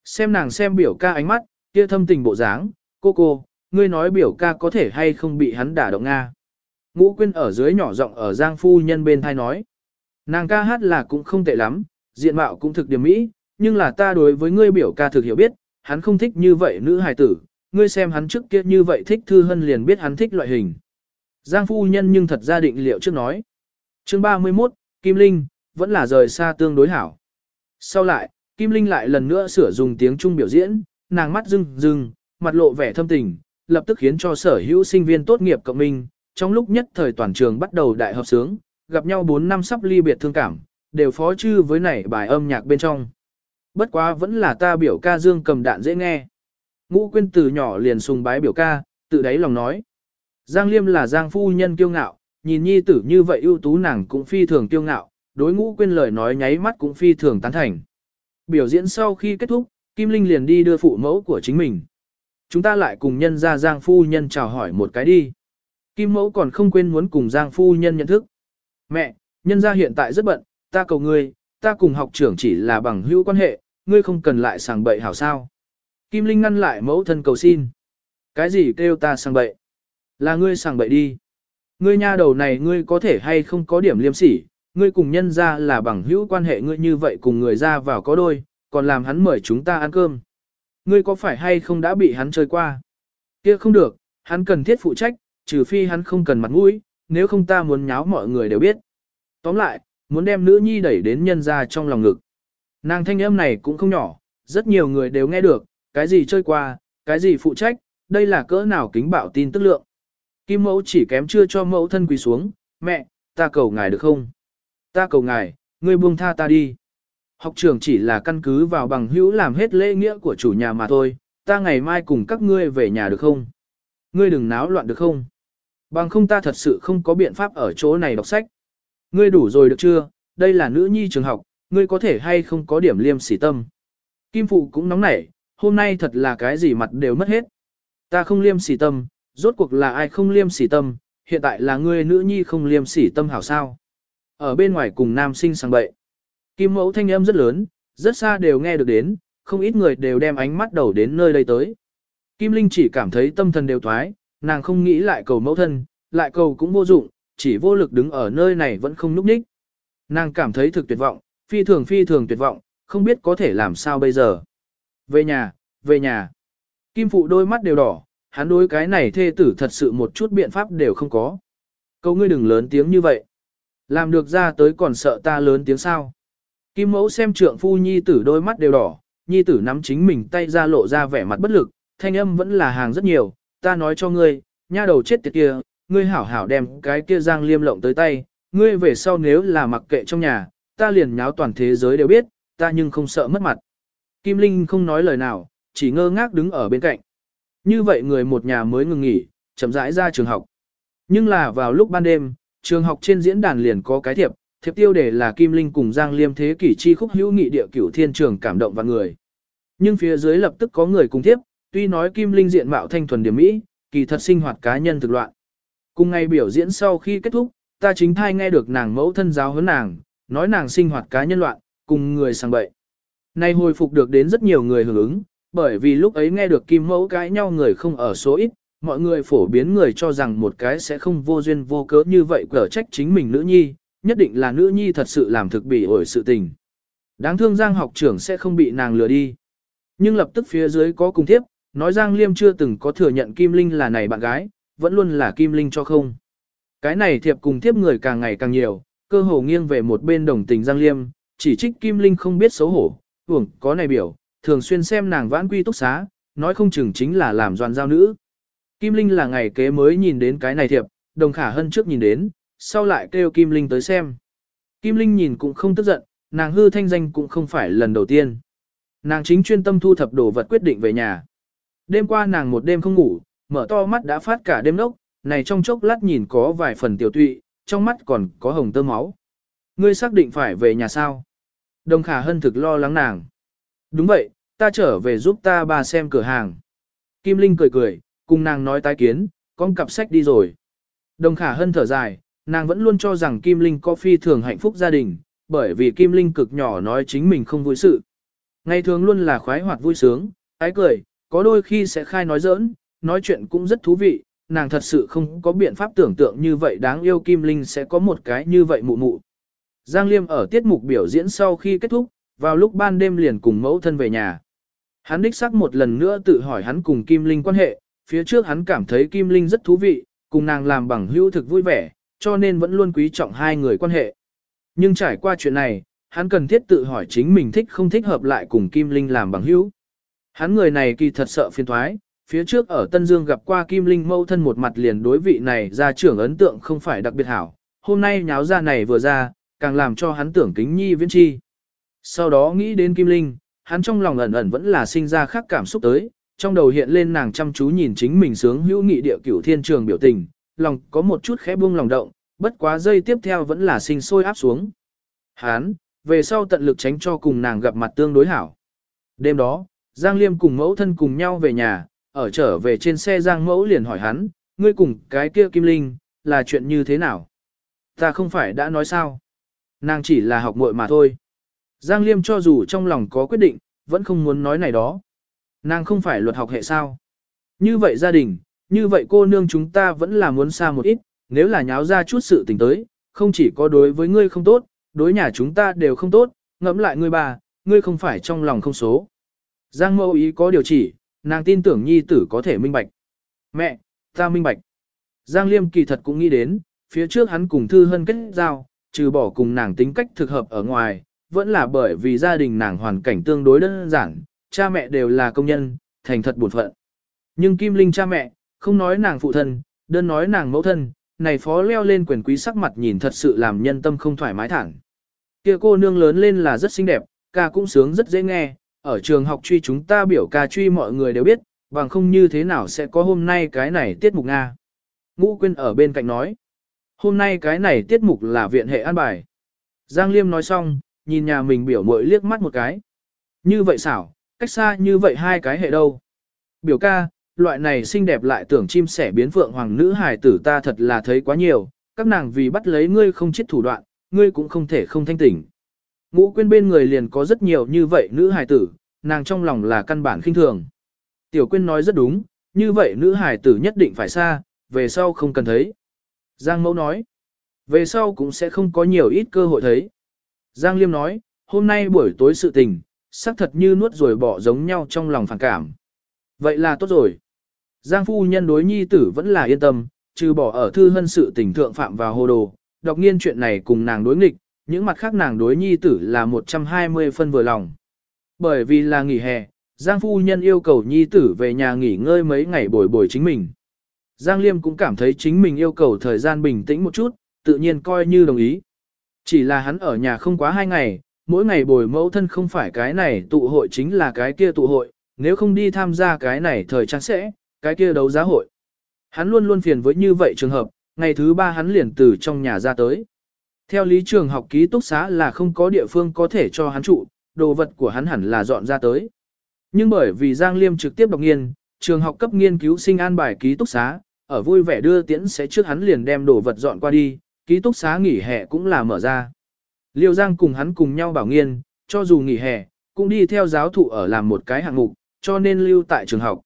Xem nàng xem biểu ca ánh mắt, kia thâm tình bộ dáng, cô cô, ngươi nói biểu ca có thể hay không bị hắn đả động Nga. Ngũ quyên ở dưới nhỏ giọng ở giang phu nhân bên thai nói. Nàng ca hát là cũng không tệ lắm, diện mạo cũng thực điểm mỹ, nhưng là ta đối với ngươi biểu ca thực hiểu biết, hắn không thích như vậy nữ hài tử, ngươi xem hắn trước kia như vậy thích thư hân liền biết hắn thích loại hình. Giang phu nhân nhưng thật ra định liệu trước nói. Chương 31, Kim Linh, vẫn là rời xa tương đối hảo. Sau lại, Kim Linh lại lần nữa sửa dùng tiếng Trung biểu diễn, nàng mắt rưng rưng, mặt lộ vẻ thâm tình, lập tức khiến cho sở hữu sinh viên tốt nghiệp cộng minh, trong lúc nhất thời toàn trường bắt đầu đại hợp sướng, gặp nhau 4 năm sắp ly biệt thương cảm, đều phó chư với nảy bài âm nhạc bên trong. Bất quá vẫn là ta biểu ca dương cầm đạn dễ nghe. Ngũ quyên từ nhỏ liền sùng bái biểu ca, tự đáy lòng nói. Giang Liêm là Giang phu nhân kiêu ngạo, nhìn nhi tử như vậy ưu tú nàng cũng phi thường kiêu ngạo, đối ngũ quyên lời nói nháy mắt cũng phi thường tán thành. Biểu diễn sau khi kết thúc, Kim Linh liền đi đưa phụ mẫu của chính mình. Chúng ta lại cùng nhân ra Giang phu nhân chào hỏi một cái đi. Kim mẫu còn không quên muốn cùng Giang phu nhân nhận thức. Mẹ, nhân gia hiện tại rất bận, ta cầu ngươi, ta cùng học trưởng chỉ là bằng hữu quan hệ, ngươi không cần lại sàng bậy hảo sao. Kim Linh ngăn lại mẫu thân cầu xin. Cái gì kêu ta sàng bậy? Là ngươi sàng bậy đi. Ngươi nha đầu này ngươi có thể hay không có điểm liêm sỉ, ngươi cùng nhân ra là bằng hữu quan hệ ngươi như vậy cùng người ra vào có đôi, còn làm hắn mời chúng ta ăn cơm. Ngươi có phải hay không đã bị hắn chơi qua? Kia không được, hắn cần thiết phụ trách, trừ phi hắn không cần mặt mũi, nếu không ta muốn nháo mọi người đều biết. Tóm lại, muốn đem nữ nhi đẩy đến nhân ra trong lòng ngực. Nàng thanh âm này cũng không nhỏ, rất nhiều người đều nghe được, cái gì chơi qua, cái gì phụ trách, đây là cỡ nào kính bạo tin tức lượng. Kim mẫu chỉ kém chưa cho mẫu thân quỳ xuống, mẹ, ta cầu ngài được không? Ta cầu ngài, ngươi buông tha ta đi. Học trưởng chỉ là căn cứ vào bằng hữu làm hết lễ nghĩa của chủ nhà mà thôi, ta ngày mai cùng các ngươi về nhà được không? Ngươi đừng náo loạn được không? Bằng không ta thật sự không có biện pháp ở chỗ này đọc sách. Ngươi đủ rồi được chưa, đây là nữ nhi trường học, ngươi có thể hay không có điểm liêm sỉ tâm. Kim Phụ cũng nóng nảy, hôm nay thật là cái gì mặt đều mất hết. Ta không liêm sỉ tâm, rốt cuộc là ai không liêm sỉ tâm, hiện tại là ngươi nữ nhi không liêm sỉ tâm hảo sao. Ở bên ngoài cùng nam sinh sang bậy. Kim mẫu thanh âm rất lớn, rất xa đều nghe được đến, không ít người đều đem ánh mắt đầu đến nơi đây tới. Kim Linh chỉ cảm thấy tâm thần đều thoái, nàng không nghĩ lại cầu mẫu thân, lại cầu cũng vô dụng, chỉ vô lực đứng ở nơi này vẫn không núp ních. Nàng cảm thấy thực tuyệt vọng, phi thường phi thường tuyệt vọng, không biết có thể làm sao bây giờ. Về nhà, về nhà. Kim phụ đôi mắt đều đỏ, hắn đối cái này thê tử thật sự một chút biện pháp đều không có. Câu ngươi đừng lớn tiếng như vậy. Làm được ra tới còn sợ ta lớn tiếng sao. Kim mẫu xem trượng phu nhi tử đôi mắt đều đỏ, nhi tử nắm chính mình tay ra lộ ra vẻ mặt bất lực, thanh âm vẫn là hàng rất nhiều, ta nói cho ngươi, nha đầu chết tiệt kia, ngươi hảo hảo đem cái kia giang liêm lộng tới tay, ngươi về sau nếu là mặc kệ trong nhà, ta liền nháo toàn thế giới đều biết, ta nhưng không sợ mất mặt. Kim Linh không nói lời nào, chỉ ngơ ngác đứng ở bên cạnh. Như vậy người một nhà mới ngừng nghỉ, chậm rãi ra trường học. Nhưng là vào lúc ban đêm, trường học trên diễn đàn liền có cái thiệp, thiệp tiêu đề là Kim Linh cùng Giang Liêm thế kỷ chi khúc hữu nghị địa cửu thiên trường cảm động và người. Nhưng phía dưới lập tức có người cùng thiếp, tuy nói Kim Linh diện mạo thanh thuần điểm mỹ, kỳ thật sinh hoạt cá nhân thực loạn. Cùng ngày biểu diễn sau khi kết thúc, ta chính thai nghe được nàng mẫu thân giáo huấn nàng, nói nàng sinh hoạt cá nhân loạn, cùng người sang bậy. Nay hồi phục được đến rất nhiều người hưởng ứng, bởi vì lúc ấy nghe được kim mẫu cãi nhau người không ở số ít, mọi người phổ biến người cho rằng một cái sẽ không vô duyên vô cớ như vậy cở trách chính mình nữ nhi, nhất định là nữ nhi thật sự làm thực bị ổi sự tình. Đáng thương Giang học trưởng sẽ không bị nàng lừa đi. Nhưng lập tức phía dưới có cùng tiếp, nói Giang Liêm chưa từng có thừa nhận Kim Linh là này bạn gái, vẫn luôn là Kim Linh cho không. Cái này thiệp cùng tiếp người càng ngày càng nhiều, cơ hồ nghiêng về một bên đồng tình Giang Liêm, chỉ trích Kim Linh không biết xấu hổ, hưởng có này biểu, thường xuyên xem nàng vãn quy túc xá, nói không chừng chính là làm doan giao nữ. Kim Linh là ngày kế mới nhìn đến cái này thiệp, đồng khả hân trước nhìn đến, sau lại kêu Kim Linh tới xem. Kim Linh nhìn cũng không tức giận, nàng hư thanh danh cũng không phải lần đầu tiên. Nàng chính chuyên tâm thu thập đồ vật quyết định về nhà. Đêm qua nàng một đêm không ngủ, mở to mắt đã phát cả đêm nốc, này trong chốc lát nhìn có vài phần tiểu tụy, trong mắt còn có hồng tơ máu. Ngươi xác định phải về nhà sao? Đồng khả hân thực lo lắng nàng. Đúng vậy, ta trở về giúp ta bà xem cửa hàng. Kim Linh cười cười, cùng nàng nói tái kiến, con cặp sách đi rồi. Đồng khả hân thở dài, nàng vẫn luôn cho rằng Kim Linh có phi thường hạnh phúc gia đình, bởi vì Kim Linh cực nhỏ nói chính mình không vui sự. Ngày thường luôn là khoái hoạt vui sướng, ái cười, có đôi khi sẽ khai nói giỡn, nói chuyện cũng rất thú vị, nàng thật sự không có biện pháp tưởng tượng như vậy đáng yêu Kim Linh sẽ có một cái như vậy mụ mụ. Giang Liêm ở tiết mục biểu diễn sau khi kết thúc, vào lúc ban đêm liền cùng mẫu thân về nhà. Hắn đích xác một lần nữa tự hỏi hắn cùng Kim Linh quan hệ, phía trước hắn cảm thấy Kim Linh rất thú vị, cùng nàng làm bằng hữu thực vui vẻ, cho nên vẫn luôn quý trọng hai người quan hệ. Nhưng trải qua chuyện này, hắn cần thiết tự hỏi chính mình thích không thích hợp lại cùng Kim Linh làm bằng hữu. Hắn người này kỳ thật sợ phiền thoái, phía trước ở Tân Dương gặp qua Kim Linh mâu thân một mặt liền đối vị này ra trưởng ấn tượng không phải đặc biệt hảo, hôm nay nháo ra này vừa ra, càng làm cho hắn tưởng kính nhi viễn chi. Sau đó nghĩ đến Kim Linh, hắn trong lòng ẩn ẩn vẫn là sinh ra khác cảm xúc tới, trong đầu hiện lên nàng chăm chú nhìn chính mình sướng hữu nghị địa cửu thiên trường biểu tình, lòng có một chút khẽ buông lòng động, bất quá giây tiếp theo vẫn là sinh sôi áp xuống. Hắn, về sau tận lực tránh cho cùng nàng gặp mặt tương đối hảo. Đêm đó, Giang Liêm cùng mẫu thân cùng nhau về nhà, ở trở về trên xe Giang mẫu liền hỏi hắn, ngươi cùng cái kia Kim Linh, là chuyện như thế nào? Ta không phải đã nói sao? Nàng chỉ là học muội mà thôi. Giang Liêm cho dù trong lòng có quyết định, vẫn không muốn nói này đó. Nàng không phải luật học hệ sao. Như vậy gia đình, như vậy cô nương chúng ta vẫn là muốn xa một ít, nếu là nháo ra chút sự tình tới, không chỉ có đối với ngươi không tốt, đối nhà chúng ta đều không tốt, ngẫm lại ngươi bà, ngươi không phải trong lòng không số. Giang Mẫu ý có điều chỉ, nàng tin tưởng nhi tử có thể minh bạch. Mẹ, ta minh bạch. Giang Liêm kỳ thật cũng nghĩ đến, phía trước hắn cùng Thư Hân kết giao, trừ bỏ cùng nàng tính cách thực hợp ở ngoài, vẫn là bởi vì gia đình nàng hoàn cảnh tương đối đơn giản, cha mẹ đều là công nhân, thành thật buồn phận. Nhưng Kim Linh cha mẹ, không nói nàng phụ thân, đơn nói nàng mẫu thân, này phó leo lên quyền quý sắc mặt nhìn thật sự làm nhân tâm không thoải mái thẳng. Kia cô nương lớn lên là rất xinh đẹp, ca cũng sướng rất dễ nghe, ở trường học truy chúng ta biểu ca truy mọi người đều biết, bằng không như thế nào sẽ có hôm nay cái này tiết mục Nga. Ngũ Quyên ở bên cạnh nói, hôm nay cái này tiết mục là viện hệ an bài. Giang Liêm nói xong, nhìn nhà mình biểu mội liếc mắt một cái. Như vậy xảo, cách xa như vậy hai cái hệ đâu. Biểu ca, loại này xinh đẹp lại tưởng chim sẻ biến phượng hoàng nữ hài tử ta thật là thấy quá nhiều, các nàng vì bắt lấy ngươi không chết thủ đoạn, ngươi cũng không thể không thanh tỉnh. Ngũ quyên bên người liền có rất nhiều như vậy nữ hài tử, nàng trong lòng là căn bản khinh thường. Tiểu quyên nói rất đúng, như vậy nữ hài tử nhất định phải xa, về sau không cần thấy. Giang mẫu nói, về sau cũng sẽ không có nhiều ít cơ hội thấy. Giang liêm nói, hôm nay buổi tối sự tình, xác thật như nuốt rồi bỏ giống nhau trong lòng phản cảm. Vậy là tốt rồi. Giang phu nhân đối nhi tử vẫn là yên tâm, trừ bỏ ở thư hân sự tình thượng phạm vào hồ đồ, đọc nghiên chuyện này cùng nàng đối nghịch, những mặt khác nàng đối nhi tử là 120 phân vừa lòng. Bởi vì là nghỉ hè, Giang phu nhân yêu cầu nhi tử về nhà nghỉ ngơi mấy ngày bồi bồi chính mình. Giang Liêm cũng cảm thấy chính mình yêu cầu thời gian bình tĩnh một chút, tự nhiên coi như đồng ý. Chỉ là hắn ở nhà không quá hai ngày, mỗi ngày bồi mẫu thân không phải cái này tụ hội chính là cái kia tụ hội, nếu không đi tham gia cái này thời trang sẽ, cái kia đấu giá hội. Hắn luôn luôn phiền với như vậy trường hợp, ngày thứ ba hắn liền từ trong nhà ra tới. Theo lý trường học ký túc xá là không có địa phương có thể cho hắn trụ, đồ vật của hắn hẳn là dọn ra tới. Nhưng bởi vì Giang Liêm trực tiếp đọc nghiên, trường học cấp nghiên cứu sinh an bài ký túc xá, ở vui vẻ đưa tiễn sẽ trước hắn liền đem đồ vật dọn qua đi, ký túc xá nghỉ hè cũng là mở ra. Liêu Giang cùng hắn cùng nhau bảo nghiên, cho dù nghỉ hè, cũng đi theo giáo thụ ở làm một cái hạng mục, cho nên lưu tại trường học.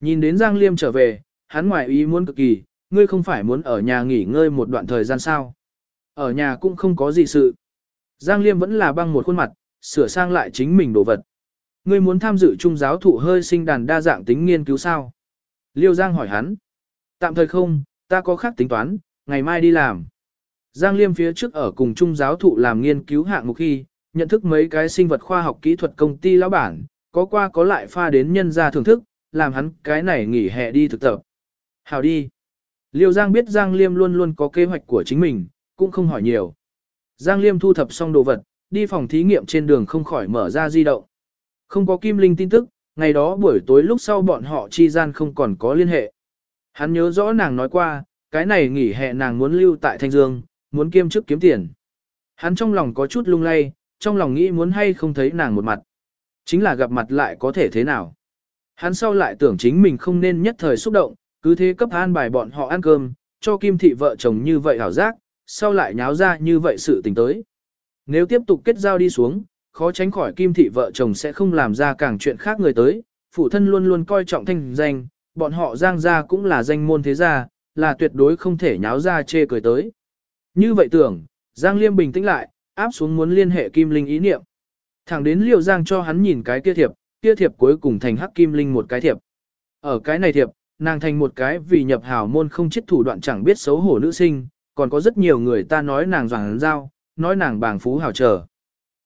Nhìn đến Giang Liêm trở về, hắn ngoài ý muốn cực kỳ, ngươi không phải muốn ở nhà nghỉ ngơi một đoạn thời gian sao. Ở nhà cũng không có gì sự. Giang Liêm vẫn là băng một khuôn mặt, sửa sang lại chính mình đồ vật. Ngươi muốn tham dự trung giáo thụ hơi sinh đàn đa dạng tính nghiên cứu sao? Liêu Giang hỏi hắn. Tạm thời không, ta có khác tính toán, ngày mai đi làm. Giang Liêm phía trước ở cùng trung giáo thụ làm nghiên cứu hạng mục khi, nhận thức mấy cái sinh vật khoa học kỹ thuật công ty lão bản, có qua có lại pha đến nhân gia thưởng thức, làm hắn cái này nghỉ hè đi thực tập. Hào đi. Liêu Giang biết Giang Liêm luôn luôn có kế hoạch của chính mình, cũng không hỏi nhiều. Giang Liêm thu thập xong đồ vật, đi phòng thí nghiệm trên đường không khỏi mở ra di động. Không có Kim Linh tin tức, ngày đó buổi tối lúc sau bọn họ chi gian không còn có liên hệ. Hắn nhớ rõ nàng nói qua, cái này nghỉ hè nàng muốn lưu tại Thanh Dương, muốn kiêm chức kiếm tiền. Hắn trong lòng có chút lung lay, trong lòng nghĩ muốn hay không thấy nàng một mặt. Chính là gặp mặt lại có thể thế nào. Hắn sau lại tưởng chính mình không nên nhất thời xúc động, cứ thế cấp an bài bọn họ ăn cơm, cho kim thị vợ chồng như vậy hảo giác, sau lại nháo ra như vậy sự tình tới. Nếu tiếp tục kết giao đi xuống, khó tránh khỏi kim thị vợ chồng sẽ không làm ra càng chuyện khác người tới, phụ thân luôn luôn coi trọng thanh danh, bọn họ giang gia cũng là danh môn thế gia, là tuyệt đối không thể nháo ra chê cười tới. Như vậy tưởng, Giang Liêm bình tĩnh lại, áp xuống muốn liên hệ Kim Linh ý niệm. Thẳng đến Liêu Giang cho hắn nhìn cái kia thiệp, kia thiệp cuối cùng thành hắc Kim Linh một cái thiệp. Ở cái này thiệp, nàng thành một cái vì nhập hào môn không chết thủ đoạn chẳng biết xấu hổ nữ sinh, còn có rất nhiều người ta nói nàng doàng giao, nói nàng bàng phú hào trở.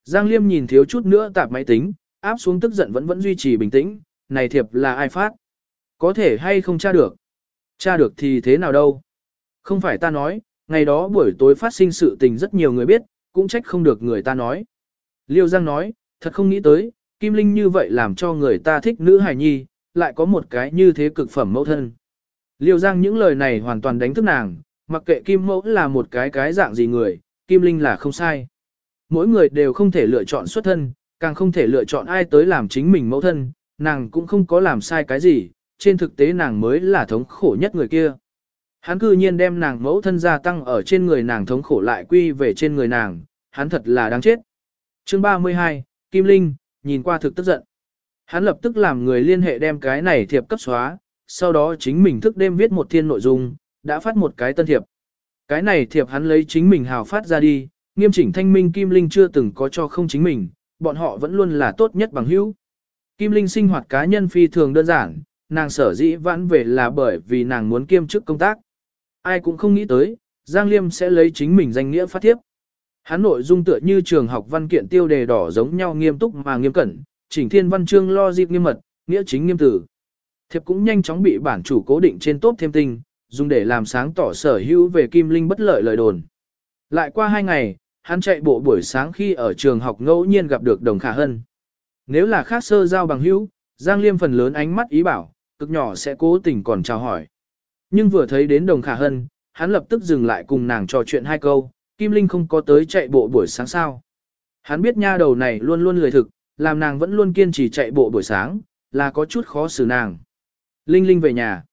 Giang Liêm nhìn thiếu chút nữa tạp máy tính, áp xuống tức giận vẫn vẫn duy trì bình tĩnh, này thiệp là ai phát? Có thể hay không tra được? Tra được thì thế nào đâu? Không phải ta nói, ngày đó buổi tối phát sinh sự tình rất nhiều người biết, cũng trách không được người ta nói. Liêu Giang nói, thật không nghĩ tới, Kim Linh như vậy làm cho người ta thích nữ hài nhi, lại có một cái như thế cực phẩm mẫu thân. Liêu Giang những lời này hoàn toàn đánh thức nàng, mặc kệ Kim Mẫu là một cái cái dạng gì người, Kim Linh là không sai. Mỗi người đều không thể lựa chọn xuất thân, càng không thể lựa chọn ai tới làm chính mình mẫu thân, nàng cũng không có làm sai cái gì, trên thực tế nàng mới là thống khổ nhất người kia. Hắn cư nhiên đem nàng mẫu thân gia tăng ở trên người nàng thống khổ lại quy về trên người nàng, hắn thật là đáng chết. Chương 32, Kim Linh, nhìn qua thực tức giận. Hắn lập tức làm người liên hệ đem cái này thiệp cấp xóa, sau đó chính mình thức đêm viết một thiên nội dung, đã phát một cái tân thiệp. Cái này thiệp hắn lấy chính mình hào phát ra đi, nghiêm chỉnh thanh minh Kim Linh chưa từng có cho không chính mình, bọn họ vẫn luôn là tốt nhất bằng hữu. Kim Linh sinh hoạt cá nhân phi thường đơn giản, nàng sở dĩ vãn về là bởi vì nàng muốn kiêm chức công tác. Ai cũng không nghĩ tới, Giang Liêm sẽ lấy chính mình danh nghĩa phát thiếp. Hắn nội dung tựa như trường học văn kiện tiêu đề đỏ giống nhau nghiêm túc mà nghiêm cẩn, chỉnh thiên văn chương lo dịp nghiêm mật, nghĩa chính nghiêm tử. Thiệp cũng nhanh chóng bị bản chủ cố định trên tốt thêm tinh, dùng để làm sáng tỏ sở hữu về Kim Linh bất lợi lời đồn. Lại qua hai ngày, hắn chạy bộ buổi sáng khi ở trường học ngẫu nhiên gặp được Đồng Khả Hân. Nếu là khác sơ giao bằng hữu, Giang Liêm phần lớn ánh mắt ý bảo, cực nhỏ sẽ cố tình còn chào hỏi. Nhưng vừa thấy đến Đồng Khả Hân, hắn lập tức dừng lại cùng nàng trò chuyện hai câu, Kim Linh không có tới chạy bộ buổi sáng sao. Hắn biết nha đầu này luôn luôn lười thực, làm nàng vẫn luôn kiên trì chạy bộ buổi sáng, là có chút khó xử nàng. Linh Linh về nhà.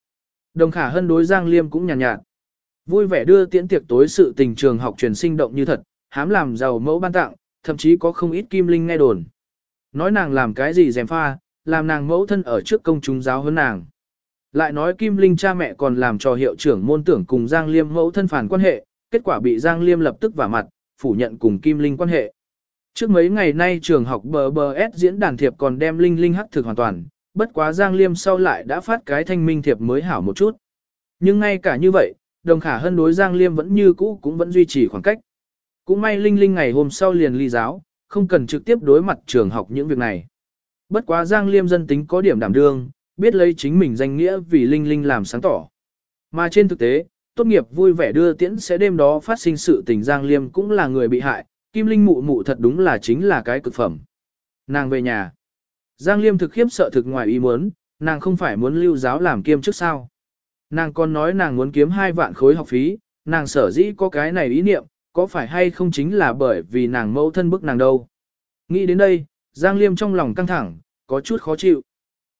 Đồng Khả Hân đối Giang Liêm cũng nhàn nhạt, nhạt. Vui vẻ đưa tiễn tiệc tối sự tình trường học truyền sinh động như thật, hám làm giàu mẫu ban tặng, thậm chí có không ít Kim Linh nghe đồn. Nói nàng làm cái gì dèm pha, làm nàng mẫu thân ở trước công chúng giáo hơn nàng. Lại nói Kim Linh cha mẹ còn làm cho hiệu trưởng môn tưởng cùng Giang Liêm mẫu thân phản quan hệ, kết quả bị Giang Liêm lập tức vả mặt, phủ nhận cùng Kim Linh quan hệ. Trước mấy ngày nay trường học bờ bờ diễn đàn thiệp còn đem Linh Linh hắc thực hoàn toàn, bất quá Giang Liêm sau lại đã phát cái thanh minh thiệp mới hảo một chút. Nhưng ngay cả như vậy, đồng khả hân đối Giang Liêm vẫn như cũ cũng vẫn duy trì khoảng cách. Cũng may Linh Linh ngày hôm sau liền ly giáo, không cần trực tiếp đối mặt trường học những việc này. Bất quá Giang Liêm dân tính có điểm đảm đương, biết lấy chính mình danh nghĩa vì Linh Linh làm sáng tỏ. Mà trên thực tế, tốt nghiệp vui vẻ đưa tiễn sẽ đêm đó phát sinh sự tình Giang Liêm cũng là người bị hại, Kim Linh mụ mụ thật đúng là chính là cái cực phẩm. Nàng về nhà. Giang Liêm thực khiếp sợ thực ngoài ý muốn, nàng không phải muốn lưu giáo làm kiêm trước sao. Nàng còn nói nàng muốn kiếm hai vạn khối học phí, nàng sở dĩ có cái này ý niệm, có phải hay không chính là bởi vì nàng mẫu thân bức nàng đâu. Nghĩ đến đây, Giang Liêm trong lòng căng thẳng, có chút khó chịu.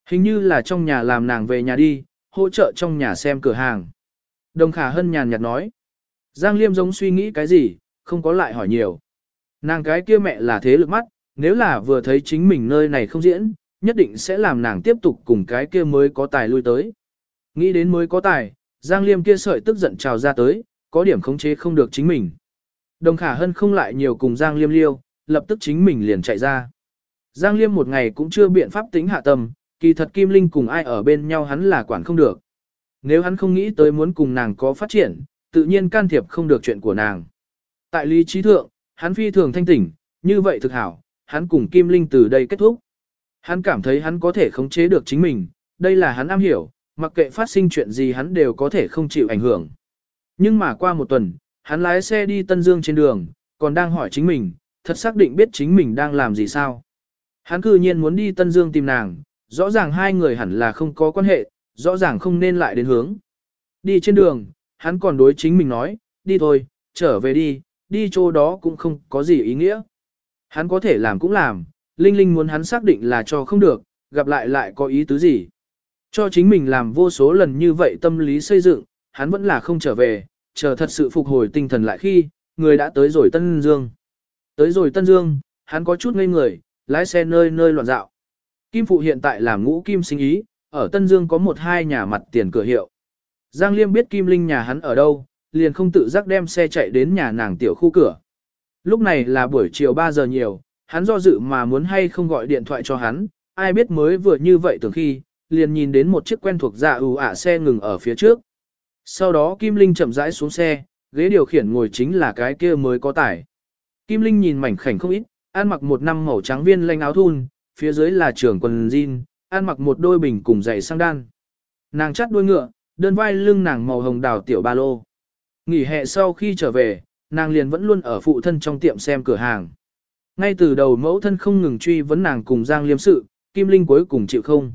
Hình như là trong nhà làm nàng về nhà đi, hỗ trợ trong nhà xem cửa hàng. Đồng Khả Hân nhàn nhạt nói. Giang Liêm giống suy nghĩ cái gì, không có lại hỏi nhiều. Nàng cái kia mẹ là thế lực mắt, nếu là vừa thấy chính mình nơi này không diễn, nhất định sẽ làm nàng tiếp tục cùng cái kia mới có tài lui tới. Nghĩ đến mới có tài, Giang Liêm kia sợi tức giận trào ra tới, có điểm khống chế không được chính mình. Đồng Khả Hân không lại nhiều cùng Giang Liêm liêu, lập tức chính mình liền chạy ra. Giang Liêm một ngày cũng chưa biện pháp tính hạ tâm, kỳ thật Kim Linh cùng ai ở bên nhau hắn là quản không được. Nếu hắn không nghĩ tới muốn cùng nàng có phát triển, tự nhiên can thiệp không được chuyện của nàng. Tại lý trí thượng, hắn phi thường thanh tỉnh, như vậy thực hảo, hắn cùng Kim Linh từ đây kết thúc. Hắn cảm thấy hắn có thể khống chế được chính mình, đây là hắn am hiểu, mặc kệ phát sinh chuyện gì hắn đều có thể không chịu ảnh hưởng. Nhưng mà qua một tuần, hắn lái xe đi Tân Dương trên đường, còn đang hỏi chính mình, thật xác định biết chính mình đang làm gì sao. Hắn cư nhiên muốn đi Tân Dương tìm nàng, rõ ràng hai người hẳn là không có quan hệ, rõ ràng không nên lại đến hướng. Đi trên đường, hắn còn đối chính mình nói, đi thôi, trở về đi, đi chỗ đó cũng không có gì ý nghĩa. Hắn có thể làm cũng làm, Linh Linh muốn hắn xác định là cho không được, gặp lại lại có ý tứ gì. Cho chính mình làm vô số lần như vậy tâm lý xây dựng, hắn vẫn là không trở về, chờ thật sự phục hồi tinh thần lại khi, người đã tới rồi Tân Dương. Tới rồi Tân Dương, hắn có chút ngây người, lái xe nơi nơi loạn dạo. Kim Phụ hiện tại làm ngũ kim sinh ý, ở Tân Dương có một hai nhà mặt tiền cửa hiệu. Giang Liêm biết Kim Linh nhà hắn ở đâu, liền không tự giác đem xe chạy đến nhà nàng tiểu khu cửa. Lúc này là buổi chiều 3 giờ nhiều, hắn do dự mà muốn hay không gọi điện thoại cho hắn, ai biết mới vừa như vậy từ khi, liền nhìn đến một chiếc quen thuộc dạ ưu ả xe ngừng ở phía trước. Sau đó Kim Linh chậm rãi xuống xe, ghế điều khiển ngồi chính là cái kia mới có tải. Kim Linh nhìn mảnh khảnh không ít, ăn mặc một năm màu trắng viên lanh áo thun, phía dưới là trưởng quần jean, ăn mặc một đôi bình cùng giày sang đan. Nàng chắt đuôi ngựa, đơn vai lưng nàng màu hồng đào tiểu ba lô. Nghỉ hè sau khi trở về, nàng liền vẫn luôn ở phụ thân trong tiệm xem cửa hàng. Ngay từ đầu mẫu thân không ngừng truy vấn nàng cùng Giang Liêm sự, Kim Linh cuối cùng chịu không.